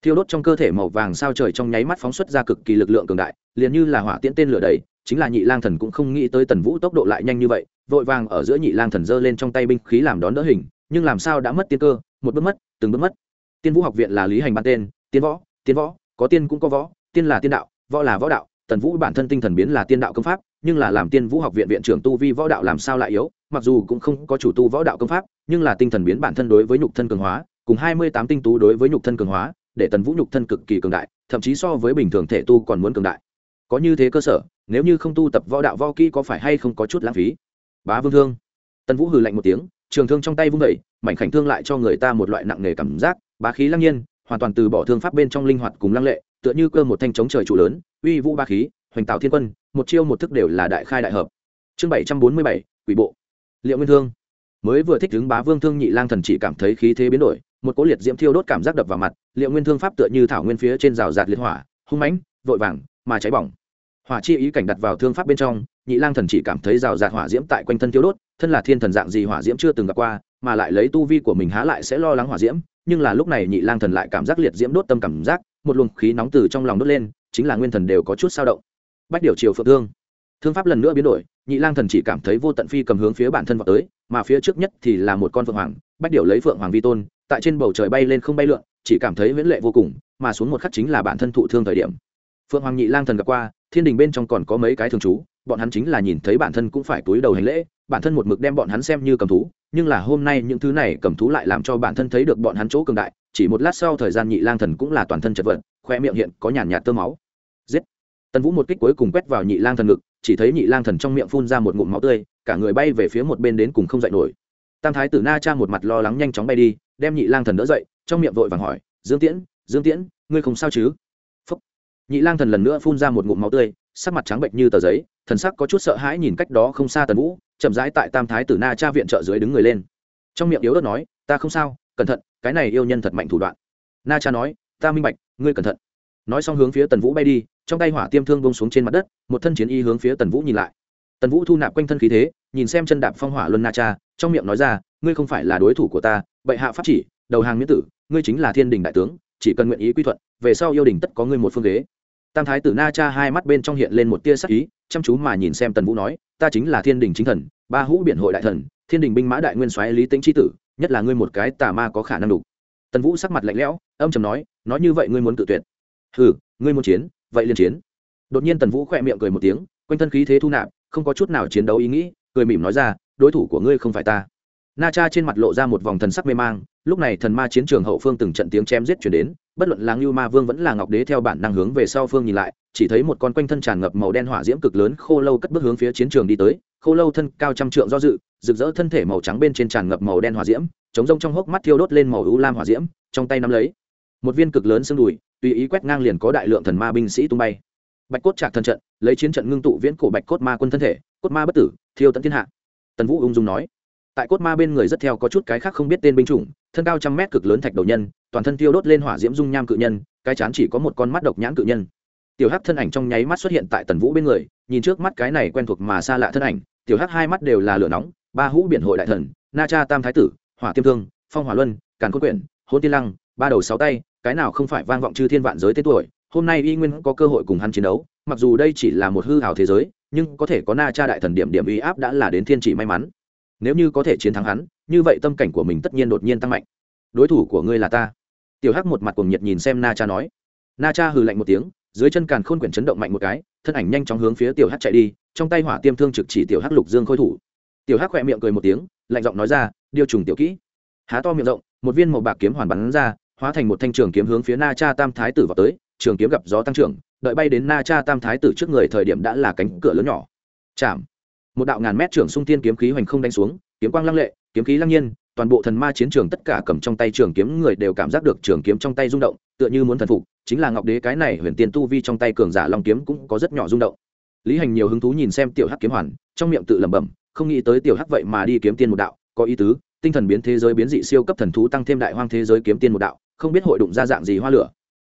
Thiêu đốt trong cơ thể màu vàng sao trời trong nháy mắt phóng xuất ra cực kỳ lực lượng cường đại, liền như là hỏa tiễn tên lửa đầy chính là nhị lang thần cũng không nghĩ tới tần vũ tốc độ lại nhanh như vậy, vội vàng ở giữa nhị lang thần giơ lên trong tay binh khí làm đón đỡ hình, nhưng làm sao đã mất tiên cơ, một bước mất, từng bước mất. Tiên vũ học viện là lý hành ban tên, tiên võ tiên võ, có tiên cũng có võ, tiên là tiên đạo, võ là võ đạo, tần vũ bản thân tinh thần biến là tiên đạo công pháp, nhưng là làm tiên vũ học viện viện trưởng tu vi võ đạo làm sao lại yếu, mặc dù cũng không có chủ tu võ đạo công pháp, nhưng là tinh thần biến bản thân đối với nhục thân cường hóa, cùng hai mươi tám tinh tú đối với nhục thân cường hóa, để tần vũ nhục thân cực kỳ cường đại, thậm chí so với bình thường thể tu còn muốn cường đại. Có như thế cơ sở nếu như không tu tập võ đạo võ kỹ có phải hay không có chút lãng phí? Bá vương thương. Tần vũ hừ lạnh một tiếng, trường thương trong tay vung vẩy mảnh khảnh thương lại cho người ta một loại nặng nề cảm giác, bá khí lăng nhiên, hoàn toàn từ bỏ thương pháp bên trong linh hoạt cùng lăng lệ, tựa như cơ một thanh chống trời trụ lớn, uy vũ ba khí, hoành tạo thiên quân, một chiêu một thức đều là đại khai đại hợp. Chương bảy trăm bốn mươi bảy, quỷ bộ. Liệu nguyên thương. Mới vừa thích ứng bá vương thương nhị lang thần chỉ cảm thấy khí thế biến đổi, một cỗ liệt diễm thiêu đốt cảm giác đập vào mặt, liệu nguyên thương pháp tựa như thảo nguyên phía trên rào rạt liệt hỏa, hung mãnh, vội vàng, mà cháy bỏng hỏa chi ý cảnh đặt vào thương pháp bên trong, nhị lang thần chỉ cảm thấy rào rạt hỏa diễm tại quanh thân thiếu đốt, thân là thiên thần dạng gì hỏa diễm chưa từng gặp qua, mà lại lấy tu vi của mình há lại sẽ lo lắng hỏa diễm, nhưng là lúc này nhị lang thần lại cảm giác liệt diễm đốt tâm cảm giác, một luồng khí nóng từ trong lòng đốt lên, chính là nguyên thần đều có chút sao động. Bách điều chiều phượng thương. Thương pháp lần nữa biến đổi, nhị lang thần chỉ cảm thấy vô tận phi cầm hướng phía bản thân vào tới, mà phía trước nhất thì là một con phượng hoàng, bách điều lấy phượng hoàng vi tôn, tại trên bầu trời bay lên không bay lượn, chỉ cảm thấy viễn lệ vô cùng, mà xuống một khắc chính là bản thân thụ thương thời điểm. Phượng hoàng nhị lang thần gặp qua thiên đình bên trong còn có mấy cái thường trú, bọn hắn chính là nhìn thấy bản thân cũng phải túi đầu hành lễ, bản thân một mực đem bọn hắn xem như cầm thú, nhưng là hôm nay những thứ này cầm thú lại làm cho bản thân thấy được bọn hắn chỗ cường đại, chỉ một lát sau thời gian nhị lang thần cũng là toàn thân chật vật, khoe miệng hiện có nhàn nhạt tơ máu. Giết! Tần vũ một kích cuối cùng quét vào nhị lang thần ngực, chỉ thấy nhị lang thần trong miệng phun ra một ngụm máu tươi, cả người bay về phía một bên đến cùng không dậy nổi. Tam thái tử na cha một mặt lo lắng nhanh chóng bay đi, đem nhị lang thần đỡ dậy, trong miệng vội vàng hỏi, dương tiễn dương tiễn, ngươi không sao chứ? Nhị lang thần lần nữa phun ra một ngụm máu tươi, sắc mặt trắng bệnh như tờ giấy, thần sắc có chút sợ hãi nhìn cách đó không xa tần vũ, chậm rãi tại tam thái tử na cha viện trợ dưới đứng người lên. Trong miệng yếu ớt nói, ta không sao, cẩn thận, cái này yêu nhân thật mạnh thủ đoạn. Na cha nói, ta minh bạch, ngươi cẩn thận. Nói xong hướng phía tần vũ bay đi, trong tay hỏa tiêm thương bông xuống trên mặt đất, một thân chiến y hướng phía tần vũ nhìn lại. Tần vũ thu nạp quanh thân khí thế, nhìn xem chân đạp phong hỏa luân na cha, trong miệng nói ra, ngươi không phải là đối thủ của ta, bệ hạ pháp chỉ, đầu hàng miễn tử, ngươi chính là thiên đình đại tướng chỉ cần nguyện ý quy thuận, về sau yêu đình tất có ngươi một phương ghế. Tam thái tử na cha hai mắt bên trong hiện lên một tia sắc ý, chăm chú mà nhìn xem tần vũ nói, ta chính là thiên đình chính thần, ba hũ biển hội đại thần, thiên đình binh mã đại nguyên soái lý tính tri tử, nhất là ngươi một cái tà ma có khả năng đủ tần vũ sắc mặt lạnh lẽo, âm chầm nói nói như vậy ngươi muốn tự tuyệt. Hừ, ngươi muốn chiến, vậy liền chiến. Đột nhiên tần vũ khỏe miệng cười một tiếng, quanh thân khí thế thu nạp, không có chút nào chiến đấu ý nghĩ, cười mỉm nói ra, đối thủ của ngươi không phải ta na cha trên mặt lộ ra một vòng thần sắc mê mang, lúc này thần ma chiến trường hậu phương từng trận tiếng chém giết chuyển đến, bất luận là ngưu ma vương vẫn là ngọc đế theo bản năng hướng về sau phương nhìn lại, chỉ thấy một con quanh thân tràn ngập màu đen hỏa diễm cực lớn khô lâu cất bước hướng phía chiến trường đi tới, khô lâu thân cao trăm trượng do dự, rực rỡ thân thể màu trắng bên trên tràn ngập màu đen hỏa diễm, chống rông trong hốc mắt thiêu đốt lên màu ưu lam hỏa diễm, trong tay nắm lấy. Một viên cực lớn xương đùi, tùy ý quét ngang liền có đại lượng thần ma binh sĩ tung bay. Bạch cốt trạc thần trận, lấy chiến trận ngưng tụ viễn cổ bạch cốt ma quân thân thể, cốt ma bất tử, thiêu tận thiên hạ. Tần vũ ung dung nói tại cốt ma bên người rất theo có chút cái khác không biết tên binh chủng, thân cao trăm mét cực lớn thạch đầu nhân, toàn thân tiêu đốt lên hỏa diễm dung nham cự nhân, cái chán chỉ có một con mắt độc nhãn cự nhân. Tiểu hắc thân ảnh trong nháy mắt xuất hiện tại tần vũ bên người, nhìn trước mắt cái này quen thuộc mà xa lạ thân ảnh, tiểu hắc hai mắt đều là lửa nóng, ba hũ biển hội đại thần, na cha tam thái tử, hỏa tiêm thương, phong hỏa luân, càn cốt quyển hôn tiên lăng, ba đầu sáu tay, cái nào không phải vang vọng chư thiên vạn giới tên tuổi, hôm nay y nguyên có cơ hội cùng hắn chiến đấu, mặc dù đây chỉ là một hư hào thế giới, nhưng có thể có na cha đại thần điểm điểm uy áp đã là đến thiên chỉ may mắn nếu như có thể chiến thắng hắn, như vậy tâm cảnh của mình tất nhiên đột nhiên tăng mạnh. Đối thủ của ngươi là ta. Tiểu hắc một mặt cuồng nhiệt nhìn xem na cha nói. Na cha hừ lạnh một tiếng, dưới chân càn khôn quyển chấn động mạnh một cái, thân ảnh nhanh chóng hướng phía tiểu hắc chạy đi, trong tay hỏa tiêm thương trực chỉ tiểu hắc lục dương khôi thủ. Tiểu hắc khỏe miệng cười một tiếng, lạnh giọng nói ra, điều trùng tiểu kỹ. Há to miệng rộng, một viên màu bạc kiếm hoàn bắn ra, hóa thành một thanh trường kiếm hướng phía na cha tam thái tử vào tới, trường kiếm gặp gió tăng trưởng, đợi bay đến na cha tam thái tử trước người thời điểm đã là cánh cửa lớn nhỏ. Chạm một đạo ngàn mét trưởng sung tiên kiếm khí hoành không đánh xuống, kiếm quang lăng lệ, kiếm khí lăng nhiên, toàn bộ thần ma chiến trường tất cả cầm trong tay trường kiếm người đều cảm giác được trường kiếm trong tay rung động, tựa như muốn thần phục, chính là ngọc đế cái này huyền tiên tu vi trong tay cường giả long kiếm cũng có rất nhỏ rung động. Lý hành nhiều hứng thú nhìn xem tiểu hắc kiếm hoàn, trong miệng tự lẩm bẩm, không nghĩ tới tiểu hắc vậy mà đi kiếm tiên một đạo, có ý tứ, tinh thần biến thế giới biến dị siêu cấp thần thú tăng thêm đại hoang thế giới kiếm tiên một đạo, không biết hội đụng ra dạng gì hoa lửa.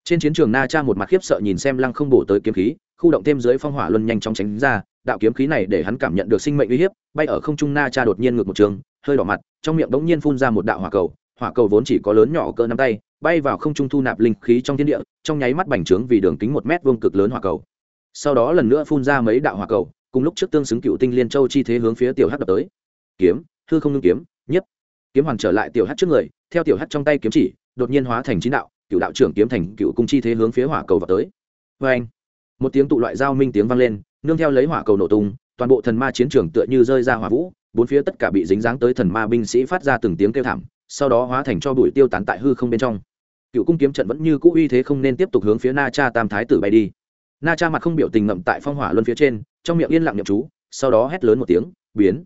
Trên chiến trường na cha một mặt khiếp sợ nhìn xem lăng không bổ tới kiếm khí khu động thêm dưới phong hỏa luân nhanh chóng tránh ra, đạo kiếm khí này để hắn cảm nhận được sinh mệnh uy hiếp, bay ở không trung na cha đột nhiên ngược một trường, hơi đỏ mặt, trong miệng bỗng nhiên phun ra một đạo hỏa cầu hỏa cầu vốn chỉ có lớn nhỏ cỡ nắm tay, bay vào không trung thu nạp linh khí trong thiên địa, trong nháy mắt bành trướng vì đường kính một mét vuông cực lớn hỏa cầu. Sau đó lần nữa phun ra mấy đạo hỏa cầu, cùng lúc trước tương xứng cựu tinh liên châu chi thế hướng phía tiểu hắc đập tới. Kiếm, hư không ngưng kiếm nhất. kiếm hoàn trở lại tiểu hắc trước người, theo tiểu hắc trong tay kiếm chỉ, đột nhiên hóa thành chín đạo, cựu đạo trưởng kiếm thành cựu cung chi thế hướng phía hỏa cầu vào tới. Vê anh một tiếng tụ loại giao minh tiếng vang lên, nương theo lấy hỏa cầu nổ tung, toàn bộ thần ma chiến trường tựa như rơi ra hỏa vũ, bốn phía tất cả bị dính dáng tới thần ma binh sĩ phát ra từng tiếng kêu thảm, sau đó hóa thành cho bụi tiêu tán tại hư không bên trong. Cựu cung kiếm trận vẫn như cũ uy thế không nên tiếp tục hướng phía na cha tam thái tử bay đi. Na cha mặt không biểu tình ngậm tại phong hỏa luân phía trên, trong miệng yên lặng nhậm chú, sau đó hét lớn một tiếng, biến.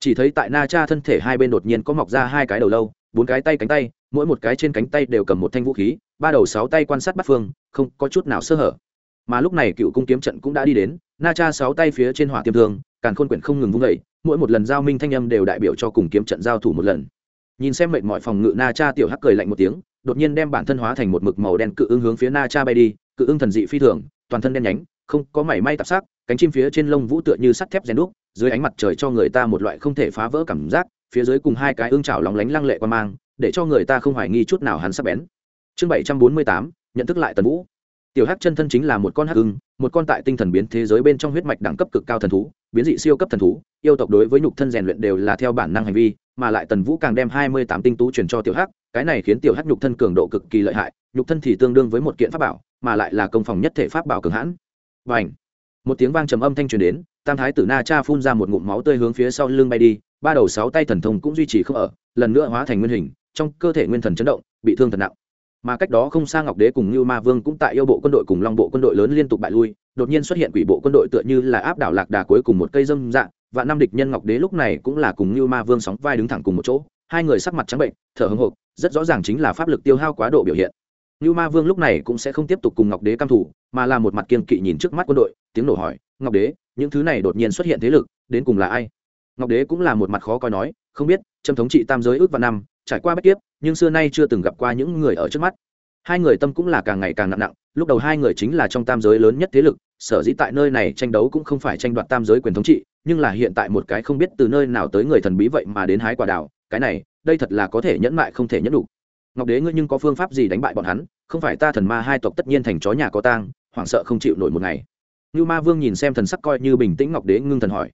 Chỉ thấy tại na cha thân thể hai bên đột nhiên có mọc ra hai cái đầu lâu, bốn cái tay cánh tay, mỗi một cái trên cánh tay đều cầm một thanh vũ khí, ba đầu sáu tay quan sát bắt phương, không có chút nào sơ hở mà lúc này cựu cung kiếm trận cũng đã đi đến, na cha sáu tay phía trên hỏa tiêm thương, càn khôn quyển không ngừng vung vẩy mỗi một lần giao minh thanh âm đều đại biểu cho cùng kiếm trận giao thủ một lần. Nhìn xem mệnh mọi phòng ngự na cha tiểu hắc cười lạnh một tiếng, đột nhiên đem bản thân hóa thành một mực màu đen cự ưng hướng phía na cha bay đi, cự ưng thần dị phi thường, toàn thân đen nhánh, không có mảy may tạp sắc, cánh chim phía trên lông vũ tựa như sắt thép rèn đúc, dưới ánh mặt trời cho người ta một loại không thể phá vỡ cảm giác, phía dưới cùng hai cái ương chảo lóng lánh lăng lệ qua mang, để cho người ta không hoài nghi chút nào hắn sắp bén. Chương bảy trăm bốn mươi tám, nhận thức lại tần vũ tiểu hắc chân thân chính là một con hắc ưng, một con tại tinh thần biến thế giới bên trong huyết mạch đẳng cấp cực cao thần thú, biến dị siêu cấp thần thú, yêu tộc đối với nhục thân rèn luyện đều là theo bản năng hành vi, mà lại tần vũ càng đem hai mươi tám tinh tú truyền cho tiểu hắc, cái này khiến tiểu hắc nhục thân cường độ cực kỳ lợi hại, nhục thân thì tương đương với một kiện pháp bảo, mà lại là công phòng nhất thể pháp bảo cường hãn. Và ảnh một tiếng vang trầm âm thanh truyền đến, tam thái tử na cha phun ra một ngụm máu tươi hướng phía sau lưng bay đi, ba đầu sáu tay thần thông cũng duy trì không ở, lần nữa hóa thành nguyên hình, trong cơ thể nguyên thần chấn động, bị thương thật nặng mà cách đó không xa ngọc đế cùng như ma vương cũng tại yêu bộ quân đội cùng long bộ quân đội lớn liên tục bại lui, đột nhiên xuất hiện quỷ bộ quân đội tựa như là áp đảo lạc đà cuối cùng một cây dâm dạng và năm địch nhân ngọc đế lúc này cũng là cùng như ma vương sóng vai đứng thẳng cùng một chỗ, hai người sắc mặt trắng bệnh, thở hưng hộp rất rõ ràng chính là pháp lực tiêu hao quá độ biểu hiện. Như ma vương lúc này cũng sẽ không tiếp tục cùng ngọc đế cam thủ mà là một mặt kiên kỵ nhìn trước mắt quân đội, tiếng nổ hỏi, ngọc đế, những thứ này đột nhiên xuất hiện thế lực, đến cùng là ai? Ngọc đế cũng là một mặt khó coi nói, không biết, trâm thống trị tam giới ước và năm trải qua bất kiếp, nhưng xưa nay chưa từng gặp qua những người ở trước mắt. Hai người tâm cũng là càng ngày càng nặng nặng, lúc đầu hai người chính là trong tam giới lớn nhất thế lực, sở dĩ tại nơi này tranh đấu cũng không phải tranh đoạt tam giới quyền thống trị, nhưng là hiện tại một cái không biết từ nơi nào tới người thần bí vậy mà đến hái quả đào, cái này, đây thật là có thể nhẫn mại không thể nhẫn đủ. Ngọc đế ngươi nhưng có phương pháp gì đánh bại bọn hắn, không phải ta thần ma hai tộc tất nhiên thành chó nhà có tang, hoảng sợ không chịu nổi một ngày. Như ma vương nhìn xem thần sắc coi như bình tĩnh ngọc đế ngưng thần hỏi.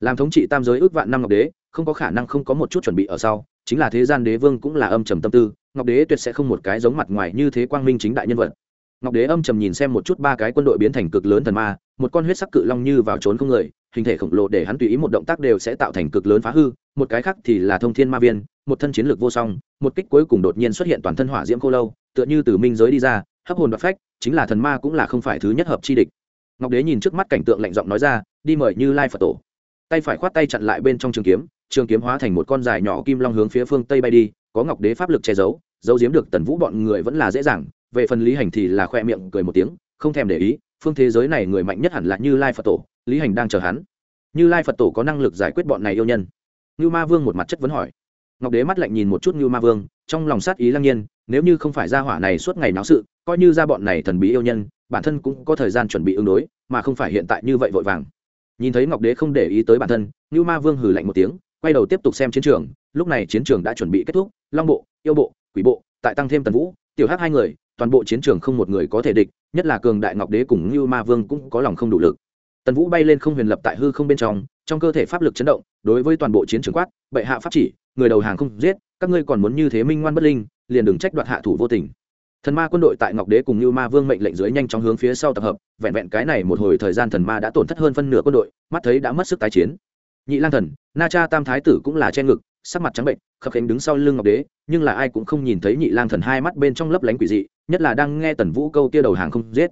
Làm thống trị tam giới ước vạn năm ngọc đế, không có khả năng không có một chút chuẩn bị ở sau chính là thế gian đế vương cũng là âm trầm tâm tư, ngọc đế tuyệt sẽ không một cái giống mặt ngoài như thế quang minh chính đại nhân vật. Ngọc đế âm trầm nhìn xem một chút ba cái quân đội biến thành cực lớn thần ma, một con huyết sắc cự long như vào trốn không người, hình thể khổng lồ để hắn tùy ý một động tác đều sẽ tạo thành cực lớn phá hư, một cái khác thì là thông thiên ma viên, một thân chiến lược vô song, một kích cuối cùng đột nhiên xuất hiện toàn thân hỏa diễm khô lâu, tựa như từ minh giới đi ra, hấp hồn và phách, chính là thần ma cũng là không phải thứ nhất hợp chi địch. Ngọc đế nhìn trước mắt cảnh tượng lạnh giọng nói ra, đi mời như lai phật tổ. Tay phải khoát tay chặn lại bên trong trường kiếm trường kiếm hóa thành một con dài nhỏ kim long hướng phía phương tây bay đi, có ngọc đế pháp lực che giấu giấu giếm được tần vũ bọn người vẫn là dễ dàng, về phần lý hành thì là khoe miệng cười một tiếng, không thèm để ý, phương thế giới này người mạnh nhất hẳn là như lai phật tổ, lý hành đang chờ hắn. Như lai phật tổ có năng lực giải quyết bọn này yêu nhân? Như ma vương một mặt chất vấn hỏi. Ngọc đế mắt lạnh nhìn một chút như ma vương, trong lòng sát ý lăng nhiên, nếu như không phải ra hỏa này suốt ngày náo sự, coi như ra bọn này thần bí yêu nhân, bản thân cũng có thời gian chuẩn bị ứng đối, mà không phải hiện tại như vậy vội vàng. Nhìn thấy ngọc đế không để ý tới bản thân như ma vương hừ lạnh một tiếng quay đầu tiếp tục xem chiến trường, lúc này chiến trường đã chuẩn bị kết thúc, long bộ, yêu bộ, quỷ bộ, tại tăng thêm tần vũ, tiểu hắc hai người, toàn bộ chiến trường không một người có thể địch, nhất là cường đại ngọc đế cùng như ma vương cũng có lòng không đủ lực. Tần vũ bay lên không huyền lập tại hư không bên trong trong cơ thể pháp lực chấn động, đối với toàn bộ chiến trường quát, bệ hạ pháp chỉ, người đầu hàng không giết, các ngươi còn muốn như thế minh ngoan bất linh, liền đừng trách đoạt hạ thủ vô tình. Thần ma quân đội tại ngọc đế cùng như ma vương mệnh lệnh dưới nhanh chóng hướng phía sau tập hợp, vẹn vẹn cái này một hồi thời gian thần ma đã tổn thất hơn phân nửa quân đội, mắt thấy đã mất sức tái chiến nhị lang thần, na cha tam thái tử cũng là che ngực, sắc mặt trắng bệnh, khập khánh đứng sau lưng ngọc đế, nhưng là ai cũng không nhìn thấy nhị lang thần hai mắt bên trong lấp lánh quỷ dị, nhất là đang nghe tần vũ câu kia đầu hàng không giết.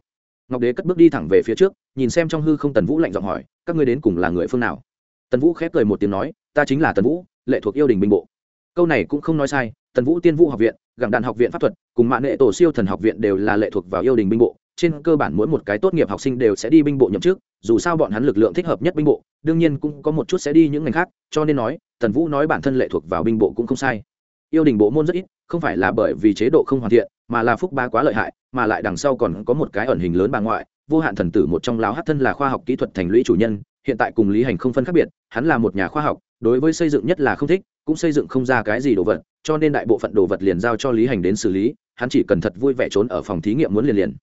Ngọc đế cất bước đi thẳng về phía trước, nhìn xem trong hư không tần vũ lạnh giọng hỏi, các ngươi đến cùng là người phương nào? Tần vũ khép cười một tiếng nói, ta chính là tần vũ, lệ thuộc yêu đình binh bộ. Câu này cũng không nói sai, tần vũ tiên vũ học viện gặng đàn học viện pháp thuật, cùng mạng nghệ tổ siêu thần học viện đều là lệ thuộc vào yêu đình binh bộ trên cơ bản mỗi một cái tốt nghiệp học sinh đều sẽ đi binh bộ nhậm chức, dù sao bọn hắn lực lượng thích hợp nhất binh bộ, đương nhiên cũng có một chút sẽ đi những ngành khác, cho nên nói, tần vũ nói bản thân lệ thuộc vào binh bộ cũng không sai. Yêu đình bộ môn rất ít, không phải là bởi vì chế độ không hoàn thiện, mà là phúc ba quá lợi hại, mà lại đằng sau còn có một cái ẩn hình lớn bà ngoại, vô hạn thần tử một trong láo hát thân là khoa học kỹ thuật thành lũy chủ nhân, hiện tại cùng lý hành không phân khác biệt, hắn là một nhà khoa học, đối với xây dựng nhất là không thích, cũng xây dựng không ra cái gì đồ vật, cho nên đại bộ phận đồ vật liền giao cho lý hành đến xử lý, hắn chỉ cần thật vui vẻ trốn ở phòng thí nghiệm muốn liền liền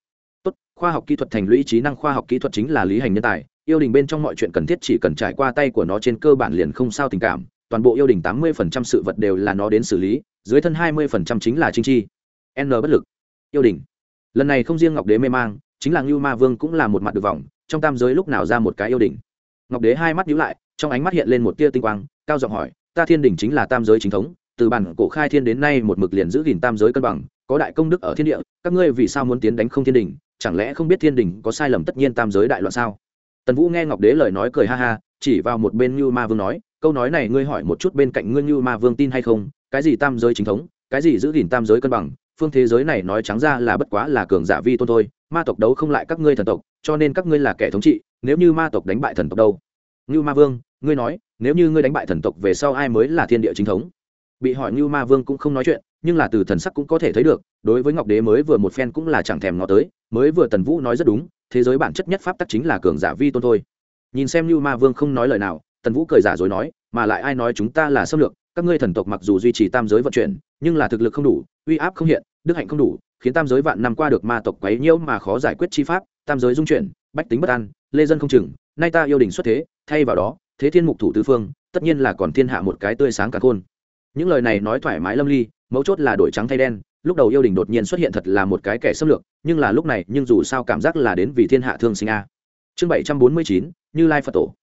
tốt, khoa học kỹ thuật thành lũy trí năng khoa học kỹ thuật chính là lý hành nhân tài. Yêu đình bên trong mọi chuyện cần thiết chỉ cần trải qua tay của nó trên cơ bản liền không sao tình cảm. Toàn bộ yêu đình tám mươi phần trăm sự vật đều là nó đến xử lý, dưới thân hai mươi phần trăm chính là chính chi. N bất lực. Yêu đình. Lần này không riêng ngọc đế mê mang, chính là ngưu ma vương cũng là một mặt được vòng trong tam giới lúc nào ra một cái yêu đình. Ngọc đế hai mắt nhíu lại, trong ánh mắt hiện lên một tia tinh quang, cao giọng hỏi, ta thiên đình chính là tam giới chính thống, từ bản cổ khai thiên đến nay một mực liền giữ gìn tam giới cân bằng, có đại công đức ở thiên địa, các ngươi vì sao muốn tiến đánh không thiên đình? Chẳng lẽ không biết thiên đình có sai lầm tất nhiên tam giới đại loạn sao? Tần vũ nghe ngọc đế lời nói cười ha ha, chỉ vào một bên như ma vương nói, câu nói này ngươi hỏi một chút bên cạnh ngươi như ma vương tin hay không? Cái gì tam giới chính thống, cái gì giữ gìn tam giới cân bằng? Phương thế giới này nói trắng ra là bất quá là cường giả vi tôn thôi, ma tộc đấu không lại các ngươi thần tộc, cho nên các ngươi là kẻ thống trị, nếu như ma tộc đánh bại thần tộc đâu? Như ma vương, ngươi nói, nếu như ngươi đánh bại thần tộc về sau ai mới là thiên địa chính thống? Bị hỏi như ma vương cũng không nói chuyện nhưng là từ thần sắc cũng có thể thấy được, đối với ngọc đế mới vừa một phen cũng là chẳng thèm ngó tới, mới vừa tần vũ nói rất đúng, thế giới bản chất nhất pháp tắc chính là cường giả vi tôn thôi. Nhìn xem như ma vương không nói lời nào, tần vũ cười giả dối nói, mà lại ai nói chúng ta là xâm lược, các ngươi thần tộc mặc dù duy trì tam giới vận chuyển, nhưng là thực lực không đủ, uy áp không hiện, đức hạnh không đủ, khiến tam giới vạn năm qua được ma tộc quấy nhiễu mà khó giải quyết chi pháp, tam giới dung chuyển, bách tính bất an, lê dân không chừng, nay ta yêu đình xuất thế, thay vào đó, thế thiên mục thủ tứ phương, tất nhiên là còn thiên hạ một cái tươi sáng cả khôn những lời này nói thoải mái lâm ly, mấu chốt là đổi trắng thay đen, lúc đầu yêu đình đột nhiên xuất hiện thật là một cái kẻ xâm lược, nhưng là lúc này, nhưng dù sao cảm giác là đến vì thiên hạ thương sinh a. Chương bảy trăm bốn mươi chín, như lai phật tổ.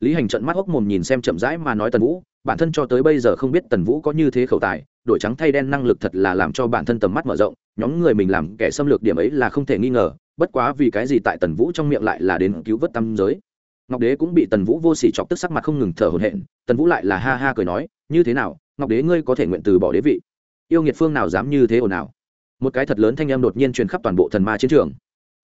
Lý hành trận mắt hốc mồm nhìn xem chậm rãi mà nói tần vũ, bản thân cho tới bây giờ không biết tần vũ có như thế khẩu tài, đổi trắng thay đen năng lực thật là làm cho bản thân tầm mắt mở rộng, nhóm người mình làm kẻ xâm lược điểm ấy là không thể nghi ngờ, bất quá vì cái gì tại tần vũ trong miệng lại là đến cứu vớt tam giới. Ngọc đế cũng bị tần vũ vô s ỉ chọc tức sắc mặt không ngừng thở hổn hển, tần vũ lại là ha ha cười nói, như thế nào ngọc đế ngươi có thể nguyện từ bỏ đế vị. Yêu nghiệt phương nào dám như thế ồn ào? Một cái thật lớn thanh âm đột nhiên truyền khắp toàn bộ thần ma chiến trường.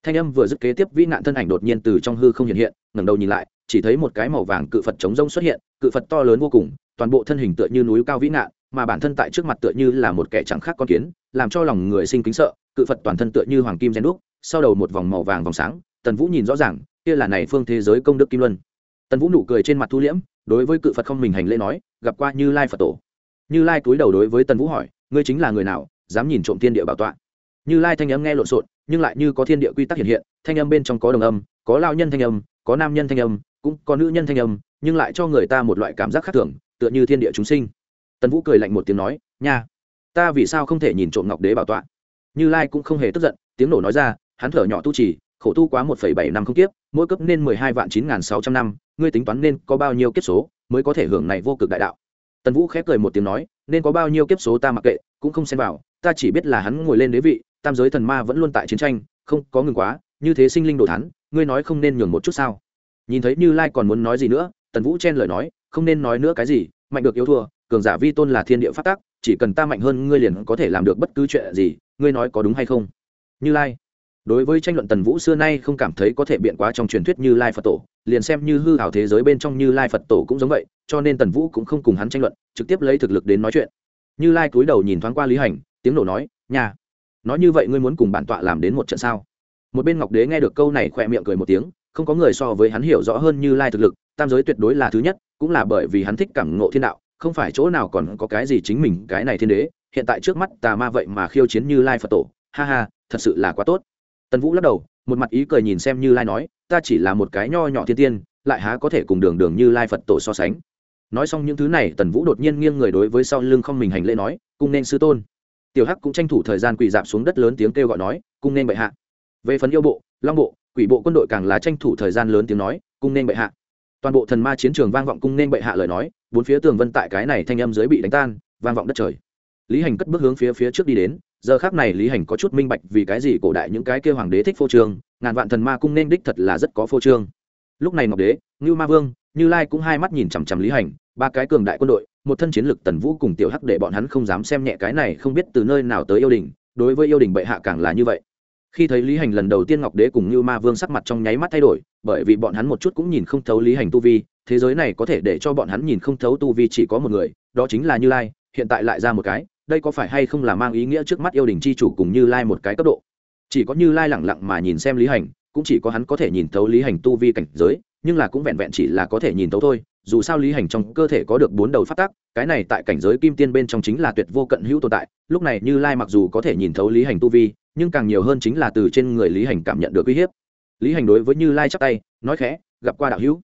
Thanh âm vừa dứt kế tiếp vĩ nạn thân ảnh đột nhiên từ trong hư không hiện hiện, ngẩng đầu nhìn lại, chỉ thấy một cái màu vàng cự phật chống rông xuất hiện, cự phật to lớn vô cùng, toàn bộ thân hình tựa như núi cao vĩ nạn, mà bản thân tại trước mặt tựa như là một kẻ chẳng khác con kiến, làm cho lòng người sinh kính sợ, cự phật toàn thân tựa như hoàng kim gen đúc, sau đầu một vòng màu vàng vòng sáng, tần vũ nhìn rõ ràng, kia là này phương thế giới công đức kim luân. Tần vũ nụ cười trên mặt thu liễm, đối với cự phật không mình hành lễ nói, gặp qua như lai phật tổ như lai cúi đầu đối với tần vũ hỏi, ngươi chính là người nào, dám nhìn trộm thiên địa bảo tọa? Như lai thanh âm nghe lộn xộn, nhưng lại như có thiên địa quy tắc hiện hiện, thanh âm bên trong có đồng âm, có lao nhân thanh âm, có nam nhân thanh âm, cũng có nữ nhân thanh âm, nhưng lại cho người ta một loại cảm giác khác thường, tựa như thiên địa chúng sinh. Tần vũ cười lạnh một tiếng nói, nha, ta vì sao không thể nhìn trộm ngọc đế bảo tọa? Như lai cũng không hề tức giận, tiếng nổ nói ra, hắn thở nhỏ tu trì, khổ tu quá một phẩy bảy năm không kiếp, mỗi cấp nên mười hai vạn chín n g h n sáu trăm năm, ngươi tính toán nên có bao nhiêu kiếp số, mới có thể hưởng này vô cực đại đạo? Tần vũ khép cười một tiếng nói, nên có bao nhiêu kiếp số ta mặc kệ, cũng không xem vào, ta chỉ biết là hắn ngồi lên đế vị, tam giới thần ma vẫn luôn tại chiến tranh, không có ngừng quá, như thế sinh linh đồ thắn ngươi nói không nên nhường một chút sao? Nhìn thấy như lai còn muốn nói gì nữa, tần vũ chen lời nói, không nên nói nữa cái gì, mạnh được yêu thua, cường giả vi tôn là thiên địa phát tác chỉ cần ta mạnh hơn ngươi liền có thể làm được bất cứ chuyện gì, ngươi nói có đúng hay không? Như lai đối với tranh luận tần vũ xưa nay không cảm thấy có thể biện quá trong truyền thuyết như lai phật tổ, liền xem như hư hảo thế giới bên trong như lai phật tổ cũng giống vậy, cho nên tần vũ cũng không cùng hắn tranh luận, trực tiếp lấy thực lực đến nói chuyện. Như lai cúi đầu nhìn thoáng qua lý hành, tiếng nổ nói nhà nói như vậy ngươi muốn cùng bản tọa làm đến một trận sao? Một bên ngọc đế nghe được câu này khỏe miệng cười một tiếng, không có người so với hắn hiểu rõ hơn như lai thực lực, tam giới tuyệt đối là thứ nhất, cũng là bởi vì hắn thích cảm ngộ thiên đạo, không phải chỗ nào còn có cái gì chính mình, cái này thiên đế, hiện tại trước mắt tà ma vậy mà khiêu chiến như lai phật tổ, ha ha, thật sự là quá tốt tần vũ lắc đầu, một mặt ý cười nhìn xem như lai nói, ta chỉ là một cái nho nhỏ thiên tiên, lại há có thể cùng đường đường như lai phật tổ so sánh. Nói xong những thứ này, tần vũ đột nhiên nghiêng người đối với sau lưng không mình hành lễ nói, cung nên sư tôn. Tiểu hắc cũng tranh thủ thời gian quỳ dạp xuống đất lớn tiếng kêu gọi nói, cung nên bệ hạ. Về phần yêu bộ, long bộ, quỷ bộ quân đội càng là tranh thủ thời gian lớn tiếng nói, cung nên bệ hạ. Toàn bộ thần ma chiến trường vang vọng cung nên bệ hạ lời nói, bốn phía tường vân tại cái này thanh âm dưới bị đánh tan, vang vọng đất trời. Lý hành cất bước hướng phía phía trước đi đến giờ khác này lý hành có chút minh bạch vì cái gì cổ đại những cái kêu hoàng đế thích phô trương, ngàn vạn thần ma cung nên đích thật là rất có phô trương. Lúc này ngọc đế, ngưu ma vương, như lai cũng hai mắt nhìn chằm chằm lý hành, ba cái cường đại quân đội, một thân chiến lực tần vũ cùng tiểu hắc để bọn hắn không dám xem nhẹ cái này không biết từ nơi nào tới yêu đình, đối với yêu đình bệ hạ càng là như vậy. Khi thấy lý hành lần đầu tiên ngọc đế cùng như ma vương sắc mặt trong nháy mắt thay đổi, bởi vì bọn hắn một chút cũng nhìn không thấu lý hành tu vi, thế giới này có thể để cho bọn hắn nhìn không thấu tu vi chỉ có một người, đó chính là như lai, hiện tại lại ra một cái đây có phải hay không là mang ý nghĩa trước mắt yêu đình c h i chủ cùng như lai một cái cấp độ? Chỉ có như lai lẳng lặng mà nhìn xem lý hành, cũng chỉ có hắn có thể nhìn thấu lý hành tu vi cảnh giới, nhưng là cũng vẹn vẹn chỉ là có thể nhìn thấu thôi, dù sao lý hành trong cơ thể có được bốn đầu phát tác cái này tại cảnh giới kim tiên bên trong chính là tuyệt vô cận hữu tồn tại, lúc này như lai mặc dù có thể nhìn thấu lý hành tu vi, nhưng càng nhiều hơn chính là từ trên người lý hành cảm nhận được uy hiếp. Lý hành đối với như lai chắc tay, nói khẽ, gặp qua đạo hữu.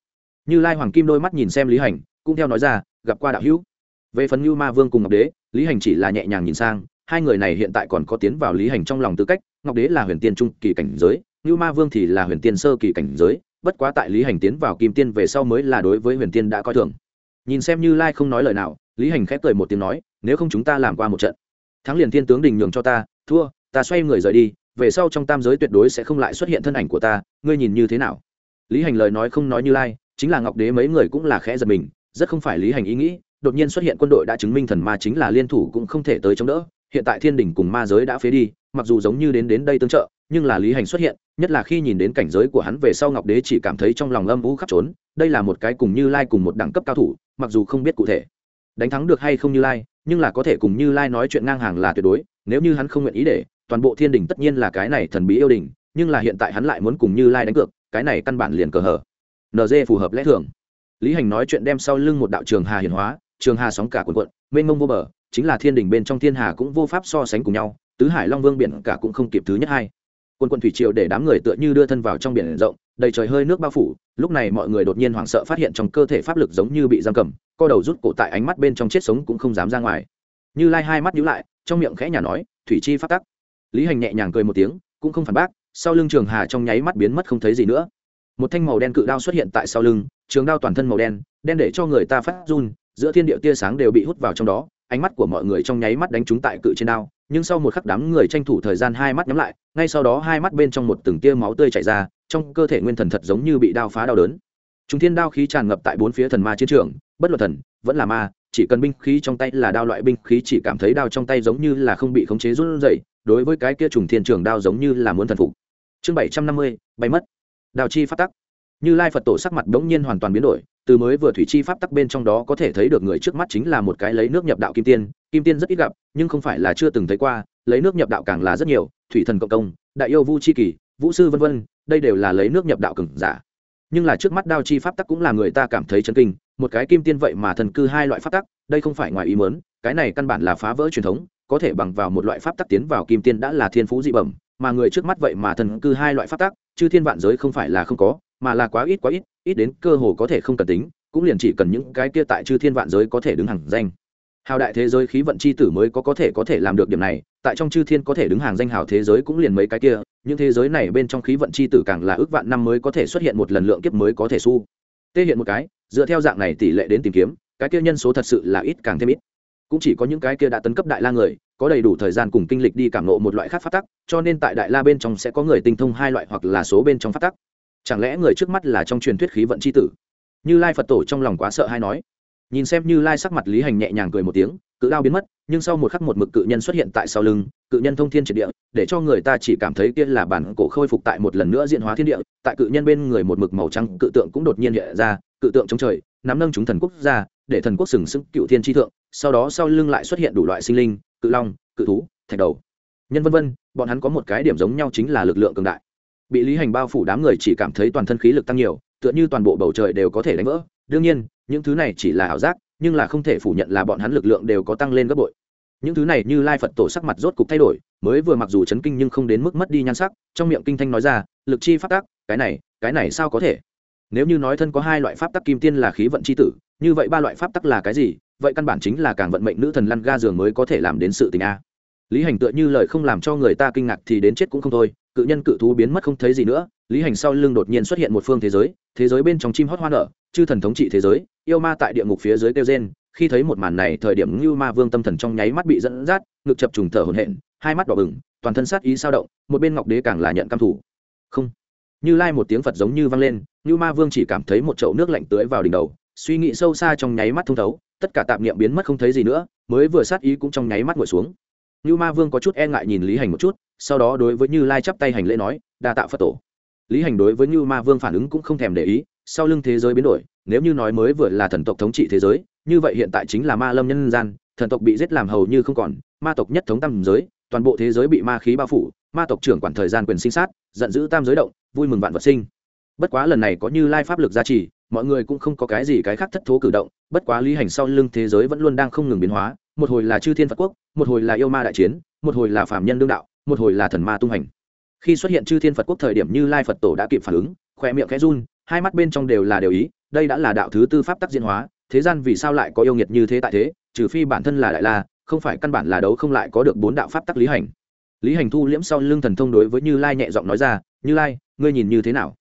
Như lai hoàng kim đôi mắt nhìn xem lý hành, cũng theo nói ra, gặp qua đạo hữu về phần như ma vương cùng ngọc đế, lý hành chỉ là nhẹ nhàng nhìn sang, hai người này hiện tại còn có tiến vào lý hành trong lòng tư cách, ngọc đế là huyền tiên trung kỳ cảnh giới, như ma vương thì là huyền tiên sơ kỳ cảnh giới, bất quá tại lý hành tiến vào kim tiên về sau mới là đối với huyền tiên đã coi thường. Nhìn xem như lai không nói lời nào, lý hành khép cười một tiếng nói, nếu không chúng ta làm qua một trận. Thắng liền thiên tướng đình nhường cho ta, thua, ta xoay người rời đi, về sau trong tam giới tuyệt đối sẽ không lại xuất hiện thân ảnh của ta, ngươi nhìn như thế nào? Lý hành lời nói không nói như lai, chính là ngọc đế mấy người cũng là khẽ giật mình, rất không phải lý hành ý nghĩ đột nhiên xuất hiện quân đội đã chứng minh thần ma chính là liên thủ cũng không thể tới chống đỡ. Hiện tại thiên đình cùng ma giới đã phế đi, mặc dù giống như đến đến đây tương trợ, nhưng là lý hành xuất hiện, nhất là khi nhìn đến cảnh giới của hắn về sau ngọc đế chỉ cảm thấy trong lòng âm vũ khắp trốn. Đây là một cái cùng như lai cùng một đẳng cấp cao thủ, mặc dù không biết cụ thể đánh thắng được hay không như lai, nhưng là có thể cùng như lai nói chuyện ngang hàng là tuyệt đối. Nếu như hắn không nguyện ý để, toàn bộ thiên đình tất nhiên là cái này thần bí yêu đình nhưng là hiện tại hắn lại muốn cùng như lai đánh cược, cái này căn bản liền cờ hở nd phù hợp lẽ thường. Lý hành nói chuyện đem sau lưng một đạo trường hà hiển hóa trường hà sóng cả quần quận mênh mông vô bờ, chính là thiên đình bên trong thiên hà cũng vô pháp so sánh cùng nhau, tứ hải long vương biển cả cũng không kịp thứ nhất hai. Quân quân thủy triều để đám người tựa như đưa thân vào trong biển rộng, đầy trời hơi nước bao phủ, lúc này mọi người đột nhiên hoảng sợ phát hiện trong cơ thể pháp lực giống như bị giam cầm, co đầu rút cổ tại ánh mắt bên trong chết sống cũng không dám ra ngoài. Như lai hai mắt nhíu lại, trong miệng khẽ nhà nói, thủy chi phát tắc. Lý hành nhẹ nhàng cười một tiếng, cũng không phản bác, sau lưng trường hà trong nháy mắt biến mất không thấy gì nữa. Một thanh màu đen cự đao xuất hiện tại sau lưng, trường đao toàn thân màu đen đen để cho người ta phát run giữa thiên địa tia sáng đều bị hút vào trong đó, ánh mắt của mọi người trong nháy mắt đánh trúng tại cự trên đao, nhưng sau một khắc đám người tranh thủ thời gian hai mắt nhắm lại, ngay sau đó hai mắt bên trong một từng tia máu tươi chảy ra, trong cơ thể nguyên thần thật giống như bị đao phá đau đớn. Chúng thiên đao khí tràn ngập tại bốn phía thần ma chiến trường, bất luận thần, vẫn là ma, chỉ cần binh khí trong tay là đao loại binh khí chỉ cảm thấy đao trong tay giống như là không bị khống chế run rẩy, đối với cái kia trùng thiên trường đao giống như là muốn thần phục. Chương bảy trăm năm mươi, bay mất. Đào chi phát tắc. Như lai phật tổ sắc mặt đ nhiên hoàn toàn biến đổi từ mới vừa thủy chi pháp tắc bên trong đó có thể thấy được người trước mắt chính là một cái lấy nước nhập đạo kim tiên kim tiên rất ít gặp, nhưng không phải là chưa từng thấy qua, lấy nước nhập đạo càng là rất nhiều, thủy thần cộng công, đại yêu vu chi kỳ, vũ sư vân vân, đây đều là lấy nước nhập đạo cừng giả. Nhưng là trước mắt đao chi pháp tắc cũng là người ta cảm thấy chấn kinh, một cái kim tiên vậy mà thần cư hai loại pháp tắc, đây không phải ngoài ý mớn cái này căn bản là phá vỡ truyền thống, có thể bằng vào một loại pháp tắc tiến vào kim tiên đã là thiên phú dị bẩm, mà người trước mắt vậy mà thần cư hai loại pháp tắc chứ thiên vạn giới không phải là không có, mà là quá ít quá ít ít đến cơ hồ có thể không cần tính, cũng liền chỉ cần những cái kia tại chư thiên vạn giới có thể đứng hàng danh. Hào đại thế giới khí vận c h i tử mới có có thể có thể làm được điểm này, tại trong chư thiên có thể đứng hàng danh hào thế giới cũng liền mấy cái kia, những thế giới này bên trong khí vận c h i tử càng là ước vạn năm mới có thể xuất hiện một lần lượng kiếp mới có thể su. Tê hiện một cái, dựa theo dạng này tỷ lệ đến tìm kiếm, cái kia nhân số thật sự là ít càng thêm ít. Cũng chỉ có những cái kia đã tấn cấp đại la người, có đầy đủ thời gian cùng kinh lịch đi cảm nộ một loại khác phát tắc, cho nên tại đại la bên trong sẽ có người tinh thông hai loại hoặc là số bên trong phát tắc chẳng lẽ người trước mắt là trong truyền thuyết khí vận c h i tử? Như lai phật tổ trong lòng quá sợ hay nói. Nhìn xem như lai sắc mặt lý hành nhẹ nhàng cười một tiếng, cự đao biến mất, nhưng sau một khắc một mực cự nhân xuất hiện tại sau lưng, cự nhân thông thiên triệt địa, để cho người ta chỉ cảm thấy kia là bản cổ khôi phục tại một lần nữa diễn hóa thiên địa, tại cự nhân bên người một mực màu trắng, cự tượng cũng đột nhiên hiện ra, cự tượng chống trời, nắm nâng chúng thần quốc ra, để thần quốc sừng sững cựu thiên tri thượng, sau đó sau lưng lại xuất hiện đủ loại sinh linh, cự long, cự thú, thạch đầu. Nhân vân vân, bọn hắn có một cái điểm giống nhau chính là lực lượng cường đại bị lý hành bao phủ đám người chỉ cảm thấy toàn thân khí lực tăng nhiều, tựa như toàn bộ bầu trời đều có thể đánh vỡ. Đương nhiên, những thứ này chỉ là ảo giác, nhưng là không thể phủ nhận là bọn hắn lực lượng đều có tăng lên gấp bội. Những thứ này như lai phật tổ sắc mặt rốt cục thay đổi, mới vừa mặc dù chấn kinh nhưng không đến mức mất đi nhan sắc, trong miệng kinh thanh nói ra, lực chi pháp tắc, cái này cái này sao có thể? Nếu như nói thân có hai loại pháp tắc kim tiên là khí vận c h i tử, như vậy ba loại pháp tắc là cái gì? Vậy căn bản chính là càng vận mệnh nữ thần lăn ga giường mới có thể làm đến sự tình a. Lý hành tựa như lời không làm cho người ta kinh ngạc thì đến chết cũng không thôi cự nhân cự thú biến mất không thấy gì nữa, lý hành sau lưng đột nhiên xuất hiện một phương thế giới thế giới bên trong chim hót hoa nở, chư thần thống trị thế giới, yêu ma tại địa ngục phía dưới kêu gen khi thấy một màn này, thời điểm như ma vương tâm thần trong nháy mắt bị dẫn dắt, ngực chập trùng thở hổn hển, hai mắt đỏ bừng, toàn thân sát ý sao động, một bên ngọc đế càng là nhận căm thủ không. Như lai một tiếng phật giống như vang lên như ma vương chỉ cảm thấy một chậu nước lạnh tưới vào đỉnh đầu, suy nghĩ sâu xa trong nháy mắt thông thấu, tất cả tạp niệm biến mất không thấy gì nữa, mới vừa sát ý cũng trong nháy mắt ngồi xuống. Như ma vương có chút e ngại nhìn lý hành một chút sau đó đối với như lai chắp tay hành lễ nói, đa tạ phật tổ. Lý hành đối với như ma vương phản ứng cũng không thèm để ý, sau lưng thế giới biến đổi, nếu như nói mới vừa là thần tộc thống trị thế giới, như vậy hiện tại chính là ma lâm nhân gian, thần tộc bị giết làm hầu như không còn, ma tộc nhất thống tam giới, toàn bộ thế giới bị ma khí bao phủ, ma tộc trưởng quản thời gian quyền sinh sát, giận dữ tam giới động, vui mừng vạn vật sinh. Bất quá lần này có như lai pháp lực gia trì, mọi người cũng không có cái gì cái khác thất thố cử động, bất quá lý hành sau lưng thế giới vẫn luôn đang không ngừng biến hóa, một hồi là chư thiên phật quốc, một hồi là yêu ma đại chiến, một hồi là phạm nhân đương đạo một hồi là thần ma tung hành. Khi xuất hiện chư thiên phật quốc thời điểm như lai phật tổ đã kịp phản ứng khỏe miệng khẽ run, hai mắt bên trong đều là đều ý, đây đã là đạo thứ tư pháp tắc diễn hóa, thế gian vì sao lại có yêu nghiệt như thế tại thế, trừ phi bản thân là đại la, không phải căn bản là đấu không lại có được bốn đạo pháp tắc lý hành. Lý hành thu liễm sau lưng thần thông đối với như lai nhẹ giọng nói ra, như lai, ngươi nhìn như thế nào?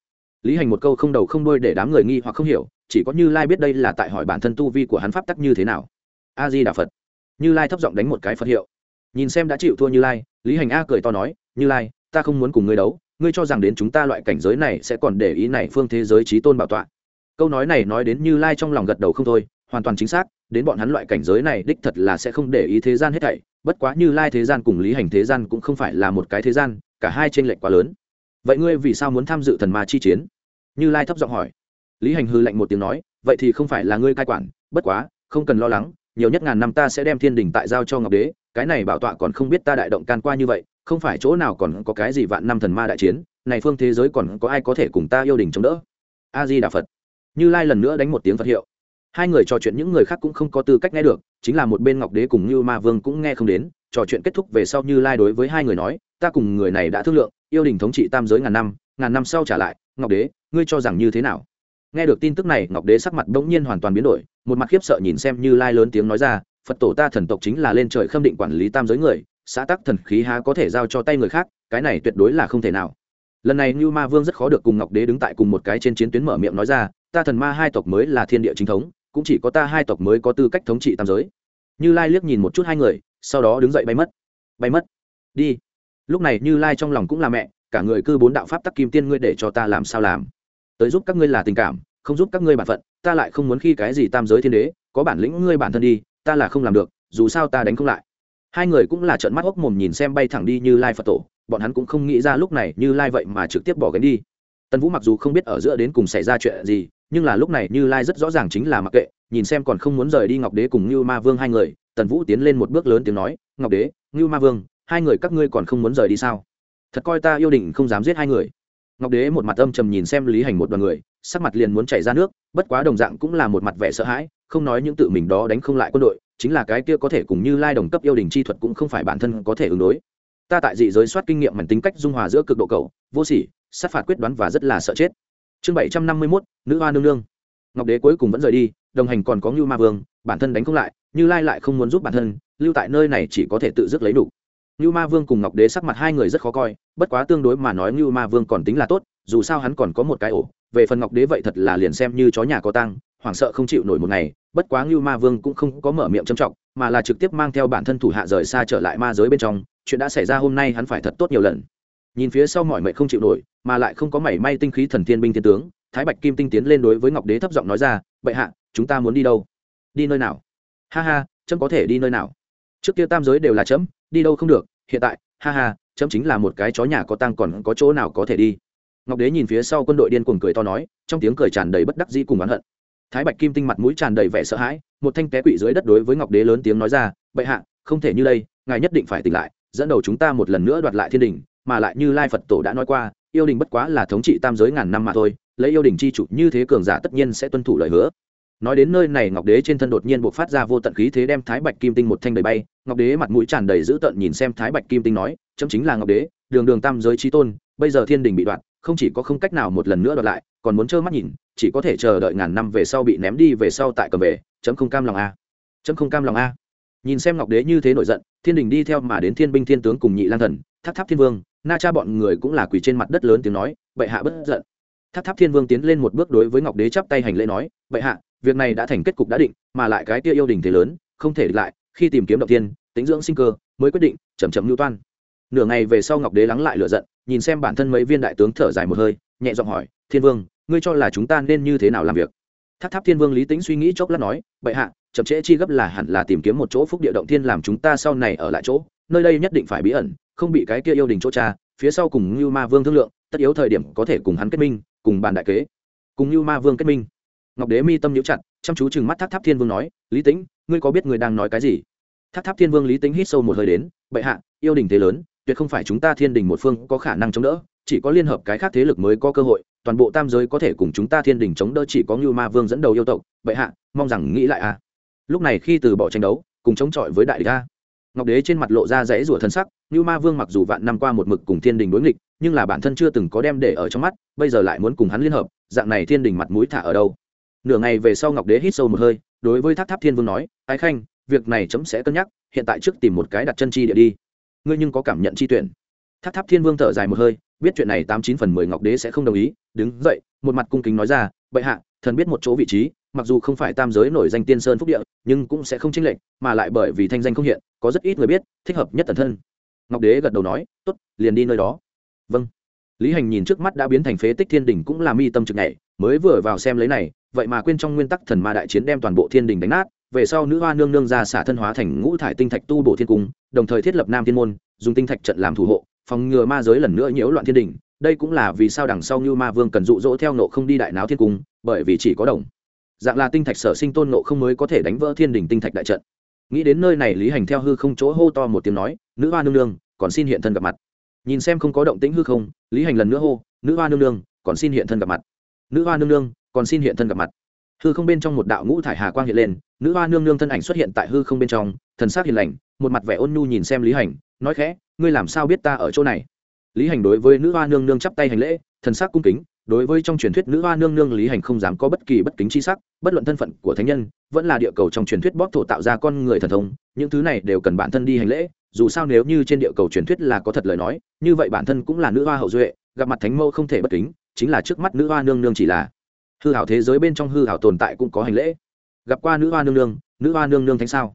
Lý hành một câu không đầu không đôi để đám người nghi hoặc không hiểu, chỉ có như lai biết đây là tại hỏi bản thân tu vi của hắn pháp tắc như thế nào. A di đà phật. Như lai thấp giọng đánh một cái phật hiệu nhìn xem đã chịu thua như lai, lý hành a cười to nói, như lai, ta không muốn cùng ngươi đấu, ngươi cho rằng đến chúng ta loại cảnh giới này sẽ còn để ý này phương thế giới trí tôn bảo tọa. Câu nói này nói đến như lai trong lòng gật đầu không thôi, hoàn toàn chính xác, đến bọn hắn loại cảnh giới này đích thật là sẽ không để ý thế gian hết thảy, bất quá như lai thế gian cùng lý hành thế gian cũng không phải là một cái thế gian, cả hai t r ê n lệch quá lớn. Vậy ngươi vì sao muốn tham dự thần ma chi chiến? Như lai thấp giọng hỏi. Lý hành hư lạnh một tiếng nói, vậy thì không phải là ngươi cai quản, bất quá, không cần lo lắng, nhiều nhất ngàn năm ta sẽ đem thiên đình tại giao cho ngọc đế cái này bảo tọa còn không biết ta đại động can qua như vậy, không phải chỗ nào còn có cái gì vạn năm thần ma đại chiến, này phương thế giới còn có ai có thể cùng ta yêu đình chống đỡ? A di đà phật như lai lần nữa đánh một tiếng phật hiệu. Hai người trò chuyện những người khác cũng không có tư cách nghe được, chính là một bên ngọc đế cùng như ma vương cũng nghe không đến, trò chuyện kết thúc về sau như lai đối với hai người nói, ta cùng người này đã thương lượng, yêu đình thống trị tam giới ngàn năm ngàn năm sau trả lại, ngọc đế, ngươi cho rằng như thế nào? Nghe được tin tức này, ngọc đế sắc mặt bỗng nhiên hoàn toàn biến đổi, một mặt khiếp sợ nhìn xem như lai lớn tiếng nói ra phật tổ ta thần tộc chính là lên trời khâm định quản lý tam giới người, xã tắc thần khí há có thể giao cho tay người khác, cái này tuyệt đối là không thể nào. Lần này như ma vương rất khó được cùng ngọc đế đứng tại cùng một cái trên chiến tuyến mở miệng nói ra, ta thần ma hai tộc mới là thiên địa chính thống, cũng chỉ có ta hai tộc mới có tư cách thống trị tam giới. Như lai liếc nhìn một chút hai người, sau đó đứng dậy bay mất. Bay mất. Đi. Lúc này như lai trong lòng cũng là mẹ, cả người cư bốn đạo pháp tắc kim tiên ngươi để cho ta làm sao làm? Tới giúp các ngươi là tình cảm, không giúp các ngươi bản phận, ta lại không muốn khi cái gì tam giới thiên đế, có bản lĩnh ngươi bản thân đi ta là không làm được, dù sao ta đánh không lại. Hai người cũng là trợn mắt ốc mồm nhìn xem bay thẳng đi như lai phật tổ, bọn hắn cũng không nghĩ ra lúc này như lai vậy mà trực tiếp bỏ gánh đi. Tần vũ mặc dù không biết ở giữa đến cùng xảy ra chuyện gì, nhưng là lúc này như lai rất rõ ràng chính là mặc kệ, nhìn xem còn không muốn rời đi ngọc đế cùng như ma vương hai người, tần vũ tiến lên một bước lớn tiếng nói, ngọc đế như ma vương, hai người các ngươi còn không muốn rời đi sao? Thật coi ta yêu định không dám giết hai người. Ngọc đế một mặt âm trầm nhìn xem lý hành một đoàn người, sắc mặt liền muốn chảy ra nước, bất quá đồng dạng cũng là một mặt vẻ sợ hãi không nói những tự mình đó đánh không lại quân đội chính là cái kia có thể cùng như lai đồng cấp yêu đình chi thuật cũng không phải bản thân có thể ứng đối. Ta tại dị giới soát kinh nghiệm mảnh tính cách dung hòa giữa cực độ cầu vô sỉ sát phạt quyết đoán và rất là sợ chết. Chương bảy trăm năm mươi mốt nữ hoa nương nương. Ngọc đế cuối cùng vẫn rời đi đồng hành còn có ngưu ma vương bản thân đánh không lại như lai lại không muốn giúp bản thân lưu tại nơi này chỉ có thể tự dứt lấy đủ. Nưu Ma Vương cùng Ngọc Đế sắc mặt hai người rất khó coi, bất quá tương đối mà nói Nưu Ma Vương còn tính là tốt, dù sao hắn còn có một cái ổ, về phần Ngọc Đế vậy thật là liền xem như chó nhà có tăng hoảng sợ không chịu nổi một ngày, bất quá ngưu Ma Vương cũng không có mở miệng trầm trọng, mà là trực tiếp mang theo bản thân thủ hạ rời xa trở lại ma giới bên trong, chuyện đã xảy ra hôm nay hắn phải thật tốt nhiều lần. Nhìn phía sau mọi mệnh không chịu nổi, mà lại không có mảy may tinh khí thần thiên binh thiên tướng, Thái Bạch Kim Tinh tiến lên đối với Ngọc Đế thấp giọng nói ra, "Bệ hạ, chúng ta muốn đi đâu?" "Đi nơi nào?" "Ha ha, chấm có thể đi nơi nào?" Trước kia tam giới đều là chấm, đi đâu không được, hiện tại ha ha chấm chính là một cái chó nhà có tăng còn có chỗ nào có thể đi ngọc đế nhìn phía sau quân đội điên cuồng cười to nói trong tiếng cười tràn đầy bất đắc dĩ cùng oán hận thái bạch kim tinh mặt mũi tràn đầy vẻ sợ hãi, một thanh té quỵ dưới đất đối với ngọc đế lớn tiếng nói ra, bệ hạ, không thể như đây, ngài nhất định phải tỉnh lại, dẫn đầu chúng ta một lần nữa đoạt lại thiên đình, mà lại như lai phật tổ đã nói qua, yêu đình bất quá là thống trị tam giới ngàn năm mà thôi, lấy yêu đình chi chủ như thế cường giả tất nhiên sẽ tuân thủ lời hứa. Nói đến nơi này, ngọc đế trên thân đột nhiên buộc phát ra vô tận khí thế đem thái bạch kim tinh một thanh đầy bay, ngọc đế mặt mũi tràn đầy dữ tợn nhìn xem thái bạch kim tinh nói, chấm chính là ngọc đế, đường đường tam giới trí tôn, bây giờ thiên đình bị đoạn không chỉ có không cách nào một lần nữa đoạt lại, còn muốn trơ mắt nhìn, chỉ có thể chờ đợi ngàn năm về sau bị ném đi về sau tại cầm về, chấm không cam lòng a. Chấm không cam lòng a. Nhìn xem ngọc đế như thế nổi giận, thiên đình đi theo mà đến thiên binh thiên tướng cùng nhị lang thần, tháp tháp thiên vương, na cha bọn người cũng là quỳ trên mặt đất lớn tiếng nói, bệ hạ bất giận. Tháp tháp thiên vương tiến lên một bước đối với ngọc đế chắp tay hành lễ nói, bệ hạ, việc này đã thành kết cục đã định, mà lại cái kia yêu đình thế lớn, không thể lại, khi tìm kiếm động tiên tính dưỡng sinh cơ, mới quyết định chầm chậm lưu toan nửa ngày về sau ngọc đế lắng lại lửa giận, nhìn xem bản thân mấy viên đại tướng thở dài một hơi, nhẹ giọng hỏi, thiên vương, ngươi cho là chúng ta nên như thế nào làm việc? Tháp tháp thiên vương lý tính suy nghĩ chốc lát nói, bệ hạ, chậm trễ chi gấp là hẳn là tìm kiếm một chỗ phúc địa động thiên làm chúng ta sau này ở lại chỗ. Nơi đây nhất định phải bí ẩn, không bị cái kia yêu đình chỗ cha, phía sau cùng như ma vương thương lượng, tất yếu thời điểm có thể cùng hắn kết minh, cùng bàn đại kế. Cùng như ma vương kết minh. Ngọc đế mi tâm nhíu chặt, chăm chú chừng mắt tháp tháp thiên vương nói, lý tính ngươi có biết người đang nói cái gì? Tháp tháp thiên vương lý tính hít sâu một hơi đến, bệ hạ, yêu đình thế lớn tuyệt không phải chúng ta thiên đình một phương có khả năng chống đỡ, chỉ có liên hợp cái khác thế lực mới có cơ hội, toàn bộ tam giới có thể cùng chúng ta thiên đình chống đỡ chỉ có như ma vương dẫn đầu yêu tộc. Bệ hạ, mong rằng nghĩ lại à. Lúc này khi từ bỏ tranh đấu, cùng chống chọi với đại địch a. Ngọc đế trên mặt lộ ra rẽ rủa thân sắc như ma vương mặc dù vạn năm qua một mực cùng thiên đình đối nghịch, nhưng là bản thân chưa từng có đem để ở trong mắt, bây giờ lại muốn cùng hắn liên hợp, dạng này thiên đình mặt mũi thả ở đâu? Nửa ngày về sau ngọc đế hít sâu một hơi, đối với tháp tháp thiên vương nói, ái khanh, việc này chấm sẽ cân nhắc, hiện tại trước tìm một cái đặt chân chi địa đi ngươi nhưng có cảm nhận chi tuyển. Tháp tháp thiên vương thở dài một hơi, biết chuyện này tám chín phần mười ngọc đế sẽ không đồng ý, đứng dậy, một mặt cung kính nói ra, bệ hạ, thần biết một chỗ vị trí, mặc dù không phải tam giới nổi danh tiên sơn phúc địa, nhưng cũng sẽ không chênh lệch, mà lại bởi vì thanh danh không hiện, có rất ít người biết, thích hợp nhất tần thân. Ngọc đế gật đầu nói, tốt, liền đi nơi đó. Vâng. Lý hành nhìn trước mắt đã biến thành phế tích thiên đình cũng là mi tâm trực nhảy, mới vừa vào xem lấy này, vậy mà quên trong nguyên tắc thần ma đại chiến đem toàn bộ thiên đình đánh nát về sau nữ hoa nương nương ra xả thân hóa thành ngũ thải tinh thạch tu bổ thiên cung, đồng thời thiết lập nam thiên môn, dùng tinh thạch trận làm thủ hộ, phòng ngừa ma giới lần nữa nhiễu loạn thiên đình đây cũng là vì sao đằng sau như ma vương cần dụ dỗ theo nộ không đi đại náo thiên cung, bởi vì chỉ có đồng. Dạng là tinh thạch sở sinh tôn nộ không mới có thể đánh vỡ thiên đình tinh thạch đại trận. Nghĩ đến nơi này lý hành theo hư không chỗ hô to một tiếng nói, nữ hoa nương nương, còn xin hiện thân gặp mặt. Nhìn xem không có động tĩnh hư không, lý hành lần nữa hô, nữ hoa nương nương, còn xin hiện thân gặp mặt. Nữ hoa nương nương, còn xin hiện thân gặp mặt hư không bên trong một đạo ngũ thải hà quang hiện lên, nữ hoa nương nương thân ảnh xuất hiện tại hư không bên trong, thần sắc hiền lành, một mặt vẻ ôn nhu nhìn xem lý hành, nói khẽ, ngươi làm sao biết ta ở chỗ này? Lý hành đối với nữ hoa nương nương chắp tay hành lễ, thần sắc cung kính, đối với trong truyền thuyết nữ hoa nương nương lý hành không dám có bất kỳ bất kính chi sắc, bất luận thân phận của thánh nhân, vẫn là địa cầu trong truyền thuyết bóp thổ tạo ra con người thần thông, những thứ này đều cần bản thân đi hành lễ, dù sao nếu như trên địa cầu truyền thuyết là có thật lời nói, như vậy bản thân cũng là nữ hoa hậu duệ, gặp mặt thánh mâu không thể bất kính, chính là trước mắt nữ hoa nương nương chỉ là hư hảo thế giới bên trong hư hảo tồn tại cũng có hành lễ. Gặp qua nữ hoa nương nương, nữ hoa nương nương thánh sao?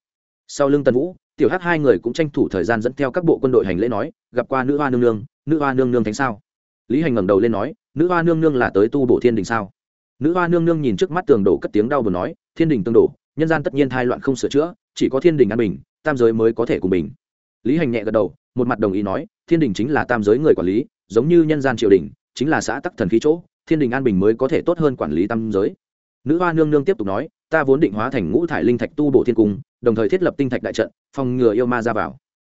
Sau lưng tần vũ, tiểu hát hai người cũng tranh thủ thời gian dẫn theo các bộ quân đội hành lễ nói, gặp qua nữ hoa nương nương, nữ hoa nương nương thánh sao? Lý hành ngẩng đầu lên nói, nữ hoa nương nương là tới tu bổ thiên đình sao? Nữ hoa nương nương nhìn trước mắt tường đổ cất tiếng đau buồn nói, thiên đình tương đổ, nhân gian tất nhiên thai loạn không sửa chữa, chỉ có thiên đình an bình, tam giới mới có thể cùng bình. Lý hành nhẹ gật đầu, một mặt đồng ý nói, thiên đình chính là tam giới người quản lý, giống như nhân gian triều đình, chính là xã tắc thần khí chỗ thiên đình an bình mới có thể tốt hơn quản lý tam giới. Nữ hoa nương nương tiếp tục nói, ta vốn định hóa thành ngũ thải linh thạch tu bổ thiên cung, đồng thời thiết lập tinh thạch đại trận, phòng ngừa yêu ma ra vào.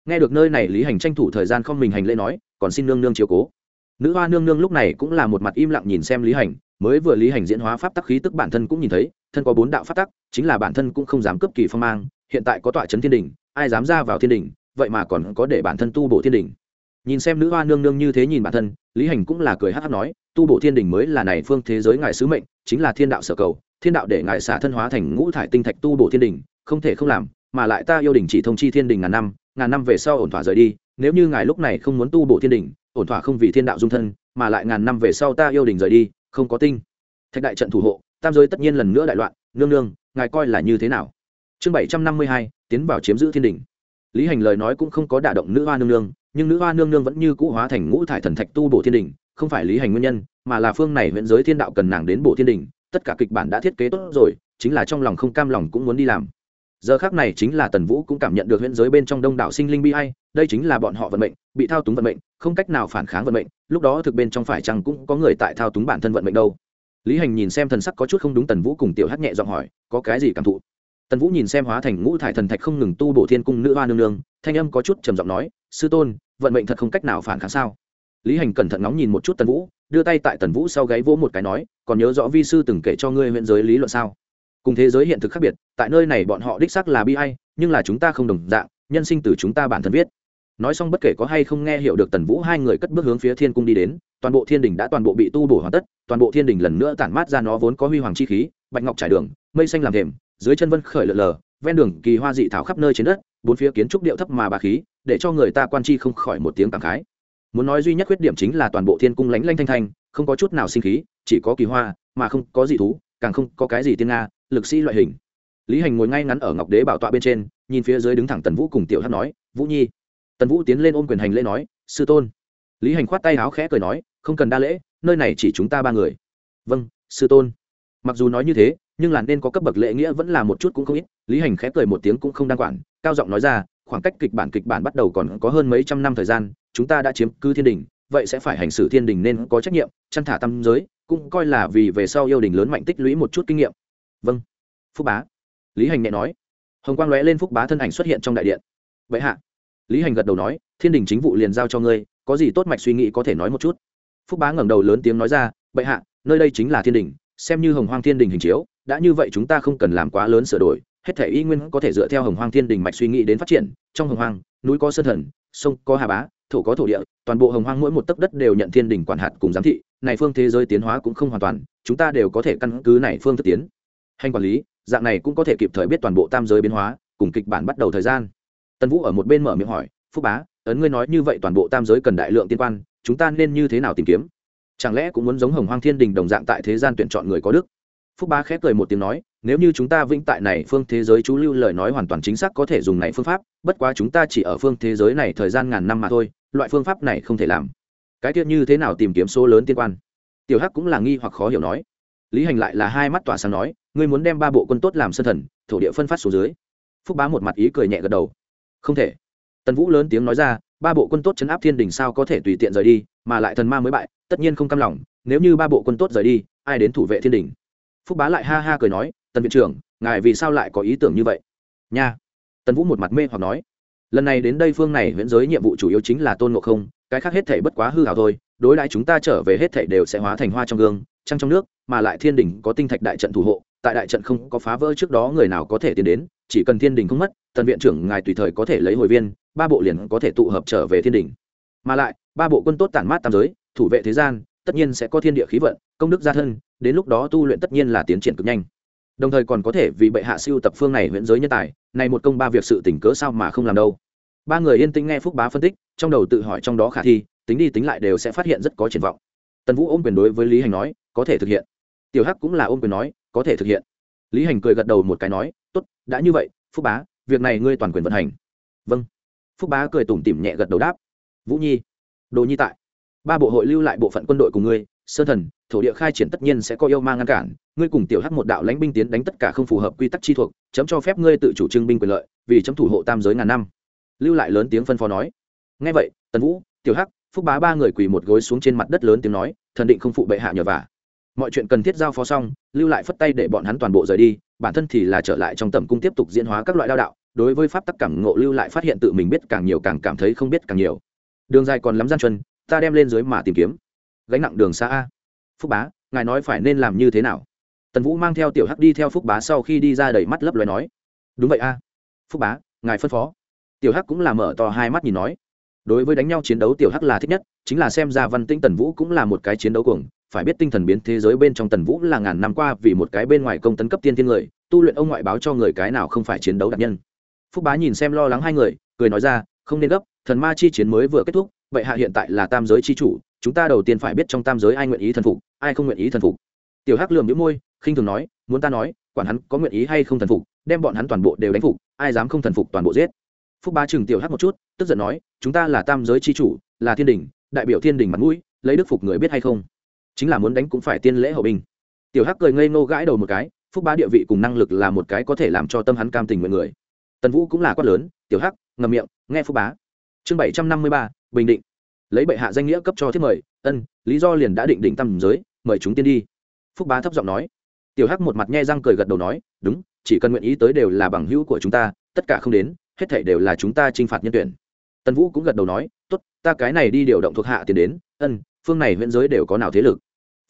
Nghe được nơi này lý hành tranh thủ thời gian không mình hành lễ nói, còn xin nương nương chiếu cố. Nữ hoa nương nương lúc này cũng là một mặt im lặng nhìn xem lý hành, mới vừa lý hành diễn hóa pháp tắc khí tức bản thân cũng nhìn thấy, thân có bốn đạo pháp tắc, chính là bản thân cũng không dám cướp kỳ phong mang, hiện tại có tọa trấn thiên đình, ai dám ra vào thiên đình, vậy mà còn có để bản thân tu bổ thiên đình. Nhìn xem nữ hoa nương nương như thế nhìn bản thân, lý hành cũng là cười hát hát nói tu bổ thiên đình mới là này phương thế giới ngài sứ mệnh, chính là thiên đạo sở cầu, thiên đạo để ngài xả thân hóa thành ngũ thải tinh thạch tu bổ thiên đình, không thể không làm, mà lại ta yêu đình chỉ thông chi thiên đình ngàn năm ngàn năm về sau ổn thỏa rời đi, nếu như ngài lúc này không muốn tu bổ thiên đình, ổn thỏa không vì thiên đạo dung thân, mà lại ngàn năm về sau ta yêu đình rời đi, không có tinh. Thạch đại trận thủ hộ, tam giới tất nhiên lần nữa đại loạn, nương nương, ngài coi là như thế nào? Chương bảy trăm năm mươi hai, tiến vào chiếm giữ thiên đình. Lý hành lời nói cũng không có đả động nữ hoa nương nương, nhưng nữ hoa nương nương vẫn như cũ hóa thành ngũ thải thần thạch tu bổ thiên đình không phải lý hành nguyên nhân, mà là phương này huyện giới thiên đạo cần nàng đến bộ thiên đình, tất cả kịch bản đã thiết kế tốt rồi, chính là trong lòng không cam lòng cũng muốn đi làm. Giờ khác này chính là tần vũ cũng cảm nhận được huyện giới bên trong đông đảo sinh linh bi hay đây chính là bọn họ vận mệnh, bị thao túng vận mệnh, không cách nào phản kháng vận mệnh, lúc đó thực bên trong phải chăng cũng có người tại thao túng bản thân vận mệnh đâu. Lý hành nhìn xem thần sắc có chút không đúng tần vũ cùng tiểu hát nhẹ giọng hỏi, có cái gì cảm thụ? Tần vũ nhìn xem hóa thành ngũ thải thần thạch không ngừng tu bổ thiên cung nữ hoa nương nương, thanh âm có chút trầm giọng nói, sư tôn, vận mệnh thật không cách nào phản kháng sao? Lý hành cẩn thận ngóng nhìn một chút tần vũ, đưa tay tại tần vũ sau gáy vỗ một cái nói, còn nhớ rõ vi sư từng kể cho ngươi huyện giới lý luận sao? Cùng thế giới hiện thực khác biệt, tại nơi này bọn họ đích sắc là bi hay nhưng là chúng ta không đồng dạng, nhân sinh từ chúng ta bản thân viết. Nói xong bất kể có hay không nghe hiểu được tần vũ hai người cất bước hướng phía thiên cung đi đến, toàn bộ thiên đình đã toàn bộ bị tu bổ hoàn tất, toàn bộ thiên đình lần nữa tản mát ra nó vốn có huy hoàng chi khí, bạch ngọc trải đường, mây xanh làm thềm, dưới chân vân khởi lợn lờ ven đường kỳ hoa dị thảo khắp nơi trên đất, bốn phía kiến trúc điệu thấp mà bà khí, để cho người ta quan chi không khỏi một tiếng cảm khái muốn nói duy nhất khuyết điểm chính là toàn bộ thiên cung lánh lanh thanh thanh, không có chút nào sinh khí, chỉ có kỳ hoa, mà không có gì thú, càng không có cái gì tiên nga, lực sĩ loại hình. Lý hành ngồi ngay ngắn ở ngọc đế bảo tọa bên trên, nhìn phía dưới đứng thẳng tần vũ cùng tiểu hát nói, vũ nhi. Tần vũ tiến lên ôm quyền hành lễ nói, sư tôn. Lý hành khoát tay áo khẽ cười nói, không cần đa lễ, nơi này chỉ chúng ta ba người. Vâng sư tôn. Mặc dù nói như thế, nhưng là nên có cấp bậc lễ nghĩa vẫn là một chút cũng không ít. Lý hành khẽ cười một tiếng cũng không đăng quản, cao giọng nói ra, khoảng cách kịch bản kịch bản bắt đầu còn có hơn mấy trăm năm thời gian chúng ta đã chiếm cứ thiên đình, vậy sẽ phải hành xử thiên đình nên có trách nhiệm, chăn thả tâm giới, cũng coi là vì về sau yêu đình lớn mạnh tích lũy một chút kinh nghiệm. Vâng. Phúc bá. Lý hành nhẹ nói. Hồng quang lóe lên phúc bá thân ảnh xuất hiện trong đại điện. Vậy hạ. Lý hành gật đầu nói, thiên đình chính vụ liền giao cho ngươi, có gì tốt mạch suy nghĩ có thể nói một chút. Phúc bá ngẩng đầu lớn tiếng nói ra bệ hạ, nơi đây chính là thiên đình, xem như hồng hoang thiên đình hình chiếu, đã như vậy chúng ta không cần làm quá lớn sửa đổi, hết thể y nguyên có thể dựa theo hồng hoang thiên đình mạch suy nghĩ đến phát triển, trong hồng hoang, núi có sơn thần, sông có hà bá thổ có thổ địa, toàn bộ hồng hoang mỗi một tấc đất đều nhận thiên đình quản hạt cùng giám thị, này phương thế giới tiến hóa cũng không hoàn toàn, chúng ta đều có thể căn cứ này phương thực tiến. Hành quản lý, dạng này cũng có thể kịp thời biết toàn bộ tam giới biến hóa, cùng kịch bản bắt đầu thời gian. Tần vũ ở một bên mở miệng hỏi, phúc bá, ấn ngươi nói như vậy toàn bộ tam giới cần đại lượng tiên quan, chúng ta nên như thế nào tìm kiếm? Chẳng lẽ cũng muốn giống hồng hoang thiên đình đồng dạng tại thế gian tuyển chọn người có đức? Phúc bá khép cười một tiếng nói, nếu như chúng ta vĩnh tại này phương thế giới chú lưu lời nói hoàn toàn chính xác có thể dùng này phương pháp, bất quá chúng ta chỉ ở phương thế giới này thời gian ngàn năm mà thôi, loại phương pháp này không thể làm. Cái tiết như thế nào tìm kiếm số lớn tiên quan? Tiểu hắc cũng là nghi hoặc khó hiểu nói. Lý hành lại là hai mắt tỏa sáng nói, ngươi muốn đem ba bộ quân tốt làm sân thần, thổ địa phân phát xuống dưới. Phúc bá một mặt ý cười nhẹ gật đầu. Không thể. Tần vũ lớn tiếng nói ra, ba bộ quân tốt chấn áp thiên đình sao có thể tùy tiện rời đi, mà lại thần ma mới bại, tất nhiên không cam lòng, nếu như ba bộ quân tốt rời đi, ai đến thủ vệ thiên đình? Phúc bá lại ha ha cười nói, tần viện trưởng, ngài vì sao lại có ý tưởng như vậy? Nha. Tần vũ một mặt mê hoặc nói, lần này đến đây phương này Viễn giới nhiệm vụ chủ yếu chính là tôn ngộ không, cái khác hết thể bất quá hư hảo thôi, đối đãi chúng ta trở về hết thể đều sẽ hóa thành hoa trong gương, trăng trong nước, mà lại thiên đình có tinh thạch đại trận thủ hộ, tại đại trận không có phá vỡ trước đó người nào có thể tiến đến, chỉ cần thiên đình không mất, tần viện trưởng ngài tùy thời có thể lấy hồi viên, ba bộ liền có thể tụ hợp trở về thiên đình mà lại, ba bộ quân tốt tản mát tam giới, thủ vệ thế gian tất nhiên sẽ có thiên địa khí vận, công đức gia thân, đến lúc đó tu luyện tất nhiên là tiến triển cực nhanh. Đồng thời còn có thể vì bệ hạ siêu tập phương này huyện giới nhân tài, này một công ba việc sự tỉnh cớ sao mà không làm đâu. Ba người yên tĩnh nghe phúc bá phân tích, trong đầu tự hỏi trong đó khả thi, tính đi tính lại đều sẽ phát hiện rất có triển vọng. Tần vũ ôm quyền đối với lý hành nói, có thể thực hiện. Tiểu hắc cũng là ôm quyền nói, có thể thực hiện. Lý hành cười gật đầu một cái nói, tốt, đã như vậy, phúc bá, việc này ngươi toàn quyền vận hành. Vâng. Phúc bá cười tủm tỉm nhẹ gật đầu đáp, vũ nhi, đồ nhi tại ba bộ hội lưu lại bộ phận quân đội của ngươi, sơ thần, thổ địa khai triển tất nhiên sẽ có yêu ma ngăn cản, ngươi cùng tiểu hắc một đạo lãnh binh tiến đánh tất cả không phù hợp quy tắc chi thuộc, chấm cho phép ngươi tự chủ trưng binh quyền lợi, vì chấm thủ hộ tam giới ngàn năm. Lưu lại lớn tiếng phân phó nói. Ngay vậy, tần vũ, tiểu hắc, phúc bá ba người quỳ một gối xuống trên mặt đất lớn tiếng nói, thần định không phụ bệ hạ nhờ vả. Mọi chuyện cần thiết giao phó xong, lưu lại phất tay để bọn hắn toàn bộ rời đi, bản thân thì là trở lại trong tầm cung tiếp tục diễn hóa các loại đao đạo, đối với pháp tắc cảm ngộ lưu lại phát hiện tự mình biết càng nhiều càng cảm thấy không biết càng nhiều. Đường dài còn lắm gian chân ta đem lên dưới mà tìm kiếm. Gánh nặng đường xa a. Phúc bá, ngài nói phải nên làm như thế nào? Tần vũ mang theo tiểu hắc đi theo phúc bá sau khi đi ra đầy mắt lấp loài nói. Đúng vậy a. Phúc bá, ngài phân phó. Tiểu hắc cũng là mở to hai mắt nhìn nói. Đối với đánh nhau chiến đấu tiểu hắc là thích nhất, chính là xem ra văn tinh tần vũ cũng là một cái chiến đấu cuồng. Phải biết tinh thần biến thế giới bên trong tần vũ là ngàn năm qua vì một cái bên ngoài công tấn cấp tiên thiên người, tu luyện ông ngoại báo cho người cái nào không phải chiến đấu đặc nhân. Phúc bá nhìn xem lo lắng hai người, cười nói ra, không nên gấp, thần ma chi chiến mới vừa kết thúc vậy hạ hiện tại là tam giới chi chủ, chúng ta đầu tiên phải biết trong tam giới ai nguyện ý thần phục, ai không nguyện ý thần phục. Tiểu hắc lườm đĩu môi, khinh thường nói, muốn ta nói, quản hắn có nguyện ý hay không thần phục, đem bọn hắn toàn bộ đều đánh phục, ai dám không thần phục toàn bộ giết. Phúc bá chừng tiểu hắc một chút, tức giận nói, chúng ta là tam giới chi chủ, là thiên đình, đại biểu thiên đình mặt mũi, lấy đức phục người biết hay không? Chính là muốn đánh cũng phải tiên lễ hậu binh. Tiểu hắc cười ngây ngô gãi đầu một cái, phúc bá địa vị cùng năng lực là một cái có thể làm cho tâm hắn cam tình nguyện người. Tần vũ cũng là quát lớn, tiểu hắc ngầm miệng, nghe phúc bá. Chương bảy trăm năm mươi ba bình định. Lấy bệ hạ danh nghĩa cấp cho thiết mời ân lý do liền đã định định tâm giới mời chúng tiên đi. Phúc bá thấp giọng nói. Tiểu hắc một mặt nhe răng cười gật đầu nói đúng chỉ cần nguyện ý tới đều là bằng hữu của chúng ta tất cả không đến hết thảy đều là chúng ta t r i n h phạt nhân tuyển. Tần vũ cũng gật đầu nói tốt, ta cái này đi điều động thuộc hạ tiền đến ân phương này huyện giới đều có nào thế lực?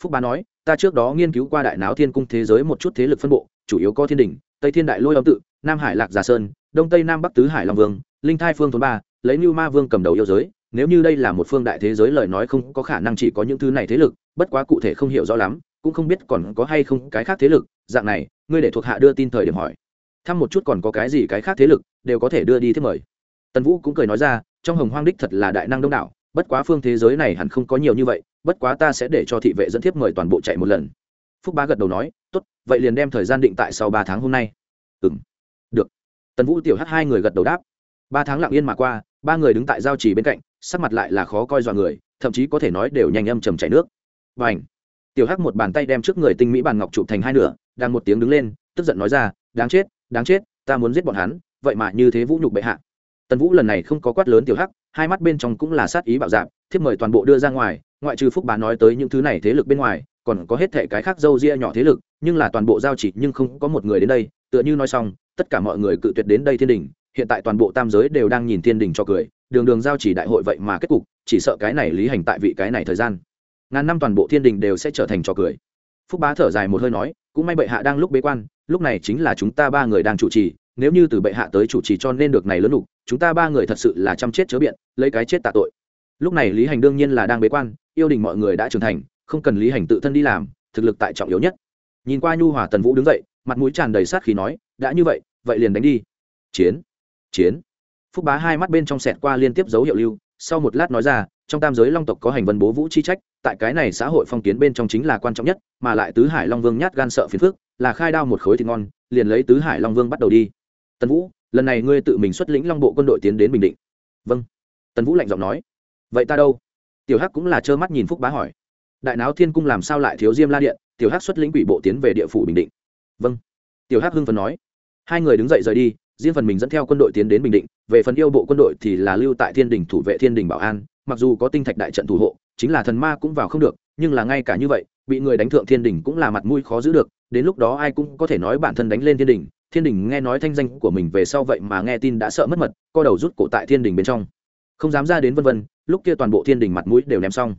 Phúc bá nói ta trước đó nghiên cứu qua đại náo thiên cung thế giới một chút thế lực phân bộ chủ yếu có thiên đình tây thiên đại lôi âm tự nam hải lạc giả sơn đông tây nam bắc tứ hải long vương linh thai phương thôn ba lấy như ma vương cầm đầu yêu giới nếu như đây là một phương đại thế giới lời nói không có khả năng chỉ có những thứ này thế lực, bất quá cụ thể không hiểu rõ lắm, cũng không biết còn có hay không cái khác thế lực. Dạng này, ngươi để thuộc hạ đưa tin thời điểm hỏi. Thăm một chút còn có cái gì cái khác thế lực, đều có thể đưa đi thiết mời. Tần vũ cũng cười nói ra, trong hồng hoang đích thật là đại năng đông đảo, bất quá phương thế giới này hẳn không có nhiều như vậy, bất quá ta sẽ để cho thị vệ dẫn thiếp mời toàn bộ chạy một lần. Phúc bá gật đầu nói, tốt, vậy liền đem thời gian định tại sau ba tháng hôm nay. Ừ m được. Tần vũ tiểu hát hai người gật đầu đáp. Ba tháng lặng yên mà qua, ba người đứng tại giao trì bên cạnh sắc mặt lại là khó coi dọa người, thậm chí có thể nói đều nhanh âm trầm chảy nước. Và ảnh tiểu hắc một bàn tay đem trước người tinh mỹ bàn ngọc chụp thành hai nửa, đang một tiếng đứng lên, tức giận nói ra, đáng chết đáng chết, ta muốn giết bọn hắn, vậy mà như thế vũ nhục bệ hạ. Tần vũ lần này không có quát lớn tiểu hắc, hai mắt bên trong cũng là sát ý bạo dạp thiếp mời toàn bộ đưa ra ngoài, ngoại trừ phúc bá nói tới những thứ này thế lực bên ngoài, còn có hết thể cái khác dâu ria nhỏ thế lực, nhưng là toàn bộ giao chỉ nhưng không có một người đến đây, tựa như nói xong, tất cả mọi người cự tuyệt đến đây thiên đình hiện tại toàn bộ tam giới đều đang nhìn thiên đình cho cười đường đường giao chỉ đại hội vậy mà kết cục chỉ sợ cái này lý hành tại vị cái này thời gian. Ngàn năm toàn bộ thiên đình đều sẽ trở thành trò cười. Phúc bá thở dài một hơi nói cũng may bệ hạ đang lúc bế quan lúc này chính là chúng ta ba người đang chủ trì nếu như từ bệ hạ tới chủ trì cho nên được này lớn đủ, chúng ta ba người thật sự là chăm chết chớ biện lấy cái chết tạ tội. Lúc này lý hành đương nhiên là đang bế quan yêu đình mọi người đã trưởng thành không cần lý hành tự thân đi làm thực lực tại trọng yếu nhất. Nhìn qua nhu hòa tần vũ đứng dậy mặt mũi tràn đầy sát khí nói đã như vậy vậy liền đánh đi. Chiến chiến. Phúc bá hai mắt bên trong sẹt qua liên tiếp dấu hiệu lưu, sau một lát nói ra, trong tam giới long tộc có hành vân bố vũ chi trách, tại cái này xã hội phong kiến bên trong chính là quan trọng nhất, mà lại tứ hải long vương nhát gan sợ phiền phức, là khai đao một khối thịt ngon, liền lấy tứ hải long vương bắt đầu đi. Tần vũ, lần này ngươi tự mình xuất lĩnh long bộ quân đội tiến đến bình định. Vâng. Tần vũ lạnh giọng nói. Vậy ta đâu? Tiểu hắc cũng là trơ mắt nhìn phúc bá hỏi. Đại náo thiên cung làm sao lại thiếu diêm la điện? Tiểu hắc xuất lĩnh quỷ bộ tiến về địa phủ bình định. Vâng. Tiểu hắc hưng phần nói. Hai người đứng dậy rời đi riêng phần mình dẫn theo quân đội tiến đến bình định, về phần yêu bộ quân đội thì là lưu tại thiên đình thủ vệ thiên đình bảo an, mặc dù có tinh thạch đại trận thủ hộ, chính là thần ma cũng vào không được, nhưng là ngay cả như vậy, bị người đánh thượng thiên đình cũng là mặt mũi khó giữ được, đến lúc đó ai cũng có thể nói bản thân đánh lên thiên đình thiên đình nghe nói thanh danh của mình về sau vậy mà nghe tin đã sợ mất mật, co đầu rút cổ tại thiên đình bên trong. Không dám ra đến vân vân, lúc kia toàn bộ thiên đình mặt mũi đều ném xong.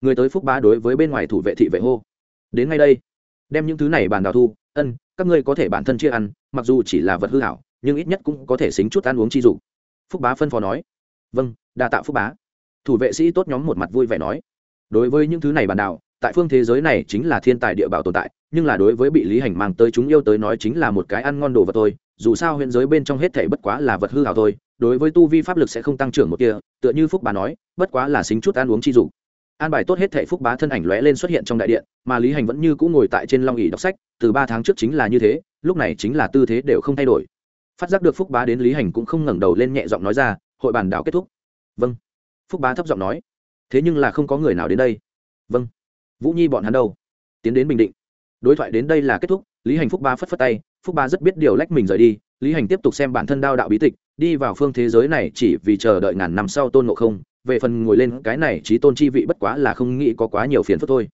Người tới phúc bá đối với bên ngoài thủ vệ thị vệ hô. Đến ngay đây, đem những thứ này bàn đào thu, ân, các ngươi có thể bản thân chia ăn, mặc dù chỉ là vật hư hảo nhưng ít nhất cũng có thể xính chút ăn uống chi dụng phúc bá phân phó nói vâng đa tạ phúc bá. Thủ vệ sĩ tốt nhóm một mặt vui vẻ nói, đối với những thứ này bàn đảo tại phương thế giới này chính là thiên tài địa bảo tồn tại, nhưng là đối với bị lý hành mang tới chúng yêu tới nói chính là một cái ăn ngon đồ vật thôi, dù sao huyện giới bên trong hết thể bất quá là vật hư hào thôi, đối với tu vi pháp lực sẽ không tăng trưởng một kia tựa như phúc bá nói, bất quá là xính chút ăn uống chi dụng an bài tốt hết thể phúc bá thân ảnh lóe lên xuất hiện trong đại điện, mà lý hành vẫn như cũng ngồi tại trên long ỉ đọc sách, từ ba tháng trước chính là như thế, lúc này chính là tư thế đều không thay đổi phát giác được phúc bá đến lý hành cũng không ngẩng đầu lên nhẹ giọng nói ra, hội bàn đảo kết thúc. Vâng. Phúc bá thấp giọng nói. Thế nhưng là không có người nào đến đây. Vâng. Vũ nhi bọn hắn đâu? Tiến đến bình định. Đối thoại đến đây là kết thúc. Lý hành phúc bá phất phất tay. Phúc bá rất biết điều lách mình rời đi. Lý hành tiếp tục xem bản thân đao đạo bí tịch, đi vào phương thế giới này chỉ vì chờ đợi ngàn năm sau tôn ngộ không. Về phần ngồi lên cái này trí tôn chi vị bất quá là không nghĩ có quá nhiều phiền phức thôi.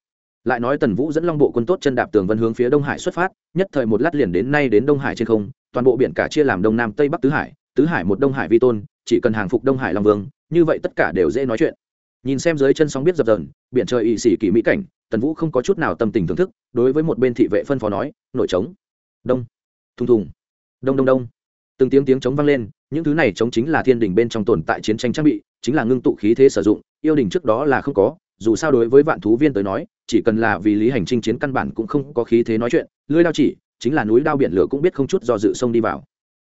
Lại nói tần vũ dẫn long bộ quân tốt chân đạp tường vân hướng phía đông hải xuất phát, nhất thời một lát liền đến nay đến đông hải trên không toàn bộ biển cả chia làm đông nam tây bắc tứ hải tứ hải một đông hải vi tôn, chỉ cần hàng phục đông hải long vương, như vậy tất cả đều dễ nói chuyện. Nhìn xem dưới chân sóng biết dập dờn, biển trời ỵ xỉ kỳ mỹ cảnh, tần vũ không có chút nào tâm tình thưởng thức, đối với một bên thị vệ phân phó nói nổi trống. Đông. Thùng thùng. Đông đông đông. Từng tiếng tiếng chống vang lên, những thứ này chống chính là thiên đình bên trong tồn tại chiến tranh trang bị, chính là ngưng tụ khí thế sử dụng, yêu đình trước đó là không có, dù sao đối với vạn thú viên tới nói, chỉ cần là vì lý hành trình chiến căn bản cũng không có khí thế nói chuyện, lưới đao chỉ chính là núi đao biển lửa cũng biết không chút do dự sông đi vào.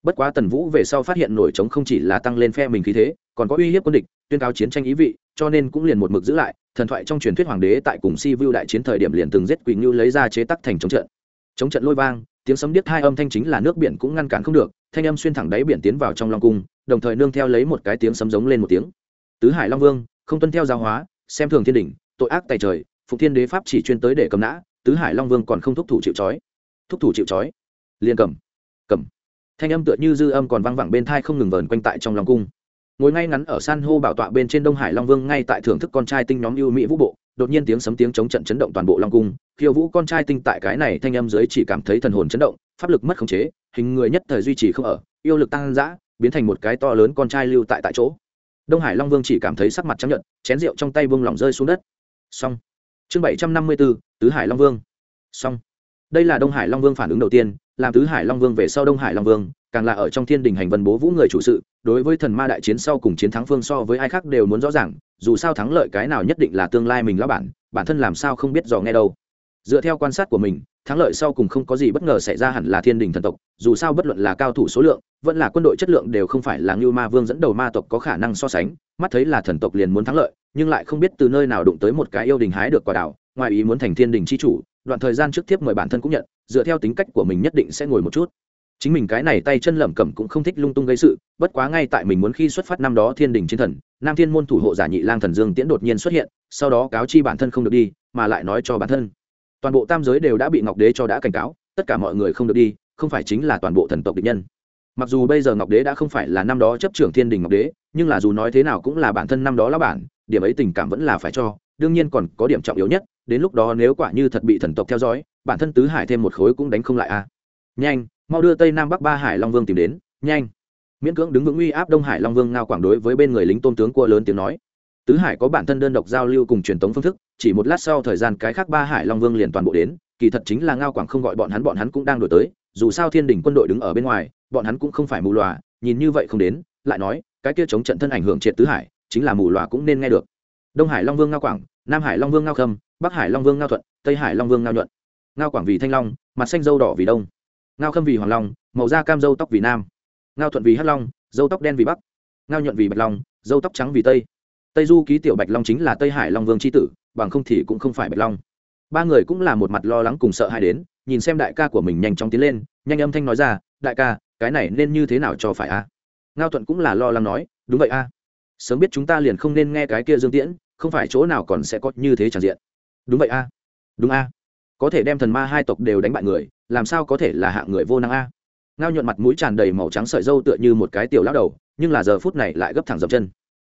Bất quá tần vũ về sau phát hiện nổi trống không chỉ là tăng lên phe mình khí thế, còn có uy hiếp quân địch, tuyên cáo chiến tranh ý vị, cho nên cũng liền một mực giữ lại, thần thoại trong truyền thuyết hoàng đế tại cùng si vu đại chiến thời điểm liền từng giết quỳnh như lấy ra chế tắc thành chống trận. Chống trận lôi vang, tiếng sấm điếc hai âm thanh chính là nước biển cũng ngăn cản không được, thanh âm xuyên thẳng đáy biển tiến vào trong long cung, đồng thời nương theo lấy một cái tiếng sấm giống lên một tiếng. Tứ hải long vương, không tuân theo giáo hóa, xem thường thiên đình tội ác tài trời, phục thiên đế pháp chỉ chuyên tới để cầm nã, tứ hải long vương còn không thúc thủ chịu trói thúc thủ chịu trói. Liền cầm cầm. Thanh âm tựa như dư âm còn văng vẳng bên thai không ngừng vờn quanh tại trong lòng cung. Ngồi ngay ngắn ở san hô bảo tọa bên trên đông hải long vương ngay tại thưởng thức con trai tinh nhóm ưu mỹ vũ bộ, đột nhiên tiếng sấm tiếng chống trận chấn động toàn bộ long cung. Khiêu vũ con trai tinh tại cái này thanh âm dưới chỉ cảm thấy thần hồn chấn động, pháp lực mất khống chế, hình người nhất thời duy trì không ở, yêu lực tăng dã, biến thành một cái to lớn con trai lưu tại tại chỗ. Đông hải long vương chỉ cảm thấy sắc mặt trắng nhận chén rượu trong tay vương lỏng rơi xuống đất. Xong. Chương bảy trăm năm mươi bốn tứ hải long vương. Xong đây là đông hải long vương phản ứng đầu tiên, làm tứ hải long vương về sau đông hải long vương, càng là ở trong thiên đình hành vân bố vũ người chủ sự, đối với thần ma đại chiến sau cùng chiến thắng phương so với ai khác đều muốn rõ ràng, dù sao thắng lợi cái nào nhất định là tương lai mình lão bản bản thân làm sao không biết dò nghe đâu. Dựa theo quan sát của mình, thắng lợi sau cùng không có gì bất ngờ xảy ra hẳn là thiên đình thần tộc, dù sao bất luận là cao thủ số lượng, vẫn là quân đội chất lượng đều không phải là ngưu ma vương dẫn đầu ma tộc có khả năng so sánh, mắt thấy là thần tộc liền muốn thắng lợi, nhưng lại không biết từ nơi nào đụng tới một cái yêu đình hái được quả đảo ngoài ý muốn thành thiên đình c h i chủ, đoạn thời gian trước tiếp mời bản thân cũng nhận, dựa theo tính cách của mình nhất định sẽ ngồi một chút. Chính mình cái này tay chân lẩm cẩm cũng không thích lung tung gây sự, bất quá ngay tại mình muốn khi xuất phát năm đó thiên đình chiến thần, nam thiên môn thủ hộ giả nhị lang thần dương tiễn đột nhiên xuất hiện, sau đó cáo chi bản thân không được đi, mà lại nói cho bản thân. Toàn bộ tam giới đều đã bị ngọc đế cho đã cảnh cáo, tất cả mọi người không được đi, không phải chính là toàn bộ thần tộc địch nhân. Mặc dù bây giờ ngọc đế đã không phải là năm đó chấp trưởng thiên đình ngọc đế, nhưng là dù nói thế nào cũng là bản thân năm đó là bản, điểm ấy tình cảm vẫn là phải cho đương nhiên còn có điểm trọng yếu nhất, đến lúc đó nếu quả như thật bị thần tộc theo dõi, bản thân tứ hải thêm một khối cũng đánh không lại a. Nhanh, mau đưa tây nam bắc ba hải long vương tìm đến, nhanh. Miễn cưỡng đứng vững uy áp đông hải long vương ngao quảng đối với bên người lính tôn tướng cua lớn tiếng nói. Tứ hải có bản thân đơn độc giao lưu cùng truyền thống phương thức, chỉ một lát sau thời gian cái khác ba hải long vương liền toàn bộ đến, kỳ thật chính là ngao quảng không gọi bọn hắn bọn hắn cũng đang đổi tới, dù sao thiên đình quân đội đứng ở bên ngoài, bọn hắn cũng không phải mù lòa nhìn như vậy không đến, lại nói, cái kia chống trận thân ảnh hưởng triệt tứ hải, chính là mù lòa cũng nên nghe được đông hải long vương ngao quảng, nam hải long vương ngao khâm, bắc hải long vương ngao thuận, tây hải long vương ngao nhuận. Ngao quảng vì thanh long, mặt xanh dâu đỏ vì đông. Ngao khâm vì hoàng long, màu da cam dâu tóc vì nam. Ngao thuận vì hắc long, dâu tóc đen vì bắc. Ngao nhuận vì bạch long, dâu tóc trắng vì tây. Tây du ký tiểu bạch long chính là tây hải long vương c h i tử, bằng không thì cũng không phải bạch long. Ba người cũng là một mặt lo lắng cùng sợ hãi đến, nhìn xem đại ca của mình nhanh chóng tiến lên, nhanh âm thanh nói ra, đại ca, cái này nên như thế nào cho phải a? Ngao thuận cũng là lo lắng nói, đúng vậy a sớm biết chúng ta liền không nên nghe cái kia dương tiễn, không phải chỗ nào còn sẽ có như thế tràn diện. Đúng vậy a. Đúng a. Có thể đem thần ma hai tộc đều đánh bại người, làm sao có thể là hạng người vô năng a? Ngao nhuận mặt mũi tràn đầy màu trắng sợi dâu tựa như một cái tiểu lão đầu, nhưng là giờ phút này lại gấp thẳng dập chân.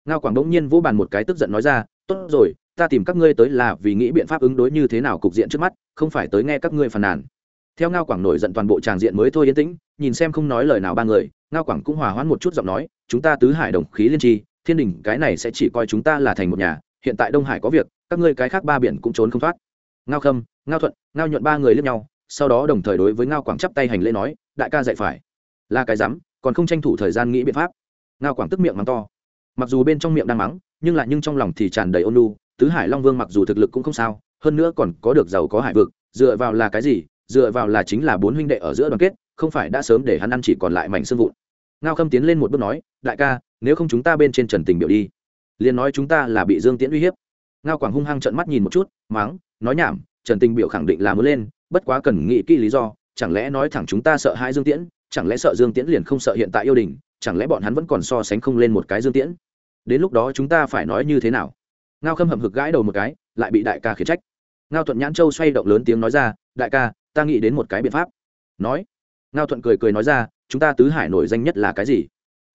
Ngao quảng bỗng nhiên vỗ bàn một cái tức giận nói ra, tốt rồi, ta tìm các ngươi tới là vì nghĩ biện pháp ứng đối như thế nào cục diện trước mắt, không phải tới nghe các ngươi phàn nàn. Theo ngao quảng nổi giận toàn bộ tràng diện mới thôi yên tĩnh, nhìn xem không nói lời nào ba người, ngao quảng cũng hòa hoãn một chút giọng nói, chúng ta tứ hải đồng khí liên tri thiên đình cái này sẽ chỉ coi chúng ta là thành một nhà, hiện tại đông hải có việc, các ngươi cái khác ba biển cũng trốn không thoát. Ngao khâm, ngao thuận, ngao nhuận ba người lướt nhau, sau đó đồng thời đối với ngao quảng chắp tay hành lễ nói, đại ca dạy phải. Là cái rắm, còn không tranh thủ thời gian nghĩ biện pháp. Ngao quảng tức miệng mắng to. Mặc dù bên trong miệng đang mắng, nhưng lại nhưng trong lòng thì tràn đầy ôn lu tứ hải long vương mặc dù thực lực cũng không sao, hơn nữa còn có được giàu có hải vực, dựa vào là cái gì? Dựa vào là chính là bốn huynh đệ ở giữa đoàn kết, không phải đã sớm để hắn ăn chỉ còn lại mảnh xương vụn. Ngao khâm tiến lên một bước nói, đại ca nếu không chúng ta bên trên trần tình biểu đi. Liền nói chúng ta là bị dương tiễn uy hiếp. Ngao quảng hung hăng trợn mắt nhìn một chút, mắng, nói nhảm, trần tình biểu khẳng định là muốn lên, bất quá cần nghĩ kỹ lý do, chẳng lẽ nói thẳng chúng ta sợ hai dương tiễn, chẳng lẽ sợ dương tiễn liền không sợ hiện tại yêu đình, chẳng lẽ bọn hắn vẫn còn so sánh không lên một cái dương tiễn? Đến lúc đó chúng ta phải nói như thế nào? Ngao khâm hầm hực gãi đầu một cái, lại bị đại ca khiển trách. Ngao thuận nhãn châu xoay động lớn tiếng nói ra, đại ca, ta nghĩ đến một cái biện pháp. Nói. Ngao thuận cười cười nói ra, chúng ta tứ hải nổi danh nhất là cái gì?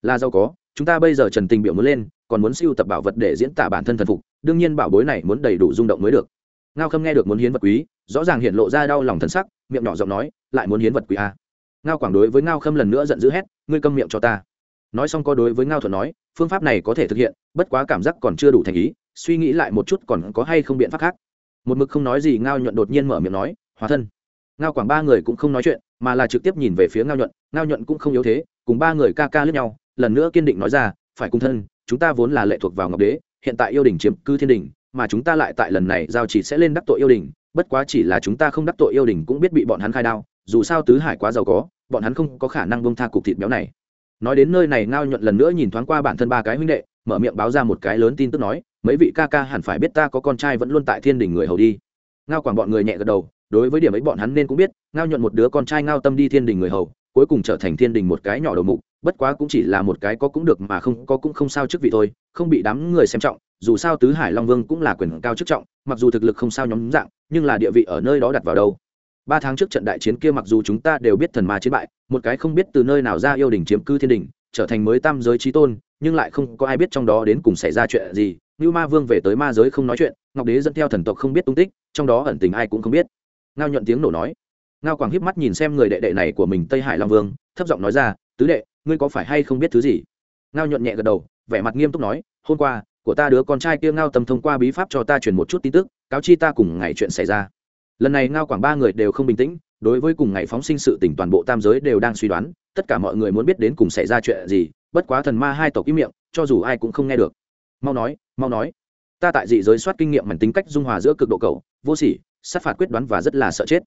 Là giàu có chúng ta bây giờ trần tình biểu muốn lên, còn muốn siêu tập bảo vật để diễn tả bản thân thần phục, đương nhiên bảo bối này muốn đầy đủ rung động mới được. Ngao khâm nghe được muốn hiến vật quý, rõ ràng hiện lộ ra đau lòng thân sắc, miệng nhỏ giọng nói, lại muốn hiến vật quý à. ngao quảng đối với ngao khâm lần nữa giận dữ hét, ngươi câm miệng cho ta. Nói xong có đối với ngao thuận nói, phương pháp này có thể thực hiện, bất quá cảm giác còn chưa đủ thành ý, suy nghĩ lại một chút còn có hay không biện pháp khác. Một mực không nói gì, ngao nhuận đột nhiên mở miệng nói, hóa thân. Ngao quảng ba người cũng không nói chuyện, mà là trực tiếp nhìn về phía ngao nhuận ngao nhuận cũng không yếu thế, cùng ba người ca ca lướt nhau lần nữa kiên định nói ra, phải cung thân, chúng ta vốn là lệ thuộc vào ngọc đế, hiện tại yêu đình chiếm cư thiên đình, mà chúng ta lại tại lần này giao chỉ sẽ lên đắc tội yêu đình, bất quá chỉ là chúng ta không đắc tội yêu đình cũng biết bị bọn hắn khai đao, dù sao tứ hải quá giàu có, bọn hắn không có khả năng bông tha cục thịt béo này. Nói đến nơi này, ngao nhuận lần nữa nhìn thoáng qua bản thân ba cái huynh đệ, mở miệng báo ra một cái lớn tin tức nói, mấy vị ca ca hẳn phải biết ta có con trai vẫn luôn tại thiên đình người hầu đi. Ngao quảng bọn người nhẹ gật đầu, đối với điểm ấy bọn hắn nên cũng biết, ngao nhuận một đứa con trai ngao tâm đi thiên đình người hầu, cuối cùng trở thành thiên đình một cái nhỏ đầu mục bất quá cũng chỉ là một cái có cũng được mà không có cũng không sao chức vị thôi, không bị đám người xem trọng, dù sao tứ hải long vương cũng là quyền cao chức trọng, mặc dù thực lực không sao nhóm dạng, nhưng là địa vị ở nơi đó đặt vào đâu. Ba tháng trước trận đại chiến kia mặc dù chúng ta đều biết thần ma chiến bại, một cái không biết từ nơi nào ra yêu đình chiếm cư thiên đình trở thành mới tam giới trí tôn, nhưng lại không có ai biết trong đó đến cùng xảy ra chuyện gì. Như ma vương về tới ma giới không nói chuyện, ngọc đế dẫn theo thần tộc không biết tung tích, trong đó ẩn tình ai cũng không biết. Ngao nhuận tiếng nổ nói. Ngao quảng hiếp mắt nhìn xem người đệ đệ này của mình tây hải long vương, thấp giọng nói ra, tứ đệ ngươi có phải hay không biết thứ gì? Ngao nhuận nhẹ gật đầu, vẻ mặt nghiêm túc nói, hôm qua, của ta đứa con trai kia ngao tầm thông qua bí pháp cho ta truyền một chút tin tức, cáo chi ta cùng ngày chuyện xảy ra. Lần này ngao quảng ba người đều không bình tĩnh, đối với cùng ngày phóng sinh sự tỉnh toàn bộ tam giới đều đang suy đoán, tất cả mọi người muốn biết đến cùng xảy ra chuyện gì, bất quá thần ma hai tộc im miệng, cho dù ai cũng không nghe được. Mau nói mau nói. Ta tại dị giới soát kinh nghiệm mảnh tính cách dung hòa giữa cực độ cầu vô sỉ, sát phạt quyết đoán và rất là sợ chết.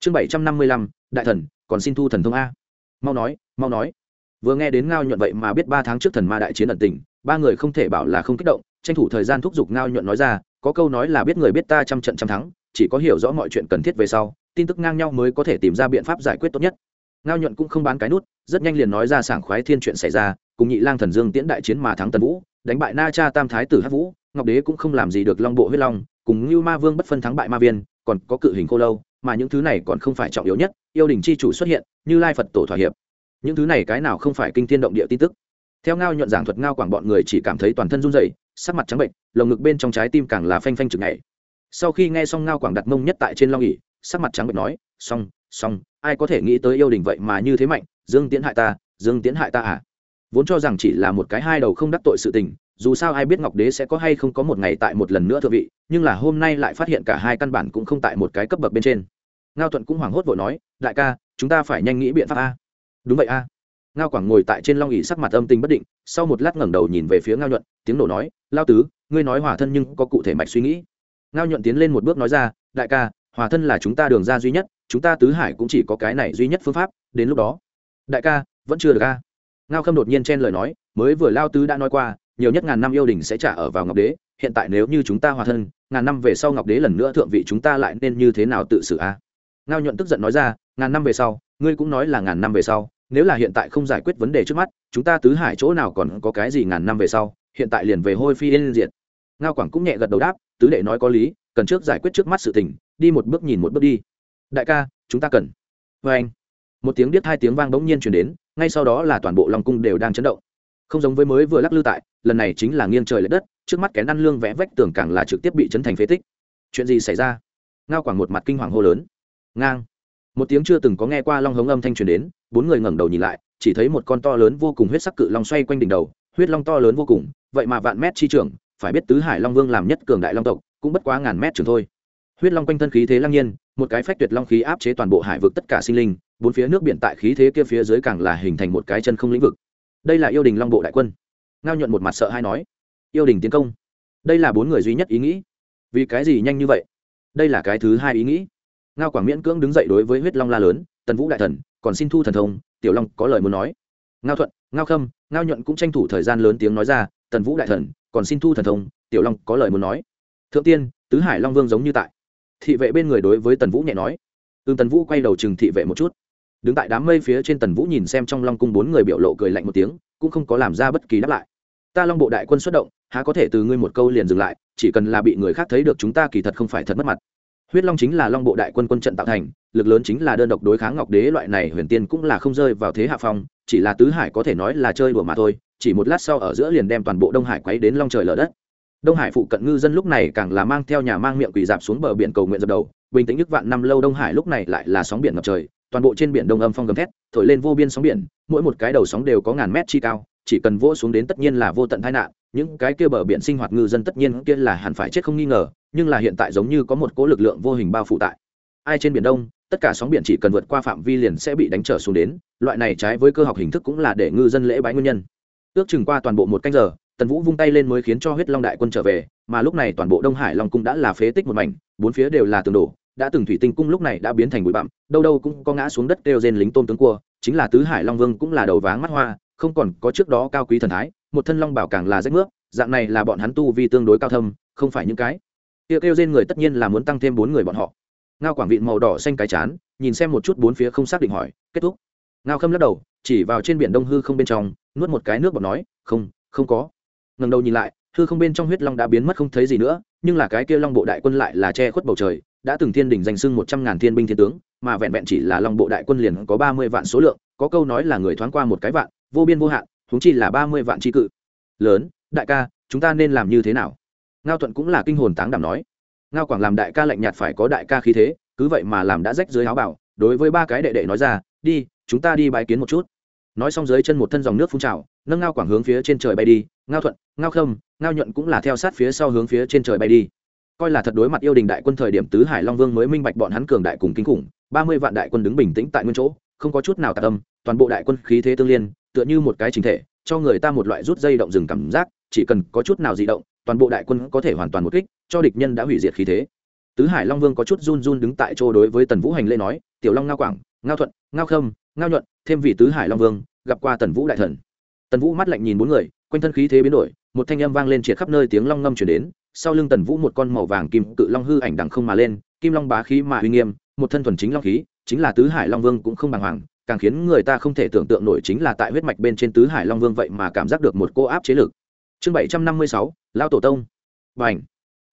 Chương bảy trăm năm mươi lăm, đại thần, còn xin thu thần thông a. Mau nói mau nói vừa nghe đến ngao nhuận vậy mà biết ba tháng trước thần ma đại chiến ẩn tình, ba người không thể bảo là không kích động, tranh thủ thời gian thúc giục ngao nhuận nói ra, có câu nói là biết người biết ta trăm trận trăm thắng, chỉ có hiểu rõ mọi chuyện cần thiết về sau, tin tức ngang nhau mới có thể tìm ra biện pháp giải quyết tốt nhất. Ngao nhuận cũng không bán cái nút, rất nhanh liền nói ra sảng khoái thiên chuyện xảy ra, cùng nhị lang thần dương tiễn đại chiến mà thắng tần vũ, đánh bại na cha tam thái tử hắc vũ, ngọc đế cũng không làm gì được long bộ huyết long, cùng như ma vương bất phân thắng bại ma viên, còn có cự hình cô lâu, mà những thứ này còn không phải trọng yếu nhất, yêu đình chi chủ xuất hiện, như lai phật tổ thỏa hiệp những thứ này cái nào không phải kinh thiên động địa tin tức? Theo ngao nhuận giảng thuật, ngao quảng bọn người chỉ cảm thấy toàn thân run rẩy, sắc mặt trắng bệnh lồng ngực bên trong trái tim càng là phanh phanh chừng ngày sau khi nghe xong ngao quảng đặt mông nhất tại trên long ỉ sắc mặt trắng bệnh nói, xong xong, ai có thể nghĩ tới yêu đình vậy mà như thế mạnh, dương tiến hại ta, dương tiến hại ta à? Vốn cho rằng chỉ là một cái hai đầu không đắc tội sự tình, dù sao ai biết ngọc đế sẽ có hay không có một ngày tại một lần nữa thượng vị, nhưng là hôm nay lại phát hiện cả hai căn bản cũng không tại một cái cấp bậc bên trên. Ngao thuận cũng hoảng hốt vội nói, đại ca, chúng ta phải nhanh nghĩ biện pháp a đúng vậy a. Ngao quảng ngồi tại trên long ỉ sắc mặt âm tình bất định, sau một lát ngẩng đầu nhìn về phía ngao nhuận, tiếng nổ nói, lao tứ, ngươi nói hòa thân nhưng có cụ thể mạch suy nghĩ. Ngao nhuận tiến lên một bước nói ra, đại ca, hòa thân là chúng ta đường ra duy nhất, chúng ta tứ hải cũng chỉ có cái này duy nhất phương pháp, đến lúc đó. Đại ca, vẫn chưa được ca ngao khâm đột nhiên chen lời nói, mới vừa lao tứ đã nói qua, nhiều nhất ngàn năm yêu đình sẽ trả ở vào ngọc đế, hiện tại nếu như chúng ta hòa thân, ngàn năm về sau ngọc đế lần nữa thượng vị chúng ta lại nên như thế nào tự xử a? Ngao nhuận tức giận nói ra, ngàn năm về sau, ngươi cũng nói là ngàn năm về sau nếu là hiện tại không giải quyết vấn đề trước mắt, chúng ta tứ hải chỗ nào còn có cái gì ngàn năm về sau, hiện tại liền về hôi phi yên diệt. Ngao quảng cũng nhẹ gật đầu đáp, tứ đệ nói có lý, cần trước giải quyết trước mắt sự tình, đi một bước nhìn một bước đi. Đại ca, chúng ta cần. Vê anh, một tiếng biết hai tiếng vang bỗng nhiên chuyển đến, ngay sau đó là toàn bộ lòng cung đều đang chấn động. Không giống với mới vừa lắc lư tại, lần này chính là nghiêng trời l ệ đất, trước mắt kén ăn lương vẽ vách tường càng là trực tiếp bị chấn thành phế tích. Chuyện gì xảy ra? Ngao quảng một mặt kinh hoàng hô lớn. Ngang. Một tiếng chưa từng có nghe qua long hống âm thanh truyền đến bốn người ngẩng đầu nhìn lại, chỉ thấy một con to lớn vô cùng huyết sắc cự long xoay quanh đỉnh đầu, huyết long to lớn vô cùng, vậy mà vạn mét chi trưởng phải biết tứ hải long vương làm nhất cường đại long tộc, cũng bất quá ngàn mét trường thôi. Huyết long quanh thân khí thế lăng nhiên, một cái phách tuyệt long khí áp chế toàn bộ hải vực tất cả sinh linh, bốn phía nước biển tại khí thế kia phía dưới càng là hình thành một cái chân không lĩnh vực. Đây là yêu đình long bộ đại quân. Ngao nhuận một mặt sợ hay nói, yêu đình tiến công, đây là bốn người duy nhất ý nghĩ. Vì cái gì nhanh như vậy? Đây là cái thứ hai ý nghĩ. Ngao quảng miễn cưỡng đứng dậy đối với huyết long la lớn, tần vũ đại thần còn xin thu thần thông, tiểu long có lời muốn nói. Ngao thuận, ngao khâm, ngao nhuận cũng tranh thủ thời gian lớn tiếng nói ra, tần vũ đại thần, còn xin thu thần thông, tiểu long có lời muốn nói. Thượng tiên, tứ hải long vương giống như tại. Thị vệ bên người đối với tần vũ nhẹ nói. Ư tần vũ quay đầu chừng thị vệ một chút. Đứng tại đám mây phía trên tần vũ nhìn xem trong long cung bốn người biểu lộ cười lạnh một tiếng, cũng không có làm ra bất kỳ đáp lại. Ta long bộ đại quân xuất động, há có thể từ ngươi một câu liền dừng lại, chỉ cần là bị người khác thấy được chúng ta kỳ thật không phải thật mất mặt. Huyết long chính là long bộ đại quân quân trận tạo thành lực lớn chính là đơn độc đối kháng ngọc đế, loại này huyền tiên cũng là không rơi vào thế hạ phong, chỉ là tứ hải có thể nói là chơi đùa mà thôi, chỉ một lát sau ở giữa liền đem toàn bộ đông hải quấy đến long trời lở đất. Đông hải phụ cận ngư dân lúc này càng là mang theo nhà mang miệng quỷ dạp xuống bờ biển cầu nguyện dập đầu, bình tĩnh nhất vạn năm lâu đông hải lúc này lại là sóng biển ngập trời, toàn bộ trên biển đông âm phong gầm thét, thổi lên vô biên sóng biển, mỗi một cái đầu sóng đều có ngàn mét chi cao, chỉ cần vỗ xuống đến tất nhiên là vô tận tai nạn, những cái kia bờ biển sinh hoạt ngư dân tất nhiên kia là hẳn phải chết không nghi ngờ, nhưng là hiện tại giống như có một cỗ lực lượng vô hình bao phủ tại. Ai trên biển đông tất cả sóng biển chỉ cần vượt qua phạm vi liền sẽ bị đánh trở xuống đến, loại này trái với cơ học hình thức cũng là để ngư dân lễ bái nguyên nhân. Ước chừng qua toàn bộ một canh giờ, tần vũ vung tay lên mới khiến cho huyết long đại quân trở về, mà lúc này toàn bộ đông hải long cung đã là phế tích một mảnh, bốn phía đều là tường đổ, đã từng thủy tinh cung lúc này đã biến thành bụi bặm, đâu đâu cũng có ngã xuống đất kêu rên lính tôm tướng cua, chính là tứ hải long vương cũng là đầu váng mắt hoa, không còn có trước đó cao quý thần thái, một thân long bảo càng là rách nước, dạng này là bọn hắn tu vi tương đối cao thâm, không phải những cái. Kia kêu rên người tất nhiên là muốn tăng thêm bốn người bọn họ ngao quảng vịn màu đỏ xanh cái chán, nhìn xem một chút bốn phía không xác định hỏi, kết thúc. Ngao khâm lắc đầu, chỉ vào trên biển đông hư không bên trong, nuốt một cái nước bọt nói, không không có. Ngần đầu nhìn lại, hư không bên trong huyết long đã biến mất không thấy gì nữa, nhưng là cái kia long bộ đại quân lại là che khuất bầu trời, đã từng thiên đình danh sưng một trăm ngàn thiên binh thiên tướng, mà vẹn vẹn chỉ là long bộ đại quân liền có ba mươi vạn số lượng, có câu nói là người thoáng qua một cái vạn, vô biên vô hạn thúng chi là ba mươi vạn tri cự. Lớn, đại ca, chúng ta nên làm như thế nào? Ngao thuận cũng là kinh hồn táng đảm nói ngao quảng làm đại ca lạnh nhạt phải có đại ca khí thế, cứ vậy mà làm đã rách dưới áo bảo, đối với ba cái đệ đệ nói ra, đi, chúng ta đi bái kiến một chút. Nói xong dưới chân một thân dòng nước phun trào, nâng ngao quảng hướng phía trên trời bay đi, ngao thuận, ngao khâm, ngao nhuận cũng là theo sát phía sau hướng phía trên trời bay đi. Coi là thật đối mặt yêu đình đại quân thời điểm tứ hải long vương mới minh bạch bọn hắn cường đại cùng kinh khủng, ba mươi vạn đại quân đứng bình tĩnh tại nguyên chỗ, không có chút nào tạ tâm, toàn bộ đại quân khí thế tương liên, tựa như một cái chính thể, cho người ta một loại rút dây động rừng cảm giác, chỉ cần có chút nào di động toàn bộ đại quân có thể hoàn toàn một kích, cho địch nhân đã hủy diệt khí thế. Tứ hải long vương có chút run run đứng tại chỗ đối với tần vũ hành lễ nói, tiểu long ngao quảng, ngao thuận, ngao khâm, ngao nhuận, thêm vị tứ hải long vương, gặp qua tần vũ đại thần. Tần vũ mắt lạnh nhìn bốn người, quanh thân khí thế biến đổi, một thanh âm vang lên triệt khắp nơi tiếng long ngâm chuyển đến, sau lưng tần vũ một con màu vàng kim cự long hư ảnh đằng không mà lên, kim long bá khí mà uy nghiêm, một thân thuần chính long khí, chính là tứ hải long vương cũng không bàng hoàng, càng khiến người ta không thể tưởng tượng nổi chính là tại huyết mạch bên trên tứ hải long vương vậy mà cảm giác được một cô áp chế lực chương bảy trăm năm mươi sáu, lao tổ tông. B à n h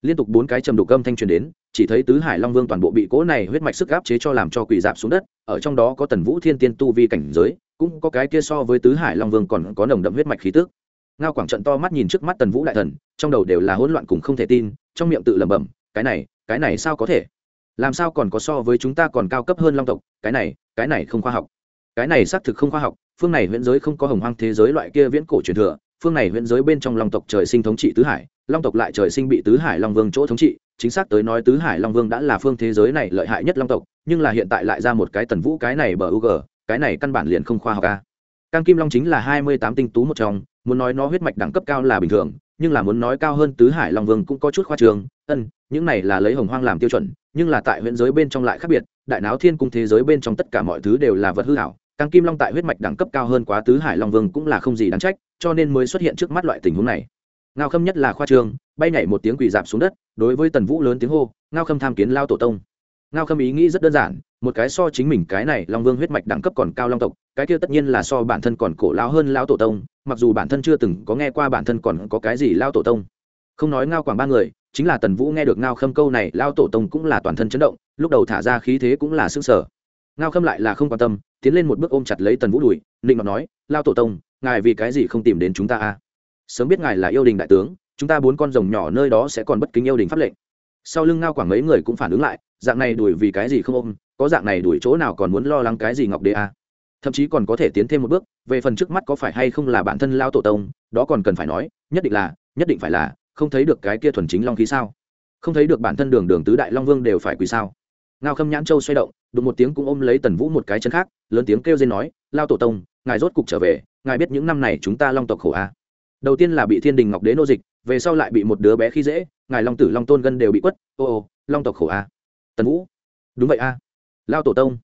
liên tục bốn cái trầm đục âm thanh truyền đến, chỉ thấy tứ hải long vương toàn bộ bị cỗ này huyết mạch sức áp chế cho làm cho quỷ dạp xuống đất, ở trong đó có tần vũ thiên tiên tu vi cảnh giới, cũng có cái kia so với tứ hải long vương còn có nồng đậm huyết mạch khí tức. Ngao quảng trận to mắt nhìn trước mắt tần vũ đại thần, trong đầu đều là hỗn loạn cùng không thể tin, trong miệng tự lẩm bẩm, cái này cái này sao có thể? Làm sao còn có so với chúng ta còn cao cấp hơn long tộc? Cái này cái này không khoa học. Cái này xác thực không khoa học, phương này huyễn giới không có hồng hoang thế giới loại kia viễn cổ truyền thừa phương này huyện giới bên trong long tộc trời sinh thống trị tứ hải, long tộc lại trời sinh bị tứ hải long vương chỗ thống trị, chính xác tới nói tứ hải long vương đã là phương thế giới này lợi hại nhất long tộc, nhưng là hiện tại lại ra một cái tần vũ cái này bờ ug cái này căn bản liền không khoa học ca cam kim long chính là hai mươi tám tinh tú một trong, muốn nói nó huyết mạch đẳng cấp cao là bình thường, nhưng là muốn nói cao hơn tứ hải long vương cũng có chút khoa trường, ân, những này là lấy hồng hoang làm tiêu chuẩn, nhưng là tại huyện giới bên trong lại khác biệt, đại náo thiên cung thế giới bên trong tất cả mọi thứ đều là vật hư hảo càng kim long tại huyết mạch đẳng cấp cao hơn quá tứ hải long vương cũng là không gì đáng trách cho nên mới xuất hiện trước mắt loại tình huống này. Ngao khâm nhất là khoa trương bay nhảy một tiếng quỳ dạp xuống đất, đối với tần vũ lớn tiếng hô, ngao khâm tham kiến lao tổ tông. Ngao khâm ý nghĩ rất đơn giản, một cái so chính mình cái này long vương huyết mạch đẳng cấp còn cao long tộc, cái kia tất nhiên là so bản thân còn cổ lao hơn lao tổ tông, mặc dù bản thân chưa từng có nghe qua bản thân còn có cái gì lao tổ tông. Không nói ngao quảng ba người, chính là tần vũ nghe được ngao khâm câu này, lao tổ tông cũng là toàn thân chấn động, lúc đầu thả ra khí thế cũng là xương sở ngao khâm lại là không quan tâm, tiến lên một bước ôm chặt lấy tần vũ đùi, nịnh ngọc nói, lao tổ tông ngài vì cái gì không tìm đến chúng ta a sớm biết ngài là yêu đình đại tướng, chúng ta bốn con rồng nhỏ nơi đó sẽ còn bất kính yêu đình pháp lệnh. Sau lưng ngao quảng mấy người cũng phản ứng lại, dạng này đuổi vì cái gì không ôm, có dạng này đuổi chỗ nào còn muốn lo lắng cái gì ngọc đế a thậm chí còn có thể tiến thêm một bước, về phần trước mắt có phải hay không là bản thân lao tổ tông, đó còn cần phải nói, nhất định là, nhất định phải là, không thấy được cái kia thuần chính long khí sao? Không thấy được bản thân đường đường tứ đại long vương đều phải quỳ sao? Ngao khâm nhãn châu xoay động, đụng một tiếng cũng ôm lấy tần vũ một cái chân khác, lớn tiếng kêu lên nói lao tổ tông, ngài rốt cục trở về ngài biết những năm này chúng ta long tộc khổ a. Đầu tiên là bị thiên đình ngọc đế nô dịch, về sau lại bị một đứa bé khi dễ, ngài long tử long tôn gân đều bị quất. Ô ô, long tộc khổ a. Tần vũ. Đúng vậy a. Lao tổ tông.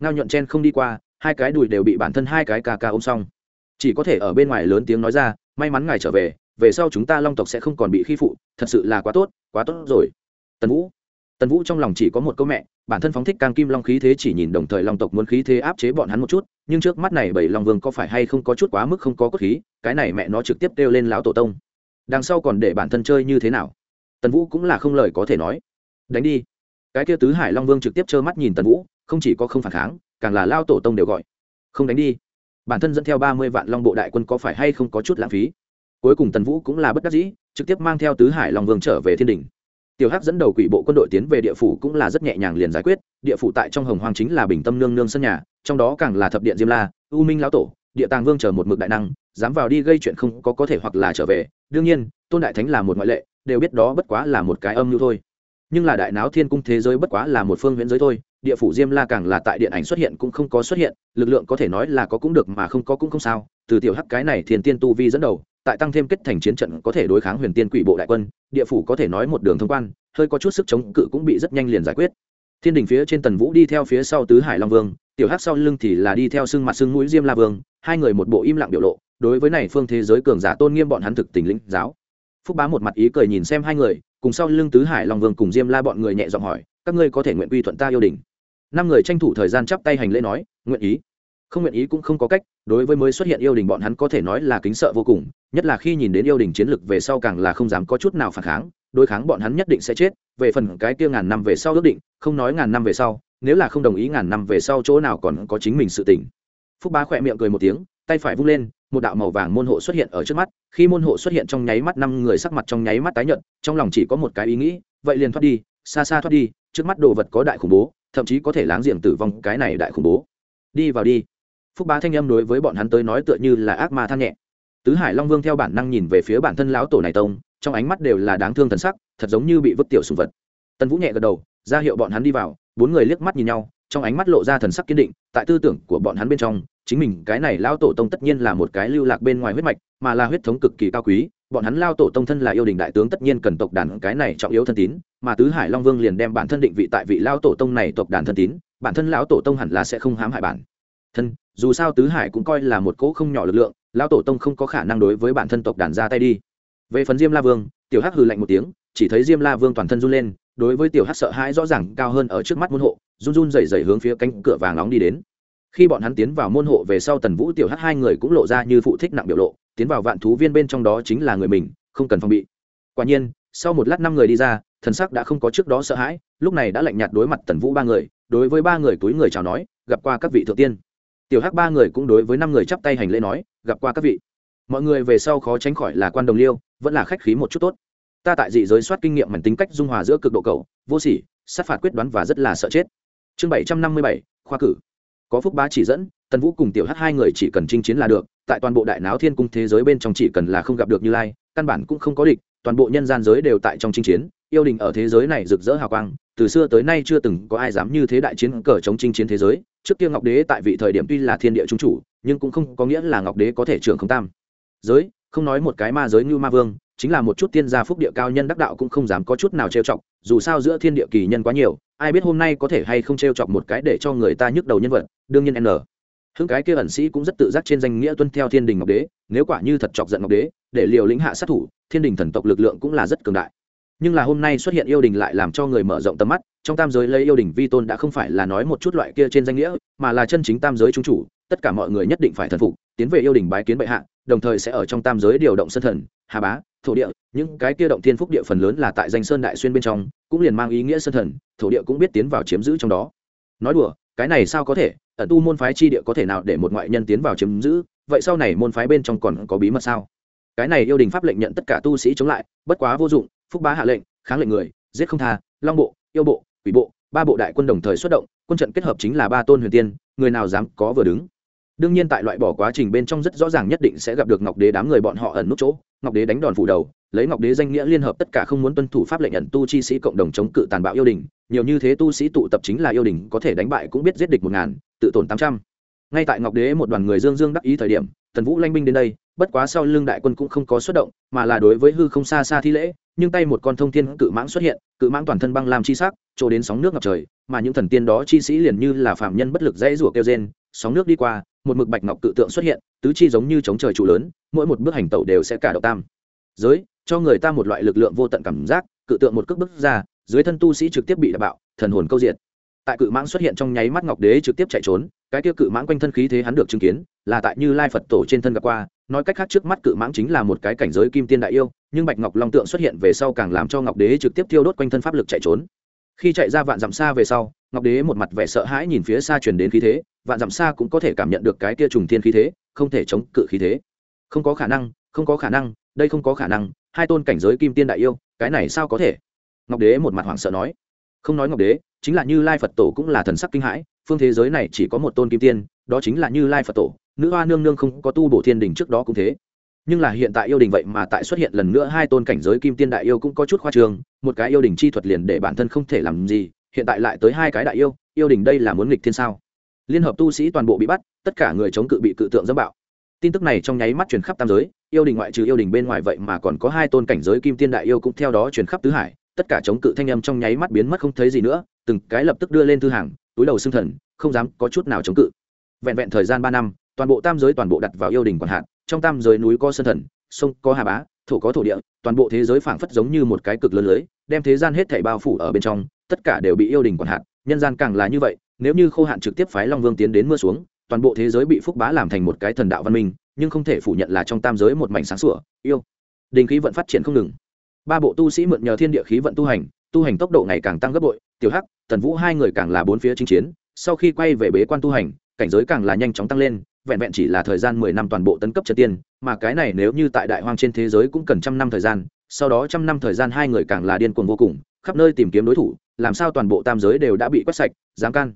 Ngao nhuận chen không đi qua, hai cái đùi đều bị bản thân hai cái ca ca ôm xong. Chỉ có thể ở bên ngoài lớn tiếng nói ra, may mắn ngài trở về về sau chúng ta long tộc sẽ không còn bị khi phụ, thật sự là quá tốt quá tốt rồi. Tần vũ. Tần vũ trong lòng chỉ có một câu mẹ, bản thân phóng thích càng kim long khí thế chỉ nhìn đồng thời long tộc muốn khí thế áp chế bọn hắn một chút nhưng trước mắt này bảy long vương có phải hay không có chút quá mức không có cốt khí, cái này mẹ nó trực tiếp kêu lên lão tổ tông. Đằng sau còn để bản thân chơi như thế nào? Tần vũ cũng là không lời có thể nói. Đánh đi. Cái kia tứ hải long vương trực tiếp trơ mắt nhìn tần vũ, không chỉ có không phản kháng, càng là lao tổ tông đều gọi. Không đánh đi. Bản thân dẫn theo ba mươi vạn long bộ đại quân có phải hay không có chút lãng phí? Cuối cùng tần vũ cũng là bất đắc dĩ, trực tiếp mang theo tứ hải long vương trở về thiên đình. Tiểu hắc dẫn đầu quỷ bộ quân đội tiến về địa phủ cũng là rất nhẹ nhàng liền giải quyết, địa phủ tại trong hồng hoàng chính là bình tâm nương nương sân nhà trong đó càng là thập điện diêm la, u minh lão tổ, địa tàng vương chờ một mực đại năng, dám vào đi gây chuyện không có có thể hoặc là trở về. Đương nhiên, tôn đại thánh là một ngoại lệ, đều biết đó bất quá là một cái âm mưu thôi. Nhưng là đại náo thiên cung thế giới bất quá là một phương viễn giới thôi, địa phủ diêm la càng là tại điện ảnh xuất hiện cũng không có xuất hiện, lực lượng có thể nói là có cũng được mà không có cũng không sao. Từ tiểu hắc cái này thiền tiên tu vi dẫn đầu, tại tăng thêm kết thành chiến trận có thể đối kháng huyền tiên quỷ bộ đại quân, địa phủ có thể nói một đường thông quan, hơi có chút sức chống cự cũng bị rất nhanh liền giải quyết. Thiên đình phía trên tần vũ đi theo phía sau tứ hải long vương tiểu hắc sau lưng thì là đi theo sưng mặt sưng mũi diêm la vương, hai người một bộ im lặng biểu lộ, đối với này phương thế giới cường giả tôn nghiêm bọn hắn thực tình lĩnh giáo. Phúc bá một mặt ý cười nhìn xem hai người, cùng sau lưng tứ hải long vương cùng diêm la bọn người nhẹ giọng hỏi, các ngươi có thể nguyện quy thuận ta yêu đình năm người tranh thủ thời gian chắp tay hành lễ nói, nguyện ý. Không nguyện ý cũng không có cách, đối với mới xuất hiện yêu đình bọn hắn có thể nói là kính sợ vô cùng, nhất là khi nhìn đến yêu đình chiến lực về sau càng là không dám có chút nào phản kháng, đối kháng bọn hắn nhất định sẽ chết, về phần cái kia ngàn năm về sau ước định, không nói ngàn năm về sau nếu là không đồng ý ngàn năm về sau chỗ nào còn có chính mình sự tỉnh phúc bá khỏe miệng cười một tiếng, tay phải vung lên, một đạo màu vàng môn hộ xuất hiện ở trước mắt. Khi môn hộ xuất hiện trong nháy mắt, năm người sắc mặt trong nháy mắt tái nhợt, trong lòng chỉ có một cái ý nghĩ, vậy liền thoát đi, xa xa thoát đi, trước mắt đồ vật có đại khủng bố, thậm chí có thể láng giềng tử vong cái này đại khủng bố. Đi vào đi. Phúc bá thanh âm đối với bọn hắn tới nói tựa như là ác ma than nhẹ. Tứ hải long vương theo bản năng nhìn về phía bản thân lão tổ này tông, trong ánh mắt đều là đáng thương thần sắc, thật giống như bị vứt tiểu sùng vật. Tần vũ nhẹ gật đầu, ra hiệu bọn hắn đi vào bốn người liếc mắt nhìn nhau, trong ánh mắt lộ ra thần sắc kiên định, tại tư tưởng của bọn hắn bên trong, chính mình, cái này lao tổ tông tất nhiên là một cái lưu lạc bên ngoài huyết mạch, mà là huyết thống cực kỳ cao quý, bọn hắn lao tổ tông thân là yêu đình đại tướng tất nhiên cần tộc đàn cái này trọng yếu thân tín, mà tứ hải long vương liền đem bản thân định vị tại vị lao tổ tông này tộc đàn thân tín, bản thân lão tổ tông hẳn là sẽ không hãm hại bản thân, dù sao tứ hải cũng coi là một cỗ không nhỏ lực lượng lão tổ tông không có khả năng đối với bản thân tộc đàn ra tay đi. Về phần diêm la vương, tiểu hắc hừ lạnh một tiếng, chỉ thấy diêm la vương toàn thân run lên đối với tiểu hắc sợ hãi rõ ràng cao hơn ở trước mắt môn hộ, run run rẩy rẩy hướng phía cánh cửa vàng nóng đi đến. Khi bọn hắn tiến vào môn hộ về sau tần vũ tiểu hắc hai người cũng lộ ra như phụ thích nặng biểu lộ, tiến vào vạn thú viên bên trong đó chính là người mình, không cần phòng bị. Quả nhiên, sau một lát năm người đi ra, thần sắc đã không có trước đó sợ hãi, lúc này đã lạnh nhạt đối mặt tần vũ ba người, đối với ba người túi người chào nói, gặp qua các vị thượng tiên. Tiểu hắc ba người cũng đối với năm người chắp tay hành lễ nói, gặp qua các vị. Mọi người về sau khó tránh khỏi là quan đồng liêu, vẫn là khách khí một chút tốt ta tại dị giới soát kinh nghiệm mảnh tính cách dung hòa giữa cực độ cầu, vô sỉ, sát phạt quyết đoán và rất là sợ chết. Chương bảy trăm năm mươi bảy, khoa cử. Có phúc bá chỉ dẫn, tần vũ cùng tiểu hát hai người chỉ cần chinh chiến là được, tại toàn bộ đại náo thiên cung thế giới bên trong chỉ cần là không gặp được như lai, căn bản cũng không có địch, toàn bộ nhân gian giới đều tại trong chinh chiến, yêu đình ở thế giới này rực rỡ hào quang, từ xưa tới nay chưa từng có ai dám như thế đại chiến cờ chống chinh chiến thế giới, trước kia ngọc đế tại vị thời điểm tuy là thiên địa trung chủ, nhưng cũng không có nghĩa là ngọc đế có thể trưởng không tam. Giới, không nói một cái ma giới như ma vương chính là một chút tiên gia phúc địa cao nhân đắc đạo cũng không dám có chút nào trêu chọc, dù sao giữa thiên địa kỳ nhân quá nhiều, ai biết hôm nay có thể hay không trêu chọc một cái để cho người ta nhức đầu nhân vật, đương nhiên n. Hưng cái kia ẩn sĩ cũng rất tự giác trên danh nghĩa tuân theo thiên đình ngọc đế, nếu quả như thật chọc giận ngọc đế, để liều lĩnh hạ sát thủ, thiên đình thần tộc lực lượng cũng là rất cường đại. Nhưng là hôm nay xuất hiện yêu đình lại làm cho người mở rộng tầm mắt, trong tam giới lấy yêu đình vi tôn đã không phải là nói một chút loại kia trên danh nghĩa, mà là chân chính tam giới trung chủ, tất cả mọi người nhất định phải thần phục, tiến về yêu đình bái kiến bệ hạ, đồng thời sẽ ở trong tam giới điều động sân thần, hà bá thổ địa, những cái kia động thiên phúc địa phần lớn là tại danh sơn đại xuyên bên trong, cũng liền mang ý nghĩa sơn thần, thổ địa cũng biết tiến vào chiếm giữ trong đó. Nói đùa, cái này sao có thể? Ẩn tu môn phái chi địa có thể nào để một ngoại nhân tiến vào chiếm giữ? Vậy sau này môn phái bên trong còn có bí mật sao? Cái này yêu đình pháp lệnh nhận tất cả tu sĩ chống lại, bất quá vô dụng, phúc bá hạ lệnh, kháng lệnh người, giết không tha, long bộ, yêu bộ, quỷ bộ, ba bộ đại quân đồng thời xuất động, quân trận kết hợp chính là ba tôn huyền tiên, người nào dám có vừa đứng? Đương nhiên tại loại bỏ quá trình bên trong rất rõ ràng nhất định sẽ gặp được ngọc đế đám người bọn họ ẩn nút chỗ. Ngọc đế đánh đòn phủ đầu, lấy ngọc đế danh nghĩa liên hợp tất cả không muốn tuân thủ pháp lệnh ẩn tu chi sĩ cộng đồng chống cự tàn bạo yêu đình. Nhiều như thế tu sĩ tụ tập chính là yêu đình, có thể đánh bại cũng biết giết địch một ngàn, tự tổn tám trăm. Ngay tại ngọc đế một đoàn người dương dương đắc ý thời điểm, tần vũ lanh binh đến đây, bất quá sau lưng đại quân cũng không có xuất động, mà là đối với hư không xa xa thi lễ, nhưng tay một con thông thiên cự mãng xuất hiện, cự mãng toàn thân băng làm chi sắc trổ đến sóng nước ngập trời, mà những thần tiên đó chi sĩ liền như là phạm nhân bất lực dãy rủa kêu trên sóng nước đi qua một mực bạch ngọc cự tượng xuất hiện, tứ chi giống như chống trời trụ lớn, mỗi một bước hành tẩu đều sẽ cả độ tam. Giới, cho người ta một loại lực lượng vô tận cảm giác, cự tượng một cước bước ra, dưới thân tu sĩ trực tiếp bị đập bạo, thần hồn câu diện tại cự mãng xuất hiện trong nháy mắt ngọc đế trực tiếp chạy trốn, cái tiêu cự mãng quanh thân khí thế hắn được chứng kiến, là tại như lai phật tổ trên thân gặp qua, nói cách khác trước mắt cự mãng chính là một cái cảnh giới kim tiên đại yêu, nhưng bạch ngọc long tượng xuất hiện về sau càng làm cho ngọc đế trực tiếp tiêu đốt quanh thân pháp lực chạy trốn. Khi chạy ra vạn dặm xa về sau ngọc đế một mặt vẻ sợ hãi nhìn phía xa truyền đến khí thế, vạn dặm xa cũng có thể cảm nhận được cái kia trùng thiên khí thế, không thể chống cự khí thế. Không có khả năng, không có khả năng, đây không có khả năng, hai tôn cảnh giới kim tiên đại yêu, cái này sao có thể? Ngọc đế một mặt hoảng sợ nói. Không nói ngọc đế, chính là như lai phật tổ cũng là thần sắc kinh hãi, phương thế giới này chỉ có một tôn kim tiên, đó chính là như lai phật tổ, nữ hoa nương nương không có tu bổ thiên đình trước đó cũng thế. Nhưng là hiện tại yêu đình vậy mà tại xuất hiện lần nữa, hai tôn cảnh giới kim tiên đại yêu cũng có chút khoa trương, một cái yêu đình chi thuật liền để bản thân không thể làm gì hiện tại lại tới hai cái đại yêu yêu đình đây là muốn nghịch thiên sao? Liên hợp tu sĩ toàn bộ bị bắt, tất cả người chống cự bị cự tượng dẫm bạo. Tin tức này trong nháy mắt truyền khắp tam giới, yêu đình ngoại trừ yêu đình bên ngoài vậy mà còn có hai tôn cảnh giới kim tiên đại yêu cũng theo đó truyền khắp tứ hải, tất cả chống cự thanh âm trong nháy mắt biến mất không thấy gì nữa, từng cái lập tức đưa lên thư hàng, túi đầu xương thần, không dám có chút nào chống cự. Vẹn vẹn thời gian ba năm, toàn bộ tam giới toàn bộ đặt vào yêu đình quản hạn trong tam giới núi có sơn thần, sông có hà bá, thổ có thổ địa, toàn bộ thế giới phảng phất giống như một cái cực lớn lưới, đem thế gian hết thảy bao phủ ở bên trong tất cả đều bị yêu đình quản hạn nhân gian càng là như vậy, nếu như khô hạn trực tiếp phái long vương tiến đến mưa xuống, toàn bộ thế giới bị phúc bá làm thành một cái thần đạo văn minh, nhưng không thể phủ nhận là trong tam giới một mảnh sáng sủa, yêu đình khí vận phát triển không ngừng. Ba bộ tu sĩ mượn nhờ thiên địa khí vận tu hành tu hành tốc độ ngày càng tăng gấp bội, tiểu hắc, tần vũ hai người càng là bốn phía chinh chiến, sau khi quay về bế quan tu hành, cảnh giới càng là nhanh chóng tăng lên, vẹn vẹn chỉ là thời gian mười năm toàn bộ tấn cấp trật tiên, mà cái này nếu như tại đại hoang trên thế giới cũng cần trăm năm thời gian, sau đó trăm năm thời gian hai người càng là điên cuồng vô cùng, khắp nơi tìm kiếm đối thủ làm sao toàn bộ tam giới đều đã bị quét sạch, dám can.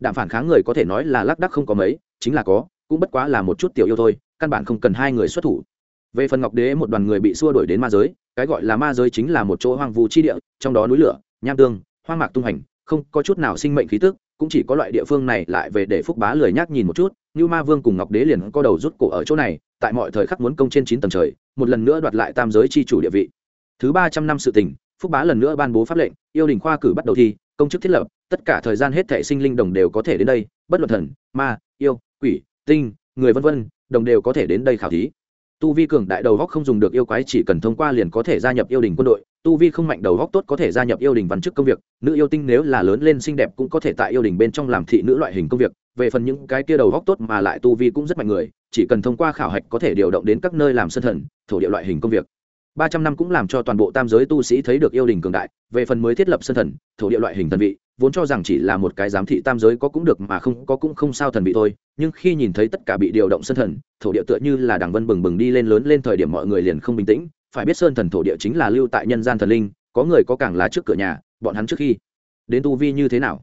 Đạm phản kháng người có thể nói là lác đắc không có mấy, chính là có, cũng bất quá là một chút tiểu yêu thôi, căn bản không cần hai người xuất thủ. Về phần ngọc đế, một đoàn người bị xua đuổi đến ma giới, cái gọi là ma giới chính là một chỗ hoang vu chi địa, trong đó núi lửa, nham tương, hoang mạc tung hành, không có chút nào sinh mệnh khí tức, cũng chỉ có loại địa phương này lại về để phúc bá lười nhác nhìn một chút, như ma vương cùng ngọc đế liền có đầu rút cổ ở chỗ này, tại mọi thời khắc muốn công trên chín tầng trời, một lần nữa đoạt lại tam giới chi chủ địa vị. Thứ ba trăm năm sự tình phúc bá lần nữa ban bố pháp lệnh, yêu đình khoa cử bắt đầu thi, công chức thiết lập, tất cả thời gian hết thể sinh linh đồng đều có thể đến đây, bất luận thần, ma, yêu, quỷ, tinh, người vân vân, đồng đều có thể đến đây khảo thí. Tu vi cường đại đầu góc không dùng được yêu quái, chỉ cần thông qua liền có thể gia nhập yêu đình quân đội. Tu vi không mạnh đầu góc tốt có thể gia nhập yêu đình văn chức công việc, nữ yêu tinh nếu là lớn lên xinh đẹp cũng có thể tại yêu đình bên trong làm thị nữ loại hình công việc. Về phần những cái kia đầu góc tốt mà lại tu vi cũng rất mạnh người, chỉ cần thông qua khảo hạch có thể điều động đến các nơi làm sân thần, thổ địa loại hình công việc ba trăm năm cũng làm cho toàn bộ tam giới tu sĩ thấy được yêu đình cường đại, về phần mới thiết lập sân thần, thổ địa loại hình thần vị, vốn cho rằng chỉ là một cái giám thị tam giới có cũng được mà không, có cũng không sao thần vị thôi, nhưng khi nhìn thấy tất cả bị điều động sân thần, thổ địa tựa như là đằng vân bừng bừng đi lên lớn lên thời điểm mọi người liền không bình tĩnh, phải biết sơn thần thổ địa chính là lưu tại nhân gian thần linh, có người có càng lá trước cửa nhà, bọn hắn trước khi đến tu vi như thế nào,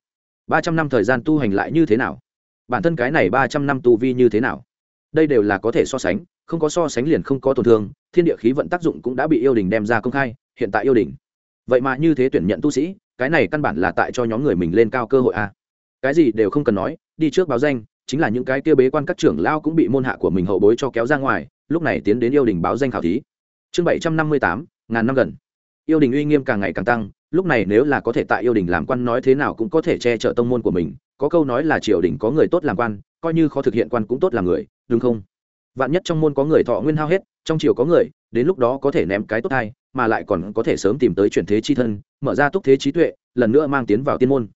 ba trăm năm thời gian tu hành lại như thế nào, bản thân cái này ba trăm năm tu vi như thế nào, đây đều là có thể so sánh không có so sánh liền không có tổn thương, thiên địa khí vận tác dụng cũng đã bị yêu đình đem ra công khai, hiện tại yêu đình. Vậy mà như thế tuyển nhận tu sĩ, cái này căn bản là tại cho nhóm người mình lên cao cơ hội a. Cái gì đều không cần nói, đi trước báo danh, chính là những cái kia bế quan các trưởng lao cũng bị môn hạ của mình hậu bối cho kéo ra ngoài, lúc này tiến đến yêu đình báo danh khảo thí. Chương bảy trăm năm mươi tám, ngàn năm gần. Yêu đình uy nghiêm càng ngày càng tăng, lúc này nếu là có thể tại yêu đình làm quan nói thế nào cũng có thể che chở tông môn của mình, có câu nói là triều đình có người tốt làm quan, coi như khó thực hiện quan cũng tốt làm người, đúng không? Vạn nhất trong môn có người thọ nguyên hao hết, trong triều có người, đến lúc đó có thể ném cái tốt thai, mà lại còn có thể sớm tìm tới chuyển thế chi thân, mở ra túc thế trí tuệ, lần nữa mang tiến vào tiên môn.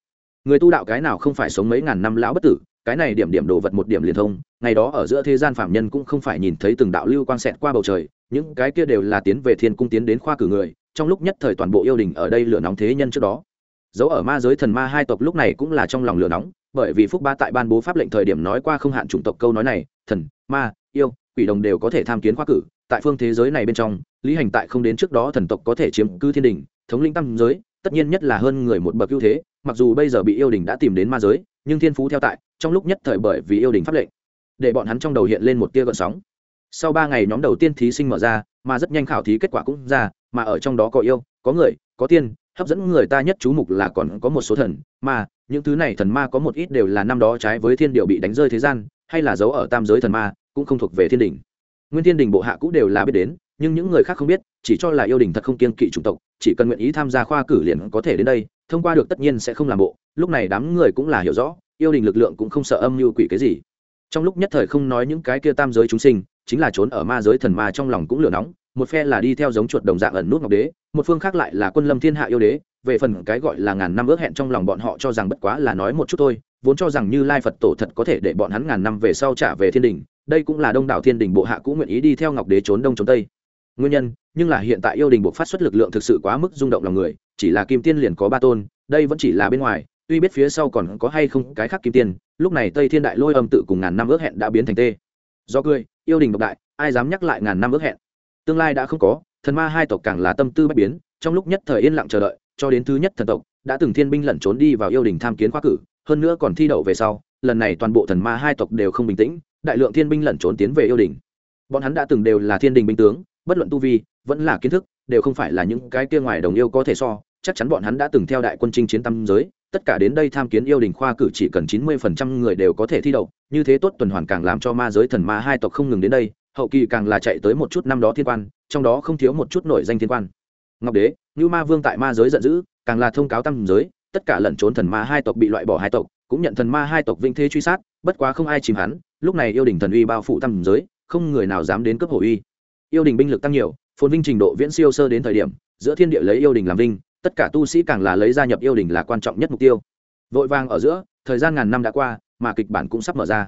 Người tu đạo cái nào không phải sống mấy ngàn năm lão bất tử, cái này điểm điểm đồ vật một điểm liền thông, ngày đó ở giữa thế gian phạm nhân cũng không phải nhìn thấy từng đạo lưu quang xẹt qua bầu trời, những cái kia đều là tiến về thiên cung tiến đến khoa cử người, trong lúc nhất thời toàn bộ yêu đình ở đây lửa nóng thế nhân trước đó. Dấu ở ma giới thần ma hai tộc lúc này cũng là trong lòng lửa nóng, bởi vì phúc ba tại ban bố pháp lệnh thời điểm nói qua không hạn chủng tộc câu nói này, thần, ma yêu, quỷ đồng đều có thể tham kiến khoa cử, tại phương thế giới này bên trong, lý hành tại không đến trước đó thần tộc có thể chiếm cư thiên đình, thống lĩnh tam giới, tất nhiên nhất là hơn người một bậc ưu thế, mặc dù bây giờ bị yêu đình đã tìm đến ma giới, nhưng thiên phú theo tại, trong lúc nhất thời bởi vì yêu đình pháp lệnh, để bọn hắn trong đầu hiện lên một tia gợn sóng. Sau ba ngày nhóm đầu tiên thí sinh mở ra, mà rất nhanh khảo thí kết quả cũng ra, mà ở trong đó có yêu, có người, có tiên, hấp dẫn người ta nhất chú mục là còn có một số thần mà những thứ này thần ma có một ít đều là năm đó trái với thiên điệu bị đánh rơi thế gian, hay là giấu ở tam giới thần ma cũng không thuộc về thiên đình. Nguyên thiên đình bộ hạ cũng đều là biết đến, nhưng những người khác không biết, chỉ cho là yêu đình thật không kiên kỵ chủng tộc, chỉ cần nguyện ý tham gia khoa cử liền có thể đến đây, thông qua được tất nhiên sẽ không làm bộ. Lúc này đám người cũng là hiểu rõ, yêu đình lực lượng cũng không sợ âm mưu quỷ cái gì. Trong lúc nhất thời không nói những cái kia tam giới chúng sinh, chính là trốn ở ma giới thần ma trong lòng cũng lửa nóng, một phe là đi theo giống chuột đồng dạng ẩn nút ngọc đế, một phương khác lại là quân lâm thiên hạ yêu đế. Về phần cái gọi là ngàn năm ước hẹn trong lòng bọn họ cho rằng bất quá là nói một chút thôi, vốn cho rằng như lai phật tổ thật có thể để bọn hắn ngàn năm về sau trả về thiên đình đây cũng là đông đảo thiên đình bộ hạ cũng nguyện ý đi theo ngọc đế trốn đông trốn tây. Nguyên nhân, nhưng là hiện tại yêu đình buộc phát xuất lực lượng thực sự quá mức rung động lòng người, chỉ là kim tiên liền có ba tôn, đây vẫn chỉ là bên ngoài, tuy biết phía sau còn có hay không cái khác kim tiên, lúc này tây thiên đại lôi âm tự cùng ngàn năm ước hẹn đã biến thành tê. Do cười, yêu đình độc đại, ai dám nhắc lại ngàn năm ước hẹn? Tương lai đã không có, thần ma hai tộc càng là tâm tư bất biến, trong lúc nhất thời yên lặng chờ đợi, cho đến thứ nhất thần tộc, đã từng thiên binh lẩn trốn đi vào yêu đình tham kiến khoa cử, hơn nữa còn thi đậu về sau, lần này toàn bộ thần ma hai tộc đều không bình tĩnh đại lượng thiên binh lẩn trốn tiến về yêu đình. Bọn hắn đã từng đều là thiên đình binh tướng, bất luận tu vi, vẫn là kiến thức, đều không phải là những cái kia ngoài đồng yêu có thể so. Chắc chắn bọn hắn đã từng theo đại quân chinh chiến tâm giới, tất cả đến đây tham kiến yêu đình khoa cử chỉ cần chín mươi phần trăm người đều có thể thi đậu. Như thế tốt tuần hoàn càng làm cho ma giới thần ma hai tộc không ngừng đến đây, hậu kỳ càng là chạy tới một chút năm đó thiên quan, trong đó không thiếu một chút nổi danh thiên quan. Ngọc đế, như ma vương tại ma giới giận dữ, càng là thông cáo tam giới, tất cả lẩn trốn thần ma hai tộc bị loại bỏ hai tộc, cũng nhận thần ma hai tộc vinh thế truy sát, bất quá không ai chìm hắn lúc này yêu đình thần uy bao phủ tam giới, không người nào dám đến cướp hổ uy. Yêu đình binh lực tăng nhiều, phồn vinh trình độ viễn siêu sơ đến thời điểm, giữa thiên địa lấy yêu đình làm vinh, tất cả tu sĩ càng là lấy gia nhập yêu đình là quan trọng nhất mục tiêu. Vội vàng ở giữa, thời gian ngàn năm đã qua, mà kịch bản cũng sắp mở ra.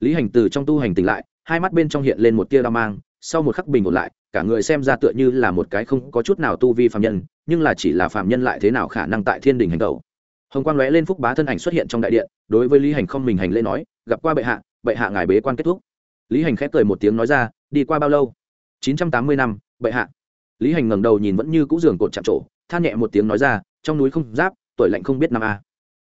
Lý hành từ trong tu hành tỉnh lại, hai mắt bên trong hiện lên một tia đao mang, sau một khắc bình ổn lại, cả người xem ra tựa như là một cái không có chút nào tu vi phạm nhân, nhưng là chỉ là phạm nhân lại thế nào khả năng tại thiên đình hành tẩu. Hồng quang lóe lên phúc bá thân ảnh xuất hiện trong đại điện, đối với lý hành không mình hành lễ nói, gặp qua bệ hạ bệ hạ ngài bế quan kết thúc. Lý hành khép cười một tiếng nói ra, đi qua bao lâu? Chín trăm tám mươi năm, bệ hạ. Lý hành ngẩng đầu nhìn vẫn như cũ giường cột chạm trổ, than nhẹ một tiếng nói ra, trong núi không giáp, tuổi lạnh không biết năm a.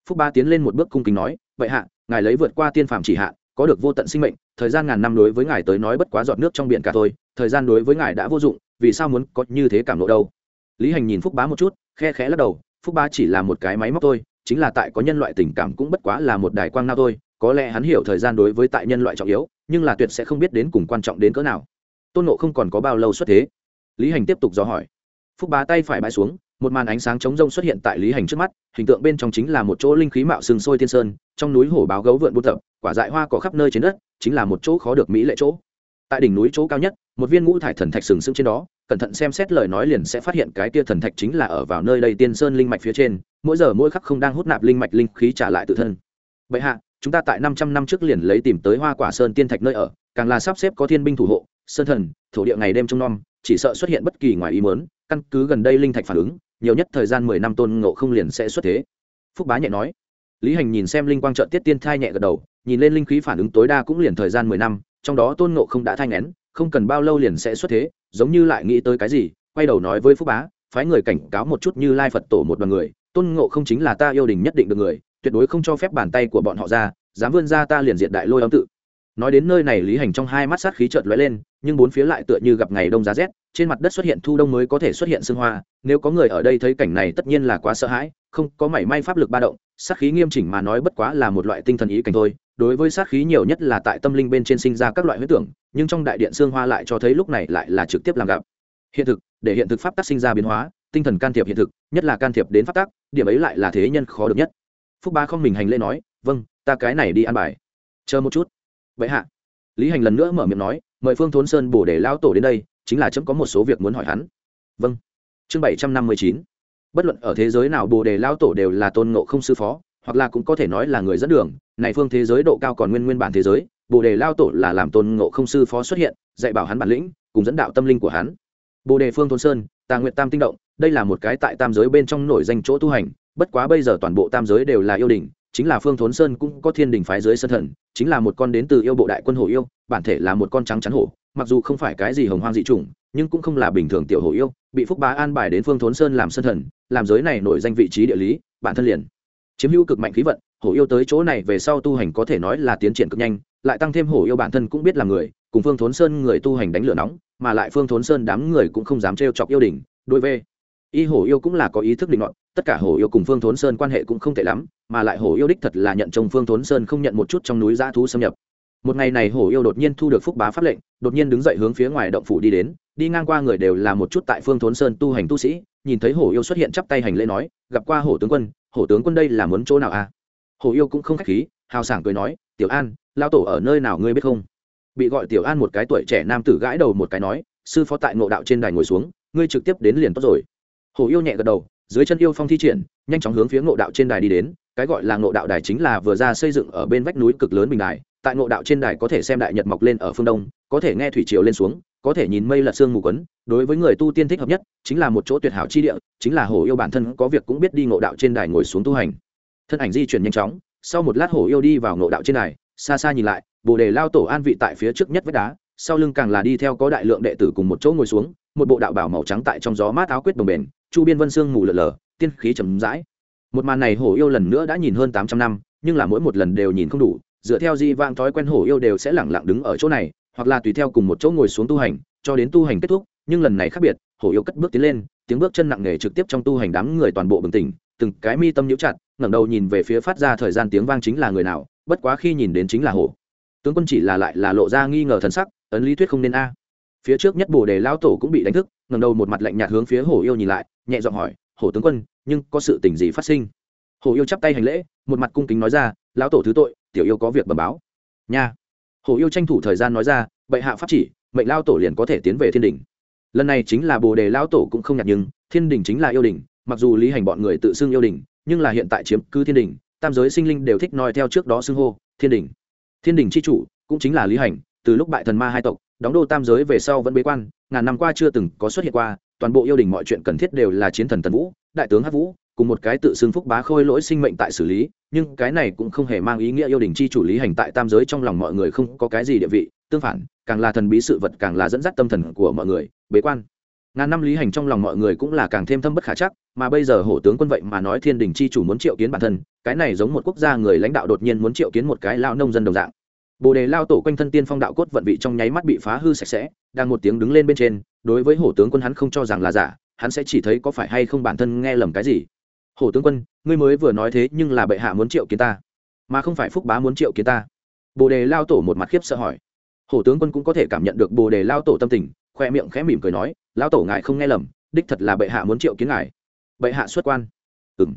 Phúc ba tiến lên một bước cung kính nói, bệ hạ, ngài lấy vượt qua tiên phạm chỉ hạ, có được vô tận sinh mệnh, thời gian ngàn năm đối với ngài tới nói bất quá giọt nước trong biển cả thôi, thời gian đối với ngài đã vô dụng, vì sao muốn có như thế cảm lộ đâu? Lý hành nhìn phúc bá một chút, khe khẽ lắc đầu, phúc bá chỉ là một cái máy móc thôi, chính là tại có nhân loại tình cảm cũng bất quá là một đài quang nao thôi có lẽ hắn hiểu thời gian đối với tại nhân loại trọng yếu, nhưng là tuyệt sẽ không biết đến cùng quan trọng đến cỡ nào. Tôn nộ không còn có bao lâu xuất thế? Lý hành tiếp tục dò hỏi. Phúc bá tay phải bãi xuống, một màn ánh sáng chống rông xuất hiện tại lý hành trước mắt, hình tượng bên trong chính là một chỗ linh khí mạo sừng sôi thiên sơn, trong núi hổ báo gấu vượn buôn tập, quả dại hoa có khắp nơi trên đất, chính là một chỗ khó được mỹ lệ chỗ. Tại đỉnh núi chỗ cao nhất, một viên ngũ thải thần thạch sừng sững trên đó, cẩn thận xem xét lời nói liền sẽ phát hiện cái tia thần thạch chính là ở vào nơi đây tiên sơn linh mạch phía trên, mỗi giờ mỗi khắc không đang hút nạp linh mạch linh khí trả lại tự thân. Vậy hạ chúng ta tại năm trăm năm trước liền lấy tìm tới hoa quả sơn tiên thạch nơi ở, càng là sắp xếp có thiên binh thủ hộ, sơn thần, thổ địa ngày đêm trong nom, chỉ sợ xuất hiện bất kỳ ngoài ý mớn căn cứ gần đây linh thạch phản ứng, nhiều nhất thời gian mười năm tôn ngộ không liền sẽ xuất thế. Phúc bá nhẹ nói. Lý hành nhìn xem linh quang trợ tiết tiên thai nhẹ gật đầu, nhìn lên linh khí phản ứng tối đa cũng liền thời gian mười năm, trong đó tôn ngộ không đã thai ngén không cần bao lâu liền sẽ xuất thế, giống như lại nghĩ tới cái gì, quay đầu nói với phúc bá, phái người cảnh cáo một chút như lai phật tổ một đoàn người, tôn ngộ không chính là ta yêu đình nhất định được người tuyệt đối không cho phép bàn tay của bọn họ ra dám vươn ra ta liền diện đại lôi âm tự. Nói đến nơi này lý hành trong hai mắt sát khí chợt lóe lên nhưng bốn phía lại tựa như gặp ngày đông giá rét trên mặt đất xuất hiện thu đông mới có thể xuất hiện sương hoa nếu có người ở đây thấy cảnh này tất nhiên là quá sợ hãi không có mảy may pháp lực ba động sát khí nghiêm chỉnh mà nói bất quá là một loại tinh thần ý cảnh thôi đối với sát khí nhiều nhất là tại tâm linh bên trên sinh ra các loại huyết tưởng nhưng trong đại điện sương hoa lại cho thấy lúc này lại là trực tiếp làm gặp. Hiện thực để hiện thực pháp tác sinh ra biến hóa tinh thần can thiệp hiện thực nhất là can thiệp đến pháp tác, điểm ấy lại là thế nhân khó được nhất phúc ba không mình hành lễ nói vâng ta cái này đi ăn bài. Chờ một chút. Vậy hạ. Lý hành lần nữa mở miệng nói, mời phương thốn sơn bổ để lao tổ đến đây, chính là chấm có một số việc muốn hỏi hắn. Vâng. Chương bảy trăm năm mươi chín. Bất luận ở thế giới nào bồ đề lao tổ đều là tôn ngộ không sư phó, hoặc là cũng có thể nói là người dẫn đường. Này phương thế giới độ cao còn nguyên nguyên bản thế giới bồ đề lao tổ là làm tôn ngộ không sư phó xuất hiện, dạy bảo hắn bản lĩnh, cùng dẫn đạo tâm linh của hắn. Bồ đề phương thôn sơn, tà nguyện tam tinh động đây là một cái tại tam giới bên trong nổi danh chỗ tu hành, bất quá bây giờ toàn bộ tam giới đều là yêu đình chính là phương thốn sơn cũng có thiên đình phái dưới sân thần, chính là một con đến từ yêu bộ đại quân hổ yêu, bản thể là một con trắng chắn hổ, mặc dù không phải cái gì hồng hoang dị chủng, nhưng cũng không là bình thường tiểu hổ yêu, bị phúc bá an bài đến phương thốn sơn làm sân thần, làm giới này nổi danh vị trí địa lý, bản thân liền chiếm hữu cực mạnh khí vận, hổ yêu tới chỗ này về sau tu hành có thể nói là tiến triển cực nhanh, lại tăng thêm hổ yêu bản thân cũng biết là người, cùng phương thốn sơn người tu hành đánh lửa nóng, mà lại phương thốn sơn đám người cũng không dám trêu chọc yêu đình đối với y hổ yêu cũng là có ý thức định luận tất cả hổ yêu cùng phương thốn sơn quan hệ cũng không tệ lắm, mà lại hổ yêu đích thật là nhận chồng phương thốn sơn không nhận một chút trong núi dã thú xâm nhập. Một ngày này hổ yêu đột nhiên thu được phúc bá pháp lệnh, đột nhiên đứng dậy hướng phía ngoài động phủ đi đến, đi ngang qua người đều là một chút tại phương thốn sơn tu hành tu sĩ, nhìn thấy hổ yêu xuất hiện chắp tay hành lễ nói, gặp qua hổ tướng quân, hổ tướng quân đây là muốn chỗ nào à? Hổ yêu cũng không khách khí, hào sảng cười nói, tiểu an lao tổ ở nơi nào ngươi biết không? Bị gọi tiểu an một cái tuổi trẻ nam tử gãi đầu một cái nói, sư phó tại ngộ đạo trên đài ngồi xuống, ngươi trực tiếp đến liền tốt rồi hổ yêu nhẹ gật đầu, dưới chân yêu phong thi triển, nhanh chóng hướng phía ngộ đạo trên đài đi đến, cái gọi là ngộ đạo đài chính là vừa ra xây dựng ở bên vách núi cực lớn bình đài, tại ngộ đạo trên đài có thể xem đại nhật mọc lên ở phương đông, có thể nghe thủy triều lên xuống, có thể nhìn mây lật sương mù quấn, đối với người tu tiên thích hợp nhất, chính là một chỗ tuyệt hảo chi địa, chính là hổ yêu bản thân có việc cũng biết đi ngộ đạo trên đài ngồi xuống tu hành. Thân ảnh di chuyển nhanh chóng, sau một lát hổ yêu đi vào ngộ đạo trên đài, xa xa nhìn lại, bồ đề lao tổ an vị tại phía trước nhất vách đá, sau lưng càng là đi theo có đại lượng đệ tử cùng một chỗ ngồi xuống, một bộ đạo bảo màu trắng tại trong gió mát áo quyết đồng bền chu biên vân sương mù lờ lờ, tiên khí chầm rãi. Một màn này hổ yêu lần nữa đã nhìn hơn tám trăm năm, nhưng là mỗi một lần đều nhìn không đủ, dựa theo di vang thói quen hổ yêu đều sẽ lẳng lặng đứng ở chỗ này, hoặc là tùy theo cùng một chỗ ngồi xuống tu hành, cho đến tu hành kết thúc, nhưng lần này khác biệt, hổ yêu cất bước tiến lên, tiếng bước chân nặng nề trực tiếp trong tu hành đám người toàn bộ bừng tỉnh, từng cái mi tâm nhũ chặt, ngẩng đầu nhìn về phía phát ra thời gian tiếng vang chính là người nào, bất quá khi nhìn đến chính là hổ. Tướng quân chỉ là lại là lộ ra nghi ngờ thần sắc, ấn lý thuyết không nên a. Phía trước nhất bồ đề lao tổ cũng bị đánh thức ngẩng đầu một mặt lạnh nhạt hướng phía hổ yêu nhìn lại, nhẹ giọng hỏi hổ tướng quân, nhưng có sự tình gì phát sinh? Hổ yêu chắp tay hành lễ, một mặt cung kính nói ra, lão tổ thứ tội, tiểu yêu có việc bẩm báo. Nha. Hổ yêu tranh thủ thời gian nói ra, bệ hạ pháp chỉ, mệnh lao tổ liền có thể tiến về thiên đình. Lần này chính là bồ đề lao tổ cũng không nhạt nhưng, thiên đình chính là yêu đình, mặc dù lý hành bọn người tự xưng yêu đình, nhưng là hiện tại chiếm cứ thiên đình, tam giới sinh linh đều thích nói theo trước đó xưng hô, thiên đình. Thiên đình c h i chủ cũng chính là lý hành, từ lúc bại thần ma hai tộc đóng đô tam giới về sau vẫn bế quan, ngàn năm qua chưa từng có xuất hiện qua, toàn bộ yêu đình mọi chuyện cần thiết đều là chiến thần tần vũ, đại tướng hát vũ, cùng một cái tự xưng phúc bá khôi lỗi sinh mệnh tại xử lý, nhưng cái này cũng không hề mang ý nghĩa yêu đình chi chủ lý hành tại tam giới trong lòng mọi người không có cái gì địa vị, tương phản, càng là thần bí sự vật càng là dẫn dắt tâm thần của mọi người, bế quan. Ngàn năm lý hành trong lòng mọi người cũng là càng thêm thâm bất khả chắc, mà bây giờ hổ tướng quân vậy mà nói thiên đình chi chủ muốn triệu kiến bản thân, cái này giống một quốc gia người lãnh đạo đột nhiên muốn triệu kiến một cái lao nông dân đồng dạng bồ đề lao tổ quanh thân tiên phong đạo cốt vận vị trong nháy mắt bị phá hư sạch sẽ, đang một tiếng đứng lên bên trên, đối với hổ tướng quân hắn không cho rằng là giả, hắn sẽ chỉ thấy có phải hay không bản thân nghe lầm cái gì. Hổ tướng quân, ngươi mới vừa nói thế nhưng là bệ hạ muốn triệu kiến ta, mà không phải phúc bá muốn triệu kiến ta. Bồ đề lao tổ một mặt khiếp sợ hỏi. Hổ tướng quân cũng có thể cảm nhận được bồ đề lao tổ tâm tình, khoe miệng khẽ mỉm cười nói lao tổ ngài không nghe lầm, đích thật là bệ hạ muốn triệu kiến ngài. Bệ hạ xuất quan. Ừ m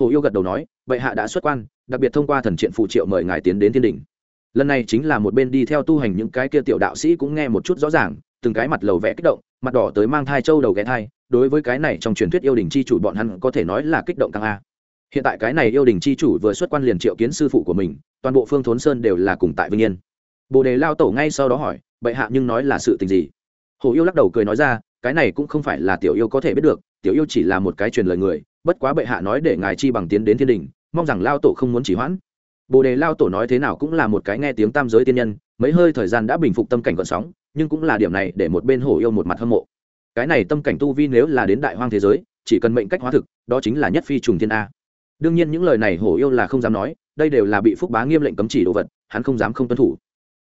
hồ yêu gật đầu nói, bệ hạ đã xuất quan, đặc biệt thông qua thần triện phụ triệu mời ngài tiến đến thiên đình lần này chính là một bên đi theo tu hành những cái kia tiểu đạo sĩ cũng nghe một chút rõ ràng, từng cái mặt lầu vẽ kích động, mặt đỏ tới mang thai châu đầu ghé thai, đối với cái này trong truyền thuyết yêu đình c h i chủ bọn hắn có thể nói là kích động tăng a. Hiện tại cái này yêu đình c h i chủ vừa xuất quan liền triệu kiến sư phụ của mình, toàn bộ phương thốn sơn đều là cùng tại vinh yên. Bồ đề lao tổ ngay sau đó hỏi, bệ hạ nhưng nói là sự tình gì? Hồ yêu lắc đầu cười nói ra, cái này cũng không phải là tiểu yêu có thể biết được, tiểu yêu chỉ là một cái truyền lời người, bất quá bệ hạ nói để ngài chi bằng tiến đến thiên đình, mong rằng lao tổ không muốn chỉ hoãn bồ đề lao tổ nói thế nào cũng là một cái nghe tiếng tam giới tiên nhân, mấy hơi thời gian đã bình phục tâm cảnh gợn sóng, nhưng cũng là điểm này để một bên hổ yêu một mặt hâm mộ. Cái này tâm cảnh tu vi nếu là đến đại hoang thế giới, chỉ cần mệnh cách hóa thực, đó chính là nhất phi trùng thiên a. Đương nhiên những lời này hổ yêu là không dám nói, đây đều là bị phúc bá nghiêm lệnh cấm chỉ đồ vật, hắn không dám không tuân thủ.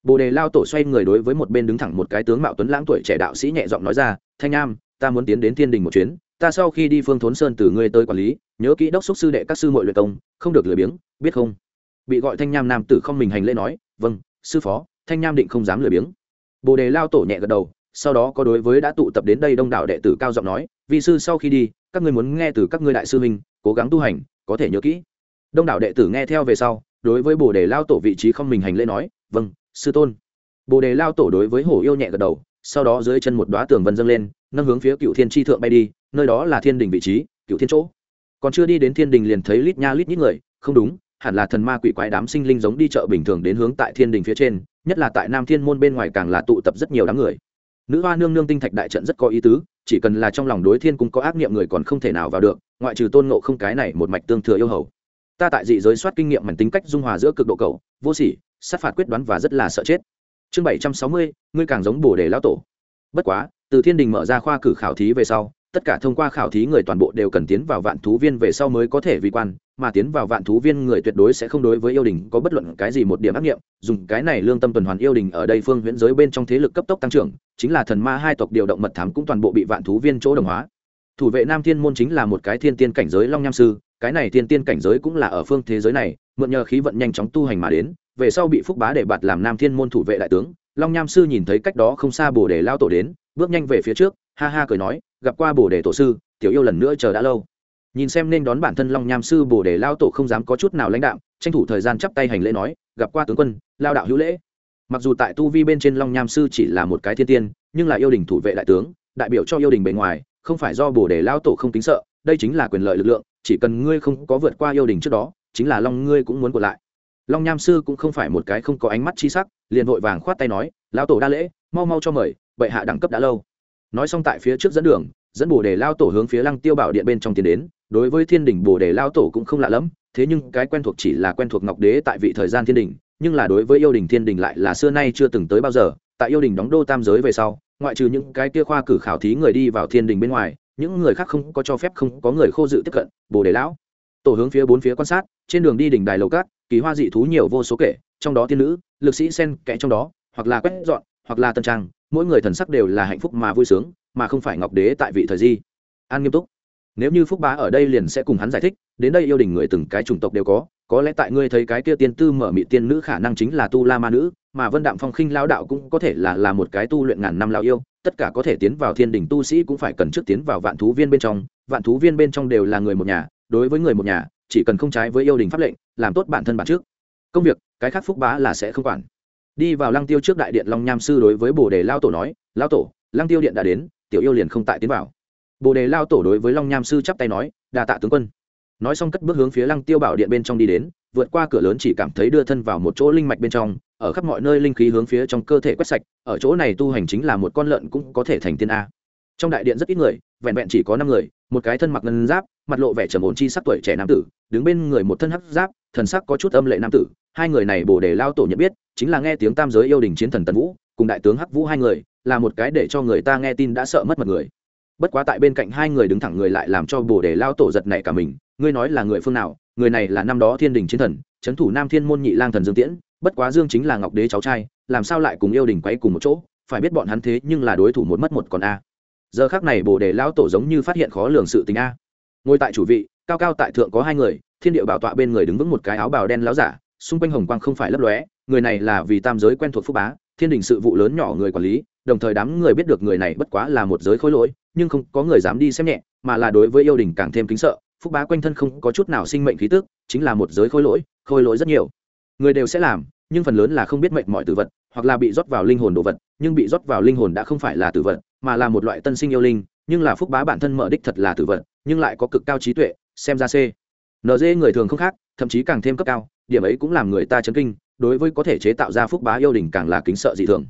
Bồ đề lao tổ xoay người đối với một bên đứng thẳng một cái tướng mạo tuấn lãng tuổi trẻ đạo sĩ nhẹ giọng nói ra, thanh am, ta muốn tiến đến thiên đình một chuyến, ta sau khi đi phương thốn sơn từ ngươi tới quản lý, nhớ kỹ đốc xúc sư đệ các sư muội luyện công, không được lười biếng, biết không? Bị gọi thanh nham nam tử không mình hành lễ nói vâng sư phó, thanh nham định không dám lười biếng. Bồ đề lao tổ nhẹ gật đầu, sau đó có đối với đã tụ tập đến đây đông đảo đệ tử cao giọng nói vị sư sau khi đi, các ngươi muốn nghe từ các ngươi đại sư huynh, cố gắng tu hành, có thể nhớ kỹ. Đông đảo đệ tử nghe theo về sau, đối với bồ đề lao tổ vị trí không mình hành lễ nói vâng sư tôn. Bồ đề lao tổ đối với hổ yêu nhẹ gật đầu, sau đó dưới chân một đoá tường vân dâng lên, nâng hướng phía cựu thiên tri thượng bay đi, nơi đó là thiên đình vị trí cựu thiên chỗ. Còn chưa đi đến thiên đình liền thấy lít nha lít nhít người, không đúng hẳn là thần ma quỷ quái đám sinh linh giống đi chợ bình thường đến hướng tại thiên đình phía trên, nhất là tại nam thiên môn bên ngoài càng là tụ tập rất nhiều đám người. Nữ hoa nương nương tinh thạch đại trận rất có ý tứ, chỉ cần là trong lòng đối thiên cũng có ác niệm người còn không thể nào vào được, ngoại trừ tôn ngộ không cái này một mạch tương thừa yêu hầu. Ta tại dị giới soát kinh nghiệm mảnh tính cách dung hòa giữa cực độ cầu vô sỉ, sát phạt quyết đoán và rất là sợ chết. Chương bảy trăm sáu mươi, ngươi càng giống bồ đề lão tổ. Bất quá, từ thiên đình mở ra khoa cử khảo thí về sau tất cả thông qua khảo thí người toàn bộ đều cần tiến vào vạn thú viên về sau mới có thể vi quan, mà tiến vào vạn thú viên người tuyệt đối sẽ không đối với yêu đình có bất luận cái gì một điểm ác nghiệm, dùng cái này lương tâm tuần hoàn yêu đình ở đây phương huyễn giới bên trong thế lực cấp tốc tăng trưởng, chính là thần ma hai tộc điều động mật thám cũng toàn bộ bị vạn thú viên chỗ đồng hóa. Thủ vệ nam thiên môn chính là một cái thiên tiên cảnh giới long nham sư, cái này thiên tiên cảnh giới cũng là ở phương thế giới này, mượn nhờ khí vận nhanh chóng tu hành mà đến, về sau bị phúc bá để bạt làm nam thiên môn thủ vệ đại tướng, long nham sư nhìn thấy cách đó không xa bồ đề lao tổ đến, bước nhanh về phía trước ha ha cười nói, gặp qua bồ đề tổ sư, tiểu yêu lần nữa chờ đã lâu. Nhìn xem nên đón bản thân long nham sư bồ đề lao tổ không dám có chút nào lãnh đạo tranh thủ thời gian chắp tay hành lễ nói, gặp qua tướng quân, lao đạo hữu lễ. Mặc dù tại tu vi bên trên long nham sư chỉ là một cái thiên tiên, nhưng là yêu đình thủ vệ đại tướng, đại biểu cho yêu đình bề ngoài, không phải do bồ đề lao tổ không kính sợ, đây chính là quyền lợi lực lượng, chỉ cần ngươi không có vượt qua yêu đình trước đó, chính là long ngươi cũng muốn còn lại. Long nham sư cũng không phải một cái không có ánh mắt chi sắc, liền vội vàng khoát tay nói, lao tổ đa lễ, mau mau cho mời, bệ hạ đẳng cấp đã lâu nói xong tại phía trước dẫn đường, dẫn bồ đề lao tổ hướng phía lăng tiêu bảo điện bên trong tiến đến, đối với thiên đình bồ đề lao tổ cũng không lạ lẫm, thế nhưng cái quen thuộc chỉ là quen thuộc ngọc đế tại vị thời gian thiên đình nhưng là đối với yêu đình thiên đình lại là xưa nay chưa từng tới bao giờ, tại yêu đình đóng đô tam giới về sau, ngoại trừ những cái kia khoa cử khảo thí người đi vào thiên đình bên ngoài, những người khác không có cho phép không có người khô dự tiếp cận, bồ đề lão tổ hướng phía bốn phía quan sát, trên đường đi đỉnh đài lầu cát, kỳ hoa dị thú nhiều vô số kể, trong đó tiên nữ, lực sĩ sen kẽ trong đó, hoặc là quét dọn, hoặc là tân trang mỗi người thần sắc đều là hạnh phúc mà vui sướng, mà không phải ngọc đế tại vị thời di. An nghiêm túc. Nếu như phúc bá ở đây liền sẽ cùng hắn giải thích, đến đây yêu đình người từng cái chủng tộc đều có có lẽ tại ngươi thấy cái kia tiên tư mở mị tiên nữ khả năng chính là tu la ma nữ, mà vân đạm phong khinh lao đạo cũng có thể là là một cái tu luyện ngàn năm lao yêu, tất cả có thể tiến vào thiên đình tu sĩ cũng phải cần trước tiến vào vạn thú viên bên trong, vạn thú viên bên trong đều là người một nhà, đối với người một nhà, chỉ cần không trái với yêu đình pháp lệnh, làm tốt bản thân bản trước. Công việc, cái khác phúc bá là sẽ không quản đi vào lăng tiêu trước đại điện long nham sư đối với bồ đề lao tổ nói, lao tổ, lăng tiêu điện đã đến, tiểu yêu liền không tại tiến vào. Bồ đề lao tổ đối với long nham sư chắp tay nói đà tạ tướng quân. Nói xong cất bước hướng phía lăng tiêu bảo điện bên trong đi đến, vượt qua cửa lớn chỉ cảm thấy đưa thân vào một chỗ linh mạch bên trong, ở khắp mọi nơi linh khí hướng phía trong cơ thể quét sạch, ở chỗ này tu hành chính là một con lợn cũng có thể thành tiên a. Trong đại điện rất ít người, vẹn vẹn chỉ có năm người, một cái thân mặc ngân giáp, mặt lộ vẻ trầm ổn chi sắc tuổi trẻ nam tử, đứng bên người một thân hắc giáp, thần sắc có chút âm lệ nam tử hai người này bồ đề lao tổ nhận biết, chính là nghe tiếng tam giới yêu đình chiến thần tần vũ, cùng đại tướng hắc vũ hai người, là một cái để cho người ta nghe tin đã sợ mất mật người. Bất quá tại bên cạnh hai người đứng thẳng người lại làm cho bồ đề lao tổ giật nảy cả mình, ngươi nói là người phương nào, người này là năm đó thiên đình chiến thần trấn thủ nam thiên môn nhị lang thần dương tiễn, bất quá dương chính là ngọc đế cháu trai, làm sao lại cùng yêu đình quấy cùng một chỗ, phải biết bọn hắn thế nhưng là đối thủ một mất một còn a. Giờ khác này bồ đề lao tổ giống như phát hiện khó lường sự tình a. Ngồi tại chủ vị, cao cao tại thượng có hai người, thiên địa bảo tọa bên người đứng vững một cái áo bào đen láo giả xung quanh hồng quang không phải lấp lóe, người này là vì tam giới quen thuộc phúc bá, thiên đình sự vụ lớn nhỏ người quản lý, đồng thời đám người biết được người này bất quá là một giới khối lỗi, nhưng không có người dám đi xem nhẹ, mà là đối với yêu đình càng thêm kính sợ, phúc bá quanh thân không có chút nào sinh mệnh khí tức, chính là một giới khối lỗi khối lỗi rất nhiều. Người đều sẽ làm, nhưng phần lớn là không biết mệnh mọi tử vật, hoặc là bị rót vào linh hồn đồ vật, nhưng bị rót vào linh hồn đã không phải là tử vật, mà là một loại tân sinh yêu linh, nhưng là phúc bá bản thân mở đích thật là tử vật, nhưng lại có cực cao trí tuệ, xem ra c. Nd người thường không khác, thậm chí càng thêm cấp cao điểm ấy cũng làm người ta chấn kinh, đối với có thể chế tạo ra phúc bá yêu đình càng là kính sợ dị thường.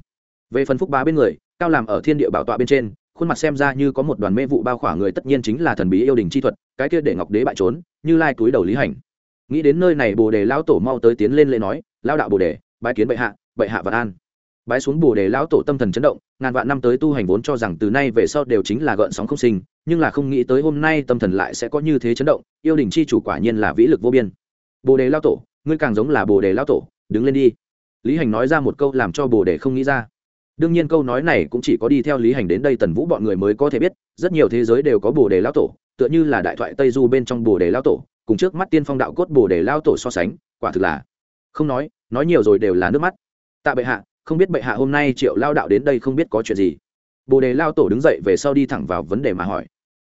Về phần phúc bá bên người, cao làm ở thiên địa bảo tọa bên trên, khuôn mặt xem ra như có một đoàn mê vụ bao khỏa người tất nhiên chính là thần bí yêu đình chi thuật, cái kia để ngọc đế bại trốn, như lai túi đầu lý hành. Nghĩ đến nơi này, bồ đề lão tổ mau tới tiến lên lễ nói lao đạo bồ đề, bái kiến bệ hạ bệ hạ vạn an. Bái xuống bồ đề lão tổ tâm thần chấn động, ngàn vạn năm tới tu hành vốn cho rằng từ nay về sau đều chính là gợn sóng không sinh, nhưng là không nghĩ tới hôm nay tâm thần lại sẽ có như thế chấn động, yêu đình chi chủ quả nhiên là vĩ lực vô biên. Bồ đề lao tổ ngươi càng giống là bồ đề lao tổ, đứng lên đi. Lý hành nói ra một câu làm cho bồ đề không nghĩ ra. Đương nhiên câu nói này cũng chỉ có đi theo lý hành đến đây tần vũ bọn người mới có thể biết, rất nhiều thế giới đều có bồ đề lao tổ, tựa như là đại thoại tây du bên trong bồ đề lao tổ, cùng trước mắt tiên phong đạo cốt bồ đề lao tổ so sánh, quả thực là không nói nói nhiều rồi đều là nước mắt. Tạ bệ hạ, không biết bệ hạ hôm nay triệu lao đạo đến đây không biết có chuyện gì? Bồ đề lao tổ đứng dậy về sau đi thẳng vào vấn đề mà hỏi.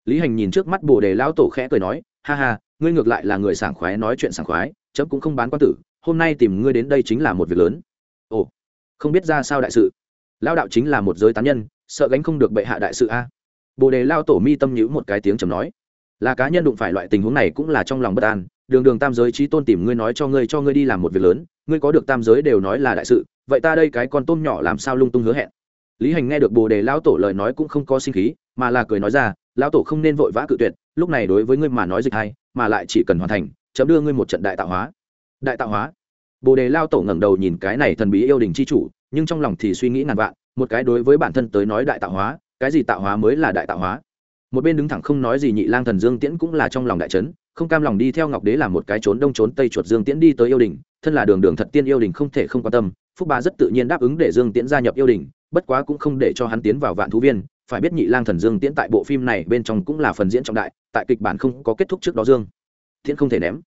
Lý hành nhìn trước mắt bồ đề lao tổ khẽ cười nói, ha ha, ngươi ngược lại là người sảng khoái, nói chuyện sảng khoái chấm cũng không bán quan tử, hôm nay tìm ngươi đến đây chính là một việc lớn. Ồ, không biết ra sao đại sự. Lao đạo chính là một giới tán nhân, sợ gánh không được bệ hạ đại sự a. Bồ đề lao tổ mi tâm nhữ một cái tiếng chầm nói. Là cá nhân đụng phải loại tình huống này cũng là trong lòng bất an, đường đường tam giới trí tôn tìm ngươi nói cho ngươi cho ngươi đi làm một việc lớn, ngươi có được tam giới đều nói là đại sự, vậy ta đây cái con tôm nhỏ làm sao lung tung hứa hẹn. Lý hành nghe được bồ đề lão tổ lời nói cũng không có sinh khí, mà là cười nói ra, lão tổ không nên vội vã cự tuyệt, lúc này đối với ngươi mà nói dịch hay, mà lại chỉ cần hoàn thành chấm đưa ngươi một trận đại tạo hóa. Đại tạo hóa. Bồ đề lao tổ ngẩng đầu nhìn cái này thần bí yêu đình c h i chủ, nhưng trong lòng thì suy nghĩ ngàn vạn, một cái đối với bản thân tới nói đại tạo hóa, cái gì tạo hóa mới là đại tạo hóa? Một bên đứng thẳng không nói gì nhị lang thần dương tiễn cũng là trong lòng đại trấn không cam lòng đi theo ngọc đế làm một cái trốn đông trốn tây chuột dương tiễn đi tới yêu đình, thân là đường đường thật tiên yêu đình không thể không quan tâm, phúc ba rất tự nhiên đáp ứng để dương tiễn gia nhập yêu đình, bất quá cũng không để cho hắn tiến vào vạn thú viên, phải biết nhị lang thần dương tiễn tại bộ phim này bên trong cũng là phần diễn trọng đại, tại kịch bản không có kết thúc trước đó dương tiễn không thể ném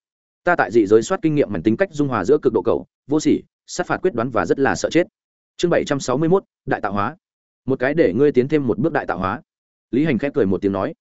ta tại dị giới soát kinh nghiệm mảnh tính cách dung hòa giữa cực độ cầu, vô sỉ, sát phạt quyết đoán và rất là sợ chết. Chương bảy trăm sáu mươi mốt, đại tạo hóa. Một cái để ngươi tiến thêm một bước đại tạo hóa. Lý hành khép cười một tiếng nói.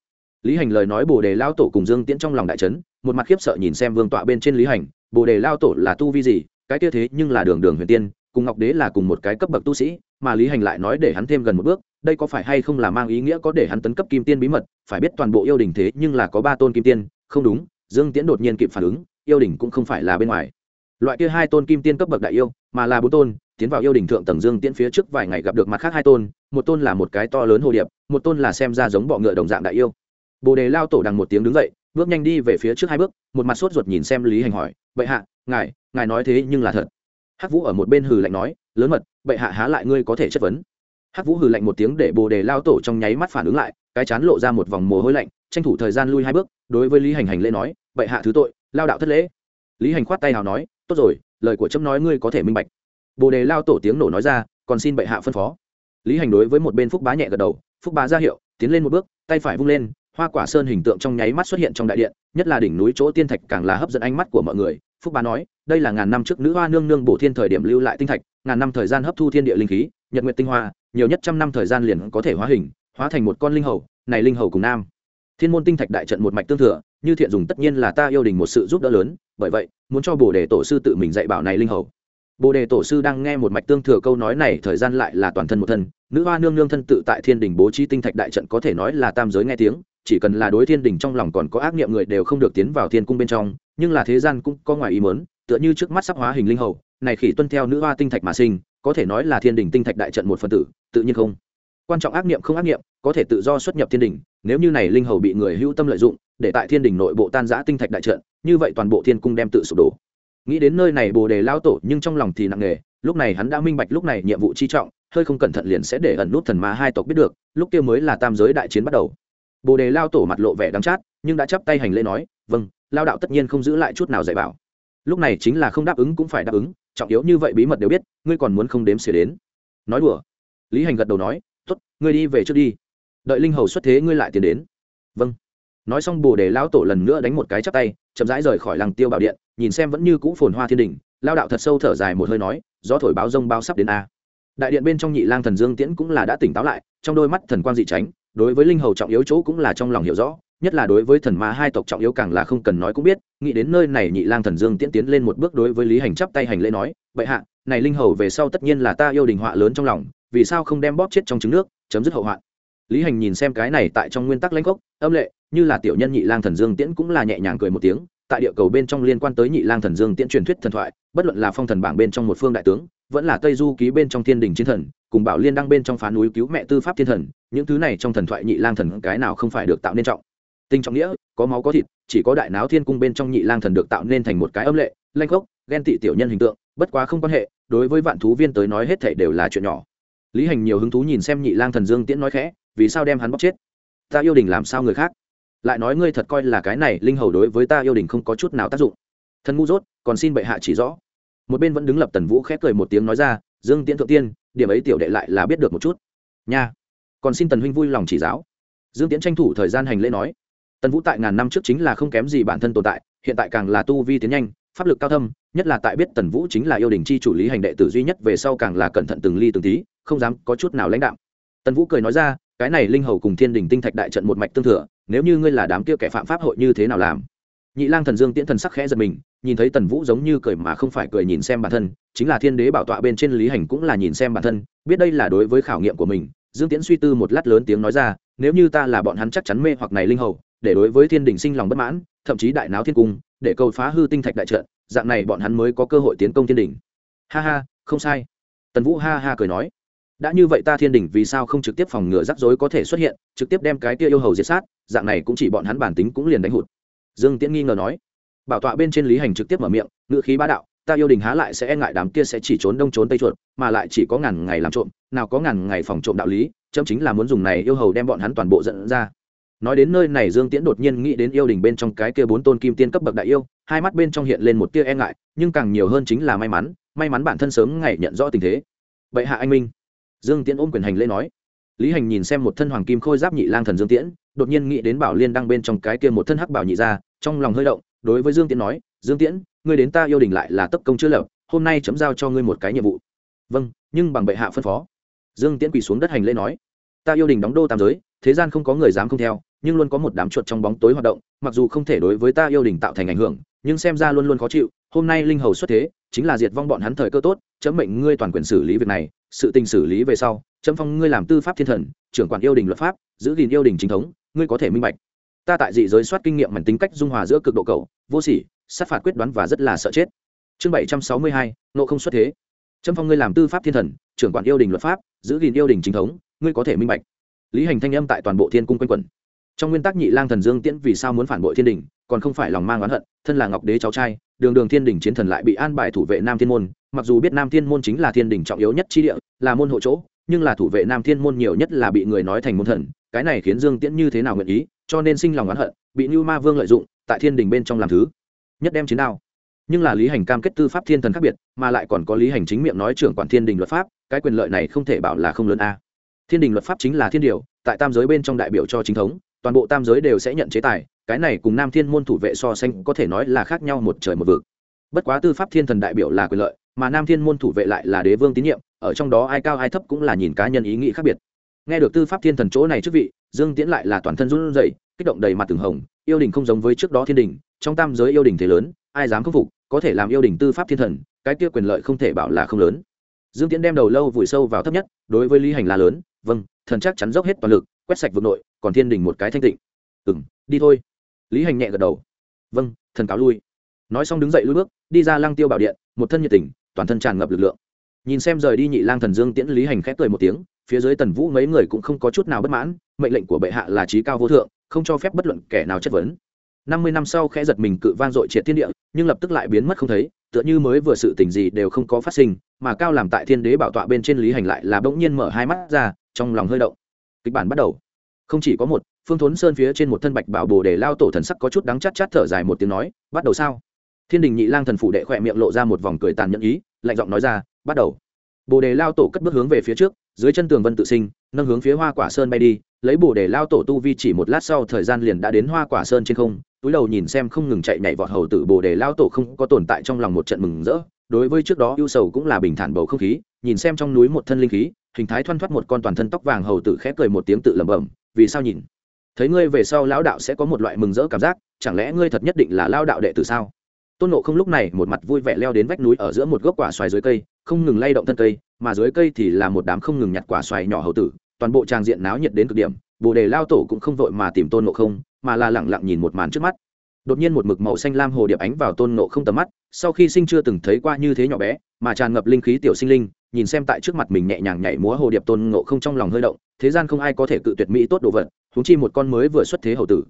Lý hành lời nói bồ đề lao tổ cùng dương tiễn trong lòng đại trấn một mặt khiếp sợ nhìn xem vương tọa bên trên lý hành, bồ đề lao tổ là tu vi gì, cái kia thế nhưng là đường đường huyền tiên, cùng ngọc đế là cùng một cái cấp bậc tu sĩ, mà lý hành lại nói để hắn thêm gần một bước, đây có phải hay không là mang ý nghĩa có để hắn tấn cấp kim tiên bí mật, phải biết toàn bộ yêu đình thế nhưng là có ba tôn kim tiên, không đúng, dương tiễn đột nhiên kịp phản ứng yêu đình cũng không phải là bên ngoài. Loại kia hai tôn kim tiên cấp bậc đại yêu, mà là bốn tôn, tiến vào yêu đình thượng tầng dương tiễn phía trước vài ngày gặp được mặt khác hai tôn, một tôn là một cái to lớn hồ điệp, một tôn là xem ra giống bọ ngựa đồng dạng đại yêu. Bồ đề lao tổ đằng một tiếng đứng dậy, bước nhanh đi về phía trước hai bước, một mặt sốt ruột nhìn xem lý hành hỏi, bệ hạ, ngài ngài nói thế nhưng là thật? Hắc vũ ở một bên hừ lạnh nói, lớn mật, bệ hạ há lại ngươi có thể chất vấn? Hắc vũ hừ lạnh một tiếng để bồ đề lao tổ trong nháy mắt phản ứng lại, cái chán lộ ra một vòng mồ hôi lạnh tranh thủ thời gian lui hai bước, đối với lý hành hành lễ nói vậy hạ thứ tội, lao đạo thất lễ. Lý hành khoát tay nào nói, tốt rồi, lời của trâm nói ngươi có thể minh bạch. Bồ đề lao tổ tiếng nổ nói ra, còn xin bệ hạ phân phó. Lý hành đối với một bên phúc bá nhẹ gật đầu, phúc bá ra hiệu, tiến lên một bước, tay phải vung lên, hoa quả sơn hình tượng trong nháy mắt xuất hiện trong đại điện, nhất là đỉnh núi chỗ tiên thạch càng là hấp dẫn ánh mắt của mọi người. Phúc bá nói, đây là ngàn năm trước nữ hoa nương nương bổ thiên thời điểm lưu lại tinh thạch, ngàn năm thời gian hấp thu thiên địa linh khí, nhật nguyện tinh hoa, nhiều nhất trăm năm thời gian liền có thể hóa hình, hóa thành một con linh hầu, này linh hầu cùng nam thiên môn tinh thạch đại trận một mạch tương thừa, như thiện dùng tất nhiên là ta yêu đình một sự giúp đỡ lớn, bởi vậy, muốn cho bồ đề tổ sư tự mình dạy bảo này linh hầu. Bồ đề tổ sư đang nghe một mạch tương thừa câu nói này, thời gian lại là toàn thân một thân, nữ hoa nương nương thân tự tại thiên đình bố trí tinh thạch đại trận có thể nói là tam giới nghe tiếng, chỉ cần là đối thiên đình trong lòng còn có ác nghiệm người đều không được tiến vào thiên cung bên trong, nhưng là thế gian cũng có ngoài ý mớn tựa như trước mắt sắp hóa hình linh hầu, này khỉ tuân theo nữ hoa tinh thạch mà sinh, có thể nói là thiên đình tinh thạch đại trận một phần tử, tự nhiên không? Quan trọng ác niệm không ác niệm, có thể tự do xuất nhập thiên đình, nếu như này linh hầu bị người hữu tâm lợi dụng, để tại thiên đình nội bộ tan giã tinh thạch đại trận, như vậy toàn bộ thiên cung đem tự sụp đổ. Nghĩ đến nơi này bồ đề lao tổ nhưng trong lòng thì nặng nề, lúc này hắn đã minh bạch lúc này nhiệm vụ chi trọng, hơi không cẩn thận liền sẽ để ẩn nút thần ma hai tộc biết được, lúc kia mới là tam giới đại chiến bắt đầu. Bồ đề lao tổ mặt lộ vẻ đắng chát, nhưng đã chắp tay hành lễ nói vâng lao đạo tất nhiên không giữ lại chút nào dạy bảo. Lúc này chính là không đáp ứng cũng phải đáp ứng, trọng yếu như vậy bí mật đều biết, ngươi còn muốn không đếm xỉa đến. Nói đùa. Lý hành gật đầu nói tốt, ngươi đi về trước đi. Đợi linh hầu xuất thế ngươi lại tiến đến. Vâng. Nói xong, bồ đề lão tổ lần nữa đánh một cái chắp tay, chậm rãi rời khỏi làng tiêu bảo điện, nhìn xem vẫn như cũ phồn hoa thiên đình, lao đạo thật sâu thở dài một hơi nói, gió thổi báo rông bao sắp đến a. Đại điện bên trong nhị lang thần dương tiễn cũng là đã tỉnh táo lại, trong đôi mắt thần quang dị tránh, đối với linh hầu trọng yếu chỗ cũng là trong lòng hiểu rõ, nhất là đối với thần ma hai tộc trọng yếu càng là không cần nói cũng biết, nghĩ đến nơi này nhị lang thần dương tiễn tiến lên một bước đối với lý hành chắp tay hành lễ nói vậy hạ, này linh hầu về sau tất nhiên là ta yêu đình họa lớn trong lòng vì sao không đem bóp chết trong trứng nước, chấm dứt hậu hoạn. Lý hành nhìn xem cái này tại trong nguyên tắc lãnh gốc, âm lệ, như là tiểu nhân nhị lang thần dương tiễn cũng là nhẹ nhàng cười một tiếng, tại địa cầu bên trong liên quan tới nhị lang thần dương tiễn truyền thuyết thần thoại, bất luận là phong thần bảng bên trong một phương đại tướng, vẫn là tây du ký bên trong thiên đình chiến thần, cùng bảo liên đăng bên trong phá núi cứu mẹ tư pháp thiên thần, những thứ này trong thần thoại nhị lang thần cái nào không phải được tạo nên trọng. Tinh trọng nghĩa, có máu có thịt, chỉ có đại náo thiên cung bên trong nhị lang thần được tạo nên thành một cái âm lệ lanh gốc, ghen tị tiểu nhân hình tượng, bất quá không quan hệ, đối với vạn thú viên tới nói hết thể đều là chuyện nhỏ lý hành nhiều hứng thú nhìn xem nhị lang thần dương tiễn nói khẽ, vì sao đem hắn bóc chết? Ta yêu đình làm sao người khác? Lại nói ngươi thật coi là cái này linh hầu đối với ta yêu đình không có chút nào tác dụng. Thần ngu dốt, còn xin bệ hạ chỉ rõ. Một bên vẫn đứng lập tần vũ khép cười một tiếng nói ra, dương tiễn thượng tiên, điểm ấy tiểu đệ lại là biết được một chút. Nha. Còn xin tần huynh vui lòng chỉ giáo. Dương tiễn tranh thủ thời gian hành lễ nói. Tần vũ tại ngàn năm trước chính là không kém gì bản thân tồn tại, hiện tại càng là tu vi tiến nhanh pháp lực cao thâm, nhất là tại biết tần vũ chính là yêu đình chi chủ lý hành đệ tử duy nhất về sau càng là cẩn thận từng ly từng tí, không dám có chút nào lãnh đạo tần vũ cười nói ra, cái này linh hầu cùng thiên đình tinh thạch đại trận một mạch tương thừa, nếu như ngươi là đám kia kẻ phạm pháp hội như thế nào làm? Nhị lang thần dương tiễn thần sắc khẽ giật mình, nhìn thấy tần vũ giống như cười mà không phải cười nhìn xem bản thân, chính là thiên đế bảo tọa bên trên lý hành cũng là nhìn xem bản thân, biết đây là đối với khảo nghiệm của mình. Dương tiễn suy tư một lát lớn tiếng nói ra, nếu như ta là bọn hắn chắc chắn mê hoặc này linh hầu, để đối với thiên đình sinh lòng bất mãn, thậm chí đại náo thiên cung để cầu phá hư tinh thạch đại trận, dạng này bọn hắn mới có cơ hội tiến công thiên đình ha ha, không sai. Tần vũ ha ha cười nói. Đã như vậy ta thiên đình vì sao không trực tiếp phòng ngừa rắc rối có thể xuất hiện, trực tiếp đem cái kia yêu hầu diệt sát, dạng này cũng chỉ bọn hắn bản tính cũng liền đánh hụt. Dương tiễn nghi ngờ nói. Bảo tọa bên trên lý hành trực tiếp mở miệng ngự khí bá đạo, ta yêu đình há lại sẽ e ngại đám kia sẽ chỉ trốn đông trốn tây chuột, mà lại chỉ có ngàn ngày làm trộm, nào có ngàn ngày phòng trộm đạo lý, chấm chính là muốn dùng này yêu hầu đem bọn hắn toàn bộ dẫn ra nói đến nơi này dương tiễn đột nhiên nghĩ đến yêu đình bên trong cái kia bốn tôn kim tiên cấp bậc đại yêu, hai mắt bên trong hiện lên một tia e ngại, nhưng càng nhiều hơn chính là may mắn may mắn bản thân sớm ngày nhận rõ tình thế. Vậy hạ anh minh. Dương tiễn ôm quyền hành lễ nói. Lý hành nhìn xem một thân hoàng kim khôi giáp nhị lang thần dương tiễn, đột nhiên nghĩ đến bảo liên đăng bên trong cái kia một thân hắc bảo nhị ra trong lòng hơi động, đối với dương tiễn nói, dương tiễn, ngươi đến ta yêu đình lại là tấp công chưa lập, hôm nay chấm giao cho ngươi một cái nhiệm vụ. Vâng nhưng bằng bệ hạ phân phó. Dương tiễn quỳ xuống đất hành lễ nói, ta yêu đình đóng đô tam giới, thế gian không có người dám không theo nhưng luôn có một đám chuột trong bóng tối hoạt động, mặc dù không thể đối với ta yêu đình tạo thành ảnh hưởng, nhưng xem ra luôn luôn khó chịu. Hôm nay linh hầu xuất thế, chính là diệt vong bọn hắn thời cơ tốt, chấm mệnh ngươi toàn quyền xử lý việc này, sự tình xử lý về sau, chấm phong ngươi làm tư pháp thiên thần, trưởng quản yêu đình luật pháp, giữ gìn yêu đình chính thống, ngươi có thể minh bạch. Ta tại dị giới soát kinh nghiệm mảnh tính cách dung hòa giữa cực độ cầu, vô sỉ, sát phạt quyết đoán và rất là sợ chết. Chương bảy trăm sáu mươi hai, nộ không xuất thế. Chấm phong ngươi làm tư pháp thiên thần, trưởng quản yêu đình luật pháp, giữ gìn yêu đình chính thống, ngươi có thể minh bạch. Lý hành thanh âm tại toàn bộ thiên cung quanh quẩn trong nguyên tắc nhị lang thần dương tiễn vì sao muốn phản bội thiên đình, còn không phải lòng mang oán hận, thân là ngọc đế cháu trai, đường đường thiên đình chiến thần lại bị an bài thủ vệ nam thiên môn. Mặc dù biết nam thiên môn chính là thiên đình trọng yếu nhất chi địa, là môn hộ chỗ, nhưng là thủ vệ nam thiên môn nhiều nhất là bị người nói thành môn thần, cái này khiến dương tiễn như thế nào nguyện ý, cho nên sinh lòng oán hận, bị như ma vương lợi dụng, tại thiên đình bên trong làm thứ nhất đem chiến đao. Nhưng là lý hành cam kết tư pháp thiên thần khác biệt, mà lại còn có lý hành chính miệng nói trưởng quản thiên đình luật pháp, cái quyền lợi này không thể bảo là không lớn a. Thiên đình luật pháp chính là thiên điều, tại tam giới bên trong đại biểu cho chính thống toàn bộ tam giới đều sẽ nhận chế tài, cái này cùng nam thiên môn thủ vệ so sánh có thể nói là khác nhau một trời một vực. Bất quá tư pháp thiên thần đại biểu là quyền lợi, mà nam thiên môn thủ vệ lại là đế vương tín nhiệm, ở trong đó ai cao ai thấp cũng là nhìn cá nhân ý nghĩ khác biệt. Nghe được tư pháp thiên thần chỗ này trước vị, dương tiễn lại là toàn thân run rẩy, kích động đầy mặt từng hồng, yêu đình không giống với trước đó thiên đình, trong tam giới yêu đình thế lớn, ai dám khắc phục, có thể làm yêu đình tư pháp thiên thần, cái kia quyền lợi không thể bảo là không lớn. Dương tiễn đem đầu lâu vùi sâu vào thấp nhất, đối với lý hành là lớn vâng thần chắc chắn dốc hết toàn lực, quét sạch vực nội còn thiên đình một cái thanh tịnh. Ừ m đi thôi. Lý hành nhẹ gật đầu. Vâng thần cáo lui. Nói xong đứng dậy lui bước, đi ra Lang tiêu bảo điện, một thân nhiệt tình, toàn thân tràn ngập lực lượng. Nhìn xem rời đi nhị lang thần dương tiễn, lý hành khép cười một tiếng, phía dưới tần vũ mấy người cũng không có chút nào bất mãn, mệnh lệnh của bệ hạ là trí cao vô thượng, không cho phép bất luận kẻ nào chất vấn. Năm mươi năm sau khẽ giật mình cự vang dội triệt thiên địa, nhưng lập tức lại biến mất không thấy, tựa như mới vừa sự tình gì đều không có phát sinh, mà cao làm tại thiên đế bảo tọa bên trên lý hành lại là bỗng nhiên mở hai mắt ra, trong lòng hơi động. Kịch bản bắt đầu không chỉ có một, phương thốn sơn phía trên một thân bạch bảo bồ để lao tổ thần sắc có chút đắng chát chát thở dài một tiếng nói, bắt đầu sao? Thiên đình nhị lang thần phủ đệ khỏe miệng lộ ra một vòng cười tàn nhẫn ý, lạnh giọng nói ra, bắt đầu. Bồ đề lao tổ cất bước hướng về phía trước, dưới chân tường vân tự sinh, nâng hướng phía hoa quả sơn bay đi, lấy bồ đề lao tổ tu vi chỉ một lát sau thời gian liền đã đến hoa quả sơn trên không, túi đầu nhìn xem không ngừng chạy nhảy vọt hầu tử bồ đề lao tổ không có tồn tại trong lòng một trận mừng rỡ, đối với trước đó ưu sầu cũng là bình thản bầu không khí, nhìn xem trong núi một thân linh khí hình thái thoăn thoắt một con toàn thân tóc vàng hầu tử khẽ cười một tiếng tự lẩm bẩm, vì sao nhìn? Thấy ngươi về sau lão đạo sẽ có một loại mừng rỡ cảm giác, chẳng lẽ ngươi thật nhất định là lao đạo đệ tử sao? Tôn nộ không lúc này một mặt vui vẻ leo đến vách núi ở giữa một gốc quả xoài dưới cây, không ngừng lay động thân cây, mà dưới cây thì là một đám không ngừng nhặt quả xoài nhỏ hầu tử, toàn bộ trang diện náo nhiệt đến cực điểm, bồ đề lao tổ cũng không vội mà tìm tôn nộ không, mà là lẳng lặng nhìn một màn trước mắt. Đột nhiên một mực màu xanh lam hồ điệp ánh vào tôn nộ không tầm mắt, sau khi sinh chưa từng thấy qua như thế nhỏ bé, mà tràn ngập linh khí tiểu sinh linh nhìn xem tại trước mặt mình nhẹ nhàng nhảy múa hồ điệp tôn ngộ không trong lòng hơi động, thế gian không ai có thể cự tuyệt mỹ tốt đồ vật thúng chi một con mới vừa xuất thế hầu tử.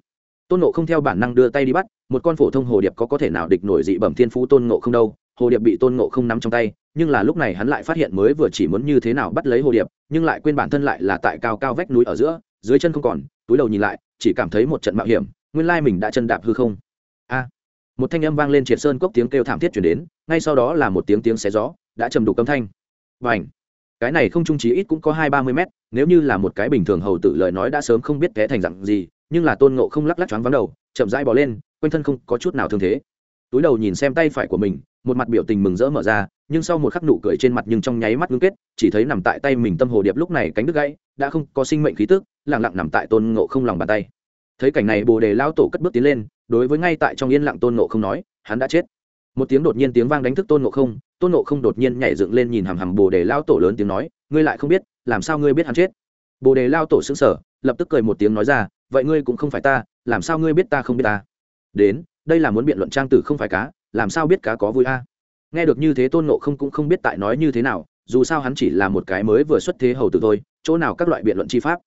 Tôn ngộ không theo bản năng đưa tay đi bắt, một con phổ thông hồ điệp có có thể nào địch nổi dị bẩm thiên phú tôn ngộ không đâu, hồ điệp bị tôn ngộ không nắm trong tay, nhưng là lúc này hắn lại phát hiện mới vừa chỉ muốn như thế nào bắt lấy hồ điệp, nhưng lại quên bản thân lại là tại cao cao vách núi ở giữa, dưới chân không còn, túi đầu nhìn lại, chỉ cảm thấy một trận mạo hiểm, nguyên lai mình đã chân đạp hư không. A! Một thanh âm vang lên triệt sơn cốc tiếng kêu thảm thiết chuyển đến, ngay sau đó là một tiếng tiếng xé gió, đã trầm đủ âm thanh và ảnh. Cái này không trung trí ít cũng có hai ba mươi mét, nếu như là một cái bình thường hầu tử lời nói đã sớm không biết té thành dặn gì, nhưng là tôn ngộ không lắc lắc choáng vắng đầu, chậm rãi bỏ lên, quanh thân không có chút nào thương thế. Túi đầu nhìn xem tay phải của mình, một mặt biểu tình mừng rỡ mở ra, nhưng sau một khắc nụ cười trên mặt nhưng trong nháy mắt ngưng kết, chỉ thấy nằm tại tay mình tâm hồ điệp lúc này cánh đứt gãy, đã không có sinh mệnh khí tức lẳng lặng nằm tại tôn ngộ không lòng bàn tay. Thấy cảnh này, bồ đề lao tổ cất bước tiến lên, đối với ngay tại trong yên lặng tôn ngộ không nói, hắn đã chết. Một tiếng đột nhiên tiếng vang đánh thức tôn ngộ không tôn nộ không đột nhiên nhảy dựng lên nhìn hằm hằm bồ đề lao tổ lớn tiếng nói, ngươi lại không biết, làm sao ngươi biết hắn chết? Bồ đề lao tổ xứng sở lập tức cười một tiếng nói ra, vậy ngươi cũng không phải ta, làm sao ngươi biết ta không biết ta? Đến, đây là muốn biện luận trang tử không phải cá, làm sao biết cá có vui a? Nghe được như thế tôn nộ không cũng không biết tại nói như thế nào, dù sao hắn chỉ là một cái mới vừa xuất thế hầu tử thôi, chỗ nào các loại biện luận chi pháp.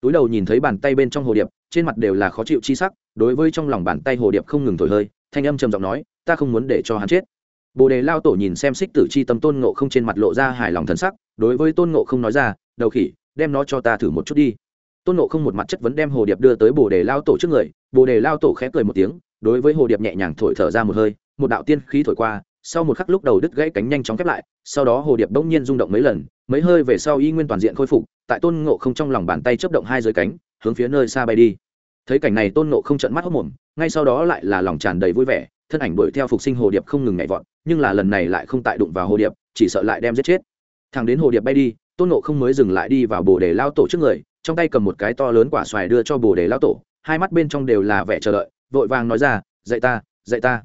Túi đầu nhìn thấy bàn tay bên trong hồ điệp, trên mặt đều là khó chịu chi sắc, đối với trong lòng bàn tay hồ điệp không ngừng thổi hơi, thanh âm trầm giọng nói, ta không muốn để cho hắn chết bồ đề lao tổ nhìn xem xích tử chi tâm tôn ngộ không trên mặt lộ ra hài lòng thần sắc, đối với tôn ngộ không nói ra, đầu khỉ, đem nó cho ta thử một chút đi. Tôn ngộ không một mặt chất vấn đem hồ điệp đưa tới bồ đề lao tổ trước người, bồ đề lao tổ khẽ cười một tiếng, đối với hồ điệp nhẹ nhàng thổi thở ra một hơi, một đạo tiên khí thổi qua, sau một khắc lúc đầu đứt gãy cánh nhanh chóng khép lại, sau đó hồ điệp bỗng nhiên rung động mấy lần, mấy hơi về sau y nguyên toàn diện khôi phục, tại tôn ngộ không trong lòng bàn tay chấp động hai dưới cánh, hướng phía nơi xa bay đi. Thấy cảnh này tôn ngộ không trận mắt hốc mồm, ngay sau đó lại là lòng tràn đầy vui vẻ thân ảnh đuổi theo phục sinh hồ điệp không ngừng nhảy vọt, nhưng là lần này lại không tại đụng vào hồ điệp, chỉ sợ lại đem giết chết. Thằng đến hồ điệp bay đi, tôn ngộ không mới dừng lại đi vào bồ đề lao tổ trước người, trong tay cầm một cái to lớn quả xoài đưa cho bồ đề lao tổ, hai mắt bên trong đều là vẻ chờ đợi, vội vàng nói ra, dạy ta dạy ta.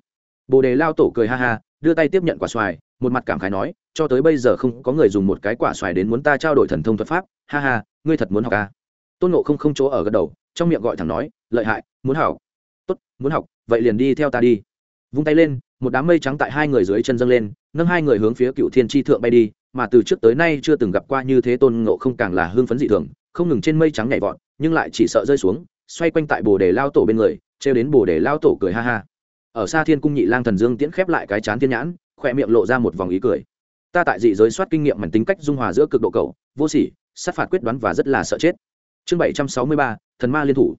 Bồ đề lao tổ cười ha ha, đưa tay tiếp nhận quả xoài, một mặt cảm khái nói, cho tới bây giờ không có người dùng một cái quả xoài đến muốn ta trao đổi thần thông thuật pháp, ha ha, ngươi thật muốn học à? tôn nộ không không chỗ ở gật đầu, trong miệng gọi thẳng nói, lợi hại, muốn học. Tốt, muốn học, vậy liền đi theo ta đi vung tay lên, một đám mây trắng tại hai người dưới chân dâng lên, nâng hai người hướng phía cựu thiên tri thượng bay đi, mà từ trước tới nay chưa từng gặp qua như thế tôn ngộ không càng là hưng phấn dị thường, không ngừng trên mây trắng nhảy vọt, nhưng lại chỉ sợ rơi xuống, xoay quanh tại bồ đề lao tổ bên người, trêu đến bồ đề lao tổ cười ha ha. Ở xa thiên cung nhị lang thần dương tiễn khép lại cái chán thiên nhãn khoe miệng lộ ra một vòng ý cười. Ta tại dị giới soát kinh nghiệm mảnh tính cách dung hòa giữa cực độ cầu vô sỉ, sát phạt quyết đoán và rất là sợ chết. Chương bảy trăm sáu mươi ba, thần ma liên thủ.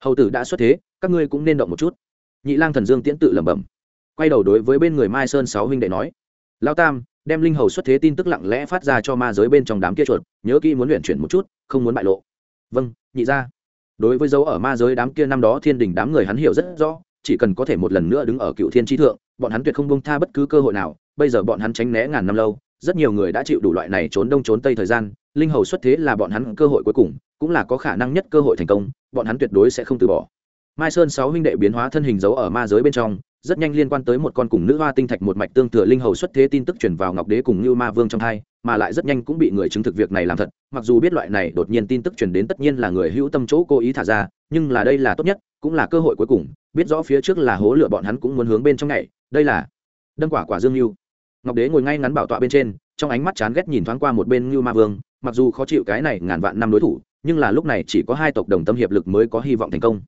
Hầu tử đã xuất thế, các ngươi cũng nên động một chút. Nhị lang thần dương tiễn tự lẩm bẩm quay đầu đối với bên người mai sơn sáu huynh đệ nói lao tam, đem linh hầu xuất thế tin tức lặng lẽ phát ra cho ma giới bên trong đám kia chuột, nhớ kỹ muốn luyện chuyển một chút, không muốn bại lộ. Vâng nhị ra đối với dấu ở ma giới đám kia năm đó thiên đình đám người hắn hiểu rất rõ, chỉ cần có thể một lần nữa đứng ở cựu thiên tri thượng, bọn hắn tuyệt không bông tha bất cứ cơ hội nào, bây giờ bọn hắn tránh né ngàn năm lâu, rất nhiều người đã chịu đủ loại này trốn đông trốn tây thời gian, linh hầu xuất thế là bọn hắn cơ hội cuối cùng, cũng là có khả năng nhất cơ hội thành công, bọn hắn tuyệt đối sẽ không từ bỏ. Mai sơn sáu huynh đệ biến hóa thân hình giấu ở ma giới bên trong rất nhanh liên quan tới một con cùng nữ hoa tinh thạch một mạch tương thừa linh hầu xuất thế tin tức truyền vào ngọc đế cùng như ma vương trong hai, mà lại rất nhanh cũng bị người chứng thực việc này làm thật. Mặc dù biết loại này đột nhiên tin tức truyền đến tất nhiên là người hữu tâm chỗ cố ý thả ra, nhưng là đây là tốt nhất, cũng là cơ hội cuối cùng. Biết rõ phía trước là hố lửa bọn hắn cũng muốn hướng bên trong này đây là đâm quả quả dương lưu ngọc đế ngồi ngay ngắn bảo tọa bên trên, trong ánh mắt chán ghét nhìn thoáng qua một bên như ma vương, mặc dù khó chịu cái này ngàn vạn năm đối thủ, nhưng là lúc này chỉ có hai tộc đồng tâm hiệp lực mới có hy vọng thành công.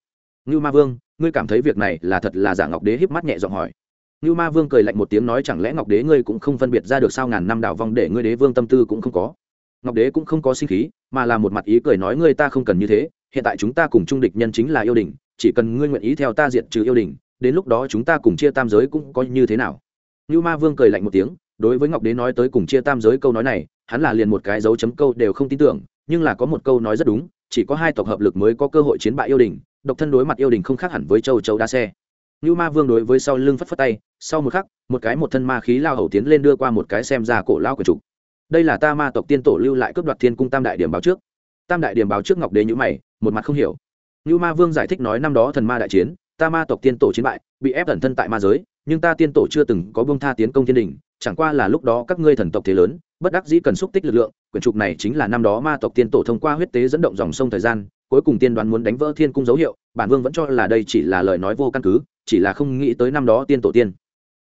Như ma vương ngươi cảm thấy việc này là thật là giả ngọc đế híp mắt nhẹ giọng hỏi. Như ma vương cười lạnh một tiếng nói chẳng lẽ ngọc đế ngươi cũng không phân biệt ra được sao ngàn năm đảo vong để ngươi đế vương tâm tư cũng không có. Ngọc đế cũng không có sinh khí, mà là một mặt ý cười nói ngươi ta không cần như thế, hiện tại chúng ta cùng trung địch nhân chính là yêu đình, chỉ cần ngươi nguyện ý theo ta diện trừ yêu đình, đến lúc đó chúng ta cùng chia tam giới cũng có như thế nào? Như ma vương cười lạnh một tiếng, đối với ngọc đế nói tới cùng chia tam giới câu nói này, hắn là liền một cái dấu chấm câu đều không tin tưởng, nhưng là có một câu nói rất đúng, chỉ có hai tộc hợp lực mới có cơ hội chiến bại yêu đình độc thân đối mặt yêu đình không khác hẳn với châu châu đa xe. Như ma vương đối với sau lưng phất phất tay, sau một khắc, một cái một thân ma khí lao hầu tiến lên đưa qua một cái xem ra cổ lao của trục đây là ta ma tộc tiên tổ lưu lại cướp đoạt thiên cung tam đại điểm báo trước. Tam đại điểm báo trước ngọc đế nhữ mày, một mặt không hiểu. Như ma vương giải thích nói năm đó thần ma đại chiến, ta ma tộc tiên tổ chiến bại, bị ép ẩn thân tại ma giới, nhưng ta tiên tổ chưa từng có bông tha tiến công thiên đình, chẳng qua là lúc đó các ngươi thần tộc thế lớn, bất đắc dĩ cần xúc tích lực lượng, quyển trục này chính là năm đó ma tộc tiên tổ thông qua huyết tế dẫn động dòng sông thời gian cuối cùng tiên đoán muốn đánh vỡ thiên cung dấu hiệu, bản vương vẫn cho là đây chỉ là lời nói vô căn cứ, chỉ là không nghĩ tới năm đó tiên tổ tiên.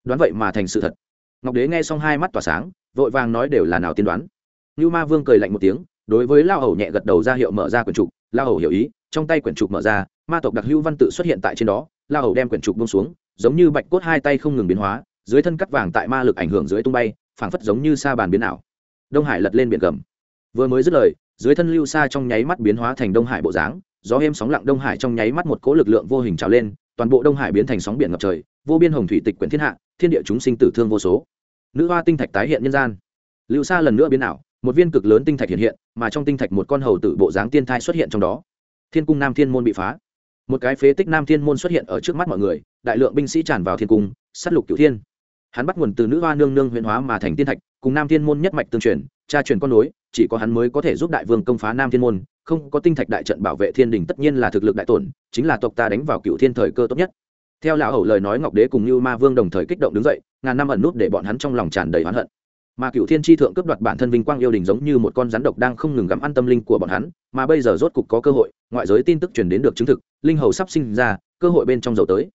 Đoán vậy mà thành sự thật. Ngọc đế nghe xong hai mắt tỏa sáng, vội vàng nói đều là nào tiên đoán. Như ma vương cười lạnh một tiếng, đối với lao hầu nhẹ gật đầu ra hiệu mở ra quyển trục, lao hầu hiểu ý, trong tay quyển trục mở ra, ma tộc đặc hữu văn tự xuất hiện tại trên đó, lao hầu đem quyển trục bông xuống, giống như bạch cốt hai tay không ngừng biến hóa, dưới thân cắt vàng tại ma lực ảnh hưởng dưới tung bay, phảng phất giống như sa bàn biến ảo. Đông hải lật lên biển gầm. Vừa mới dứt lời dưới thân lưu xa trong nháy mắt biến hóa thành đông hải bộ dáng, gió êm sóng lặng đông hải trong nháy mắt một cỗ lực lượng vô hình trào lên, toàn bộ đông hải biến thành sóng biển ngập trời, vô biên hồng thủy tịch quyển thiên hạ, thiên địa chúng sinh tử thương vô số. Nữ hoa tinh thạch tái hiện nhân gian. Lưu xa lần nữa biến ảo, một viên cực lớn tinh thạch hiện hiện, mà trong tinh thạch một con hầu tử bộ dáng tiên thai xuất hiện trong đó. Thiên cung nam thiên môn bị phá. Một cái phế tích nam thiên môn xuất hiện ở trước mắt mọi người, đại lượng binh sĩ tràn vào thiên cung, sát lục cửu thiên. Hắn bắt nguồn từ nữ hoa nương nương huyện hóa mà thành tiên thạch, cùng nam thiên môn nhất mạch tương truyền, tra truyền con nối chỉ có hắn mới có thể giúp đại vương công phá nam thiên môn, không có tinh thạch đại trận bảo vệ thiên đình tất nhiên là thực lực đại tổn, chính là tộc ta đánh vào cựu thiên thời cơ tốt nhất. Theo lão hầu lời nói ngọc đế cùng như ma vương đồng thời kích động đứng dậy, ngàn năm ẩn nút để bọn hắn trong lòng tràn đầy oán hận. Mà cựu thiên tri thượng cướp đoạt bản thân vinh quang yêu đình giống như một con rắn độc đang không ngừng gặm ăn tâm linh của bọn hắn, mà bây giờ rốt cục có cơ hội, ngoại giới tin tức truyền đến được chứng thực, linh hầu sắp sinh ra, cơ hội bên trong dầu tới.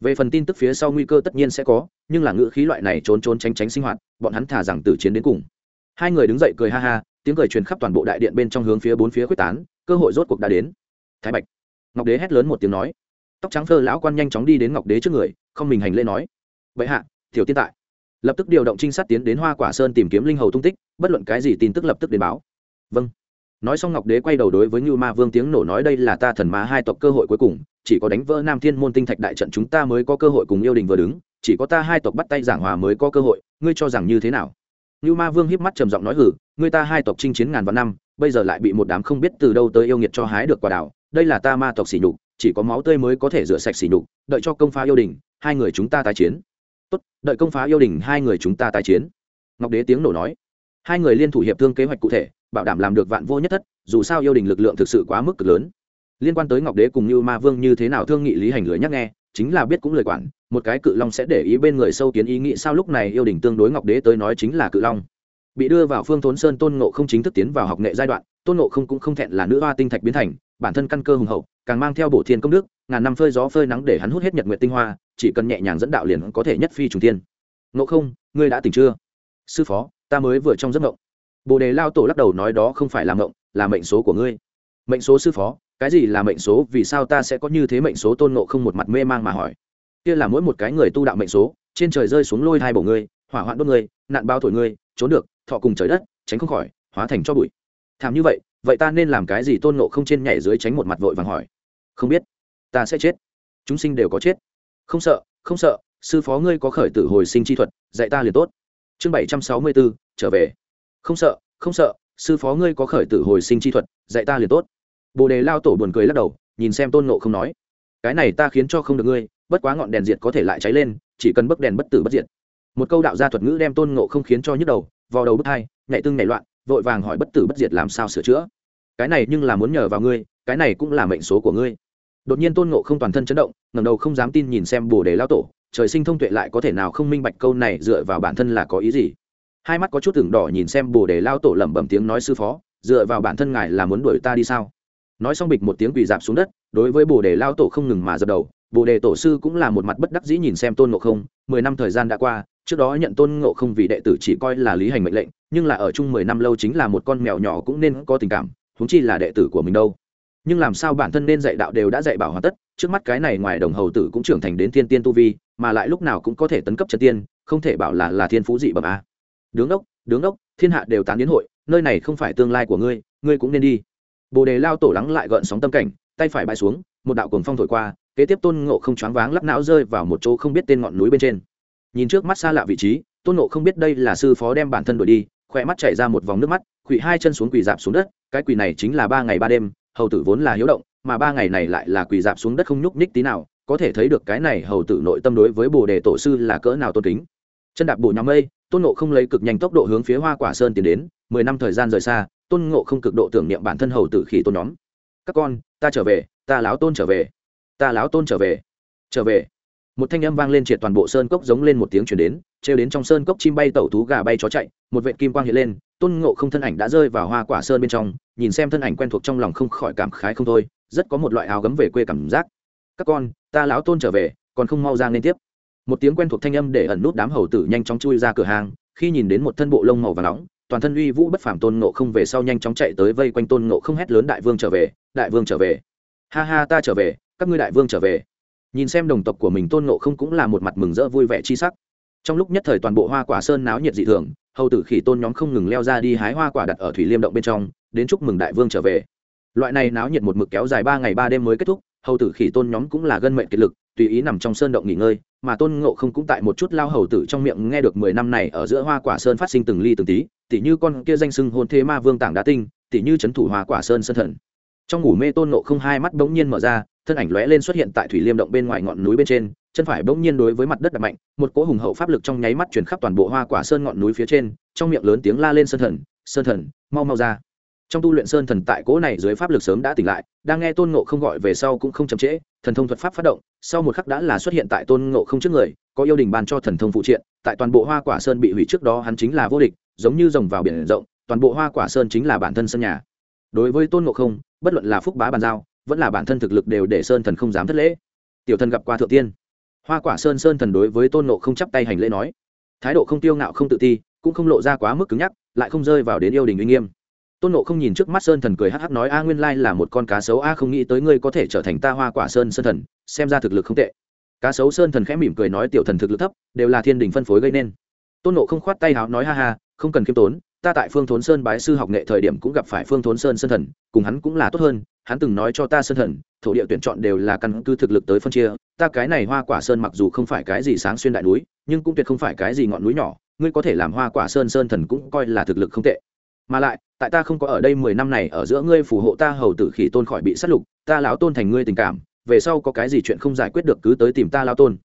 Về phần tin tức phía sau nguy cơ tất nhiên sẽ có, nhưng là ngữ khí loại này trốn trốn tránh tránh sinh hoạt, bọn hắn thả rằng từ chiến đến cùng. Hai người đứng dậy cười ha ha tiếng cười truyền khắp toàn bộ đại điện bên trong hướng phía bốn phía quyết tán, cơ hội rốt cuộc đã đến. Thái bạch, ngọc đế hét lớn một tiếng nói. Tóc trắng phơ lão quan nhanh chóng đi đến ngọc đế trước người, không mình hành lễ nói. Vậy hạ, tiểu tiên tại. Lập tức điều động trinh sát tiến đến hoa quả sơn tìm kiếm linh hầu tung tích, bất luận cái gì tin tức lập tức đến báo. Vâng. Nói xong ngọc đế quay đầu đối với ngưu ma vương tiếng nổ nói, đây là ta thần ma hai tộc cơ hội cuối cùng, chỉ có đánh vỡ nam thiên môn tinh thạch đại trận chúng ta mới có cơ hội cùng yêu đình vừa đứng, chỉ có ta hai tộc bắt tay giảng hòa mới có cơ hội, ngươi cho rằng như thế nào? Ngưu ma vương híp mắt trầm giọng nói hử người ta hai tộc chinh chiến ngàn vạn năm, bây giờ lại bị một đám không biết từ đâu tới yêu nghiệt cho hái được quả đảo đây là ta ma tộc xỉ nhục, chỉ có máu tươi mới có thể rửa sạch xỉ nhục. Đợi cho công phá yêu đình, hai người chúng ta tái chiến. Tốt, đợi công phá yêu đình, hai người chúng ta tái chiến. Ngọc đế tiếng nổ nói. Hai người liên thủ hiệp thương kế hoạch cụ thể, bảo đảm làm được vạn vô nhất thất, dù sao yêu đình lực lượng thực sự quá mức cực lớn liên quan tới ngọc đế cùng như ma vương như thế nào thương nghị lý hành lưới nhắc nghe, chính là biết cũng lời quản, một cái cự long sẽ để ý bên người sâu kiến ý nghĩ sao lúc này yêu đình tương đối ngọc đế tới nói chính là cự long. Bị đưa vào phương thốn sơn tôn ngộ không chính thức tiến vào học nghệ giai đoạn, tôn ngộ không cũng không thẹn là nữ hoa tinh thạch biến thành, bản thân căn cơ hùng hậu, càng mang theo bổ thiên công đức, ngàn năm phơi gió phơi nắng để hắn hút hết nhật nguyện tinh hoa, chỉ cần nhẹ nhàng dẫn đạo liền có thể nhất phi trùng thiên. Ngộ không, ngươi đã tỉnh chưa? Sư phó, ta mới vừa trong giấc ngộng bồ đề lao tổ lắc đầu nói đó không phải là ngộng là mệnh số của ngươi mệnh số sư phó, cái gì là mệnh số, vì sao ta sẽ có như thế mệnh số? Tôn ngộ không một mặt mê mang mà hỏi. Kia là mỗi một cái người tu đạo mệnh số, trên trời rơi xuống lôi hai bổ ngươi, hỏa hoạn đốt ngươi, nạn bao thổi ngươi, trốn được, thọ cùng trời đất, tránh không khỏi, hóa thành cho bụi. Thảm như vậy vậy ta nên làm cái gì? Tôn ngộ không trên nhảy dưới tránh một mặt vội vàng hỏi. Không biết. Ta sẽ chết. Chúng sinh đều có chết. Không sợ không sợ, sư phó ngươi có khởi tử hồi sinh chi thuật, dạy ta liền tốt. Chương bảy trăm sáu mươi bốn trở về. Không sợ không sợ, sư phó ngươi có khởi tử hồi sinh chi thuật, dạy ta liền tốt bồ đề lao tổ buồn cười lắc đầu, nhìn xem tôn nộ không nói, cái này ta khiến cho không được ngươi, bất quá ngọn đèn diệt có thể lại cháy lên, chỉ cần bấc đèn bất tử bất diệt. Một câu đạo gia thuật ngữ đem tôn nộ không khiến cho nhức đầu vào đầu bức hai, nhảy tưng nhảy loạn, vội vàng hỏi bất tử bất diệt làm sao sửa chữa. Cái này nhưng là muốn nhờ vào ngươi, cái này cũng là mệnh số của ngươi. Đột nhiên tôn nộ không toàn thân chấn động, ngẩng đầu không dám tin nhìn xem bồ đề lao tổ, trời sinh thông tuệ lại có thể nào không minh bạch câu này dựa vào bản thân là có ý gì. Hai mắt có chút tưởng đỏ nhìn xem bồ đề lao tổ lẩm bẩm tiếng nói sư phó, dựa vào bản thân ngài là muốn đuổi ta đi sao? Nói xong bịch một tiếng quỳ dạp xuống đất, đối với bồ đề lao tổ không ngừng mà dập đầu. Bồ đề tổ sư cũng là một mặt bất đắc dĩ nhìn xem tôn ngộ không, mười năm thời gian đã qua, trước đó nhận tôn ngộ không vì đệ tử chỉ coi là lý hành mệnh lệnh, nhưng là ở chung mười năm lâu chính là một con mèo nhỏ cũng nên có tình cảm, huống chi là đệ tử của mình đâu. Nhưng làm sao bản thân nên dạy đạo đều đã dạy bảo hoàn tất, trước mắt cái này ngoài đồng hầu tử cũng trưởng thành đến thiên tiên tu vi, mà lại lúc nào cũng có thể tấn cấp chân tiên, không thể bảo là là thiên phú dị bẩm a. Đứng đốc đứng đốc, thiên hạ đều tán đến hội, nơi này không phải tương lai của ngươi ngươi cũng nên đi bồ đề lao tổ lắng lại gợn sóng tâm cảnh, tay phải bay xuống, một đạo cuồng phong thổi qua, kế tiếp tôn ngộ không choáng váng lắc não rơi vào một chỗ không biết tên ngọn núi bên trên. Nhìn trước mắt xa lạ vị trí, tôn ngộ không biết đây là sư phó đem bản thân đuổi đi, khỏe mắt chảy ra một vòng nước mắt, quỳ hai chân xuống quỳ dạp xuống đất, cái quỳ này chính là ba ngày ba đêm, hầu tử vốn là hiếu động, mà ba ngày này lại là quỳ dạp xuống đất không nhúc nhích tí nào, có thể thấy được cái này hầu tử nội tâm đối với bồ đề tổ sư là cỡ nào tôn kính. Chân đạp bộ nhóm mây, tôn ngộ không lấy cực nhanh tốc độ hướng phía hoa quả sơn tiến đến, mười năm thời gian rời xa tôn ngộ không cực độ tưởng niệm bản thân hầu tử khỉ tôn nhóm. Các con, ta trở về, ta láo tôn trở về. Ta láo tôn trở về. Trở về. Một thanh âm vang lên triệt toàn bộ sơn cốc giống lên một tiếng chuyển đến, trêu đến trong sơn cốc chim bay tẩu thú gà bay chó chạy, một vệ kim quang hiện lên, tôn ngộ không thân ảnh đã rơi vào hoa quả sơn bên trong, nhìn xem thân ảnh quen thuộc trong lòng không khỏi cảm khái không thôi, rất có một loại áo gấm về quê cảm giác. Các con, ta lão tôn trở về, còn không mau ra nên tiếp. Một tiếng quen thuộc thanh âm để ẩn nút đám hầu tử nhanh chóng chui ra cửa hàng, khi nhìn đến một thân bộ lông màu và nóng toàn thân uy vũ bất phàm tôn ngộ không về sau nhanh chóng chạy tới vây quanh tôn ngộ không hét lớn đại vương trở về, đại vương trở về. Ha ha, ta trở về, các ngươi đại vương trở về. Nhìn xem đồng tộc của mình tôn ngộ không cũng là một mặt mừng rỡ vui vẻ chi sắc. Trong lúc nhất thời toàn bộ hoa quả sơn náo nhiệt dị thường, hầu tử khỉ tôn nhóm không ngừng leo ra đi hái hoa quả đặt ở thủy liêm động bên trong, đến chúc mừng đại vương trở về. Loại này náo nhiệt một mực kéo dài ba ngày ba đêm mới kết thúc, hầu tử khỉ tôn nhóm cũng là gân mệnh kiệt lực, tùy ý nằm trong sơn động nghỉ ngơi, mà tôn ngộ không cũng tại một chút lao hầu tử trong miệng nghe được mười năm này ở giữa hoa quả sơn phát sinh từng ly từng tí tỉ như con kia danh sưng hôn thế ma vương tảng đá tinh, tỉ như c h ấ n thủ hoa quả sơn sân thần. Trong ngủ mê tôn ngộ không hai mắt bỗng nhiên mở ra, thân ảnh lóe lên xuất hiện tại thủy liêm động bên ngoài ngọn núi bên trên, chân phải bỗng nhiên đối với mặt đất đập mạnh, một cỗ hùng hậu pháp lực trong nháy mắt chuyển khắp toàn bộ hoa quả sơn ngọn núi phía trên, trong miệng lớn tiếng la lên sơn thần sơn thần, mau mau ra. Trong tu luyện sơn thần tại cỗ này dưới pháp lực sớm đã tỉnh lại, đang nghe tôn ngộ không gọi về sau cũng không chậm trễ, thần thông thuật pháp phát động, sau một khắc đã là xuất hiện tại tôn ngộ không trước người, có yêu đình ban cho thần thông phụ triện, tại toàn bộ hoa quả sơn bị hủy trước đó hắn chính là vô địch giống như rồng vào biển rộng, toàn bộ hoa quả sơn chính là bản thân sân nhà. Đối với tôn ngộ không, bất luận là phúc bá bàn giao, vẫn là bản thân thực lực đều để sơn thần không dám thất lễ. Tiểu thần gặp qua thượng tiên. Hoa quả sơn sơn thần đối với tôn ngộ không chắp tay hành lễ nói, thái độ không tiêu ngạo không tự ti, cũng không lộ ra quá mức cứng nhắc, lại không rơi vào đến yêu đình uy nghiêm. Tôn nộ không nhìn trước mắt sơn thần cười hắc hắc nói, a, nguyên lai là một con cá sấu, a, không nghĩ tới ngươi có thể trở thành ta hoa quả sơn sơn thần, xem ra thực lực không tệ. Cá sấu sơn thần khẽ mỉm cười nói, tiểu thần thực lực thấp, đều là thiên đình phân phối gây nên tôn nộ không khoát tay háo nói, ha ha, không cần khiêm tốn, ta tại phương thốn sơn bái sư học nghệ thời điểm cũng gặp phải phương thốn sơn sơn thần, cùng hắn cũng là tốt hơn, hắn từng nói cho ta sơn thần, thổ địa tuyển chọn đều là căn cứ thực lực tới phân chia, ta cái này hoa quả sơn mặc dù không phải cái gì sáng xuyên đại núi, nhưng cũng tuyệt không phải cái gì ngọn núi nhỏ, ngươi có thể làm hoa quả sơn sơn thần cũng coi là thực lực không tệ. Mà lại, tại ta không có ở đây mười năm này, ở giữa ngươi phù hộ ta hầu tử khỉ tôn khỏi bị sát lục, ta lão tôn thành ngươi tình cảm, về sau có cái gì chuyện không giải quyết được cứ tới tìm ta lao tôn.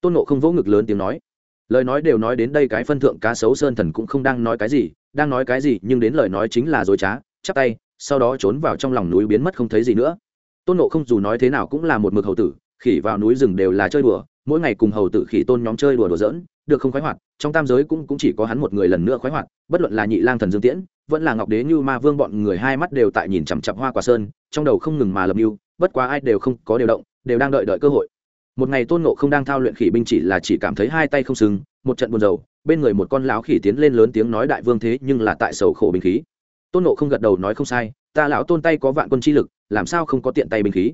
Tôn nộ không vỗ ngực lớn tiếng nói lời nói đều nói đến đây cái phân thượng cá sấu sơn thần cũng không đang nói cái gì đang nói cái gì nhưng đến lời nói chính là dối trá chắp tay sau đó trốn vào trong lòng núi biến mất không thấy gì nữa. Tôn nộ không dù nói thế nào cũng là một mực hầu tử khỉ vào núi rừng đều là chơi đùa mỗi ngày cùng hầu tử khỉ tôn nhóm chơi đùa đùa giỡn được không khoái hoạt trong tam giới cũng, cũng chỉ có hắn một người lần nữa khoái hoạt bất luận là nhị lang thần dương tiễn vẫn là ngọc đế như ma vương bọn người hai mắt đều tại nhìn chằm chặp hoa quả sơn trong đầu không ngừng mà lập mưu bất quá ai đều không có điều động đều đang đợi đợi cơ hội một ngày tôn nộ không đang thao luyện khỉ binh chỉ là chỉ cảm thấy hai tay không sừng một trận buồn rầu, bên người một con lão khỉ tiến lên lớn tiếng nói đại vương thế nhưng là tại sầu khổ binh khí. Tôn nộ không gật đầu nói không sai, ta lão tôn tay có vạn quân chi lực, làm sao không có tiện tay binh khí?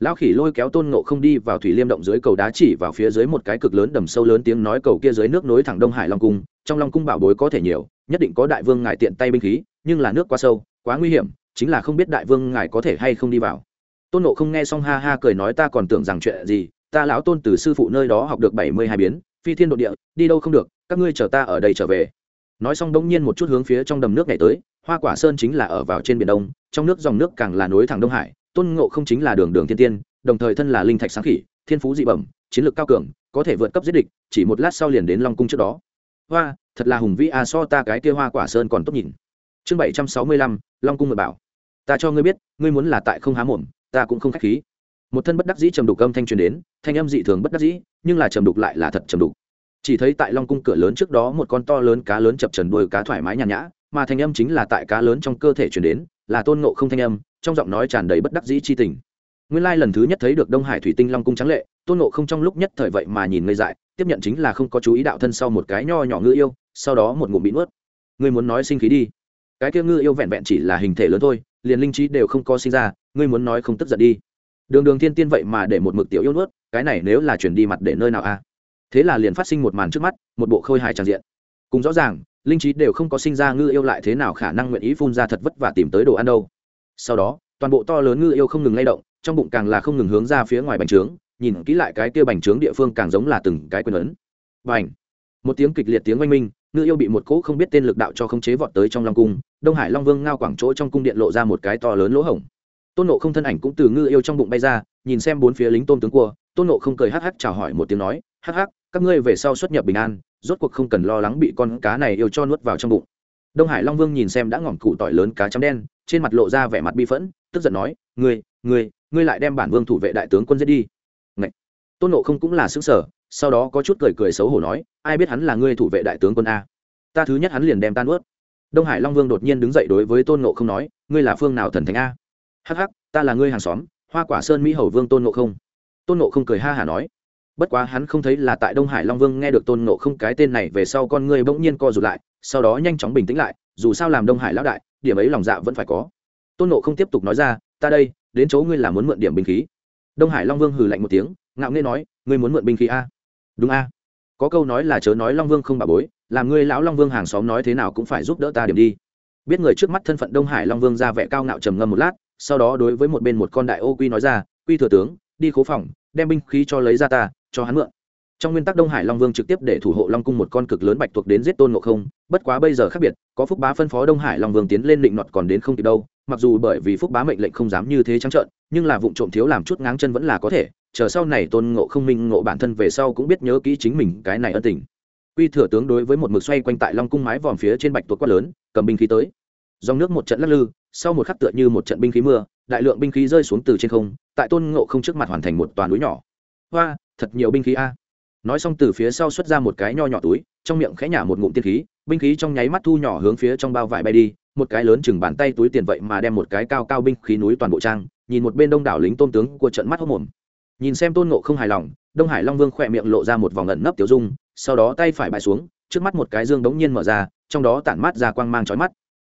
Lão khỉ lôi kéo tôn nộ không đi vào thủy liêm động dưới cầu đá chỉ vào phía dưới một cái cực lớn đầm sâu lớn tiếng nói cầu kia dưới nước nối thẳng đông hải long cung, trong long cung bảo bối có thể nhiều, nhất định có đại vương ngài tiện tay binh khí, nhưng là nước quá sâu, quá nguy hiểm, chính là không biết đại vương ngài có thể hay không đi vào. Tôn nộ không nghe xong ha ha cười nói ta còn tưởng rằng chuyện gì ta lão tôn từ sư phụ nơi đó học được bảy mươi hai biến, phi thiên đ ộ địa, đi đâu không được, các ngươi chờ ta ở đây trở về. Nói xong đông nhiên một chút hướng phía trong đầm nước này tới, hoa quả sơn chính là ở vào trên biển đông, trong nước dòng nước càng là nối thẳng đông hải, tôn ngộ không chính là đường đường thiên tiên, đồng thời thân là linh thạch sáng khỉ, thiên phú dị bẩm, chiến lược cao cường, có thể vượt cấp giết địch, chỉ một lát sau liền đến long cung trước đó. Hoa, thật là hùng vĩ a, so ta cái kia hoa quả sơn còn tốt nhìn. Chương bảy trăm sáu mươi lăm, long cung mật bảo. Ta cho ngươi biết, ngươi muốn là tại không há mồm, ta cũng không k h á c h khí một thân bất đắc dĩ trầm đục âm thanh truyền đến, thanh âm dị thường bất đắc dĩ, nhưng là trầm đục lại là thật trầm đục. Chỉ thấy tại long cung cửa lớn trước đó một con to lớn cá lớn chập trần đuôi cá thoải mái nhàn nhã, mà thanh âm chính là tại cá lớn trong cơ thể truyền đến, là tôn ngộ không thanh âm, trong giọng nói tràn đầy bất đắc dĩ chi tình. Nguyên lai lần thứ nhất thấy được đông hải thủy tinh long cung trắng lệ, tôn ngộ không trong lúc nhất thời vậy mà nhìn ngây dại, tiếp nhận chính là không có chú ý đạo thân sau một cái nho nhỏ ngư yêu, sau đó một ngụm bị nuốt. Ngươi muốn nói sinh khí đi. Cái kia ngư yêu vẹn vẹn chỉ là hình thể lớn thôi, liền linh trí đều không có sinh ra, ngươi muốn nói không tức giận đi đường đường thiên tiên vậy mà để một mực tiểu yêu nuốt, cái này nếu là chuyển đi mặt để nơi nào a thế là liền phát sinh một màn trước mắt, một bộ khôi hài tràn diện. Cùng rõ ràng, linh trí đều không có sinh ra ngư yêu lại thế nào khả năng nguyện ý phun ra thật vất và tìm tới đồ ăn đâu. Sau đó, toàn bộ to lớn ngư yêu không ngừng lay động, trong bụng càng là không ngừng hướng ra phía ngoài bành trướng, nhìn kỹ lại cái kia bành trướng địa phương càng giống là từng cái quyền ấn. Bành! Một tiếng kịch liệt tiếng oanh minh, ngư yêu bị một cỗ không biết tên lực đạo cho không chế vọt tới trong long cung, đông hải long vương ngao quảng chỗ trong cung điện lộ ra một cái to lớn lỗ hổng tôn nộ không thân ảnh cũng từ ngư yêu trong bụng bay ra, nhìn xem bốn phía lính tôm tướng cua, tôn nộ không cười hắc hắc chào hỏi một tiếng nói, hắc hắc, các ngươi về sau xuất nhập bình an, rốt cuộc không cần lo lắng bị con cá này yêu cho nuốt vào trong bụng. Đông hải long vương nhìn xem đã ngỏm cụ tỏi lớn cá chấm đen, trên mặt lộ ra vẻ mặt bi phẫn, tức giận nói, ngươi ngươi ngươi lại đem bản vương thủ vệ đại tướng quân giết đi. Ngậy! tôn nộ không cũng là xứng sở sau đó có chút cười cười xấu hổ nói, ai biết hắn là ngươi thủ vệ đại tướng quân a? Ta thứ nhất hắn liền đem tan ướt đông hải long vương đột nhiên đứng dậy đối với tôn nộ không nói, ngươi là phương nào thần thánh a? Hắc hắc, ta là ngươi hàng xóm, hoa quả sơn mỹ hầu vương tôn nộ không. Tôn nộ không cười ha hả nói. Bất quá hắn không thấy là tại đông hải long vương nghe được tôn nộ không cái tên này về sau con ngươi bỗng nhiên co rụt lại, sau đó nhanh chóng bình tĩnh lại, dù sao làm đông hải lão đại, điểm ấy lòng dạ vẫn phải có. Tôn nộ không tiếp tục nói ra, ta đây, đến chỗ ngươi là muốn mượn điểm binh khí. Đông hải long vương hừ lạnh một tiếng, ngạo nghê nói, ngươi muốn mượn binh khí a? Đúng a. Có câu nói là chớ nói long vương không bà bối, làm ngươi lão long vương hàng xóm nói thế nào cũng phải giúp đỡ ta điểm đi. Biết người trước mắt thân phận đông hải long vương ra vẻ cao ngạo trầm ngâm một lát sau đó đối với một bên một con đại ô quy nói ra, quy thừa tướng, đi khố phòng, đem binh khí cho lấy ra ta, cho hắn mượn. Trong nguyên tắc đông hải long vương trực tiếp để thủ hộ long cung một con cực lớn bạch thuộc đến giết tôn ngộ không, bất quá bây giờ khác biệt, có phúc bá phân phó đông hải long vương tiến lên định nọt còn đến không kịp đâu, mặc dù bởi vì phúc bá mệnh lệnh không dám như thế trắng trợn, nhưng là vụ trộm thiếu làm chút ngáng chân vẫn là có thể, chờ sau này tôn ngộ không minh ngộ bản thân về sau cũng biết nhớ kỹ chính mình cái này ân tình. Quy thừa tướng đối với một mực xoay quanh tại long cung mái vòm phía trên bạch tuộc quát lớn, cầm binh khí tới. Dòng nước một trận lắc lư sau một khắc tựa như một trận binh khí mưa, đại lượng binh khí rơi xuống từ trên không, tại tôn ngộ không trước mặt hoàn thành một toàn núi nhỏ. Hoa, thật nhiều binh khí a. Nói xong từ phía sau xuất ra một cái nho nhỏ túi, trong miệng khẽ nhả một ngụm tiên khí, binh khí trong nháy mắt thu nhỏ hướng phía trong bao vải bay đi, một cái lớn chừng bàn tay túi tiền vậy mà đem một cái cao cao binh khí núi toàn bộ trang, nhìn một bên đông đảo lính tôn tướng của trận mắt hốc mồm. Nhìn xem tôn ngộ không hài lòng, đông hải long vương khỏe miệng lộ ra một vòng ẩn nấp tiểu dung, sau đó tay phải bại xuống, trước mắt một cái dương đống nhiên mở ra, trong đó tản mát ra quang mang trói mắt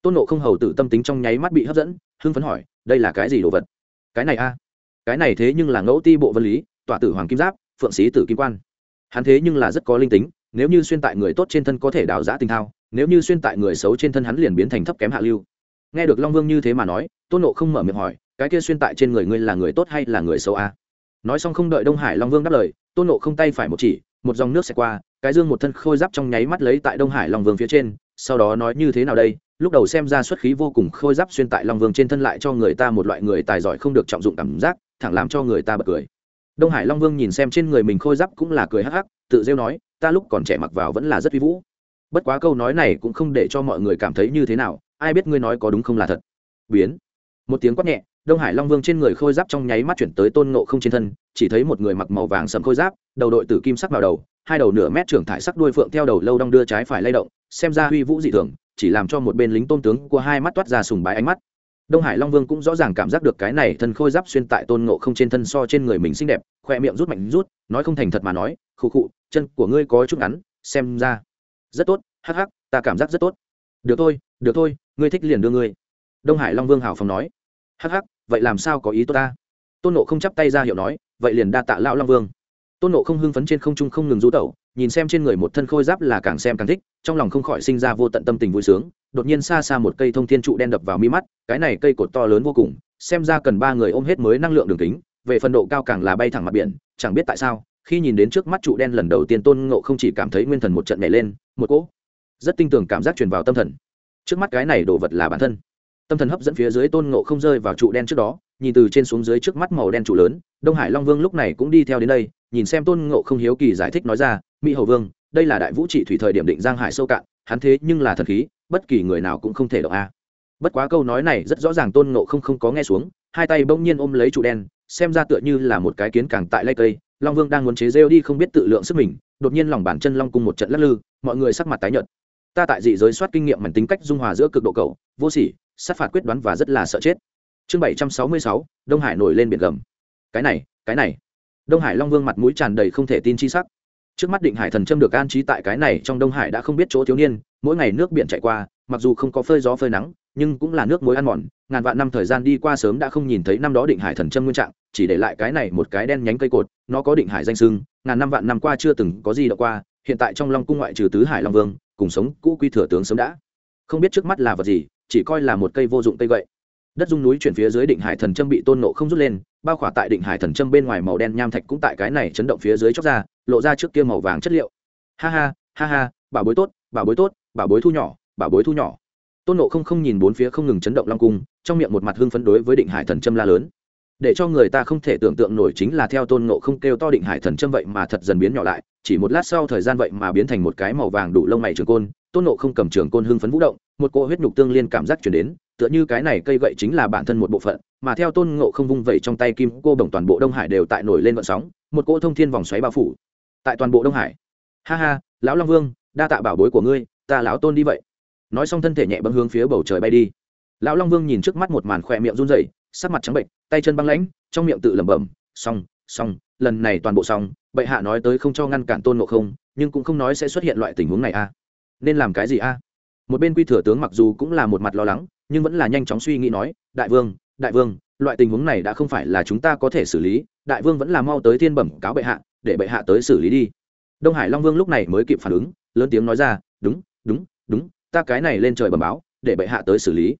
tôn nộ không hầu tử tâm tính trong nháy mắt bị hấp dẫn, hưng phấn hỏi, đây là cái gì đồ vật? Cái này a. Cái này thế nhưng là ngẫu ti bộ vân lý, tọa tử hoàng kim giáp, phượng sĩ tử kim quan. Hắn thế nhưng là rất có linh tính, nếu như xuyên tại người tốt trên thân có thể đào giã tinh thao, nếu như xuyên tại người xấu trên thân hắn liền biến thành thấp kém hạ lưu. Nghe được long vương như thế mà nói, tôn nộ không mở miệng hỏi, cái kia xuyên tại trên người ngươi là người tốt hay là người xấu a? Nói xong không đợi đông hải long vương đáp lời, tôn nộ không tay phải một chỉ, một dòng nước xẹt qua cái dương một thân khôi giáp trong nháy mắt lấy tại đông hải long vương phía trên, sau đó nói như thế nào đây? Lúc đầu xem ra xuất khí vô cùng khôi giáp xuyên tại long vương trên thân lại cho người ta một loại người tài giỏi không được trọng dụng cảm giác, thẳng làm cho người ta bật cười. Đông hải long vương nhìn xem trên người mình khôi giáp cũng là cười hắc hắc, tự rêu nói, ta lúc còn trẻ mặc vào vẫn là rất vi vũ. Bất quá câu nói này cũng không để cho mọi người cảm thấy như thế nào, ai biết ngươi nói có đúng không là thật. Biến. Một tiếng quát nhẹ, đông hải long vương trên người khôi giáp trong nháy mắt chuyển tới tôn ngộ không trên thân, chỉ thấy một người mặc màu vàng sầm khôi giáp, đầu đội tử kim sắc vào đầu hai đầu nửa mét trưởng thải sắc đuôi phượng theo đầu lâu đong đưa trái phải lay động, xem ra huy vũ dị thường, chỉ làm cho một bên lính tôn tướng của hai mắt toát ra sùng bái ánh mắt. Đông hải long vương cũng rõ ràng cảm giác được cái này thân khôi giáp xuyên tại tôn ngộ không trên thân so trên người mình xinh đẹp, khoe miệng rút mạnh rút, nói không thành thật mà nói, khụ khụ, chân của ngươi có chút ngắn, xem ra rất tốt, hắc hắc, ta cảm giác rất tốt. Được thôi được thôi, ngươi thích liền đưa ngươi. Đông hải long vương hào phóng nói. Hắc hắc, vậy làm sao có ý tốt ta? Tôn nộ không chắp tay ra hiệu nói, vậy liền đa tạ lão long vương tôn nộ không hưng phấn trên không trung không ngừng rú tẩu, nhìn xem trên người một thân khôi giáp là càng xem càng thích, trong lòng không khỏi sinh ra vô tận tâm tình vui sướng, đột nhiên xa xa một cây thông thiên trụ đen đập vào mi mắt, cái này cây cột to lớn vô cùng, xem ra cần ba người ôm hết mới năng lượng đường kính, về phần độ cao càng là bay thẳng mặt biển, chẳng biết tại sao, khi nhìn đến trước mắt trụ đen lần đầu tiên tôn ngộ không chỉ cảm thấy nguyên thần một trận nhảy lên, một cỗ rất tinh tường cảm giác truyền vào tâm thần. Trước mắt cái này đồ vật là bản thân. Tâm thần hấp dẫn phía dưới tôn ngộ không rơi vào trụ đen trước đó, nhìn từ trên xuống dưới trước mắt màu đen trụ lớn, đông hải long vương lúc này cũng đi theo đến đây nhìn xem tôn ngộ không hiếu kỳ giải thích nói ra, mỹ hầu vương, đây là đại vũ trị thủy thời điểm định giang hải sâu cạn, hắn thế nhưng là thần khí, bất kỳ người nào cũng không thể động a. Bất quá câu nói này rất rõ ràng tôn ngộ không không có nghe xuống, hai tay bỗng nhiên ôm lấy trụ đen, xem ra tựa như là một cái kiến càng tại lây cây, long vương đang muốn chế rêu đi không biết tự lượng sức mình, đột nhiên lòng bàn chân long cung một trận lắc lư, mọi người sắc mặt tái nhợt. Ta tại dị giới soát kinh nghiệm mảnh tính cách dung hòa giữa cực độ cầu vô sỉ, sát phạt quyết đoán và rất là sợ chết. Chương bảy trăm sáu mươi sáu, đông hải nổi lên biển gầm. Cái này cái này đông hải long vương mặt mũi tràn đầy không thể tin chi sắc. Trước mắt định hải thần châm được an trí tại cái này trong đông hải đã không biết chỗ thiếu niên, mỗi ngày nước biển chạy qua, mặc dù không có phơi gió phơi nắng, nhưng cũng là nước muối ăn mòn, ngàn vạn năm thời gian đi qua sớm đã không nhìn thấy năm đó định hải thần châm nguyên trạng, chỉ để lại cái này một cái đen nhánh cây cột, nó có định hải danh sưng ngàn năm vạn năm qua chưa từng có gì đã qua, hiện tại trong long cung ngoại trừ tứ hải long vương, cùng sống cũ quy thừa tướng sớm đã. Không biết trước mắt là vật gì, chỉ coi là một cây vô dụng cây gậy. Đất dung núi chuyển phía dưới định hải thần châm bị tôn nộ không rút lên bao khỏa tại định hải thần châm bên ngoài màu đen nham thạch cũng tại cái này chấn động phía dưới chóc ra, lộ ra trước kia màu vàng chất liệu. Ha ha ha ha, bảo bối tốt, bảo bối tốt, bảo bối thu nhỏ, bảo bối thu nhỏ. Tôn nộ không không nhìn bốn phía không ngừng chấn động long cung, trong miệng một mặt hưng phấn đối với định hải thần châm la lớn. Để cho người ta không thể tưởng tượng nổi chính là theo tôn nộ không kêu to định hải thần châm vậy mà thật dần biến nhỏ lại, chỉ một lát sau thời gian vậy mà biến thành một cái màu vàng đủ lông mày trường côn, tôn nộ không cầm trường côn hưng phấn vũ động, một cỗ huyết nhục tương liên cảm giác chuyển đến, tựa như cái này cây gậy chính là bản thân một bộ phận mà theo tôn ngộ không vung vẩy trong tay kim cô bồng toàn bộ đông hải đều tại nổi lên vận sóng, một cỗ thông thiên vòng xoáy bao phủ. Tại toàn bộ đông hải. Ha ha, lão long vương, đa tạ bảo bối của ngươi, ta lão tôn đi vậy. Nói xong thân thể nhẹ bấm hướng phía bầu trời bay đi. Lão long vương nhìn trước mắt một màn khỏe miệng run rẩy, sắc mặt trắng bệnh, tay chân băng lãnh, trong miệng tự lẩm bẩm, xong xong, lần này toàn bộ xong, bệ hạ nói tới không cho ngăn cản tôn ngộ không, nhưng cũng không nói sẽ xuất hiện loại tình huống này a nên làm cái gì a một bên quy thừa tướng mặc dù cũng là một mặt lo lắng, nhưng vẫn là nhanh chóng suy nghĩ nói, đại vương đại vương, loại tình huống này đã không phải là chúng ta có thể xử lý, đại vương vẫn là mau tới thiên bẩm cáo bệ hạ, để bệ hạ tới xử lý đi. Đông hải long vương lúc này mới kịp phản ứng, lớn tiếng nói ra, đúng đúng đúng, ta cái này lên trời bẩm báo, để bệ hạ tới xử lý.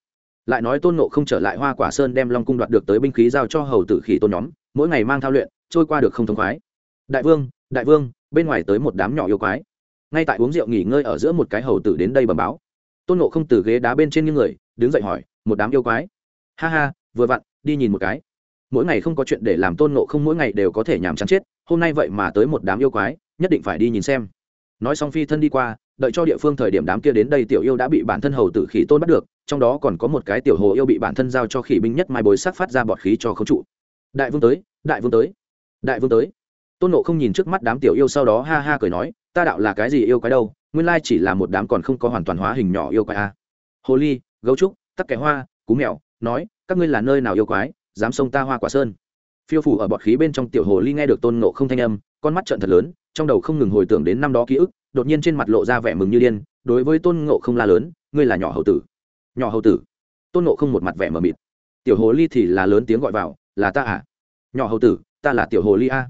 Lại nói tôn nộ không trở lại hoa quả sơn đem long cung đoạt được tới binh khí giao cho hầu tử khỉ tôn nhóm, mỗi ngày mang thao luyện, trôi qua được không thông khoái. Đại vương đại vương, bên ngoài tới một đám nhỏ yêu quái. Ngay tại uống rượu nghỉ ngơi ở giữa một cái hầu tử đến đây bẩm báo. Tôn nộ không từ ghế đá bên trên những người, đứng dậy hỏi, một đám yêu quái? Ha ha vừa vặn, đi nhìn một cái. Mỗi ngày không có chuyện để làm tôn nộ không mỗi ngày đều có thể nhàm chán chết, hôm nay vậy mà tới một đám yêu quái, nhất định phải đi nhìn xem. Nói xong phi thân đi qua, đợi cho địa phương thời điểm đám kia đến đây tiểu yêu đã bị bản thân hầu tử khỉ tôn bắt được, trong đó còn có một cái tiểu hồ yêu bị bản thân giao cho khỉ binh nhất mai bồi sắc phát ra bọt khí cho khống trụ. Đại vương tới, đại vương tới, đại vương tới. Tôn nộ không nhìn trước mắt đám tiểu yêu sau đó ha ha cười nói, ta đạo là cái gì yêu quái đâu, nguyên lai chỉ là một đám còn không có hoàn toàn hóa hình nhỏ yêu quái a hồ ly, gấu trúc, tắc kẻ hoa, cú mèo nói các ngươi là nơi nào yêu quái, dám xông ta hoa quả sơn? Phiêu phủ ở bọt khí bên trong tiểu hồ ly nghe được tôn nộ không thanh âm, con mắt trợn thật lớn, trong đầu không ngừng hồi tưởng đến năm đó ký ức, đột nhiên trên mặt lộ ra vẻ mừng như điên, đối với tôn ngộ không la lớn, ngươi là nhỏ hầu tử. Nhỏ hầu tử? Tôn ngộ không một mặt vẻ mờ mịt. Tiểu hồ ly thì là lớn tiếng gọi vào, là ta à? Nhỏ hầu tử, ta là tiểu hồ ly a.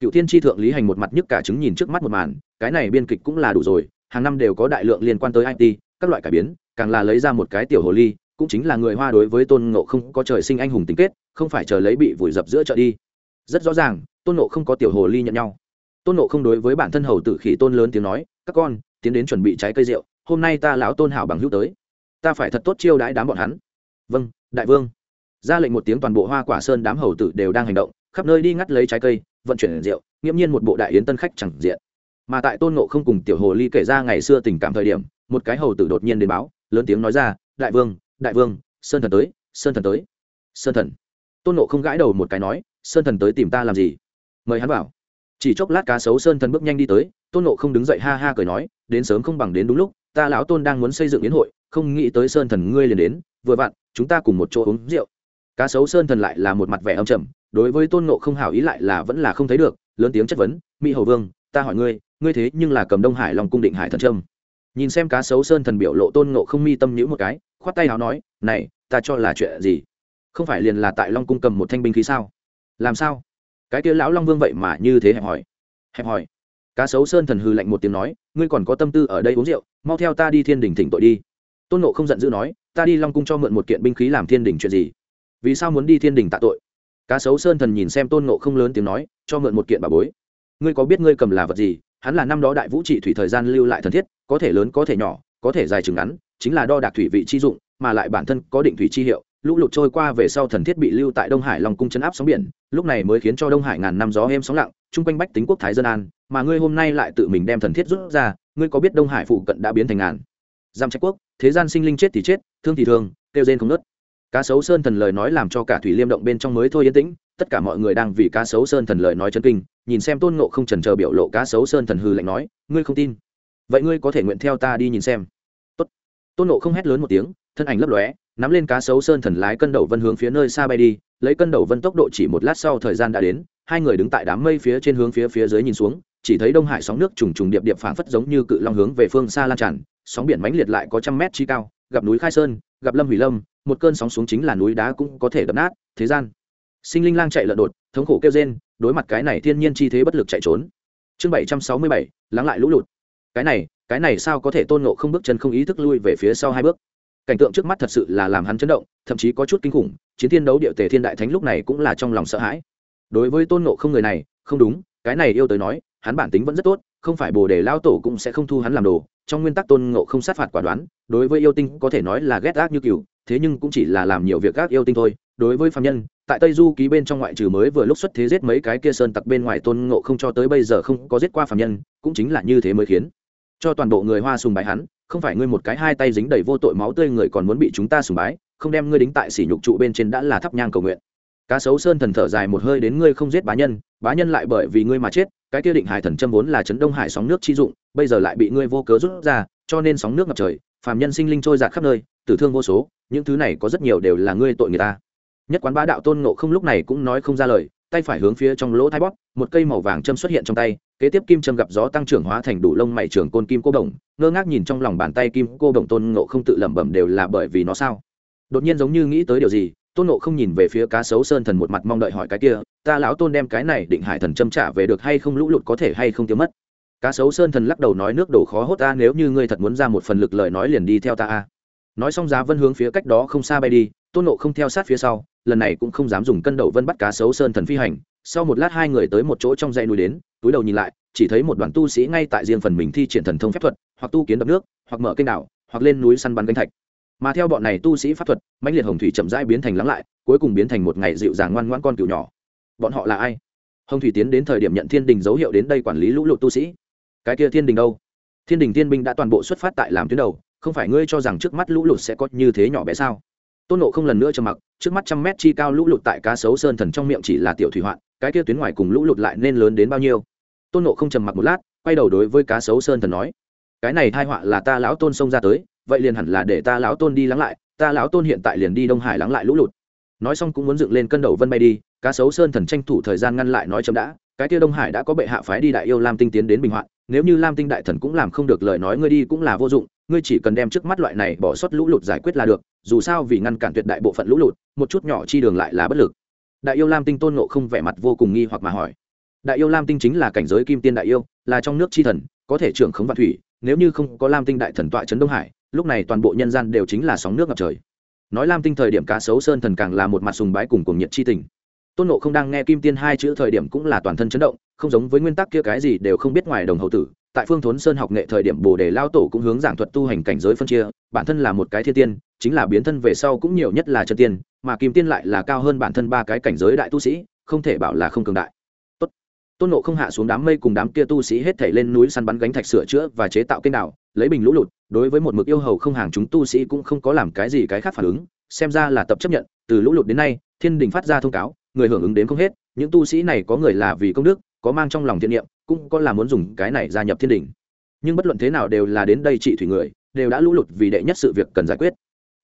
Cựu thiên tri thượng lý hành một mặt nhức cả chứng nhìn trước mắt một màn, cái này biên kịch cũng là đủ rồi, hàng năm đều có đại lượng liên quan tới it các loại cải biến, càng là lấy ra một cái tiểu hồ ly cũng chính là người hoa đối với tôn ngộ không có trời sinh anh hùng tính kết, không phải chờ lấy bị vùi dập giữa chợ đi. Rất rõ ràng, tôn ngộ không có tiểu hồ ly nhận nhau. Tôn ngộ không đối với bản thân hầu tử khỉ tôn lớn tiếng nói, các con, tiến đến chuẩn bị trái cây rượu, hôm nay ta lão tôn hảo bằng hữu tới. Ta phải thật tốt chiêu đãi đám bọn hắn. Vâng đại vương. Ra lệnh một tiếng toàn bộ hoa quả sơn đám hầu tử đều đang hành động, khắp nơi đi ngắt lấy trái cây, vận chuyển rượu, nghiễm nhiên một bộ đại yến tân khách chẳng diện. Mà tại tôn nộ không cùng tiểu hồ ly kể ra ngày xưa tình cảm thời điểm, một cái hầu tử đột nhiên đến báo, lớn tiếng nói ra, đại vương đại vương, sơn thần tới, sơn thần tới. Sơn thần. Tôn nộ không gãi đầu một cái nói, sơn thần tới tìm ta làm gì? Mời hắn vào. Chỉ chốc lát cá sấu sơn thần bước nhanh đi tới, tôn nộ không đứng dậy ha ha cười nói, đến sớm không bằng đến đúng lúc, ta lão tôn đang muốn xây dựng yến hội, không nghĩ tới sơn thần ngươi liền đến, vừa vặn, chúng ta cùng một chỗ uống rượu. Cá sấu sơn thần lại là một mặt vẻ âm trầm, đối với tôn nộ không hảo ý lại là vẫn là không thấy được, lớn tiếng chất vấn, mỹ hầu vương, ta hỏi ngươi ngươi thế nhưng là cầm đông hải lòng cung định hải thần trâm. Nhìn xem cá sấu sơn thần biểu lộ tôn nộ không mi tâm nhữ một cái khoát tay áo nói, này, ta cho là chuyện gì? Không phải liền là tại long cung cầm một thanh binh khí sao? Làm sao? Cái kia lão long vương vậy mà như thế hẹp hỏi hẹp hỏi cá sấu sơn thần hư lạnh một tiếng nói, ngươi còn có tâm tư ở đây uống rượu, mau theo ta đi thiên đình thỉnh tội đi. Tôn nộ không giận dữ nói, ta đi long cung cho mượn một kiện binh khí làm thiên đình chuyện gì? Vì sao muốn đi thiên đình tạ tội? Cá sấu sơn thần nhìn xem tôn nộ không lớn tiếng nói, cho mượn một kiện bà bối. Ngươi có biết ngươi cầm là vật gì? Hắn là năm đó đại vũ trị thủy thời gian lưu lại thần thiết, có thể lớn có thể nhỏ có thể dài chừng ngắn, chính là đo đạc thủy vị chi dụng, mà lại bản thân có định thủy chi hiệu, lũ lụt trôi qua về sau thần thiết bị lưu tại đông hải long cung chấn áp sóng biển, lúc này mới khiến cho đông hải ngàn năm gió êm sóng lặng, chung quanh bách tính quốc thái dân an, mà ngươi hôm nay lại tự mình đem thần thiết rút ra, ngươi có biết đông hải phụ cận đã biến thành ngàn? Giam trách quốc, thế gian sinh linh chết thì chết, thương thì thương, kêu rên không nớt cá sấu sơn thần lời nói làm cho cả thủy liêm động bên trong mới thôi yên tĩnh, tất cả mọi người đang vì cá sấu sơn thần lời nói chân kinh, nhìn xem tôn ngộ không trần chờ biểu lộ cá sấu sơn thần hư lạnh nói, ngươi không tin? Vậy ngươi có thể nguyện theo ta đi nhìn xem. Tốt. tôn ngộ không hét lớn một tiếng, thân ảnh lấp lóe, nắm lên cá sấu sơn thần lái cân đầu vân hướng phía nơi xa bay đi, lấy cân đầu vân tốc độ chỉ một lát sau thời gian đã đến, hai người đứng tại đám mây phía trên hướng phía phía dưới nhìn xuống, chỉ thấy đông hải sóng nước trùng trùng điệp điệp phảng phất giống như cự long hướng về phương xa lan tràn, sóng biển mãnh liệt lại có trăm mét chi cao, gặp núi khai sơn, gặp lâm hủy lâm, một cơn sóng xuống chính là núi đá cũng có thể đập nát, thế gian. Sinh linh lang chạy lợn đột, thống khổ kêu rên, đối mặt cái này thiên nhiên chi thế bất lực chạy trốn. Chương bảy trăm sáu mươi bảy, lắng lại lũ lụt cái này cái này sao có thể tôn nộ không bước chân không ý thức lui về phía sau hai bước? Cảnh tượng trước mắt thật sự là làm hắn chấn động, thậm chí có chút kinh khủng, chiến thiên đấu địa tề thiên đại thánh lúc này cũng là trong lòng sợ hãi. Đối với tôn nộ không người này, không đúng, cái này yêu tới nói, hắn bản tính vẫn rất tốt, không phải bồ đề lao tổ cũng sẽ không thu hắn làm đồ, trong nguyên tắc tôn ngộ không sát phạt quả đoán, đối với yêu tinh có thể nói là ghét ác như cừu, thế nhưng cũng chỉ là làm nhiều việc ác yêu tinh thôi. Đối với phạm nhân, tại tây du ký bên trong ngoại trừ mới vừa lúc xuất thế giết mấy cái kia sơn tặc bên ngoài tôn ngộ không cho tới bây giờ không có giết qua phạm nhân, cũng chính là như thế mới khiến cho toàn bộ người hoa sùng bái hắn, không phải ngươi một cái hai tay dính đầy vô tội máu tươi người còn muốn bị chúng ta sùng bái, không đem ngươi đính tại sỉ nhục trụ bên trên đã là thắp nhang cầu nguyện. Cá sấu sơn thần thở dài một hơi đến ngươi không giết bá nhân bá nhân lại bởi vì ngươi mà chết, cái kia định hải thần châm vốn là chấn đông hải sóng nước chi dụng, bây giờ lại bị ngươi vô cớ rút ra, cho nên sóng nước ngập trời, phàm nhân sinh linh trôi giạt khắp nơi, tử thương vô số, những thứ này có rất nhiều đều là ngươi tội người ta. Nhất quán bá đạo tôn ngộ không lúc này cũng nói không ra lời tay phải hướng phía trong lỗ thái bóp, một cây màu vàng châm xuất hiện trong tay, kế tiếp kim châm gặp gió tăng trưởng hóa thành đủ lông mày trưởng côn kim cô đồng, ngơ ngác nhìn trong lòng bàn tay kim cô đồng tôn ngộ không tự lẩm bẩm đều là bởi vì nó sao? Đột nhiên giống như nghĩ tới điều gì, tôn nộ không nhìn về phía cá sấu sơn thần một mặt mong đợi hỏi cái kia, ta lão tôn đem cái này định hải thần châm trả về được hay không, lũ lụt có thể hay không tiêu mất? Cá sấu sơn thần lắc đầu nói, nước đổ khó hốt ta, nếu như ngươi thật muốn ra một phần lực lời nói liền đi theo ta a. Nói xong giá vân hướng phía cách đó không xa bay đi, tôn nộ không theo sát phía sau lần này cũng không dám dùng cân đậu vân bắt cá sấu sơn thần phi hành. Sau một lát hai người tới một chỗ trong dãy núi đến, túi đầu nhìn lại, chỉ thấy một đoàn tu sĩ ngay tại riêng phần mình thi triển thần thông phép thuật, hoặc tu kiến đập nước, hoặc mở kênh đảo, hoặc lên núi săn bắn canh thạch. Mà theo bọn này tu sĩ pháp thuật, mãnh liệt hồng thủy chậm rãi biến thành lắng lại, cuối cùng biến thành một ngày dịu dàng ngoan ngoãn con cừu nhỏ. Bọn họ là ai? Hồng thủy tiến đến thời điểm nhận thiên đình dấu hiệu đến đây quản lý lũ lụt tu sĩ. Cái kia thiên đình đâu? Thiên đình thiên binh đã toàn bộ xuất phát tại làm tuyến đầu, không phải ngươi cho rằng trước mắt lũ lụt sẽ có như thế nhỏ bé sao? Tôn nộ không lần nữa trầm mặc, trước mắt trăm mét chi cao lũ lụt tại cá sấu sơn thần trong miệng chỉ là tiểu thủy hoạn, cái kia tuyến ngoài cùng lũ lụt lại nên lớn đến bao nhiêu? Tôn nộ không trầm mặc một lát, quay đầu đối với cá sấu sơn thần nói, cái này thai họa là ta lão tôn xông ra tới, vậy liền hẳn là để ta lão tôn đi lắng lại, ta lão tôn hiện tại liền đi đông hải lắng lại lũ lụt. Nói xong cũng muốn dựng lên cân đầu vân bay đi, cá sấu sơn thần tranh thủ thời gian ngăn lại nói chấm đã, cái kia đông hải đã có bệ hạ phái đi đại yêu lam tinh tiến đến bình hoạn, nếu như lam tinh đại thần cũng làm không được lời nói ngươi đi cũng là vô dụng, ngươi chỉ cần đem trước mắt loại này bỏ sót lũ lụt giải quyết là được dù sao vì ngăn cản tuyệt đại bộ phận lũ lụt, một chút nhỏ chi đường lại là bất lực. Đại yêu lam tinh tôn nộ không vẻ mặt vô cùng nghi hoặc mà hỏi. Đại yêu lam tinh chính là cảnh giới kim tiên đại yêu, là trong nước chi thần, có thể trưởng khống vạn thủy, nếu như không có lam tinh đại thần tọa trấn đông hải, lúc này toàn bộ nhân gian đều chính là sóng nước ngập trời. Nói lam tinh thời điểm cá sấu sơn thần càng là một mặt sùng bái cùng cùng nhiệt chi tình. Tôn nộ không đang nghe kim tiên hai chữ thời điểm cũng là toàn thân chấn động, không giống với nguyên tắc kia cái gì đều không biết ngoài đồng hậu tử. Tại phương thốn sơn học nghệ thời điểm bồ đề lao tổ cũng hướng giảng thuật tu hành cảnh giới phân chia, bản thân là một cái thiên tiên chính là biến thân về sau cũng nhiều nhất là chân tiên, mà kim tiên lại là cao hơn bản thân ba cái cảnh giới đại tu sĩ, không thể bảo là không cường đại. Tốt. tôn nộ không hạ xuống đám mây cùng đám kia tu sĩ hết thảy lên núi săn bắn gánh thạch sửa chữa và chế tạo kênh đảo, lấy bình lũ lụt, đối với một mực yêu hầu không hàng chúng tu sĩ cũng không có làm cái gì cái khác phản ứng, xem ra là tập chấp nhận, từ lũ lụt đến nay, thiên đình phát ra thông cáo, người hưởng ứng đến không hết, những tu sĩ này có người là vì công đức, có mang trong lòng thiện niệm, cũng có là muốn dùng cái này gia nhập thiên đình. Nhưng bất luận thế nào đều là đến đây trị thủy người, đều đã lũ lụt vì đệ nhất sự việc cần giải quyết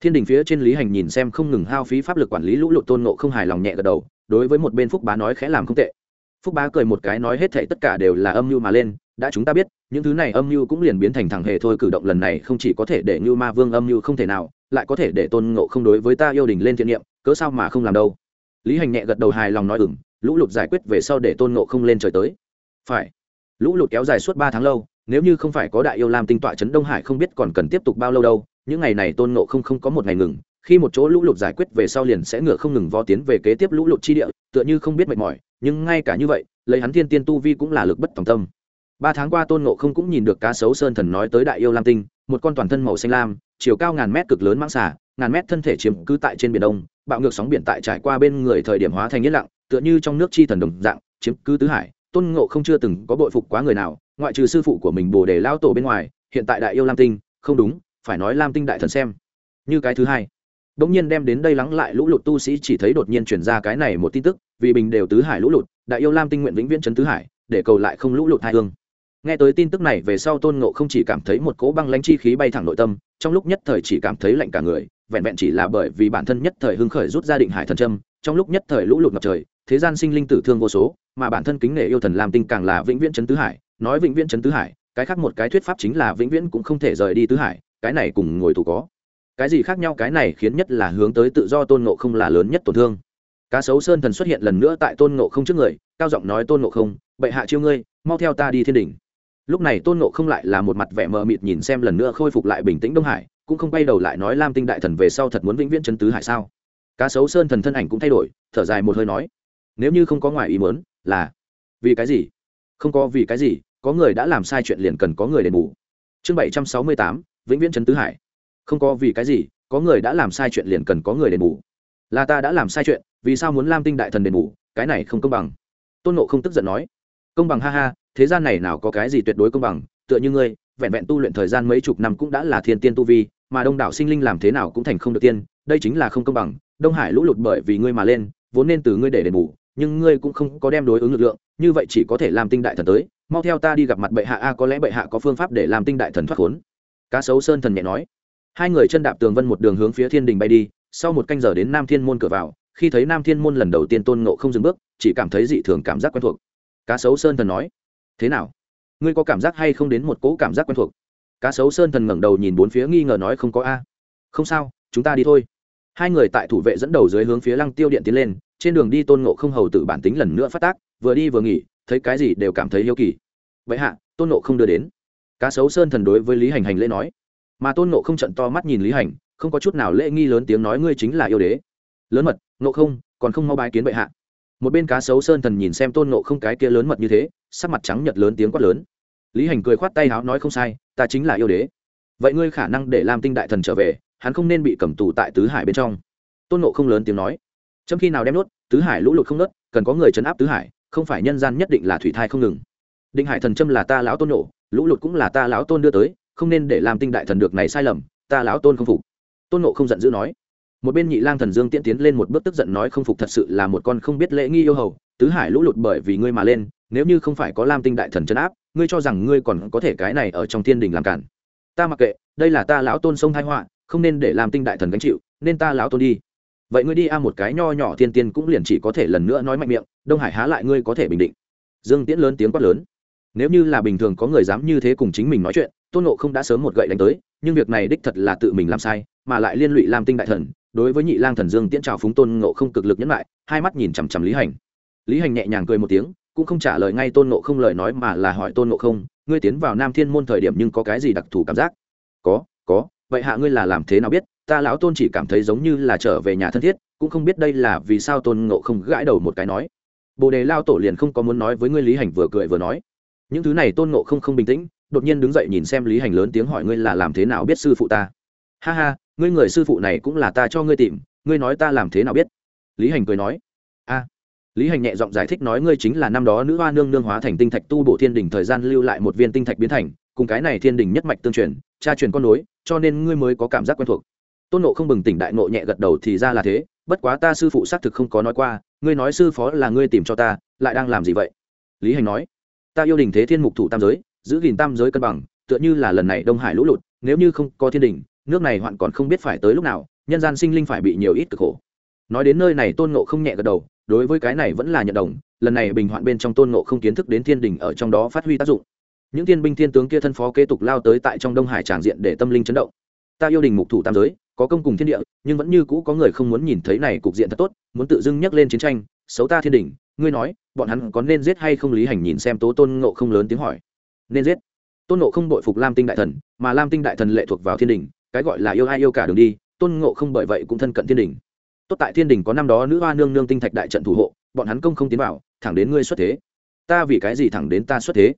thiên đình phía trên lý hành nhìn xem không ngừng hao phí pháp lực quản lý lũ lụt tôn nộ không hài lòng nhẹ gật đầu, đối với một bên phúc bá nói khẽ làm không tệ. Phúc bá cười một cái nói hết thệ tất cả đều là âm mưu mà lên, đã chúng ta biết, những thứ này âm mưu cũng liền biến thành thằng hề thôi cử động lần này không chỉ có thể để ngưu ma vương âm mưu không thể nào, lại có thể để tôn ngộ không đối với ta yêu đình lên thiện niệm, cớ sao mà không làm đâu. Lý hành nhẹ gật đầu hài lòng nói ừng lũ lụt giải quyết về sau để tôn ngộ không lên trời tới. Phải. Lũ lụt kéo dài suốt ba tháng lâu, nếu như không phải có đại yêu lam tinh tọa trấn đông hải không biết còn cần tiếp tục bao lâu đâu những ngày này tôn ngộ không không có một ngày ngừng, khi một chỗ lũ lụt giải quyết về sau liền sẽ ngựa không ngừng vó tiến về kế tiếp lũ lụt chi địa, tựa như không biết mệt mỏi, nhưng ngay cả như vậy, lấy hắn thiên tiên tu vi cũng là lực bất tòng tâm. Ba tháng qua tôn ngộ không cũng nhìn được cá sấu sơn thần nói tới đại yêu lam tinh, một con toàn thân màu xanh lam, chiều cao ngàn mét cực lớn mang xả ngàn mét thân thể chiếm cứ tại trên biển đông, bạo ngược sóng biển tại trải qua bên người thời điểm hóa thành yên lặng, tựa như trong nước chi thần đồng dạng, chiếm cứ tứ hải. Tôn ngộ không chưa từng có bội phục quá người nào, ngoại trừ sư phụ của mình bồ đề lao tổ bên ngoài, hiện tại đại yêu lam tinh, không đúng phải nói lam tinh đại thần xem. Như cái thứ hai. Bỗng nhiên đem đến đây lắng lại lũ lụt tu sĩ chỉ thấy đột nhiên chuyển ra cái này một tin tức, vì bình đều tứ hải lũ lụt, đại yêu lam tinh nguyện vĩnh viễn trấn tứ hải, để cầu lại không lũ lụt hai hương. Nghe tới tin tức này về sau tôn ngộ không chỉ cảm thấy một cỗ băng lãnh chi khí bay thẳng nội tâm, trong lúc nhất thời chỉ cảm thấy lạnh cả người, vẹn vẹn chỉ là bởi vì bản thân nhất thời hưng khởi rút ra định hải thần trâm trong lúc nhất thời lũ lụt ngập trời, thế gian sinh linh tử thương vô số, mà bản thân kính nể yêu thần lam tinh càng là vĩnh viễn trấn tứ hải, nói vĩnh viễn trấn tứ hải, cái khác một cái thuyết pháp chính là vĩnh viễn cũng không thể rời đi tứ hải cái này cùng ngồi tù có. Cái gì khác nhau, cái này khiến nhất là hướng tới tự do tôn ngộ không là lớn nhất tổn thương. Cá sấu sơn thần xuất hiện lần nữa tại tôn ngộ không trước người, cao giọng nói tôn ngộ không, bệ hạ chiêu ngươi, mau theo ta đi thiên đỉnh. Lúc này tôn ngộ không lại là một mặt vẻ mờ mịt nhìn xem lần nữa khôi phục lại bình tĩnh đông hải, cũng không quay đầu lại nói lam tinh đại thần về sau thật muốn vĩnh viễn chân tứ hải sao? Cá sấu sơn thần thân ảnh cũng thay đổi, thở dài một hơi nói, nếu như không có ngoài ý muốn, là vì cái gì? Không có vì cái gì, có người đã làm sai chuyện liền cần có người đền bù. Chương bảy trăm sáu mươi tám vĩnh viễn trấn tứ hải. Không có vì cái gì, có người đã làm sai chuyện liền cần có người đền bù. Là ta đã làm sai chuyện, vì sao muốn lam tinh đại thần đền bù, cái này không công bằng. Tôn nộ không tức giận nói. Công bằng ha ha, thế gian này nào có cái gì tuyệt đối công bằng, tựa như ngươi, vẹn vẹn tu luyện thời gian mấy chục năm cũng đã là thiên tiên tu vi, mà đông đảo sinh linh làm thế nào cũng thành không được tiên, đây chính là không công bằng, đông hải lũ lụt bởi vì ngươi mà lên, vốn nên từ ngươi để đền bù, nhưng ngươi cũng không có đem đối ứng lực lượng, như vậy chỉ có thể làm tinh đại thần tới, mau theo ta đi gặp mặt bệ hạ, a, có lẽ bệ hạ có phương pháp để làm tinh đại thần thoát khốn cá sấu sơn thần nhẹ nói. Hai người chân đạp tường vân một đường hướng phía thiên đình bay đi, sau một canh giờ đến nam thiên môn cửa vào, khi thấy nam thiên môn lần đầu tiên tôn ngộ không dừng bước, chỉ cảm thấy dị thường cảm giác quen thuộc. Cá sấu sơn thần nói, thế nào? Ngươi có cảm giác hay không đến một cỗ cảm giác quen thuộc? Cá sấu sơn thần ngẩng đầu nhìn bốn phía nghi ngờ nói, không có a. Không sao, chúng ta đi thôi. Hai người tại thủ vệ dẫn đầu dưới hướng phía lăng tiêu điện tiến lên, trên đường đi tôn ngộ không hầu tự bản tính lần nữa phát tác, vừa đi vừa nghỉ, thấy cái gì đều cảm thấy yêu kỳ. Vậy hạ, tôn ngộ không đưa đến cá sấu sơn thần đối với lý hành hành lễ nói. Mà tôn nộ không trận to mắt nhìn lý hành, không có chút nào lễ nghi lớn tiếng nói ngươi chính là yêu đế. Lớn mật nộ không, còn không mau bái kiến bệ hạ. Một bên cá sấu sơn thần nhìn xem tôn nộ không cái kia lớn mật như thế, sắc mặt trắng nhật lớn tiếng quát lớn. Lý hành cười khoát tay háo nói không sai, ta chính là yêu đế. Vậy ngươi khả năng để làm tinh đại thần trở về, hắn không nên bị cầm tù tại tứ hải bên trong. Tôn nộ không lớn tiếng nói. Trong khi nào đem nốt, tứ hải lũ lụt không nớt cần có người chấn áp tứ hải, không phải nhân gian nhất định là thủy thai không ngừng. Định hải thần châm là ta lão tôn nộ lũ lụt cũng là ta lão tôn đưa tới, không nên để làm tinh đại thần được này sai lầm, ta lão tôn không phục. Tôn nộ không giận dữ nói. Một bên nhị lang thần dương tiễn tiến lên một bước tức giận nói không phục thật sự là một con không biết lễ nghi yêu hầu, tứ hải lũ lụt bởi vì ngươi mà lên, nếu như không phải có lam tinh đại thần chấn áp, ngươi cho rằng ngươi còn có thể cái này ở trong thiên đình làm cản. Ta mặc kệ, đây là ta lão tôn sông thái họa, không nên để làm tinh đại thần gánh chịu, nên ta lão tôn đi. Vậy ngươi đi a một cái nho nhỏ thiên tiên cũng liền chỉ có thể lần nữa nói mạnh miệng, đông hải há lại ngươi có thể bình định. Dương tiễn lớn tiếng quát lớn nếu như là bình thường có người dám như thế cùng chính mình nói chuyện, tôn nộ không đã sớm một gậy đánh tới, nhưng việc này đích thật là tự mình làm sai, mà lại liên lụy lam tinh đại thần. Đối với nhị lang thần dương tiễn trào phúng tôn nộ không cực lực nhẫn lại, hai mắt nhìn chằm chằm lý hành. Lý hành nhẹ nhàng cười một tiếng, cũng không trả lời ngay tôn nộ không lời nói mà là hỏi tôn nộ không, ngươi tiến vào nam thiên môn thời điểm nhưng có cái gì đặc thù cảm giác? Có có, vậy hạ ngươi là làm thế nào biết? Ta lão tôn chỉ cảm thấy giống như là trở về nhà thân thiết, cũng không biết đây là vì sao tôn ngộ không gãi đầu một cái nói. Bồ đề lao tổ liền không có muốn nói với ngươi lý hành vừa cười vừa nói những thứ này tôn ngộ không không bình tĩnh, đột nhiên đứng dậy nhìn xem lý hành lớn tiếng hỏi ngươi là làm thế nào biết sư phụ ta? Ha ha, ngươi người sư phụ này cũng là ta cho ngươi tìm, ngươi nói ta làm thế nào biết? Lý hành cười nói. A. Lý hành nhẹ giọng giải thích nói ngươi chính là năm đó nữ hoa nương nương hóa thành tinh thạch tu bổ thiên đình thời gian lưu lại một viên tinh thạch biến thành, cùng cái này thiên đình nhất mạch tương truyền, cha truyền con nối, cho nên ngươi mới có cảm giác quen thuộc. Tôn nộ không bừng tỉnh đại nộ nhẹ gật đầu thì ra là thế, bất quá ta sư phụ xác thực không có nói qua, ngươi nói sư phó là ngươi tìm cho ta, lại đang làm gì vậy? Lý hành nói ta yêu đình thế thiên mục thủ tam giới, giữ gìn tam giới cân bằng, tựa như là lần này đông hải lũ lụt, nếu như không có thiên đình, nước này hoạn còn không biết phải tới lúc nào, nhân gian sinh linh phải bị nhiều ít cực khổ. Nói đến nơi này tôn nộ không nhẹ gật đầu, đối với cái này vẫn là nhận đồng, lần này bình hoạn bên trong tôn nộ không kiến thức đến thiên đình ở trong đó phát huy tác dụng. Những thiên binh thiên tướng kia thân phó kế tục lao tới tại trong đông hải tràng diện để tâm linh chấn động. Ta yêu đình mục thủ tam giới, có công cùng thiên địa, nhưng vẫn như cũ có người không muốn nhìn thấy này cục diện thật tốt, muốn tự dưng nhắc lên chiến tranh, xấu ta thiên đình ngươi nói, bọn hắn có nên giết hay không lý hành nhìn xem tố tôn ngộ không lớn tiếng hỏi. Nên giết. Tôn ngộ không bội phục lam tinh đại thần, mà lam tinh đại thần lệ thuộc vào thiên đình, cái gọi là yêu ai yêu cả đường đi, tôn ngộ không bởi vậy cũng thân cận thiên đình. Tốt tại thiên đình có năm đó nữ hoa nương nương tinh thạch đại trận thủ hộ, bọn hắn công không tiến vào, thẳng đến ngươi xuất thế. Ta vì cái gì thẳng đến ta xuất thế?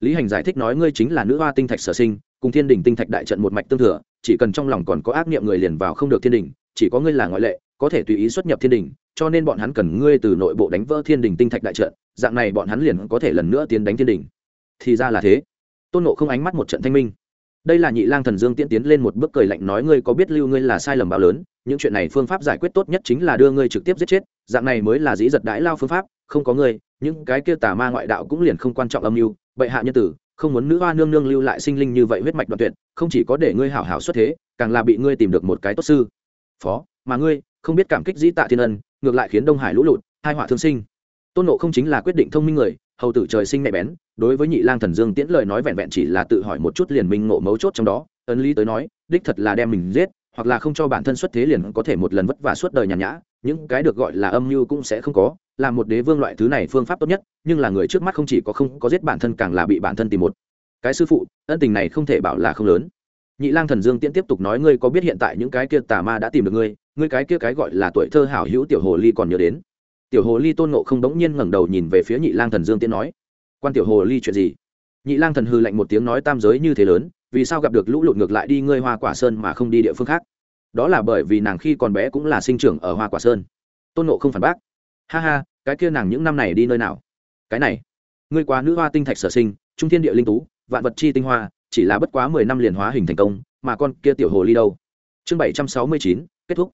Lý hành giải thích nói ngươi chính là nữ hoa tinh thạch sở sinh, cùng thiên đình tinh thạch đại trận một mạch tương thừa, chỉ cần trong lòng còn có ác niệm người liền vào không được thiên đình, chỉ có ngươi là ngoại lệ có thể tùy ý xuất nhập thiên đình, cho nên bọn hắn cần ngươi từ nội bộ đánh vỡ thiên đình tinh thạch đại trận, dạng này bọn hắn liền có thể lần nữa tiến đánh thiên đình. Thì ra là thế. Tôn nộ không ánh mắt một trận thanh minh. Đây là nhị lang thần dương tiễn tiến lên một bước cười lạnh nói, ngươi có biết lưu ngươi là sai lầm bao lớn? Những chuyện này phương pháp giải quyết tốt nhất chính là đưa ngươi trực tiếp giết chết, dạng này mới là dĩ giật đãi lao phương pháp, không có ngươi, những cái kia tà ma ngoại đạo cũng liền không quan trọng âm mưu, bệ hạ nhân tử, không muốn nữ hoa nương nương lưu lại sinh linh như vậy huyết mạch đoạn tuyệt, không chỉ có để ngươi hảo hảo xuất thế, càng là bị ngươi tìm được một cái tốt sư. Phó, mà ngươi không biết cảm kích dĩ tạ thiên ân, ngược lại khiến đông hải lũ lụt, hai họa thương sinh. Tôn nộ không chính là quyết định thông minh người, hầu tử trời sinh mẹ bén, đối với nhị lang thần dương tiễn lời nói vẹn vẹn chỉ là tự hỏi một chút liền minh ngộ mấu chốt trong đó, ấn lý tới nói, đích thật là đem mình giết, hoặc là không cho bản thân xuất thế liền có thể một lần vất vả suốt đời nhàn nhã, những cái được gọi là âm mưu cũng sẽ không có, là một đế vương loại thứ này phương pháp tốt nhất, nhưng là người trước mắt không chỉ có không có giết bản thân càng là bị bản thân tìm một. Cái sư phụ, ân tình này không thể bảo là không lớn. Nhị lang thần dương tiễn tiếp tục nói, ngươi có biết hiện tại những cái kia tà ma đã tìm được ngươi ngươi cái kia cái gọi là tuổi thơ hảo hữu tiểu hồ ly còn nhớ đến. Tiểu hồ ly tôn nộ không đống nhiên ngẩng đầu nhìn về phía nhị lang thần dương tiến nói, quan tiểu hồ ly chuyện gì? Nhị lang thần hư lạnh một tiếng nói, tam giới như thế lớn, vì sao gặp được lũ lụt ngược lại đi ngươi hoa quả sơn mà không đi địa phương khác? Đó là bởi vì nàng khi còn bé cũng là sinh trưởng ở hoa quả sơn. Tôn nộ không phản bác, ha ha, cái kia nàng những năm này đi nơi nào? Cái này, ngươi quá nữ hoa tinh thạch sở sinh, trung thiên địa linh tú, vạn vật chi tinh hoa, chỉ là bất quá mười năm liền hóa hình thành công, mà con kia tiểu hồ ly đâu? Chương bảy trăm sáu mươi chín, kết thúc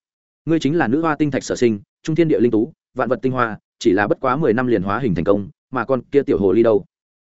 ngươi chính là nữ hoa tinh thạch sở sinh, trung thiên địa linh tú, vạn vật tinh hoa, chỉ là bất quá mười năm liền hóa hình thành công, mà con kia tiểu hồ ly đâu?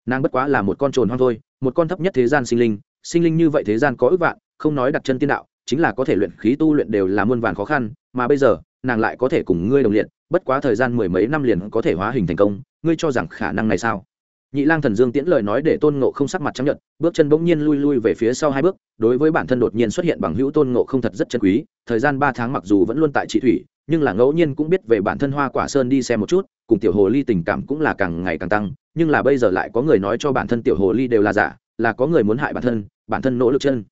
Nàng bất quá là một con trồn hoang thôi, một con thấp nhất thế gian sinh linh sinh linh như vậy thế gian có ước vạn, không nói đặt chân tiên đạo, chính là có thể luyện khí tu luyện đều là muôn vàn khó khăn, mà bây giờ, nàng lại có thể cùng ngươi đồng liệt, bất quá thời gian mười mấy năm liền có thể hóa hình thành công, ngươi cho rằng khả năng này sao? Nhị lang thần dương tiễn lời nói để tôn ngộ không sắc mặt chấp nhật bước chân bỗng nhiên lui lui về phía sau hai bước, đối với bản thân đột nhiên xuất hiện bằng hữu tôn ngộ không thật rất chân quý, thời gian ba tháng mặc dù vẫn luôn tại trị thủy, nhưng là ngẫu nhiên cũng biết về bản thân hoa quả sơn đi xem một chút, cùng tiểu hồ ly tình cảm cũng là càng ngày càng tăng, nhưng là bây giờ lại có người nói cho bản thân tiểu hồ ly đều là giả, là có người muốn hại bản thân bản thân nỗ lực chân.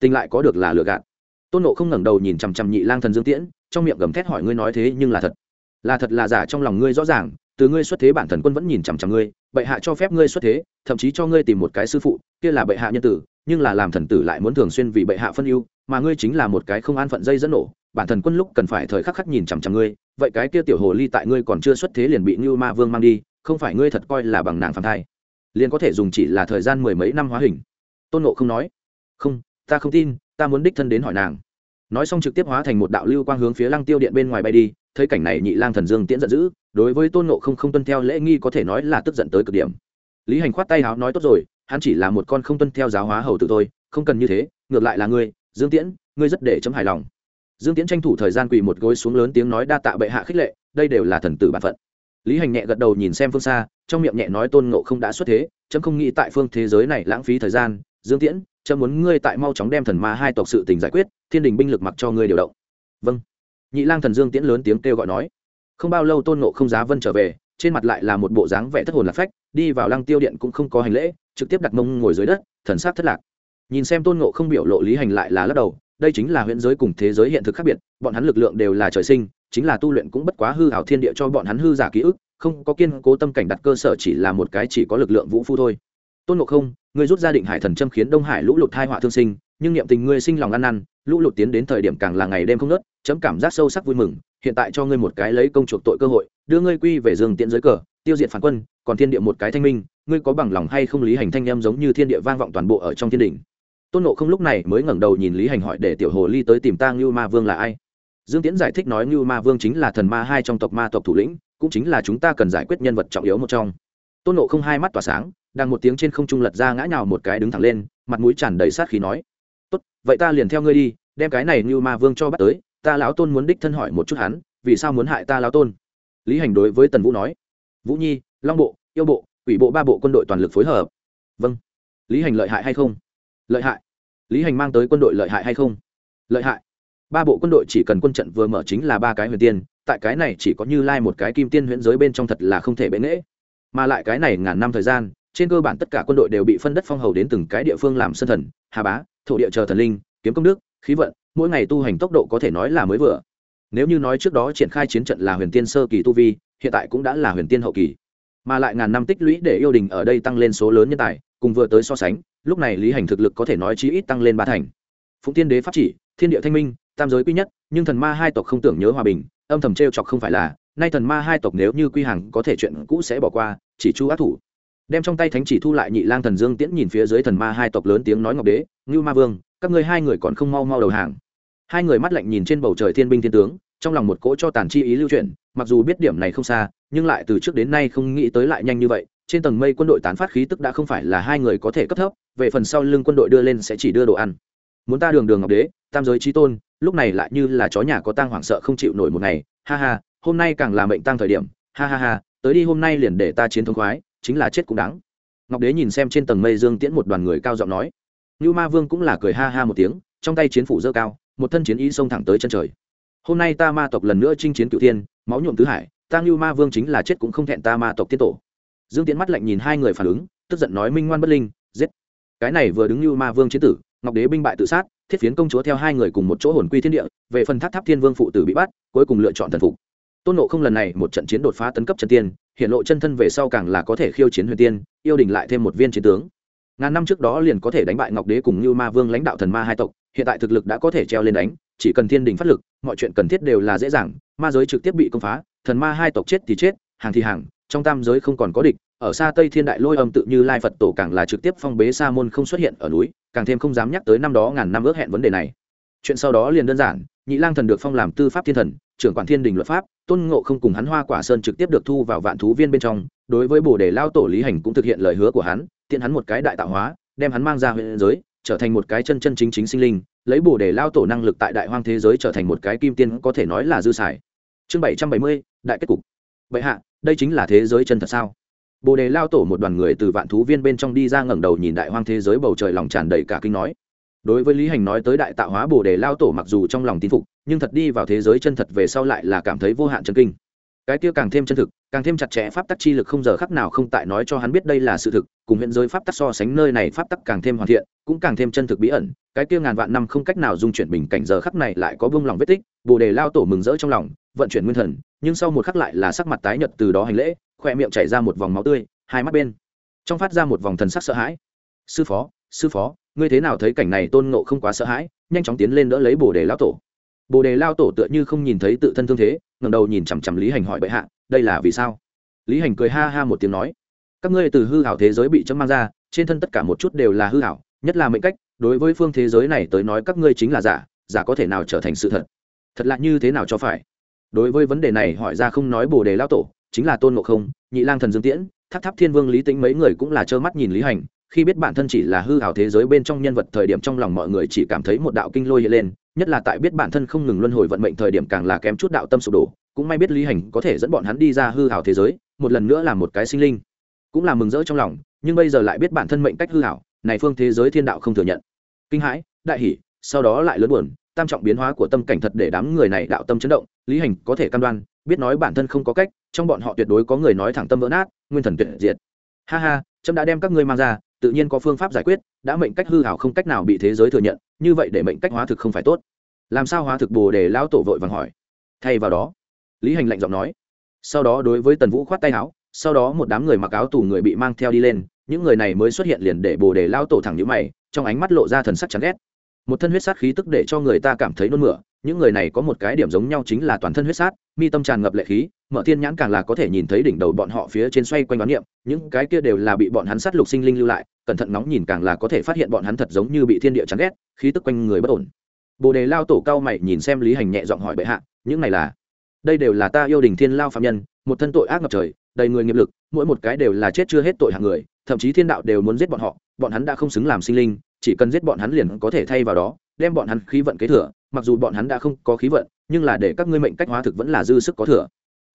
Tình lại có được là lừa gạt. Tôn nộ không ngẩng đầu nhìn chằm chằm nhị lang thần dương tiễn, trong miệng gầm thét hỏi ngươi nói thế nhưng là thật. Là thật là giả trong lòng ngươi rõ ràng từ ngươi xuất thế bản thần quân vẫn nhìn chằm chằm ngươi, bệ hạ cho phép ngươi xuất thế, thậm chí cho ngươi tìm một cái sư phụ, kia là bệ hạ nhân tử, nhưng là làm thần tử lại muốn thường xuyên vì bệ hạ phân ưu, mà ngươi chính là một cái không an phận dây dẫn nổ, bản thần quân lúc cần phải thời khắc khắc nhìn chằm chằm ngươi, vậy cái kia tiểu hồ ly tại ngươi còn chưa xuất thế liền bị như ma vương mang đi, không phải ngươi thật coi là bằng nàng phản thai. Liền có thể dùng chỉ là thời gian mười mấy năm hóa hình. Tôn nộ không nói, không, ta không tin, ta muốn đích thân đến hỏi nàng nói xong trực tiếp hóa thành một đạo lưu quang hướng phía lăng tiêu điện bên ngoài bay đi, thấy cảnh này nhị lang thần dương tiễn giận dữ, đối với tôn nộ không không tuân theo lễ nghi có thể nói là tức giận tới cực điểm. Lý hành khoát tay háo nói tốt rồi, hắn chỉ là một con không tuân theo giáo hóa hầu tử thôi, không cần như thế, ngược lại là ngươi, dương tiễn, ngươi rất để chấm hài lòng. Dương tiễn tranh thủ thời gian quỳ một gối xuống lớn tiếng nói đa tạ bệ hạ khích lệ, đây đều là thần tử bản phận. Lý hành nhẹ gật đầu nhìn xem phương xa, trong miệng nhẹ nói tôn ngộ không đã xuất thế, chấm không nghĩ tại phương thế giới này lãng phí thời gian dương tiễn, chấm muốn ngươi tại mau chóng đem thần ma hai tộc sự tình giải quyết, thiên đình binh lực mặc cho ngươi điều động. Vâng. Nhị lang thần dương tiễn lớn tiếng kêu gọi nói. Không bao lâu tôn ngộ không giá vân trở về, trên mặt lại là một bộ dáng vẻ thất hồn lạc phách, đi vào lăng tiêu điện cũng không có hành lễ, trực tiếp đặt mông ngồi dưới đất, thần sát thất lạc. Nhìn xem tôn ngộ không biểu lộ lý hành lại là lắc đầu, đây chính là huyễn giới cùng thế giới hiện thực khác biệt, bọn hắn lực lượng đều là trời sinh, chính là tu luyện cũng bất quá hư hảo thiên địa cho bọn hắn hư giả ký ức, không có kiên cố tâm cảnh đặt cơ sở chỉ là một cái chỉ có lực lượng vũ phu thôi tôn ngộ không, ngươi rút ra định hải thần châm khiến đông hải lũ lụt thai họa thương sinh, nhưng niệm tình ngươi sinh lòng ăn năn, lũ lụt tiến đến thời điểm càng là ngày đêm không nớt chấm cảm giác sâu sắc vui mừng, hiện tại cho ngươi một cái lấy công chuộc tội cơ hội, đưa ngươi quy về dương tiễn giới cờ, tiêu diệt phản quân, còn thiên địa một cái thanh minh, ngươi có bằng lòng hay không lý hành thanh em giống như thiên địa vang vọng toàn bộ ở trong thiên đình tôn nộ không lúc này mới ngẩng đầu nhìn lý hành hỏi để tiểu hồ ly tới tìm ta ngưu ma vương là ai? Dương tiễn giải thích nói ngưu ma vương chính là thần ma hai trong tộc ma tộc thủ lĩnh, cũng chính là chúng ta cần giải quyết nhân vật trọng yếu một trong. Tôn nộ không hai mắt tỏa sáng đang một tiếng trên không trung lật ra ngã nhào một cái đứng thẳng lên, mặt mũi tràn đầy sát khí nói, tốt, vậy ta liền theo ngươi đi, đem cái này như ma vương cho bắt tới, ta lão tôn muốn đích thân hỏi một chút hắn, vì sao muốn hại ta lão tôn? Lý hành đối với tần vũ nói, vũ nhi, long bộ, yêu bộ ủy bộ ba bộ quân đội toàn lực phối hợp. Vâng. Lý hành lợi hại hay không? Lợi hại. Lý hành mang tới quân đội lợi hại hay không? Lợi hại. Ba bộ quân đội chỉ cần quân trận vừa mở chính là ba cái huyền tiên, tại cái này chỉ có như lai một cái kim tiên huyễn giới bên trong thật là không thể bệ nghễ. Mà lại cái này ngàn năm thời gian trên cơ bản tất cả quân đội đều bị phân đất phong hầu đến từng cái địa phương làm sân thần, hà bá, thổ địa chờ thần linh, kiếm công đức, khí vận, mỗi ngày tu hành tốc độ có thể nói là mới vừa. Nếu như nói trước đó triển khai chiến trận là huyền tiên sơ kỳ tu vi, hiện tại cũng đã là huyền tiên hậu kỳ. Mà lại ngàn năm tích lũy để yêu đình ở đây tăng lên số lớn nhân tài, cùng vừa tới so sánh, lúc này lý hành thực lực có thể nói chí ít tăng lên ba thành. Phụng tiên đế pháp chỉ, thiên địa thanh minh, tam giới quy nhất, nhưng thần ma hai tộc không tưởng nhớ hòa bình, âm thầm t r e o chọc không phải là, nay thần ma hai tộc nếu như quy hàng có thể chuyện cũ sẽ bỏ qua, chỉ chu ác thủ đem trong tay thánh chỉ thu lại nhị lang thần dương tiễn nhìn phía dưới thần ma hai tộc lớn tiếng nói ngọc đế, ngưu ma vương, các ngươi hai người còn không mau mau đầu hàng. Hai người mắt lạnh nhìn trên bầu trời thiên binh thiên tướng, trong lòng một cỗ cho tàn chi ý lưu chuyển, mặc dù biết điểm này không xa, nhưng lại từ trước đến nay không nghĩ tới lại nhanh như vậy, trên tầng mây quân đội tán phát khí tức đã không phải là hai người có thể cấp thấp, về phần sau lưng quân đội đưa lên sẽ chỉ đưa đồ ăn. Muốn ta đường đường ngọc đế, tam giới trí tôn, lúc này lại như là chó nhà có tang hoảng sợ không chịu nổi một ngày, ha ha, hôm nay càng là mệnh tăng thời điểm, ha ha ha, tới đi hôm nay liền để ta chiến thống khoái chính là chết cũng đáng. Ngọc đế nhìn xem trên tầng mây dương tiễn một đoàn người cao giọng nói. Như ma vương cũng là cười ha ha một tiếng, trong tay chiến phủ dơ cao, một thân chiến ý xông thẳng tới chân trời. Hôm nay ta ma tộc lần nữa chinh chiến cựu tiên máu nhuộm tứ hải, ta như ma vương chính là chết cũng không thẹn ta ma tộc tiết tổ. Dương tiễn mắt lạnh nhìn hai người phản ứng, tức giận nói minh ngoan bất linh, giết. Cái này vừa đứng như ma vương chiến tử, ngọc đế binh bại tự sát, thiết phiến công chúa theo hai người cùng một chỗ hồn quy thiên địa, về phần tháp tháp thiên vương phụ tử bị bắt, cuối cùng lựa chọn thần phục tôn nộ không lần này một trận chiến đột phá tấn cấp chân tiên, hiện lộ chân thân về sau càng là có thể khiêu chiến huyền tiên, yêu đình lại thêm một viên chiến tướng. Ngàn năm trước đó liền có thể đánh bại ngọc đế cùng như ma vương lãnh đạo thần ma hai tộc, hiện tại thực lực đã có thể treo lên đánh, chỉ cần thiên đình phát lực, mọi chuyện cần thiết đều là dễ dàng, ma giới trực tiếp bị công phá, thần ma hai tộc chết thì chết, hàng thì hàng, trong tam giới không còn có địch, ở xa tây thiên đại lôi âm tự như lai phật tổ càng là trực tiếp phong bế sa môn không xuất hiện ở núi, càng thêm không dám nhắc tới năm đó ngàn năm ước hẹn vấn đề này. Chuyện sau đó liền đơn giản, nhị lang thần được phong làm tư pháp thiên thần, trưởng quản thiên đình luật pháp tôn ngộ không cùng hắn hoa quả sơn trực tiếp được thu vào vạn thú viên bên trong, đối với bồ đề lao tổ lý hành cũng thực hiện lời hứa của hắn, tiện hắn một cái đại tạo hóa, đem hắn mang ra huyện giới, trở thành một cái chân chân chính chính sinh linh, lấy bồ đề lao tổ năng lực tại đại hoang thế giới trở thành một cái kim tiên có thể nói là dư xài. Chương bảy trăm bảy mươi, đại kết cục. Bệ hạ, đây chính là thế giới chân thật sao? Bồ đề lao tổ một đoàn người từ vạn thú viên bên trong đi ra ngẩng đầu nhìn đại hoang thế giới bầu trời lòng tràn đầy cả kinh nói đối với lý hành nói tới đại tạo hóa bồ đề lao tổ mặc dù trong lòng tin phục, nhưng thật đi vào thế giới chân thật về sau lại là cảm thấy vô hạn chân kinh. Cái kia càng thêm chân thực, càng thêm chặt chẽ pháp tắc chi lực không giờ khắc nào không tại nói cho hắn biết đây là sự thực, cùng hiện giới pháp tắc so sánh nơi này pháp tắc càng thêm hoàn thiện, cũng càng thêm chân thực bí ẩn. Cái kia ngàn vạn năm không cách nào dung chuyển bình cảnh giờ khắc này lại có vương lòng vết tích, bồ đề lao tổ mừng rỡ trong lòng, vận chuyển nguyên thần, nhưng sau một khắc lại là sắc mặt tái nhợt từ đó hành lễ khoe miệng chảy ra một vòng máu tươi, hai mắt bên trong phát ra một vòng thần sắc sợ hãi. Sư phó sư phó ngươi thế nào thấy cảnh này tôn ngộ không quá sợ hãi, nhanh chóng tiến lên đỡ lấy bồ đề lao tổ. Bồ đề lao tổ tựa như không nhìn thấy tự thân thương thế, ngẩng đầu nhìn chằm chằm lý hành hỏi bệ hạ, đây là vì sao? Lý hành cười ha ha một tiếng nói, các ngươi từ hư hảo thế giới bị chấm mang ra, trên thân tất cả một chút đều là hư hảo nhất là mệnh cách, đối với phương thế giới này tới nói các ngươi chính là giả giả có thể nào trở thành sự thật? Thật lạ như thế nào cho phải? Đối với vấn đề này hỏi ra không nói bồ đề lao tổ, chính là tôn ngộ không, nhị lang thần dương tiễn, tháp tháp thiên vương lý tĩnh mấy người cũng là trơ mắt nhìn lý hành khi biết bản thân chỉ là hư hào thế giới bên trong nhân vật thời điểm trong lòng mọi người chỉ cảm thấy một đạo kinh lôi hiện lên, nhất là tại biết bản thân không ngừng luân hồi vận mệnh thời điểm càng là kém chút đạo tâm sụp đổ, cũng may biết lý hành có thể dẫn bọn hắn đi ra hư hào thế giới, một lần nữa là một cái sinh linh. Cũng là mừng rỡ trong lòng, nhưng bây giờ lại biết bản thân mệnh cách hư hảo, này phương thế giới thiên đạo không thừa nhận. Kinh hãi, đại hỷ sau đó lại lớn buồn, tam trọng biến hóa của tâm cảnh thật để đám người này đạo tâm chấn động, lý hành có thể cam đoan, biết nói bản thân không có cách, trong bọn họ tuyệt đối có người nói thẳng tâm vỡ nát, nguyên thần tuyệt diệt. Ha ha trâm đã đem các ngươi mang ra tự nhiên có phương pháp giải quyết, đã mệnh cách hư hảo không cách nào bị thế giới thừa nhận, như vậy để mệnh cách hóa thực không phải tốt. Làm sao hóa thực bồ để lão tổ vội vàng hỏi. Thay vào đó, lý hành lạnh giọng nói. Sau đó đối với tần vũ khoát tay áo, sau đó một đám người mặc áo tù người bị mang theo đi lên, những người này mới xuất hiện liền để bồ đề lao tổ thẳng nhữ mày, trong ánh mắt lộ ra thần sắc chán ghét. Một thân huyết sát khí tức để cho người ta cảm thấy nôn mửa, những người này có một cái điểm giống nhau chính là toàn thân huyết sát mi tâm tràn ngập lệ khí, mở thiên nhãn càng là có thể nhìn thấy đỉnh đầu bọn họ phía trên xoay quanh đoán niệm, những cái kia đều là bị bọn hắn sát lục sinh linh lưu lại, cẩn thận ngóng nhìn càng là có thể phát hiện bọn hắn thật giống như bị thiên địa chán ghét, khí tức quanh người bất ổn. Bồ đề lao tổ cao mày nhìn xem lý hành nhẹ giọng hỏi bệ hạ, những này là? Đây đều là ta yêu đình thiên lao phạm nhân, một thân tội ác ngập trời, đầy người nghiệp lực, mỗi một cái đều là chết chưa hết tội hạng người, thậm chí thiên đạo đều muốn giết bọn họ, bọn hắn đã không xứng làm sinh linh, chỉ cần giết bọn hắn liền có thể thay vào đó, đem bọn hắn khí vận kế thừa, mặc dù bọn hắn đã không có khí vận nhưng là để các ngươi mệnh cách hóa thực vẫn là dư sức có thừa.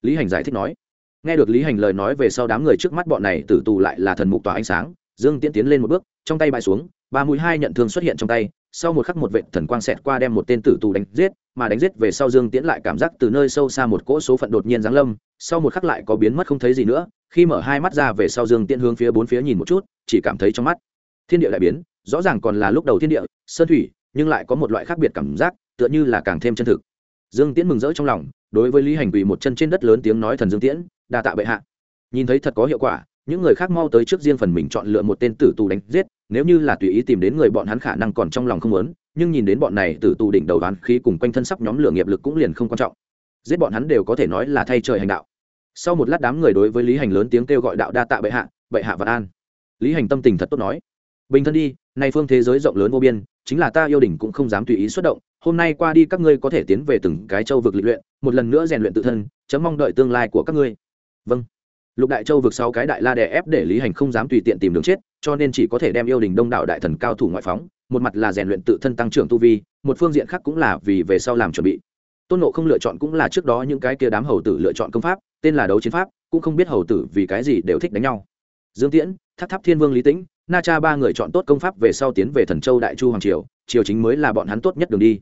Lý hành giải thích nói. Nghe được lý hành lời nói về sau đám người trước mắt bọn này tử tù lại là thần mục tỏa ánh sáng, dương tiễn tiến lên một bước, trong tay bay xuống, ba mũi hai nhận thương xuất hiện trong tay, sau một khắc một vệ thần quang xẹt qua đem một tên tử tù đánh giết, mà đánh giết về sau dương tiễn lại cảm giác từ nơi sâu xa một cỗ số phận đột nhiên giáng lâm, sau một khắc lại có biến mất không thấy gì nữa, khi mở hai mắt ra về sau dương tiễn hướng phía bốn phía nhìn một chút, chỉ cảm thấy trong mắt thiên địa lại biến, rõ ràng còn là lúc đầu thiên địa, sơn thủy, nhưng lại có một loại khác biệt cảm giác, tựa như là càng thêm chân thực dương tiễn mừng rỡ trong lòng, đối với lý hành quỳ một chân trên đất lớn tiếng nói thần dương tiễn, đa tạ bệ hạ. Nhìn thấy thật có hiệu quả, những người khác mau tới trước riêng phần mình chọn lựa một tên tử tù đánh giết, nếu như là tùy ý tìm đến người bọn hắn khả năng còn trong lòng không muốn, nhưng nhìn đến bọn này tử tù đỉnh đầu đoán khí cùng quanh thân sắp nhóm lửa nghiệp lực cũng liền không quan trọng. Giết bọn hắn đều có thể nói là thay trời hành đạo. Sau một lát đám người đối với lý hành lớn tiếng kêu gọi đạo đa tạ bệ hạ bệ hạ vạn an. Lý hành tâm tình thật tốt nói, bình thân đi, nay phương thế giới rộng lớn vô biên, chính là ta yêu đỉnh cũng không dám tùy ý xuất động hôm nay qua đi các ngươi có thể tiến về từng cái châu vực lịch luyện, một lần nữa rèn luyện tự thân, chấm mong đợi tương lai của các ngươi. Vâng. Lục đại châu vực sau cái đại la đè ép để lý hành không dám tùy tiện tìm đường chết, cho nên chỉ có thể đem yêu đình đông đảo đại thần cao thủ ngoại phóng, một mặt là rèn luyện tự thân tăng trưởng tu vi, một phương diện khác cũng là vì về sau làm chuẩn bị. Tôn nộ không lựa chọn cũng là trước đó những cái kia đám hầu tử lựa chọn công pháp, tên là đấu chiến pháp, cũng không biết hầu tử vì cái gì đều thích đánh nhau. Dương tiễn, tháp tháp thiên vương lý tĩnh, na cha ba người chọn tốt công pháp về sau tiến về thần châu đại chu hoàng triều triều chính mới là bọn hắn tốt nhất đường đi.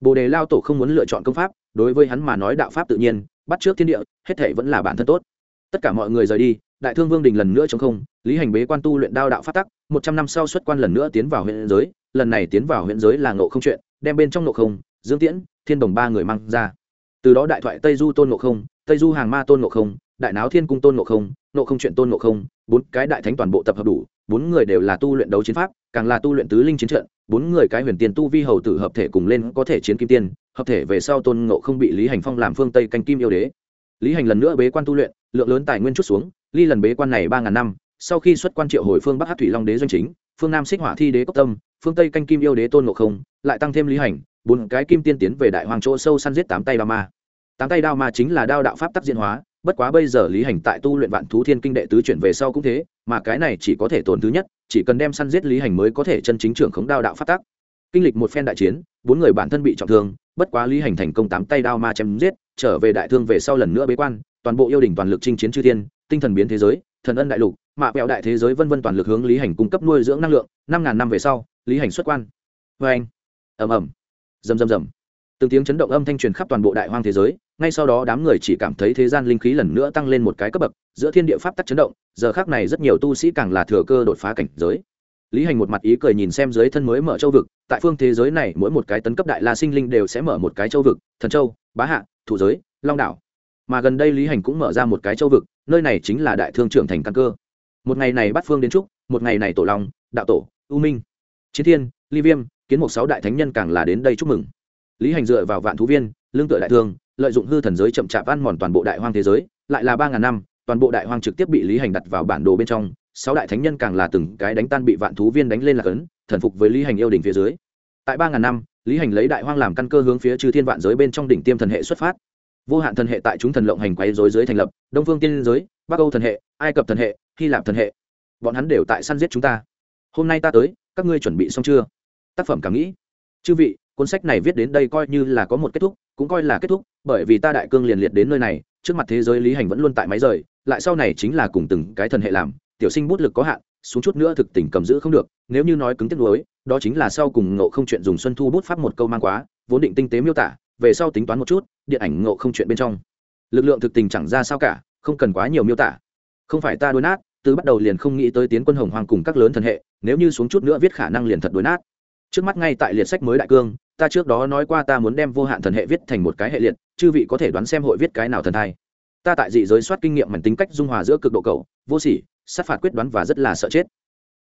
Bồ đề lao tổ không muốn lựa chọn công pháp, đối với hắn mà nói đạo pháp tự nhiên, bắt trước thiên địa, hết thể vẫn là bản thân tốt. Tất cả mọi người rời đi, đại thương vương đình lần nữa chống không, lý hành bế quan tu luyện đao đạo phát tắc, một trăm năm sau xuất quan lần nữa tiến vào huyện giới, lần này tiến vào huyện giới là ngộ không chuyện, đem bên trong ngộ không, dương tiễn, thiên đồng ba người mang ra. Từ đó đại thoại tây du tôn ngộ không, tây du hàng ma tôn ngộ không, đại náo thiên cung tôn ngộ không ngộ không chuyện tôn ngộ không, bốn cái đại thánh toàn bộ tập hợp đủ bốn người đều là tu luyện đấu chiến pháp, càng là tu luyện tứ linh chiến trận, bốn người cái huyền tiền tu vi hầu tử hợp thể cùng lên có thể chiến kim tiên, hợp thể về sau tôn ngộ không bị lý hành phong làm phương tây canh kim yêu đế. Lý hành lần nữa bế quan tu luyện, lượng lớn tài nguyên chút xuống ly lần bế quan này ba ngàn năm, sau khi xuất quan triệu hồi phương bắc hát thủy long đế doanh chính, phương nam xích hỏa thi đế cốc tâm, phương tây canh kim yêu đế tôn ngộ không, lại tăng thêm lý hành, bốn cái kim tiên tiến về đại hoàng chỗ sâu săn giết tám tay đao ma. Tám tay đao ma chính là đao đạo pháp tắc diễn hóa bất quá bây giờ lý hành tại tu luyện vạn thú thiên kinh đệ tứ chuyển về sau cũng thế, mà cái này chỉ có thể tồn thứ nhất, chỉ cần đem săn giết lý hành mới có thể chân chính trưởng khống đao đạo phát tác. Kinh lịch một phen đại chiến, bốn người bản thân bị trọng thương, bất quá lý hành thành công tám tay đao ma chém giết, trở về đại thương về sau lần nữa bế quan, toàn bộ yêu đình toàn lực chinh chiến chư thiên, tinh thần biến thế giới, thần ân đại lục, mạ vẹo đại thế giới vân vân toàn lực hướng lý hành cung cấp nuôi dưỡng năng lượng, năm ngàn năm về sau, lý hành xuất quan. Vê anh. Ầm ầm. Rầm rầm rầm từng tiếng chấn động âm thanh truyền khắp toàn bộ đại hoang thế giới, ngay sau đó đám người chỉ cảm thấy thế gian linh khí lần nữa tăng lên một cái cấp bậc, giữa thiên địa pháp tắc chấn động, giờ khác này rất nhiều tu sĩ càng là thừa cơ đột phá cảnh giới. Lý hành một mặt ý cười nhìn xem dưới thân mới mở châu vực, tại phương thế giới này mỗi một cái tấn cấp đại la sinh linh đều sẽ mở một cái châu vực, thần châu, bá hạ thụ giới, long đảo. Mà gần đây lý hành cũng mở ra một cái châu vực, nơi này chính là đại thương trưởng thành căn cơ. Một ngày này bắt phương đến trúc, một ngày này tổ long, đạo tổ, u minh, chiến thiên, ly viêm, kiến một sáu đại thánh nhân càng là đến đây chúc mừng lý hành dựa vào vạn thú viên, lương tựa đại thương, lợi dụng hư thần giới chậm chạp ăn mòn toàn bộ đại hoang thế giới, lại là ba ngàn năm, toàn bộ đại hoang trực tiếp bị lý hành đặt vào bản đồ bên trong, sáu đại thánh nhân càng là từng cái đánh tan bị vạn thú viên đánh lên là cấn, thần phục với lý hành yêu đỉnh phía dưới. Tại ba ngàn năm, lý hành lấy đại hoang làm căn cơ hướng phía chư thiên vạn giới bên trong đỉnh tiêm thần hệ xuất phát. Vô hạn thần hệ tại chúng thần lộng hành quay rối dưới thành lập, đông phương tiên giới, bắc âu thần hệ, ai cập thần hệ, hy lạp thần hệ. Bọn hắn đều tại săn giết chúng ta. Hôm nay ta tới, các ngươi chuẩn bị xong chưa? Tác phẩm cảm nghĩ. Chư vị cuốn sách này viết đến đây coi như là có một kết thúc, cũng coi là kết thúc, bởi vì ta đại cương liền liệt đến nơi này, trước mặt thế giới lý hành vẫn luôn tại máy rời, lại sau này chính là cùng từng cái thần hệ làm, tiểu sinh bút lực có hạn, xuống chút nữa thực tình cầm giữ không được, nếu như nói cứng tiếc nuối, đó chính là sau cùng ngộ không chuyện dùng xuân thu bút pháp một câu mang quá, vốn định tinh tế miêu tả, về sau tính toán một chút, điện ảnh ngộ không chuyện bên trong. Lực lượng thực tình chẳng ra sao cả, không cần quá nhiều miêu tả. Không phải ta đối nát, từ bắt đầu liền không nghĩ tới tiến quân hồng hoàng cùng các lớn thần hệ, nếu như xuống chút nữa viết khả năng liền thật đối nát trước mắt ngay tại liệt sách mới đại cương, ta trước đó nói qua ta muốn đem vô hạn thần hệ viết thành một cái hệ liệt, chư vị có thể đoán xem hội viết cái nào thần thai. Ta tại dị giới soát kinh nghiệm mảnh tính cách dung hòa giữa cực độ cầu vô sỉ, sát phạt quyết đoán và rất là sợ chết.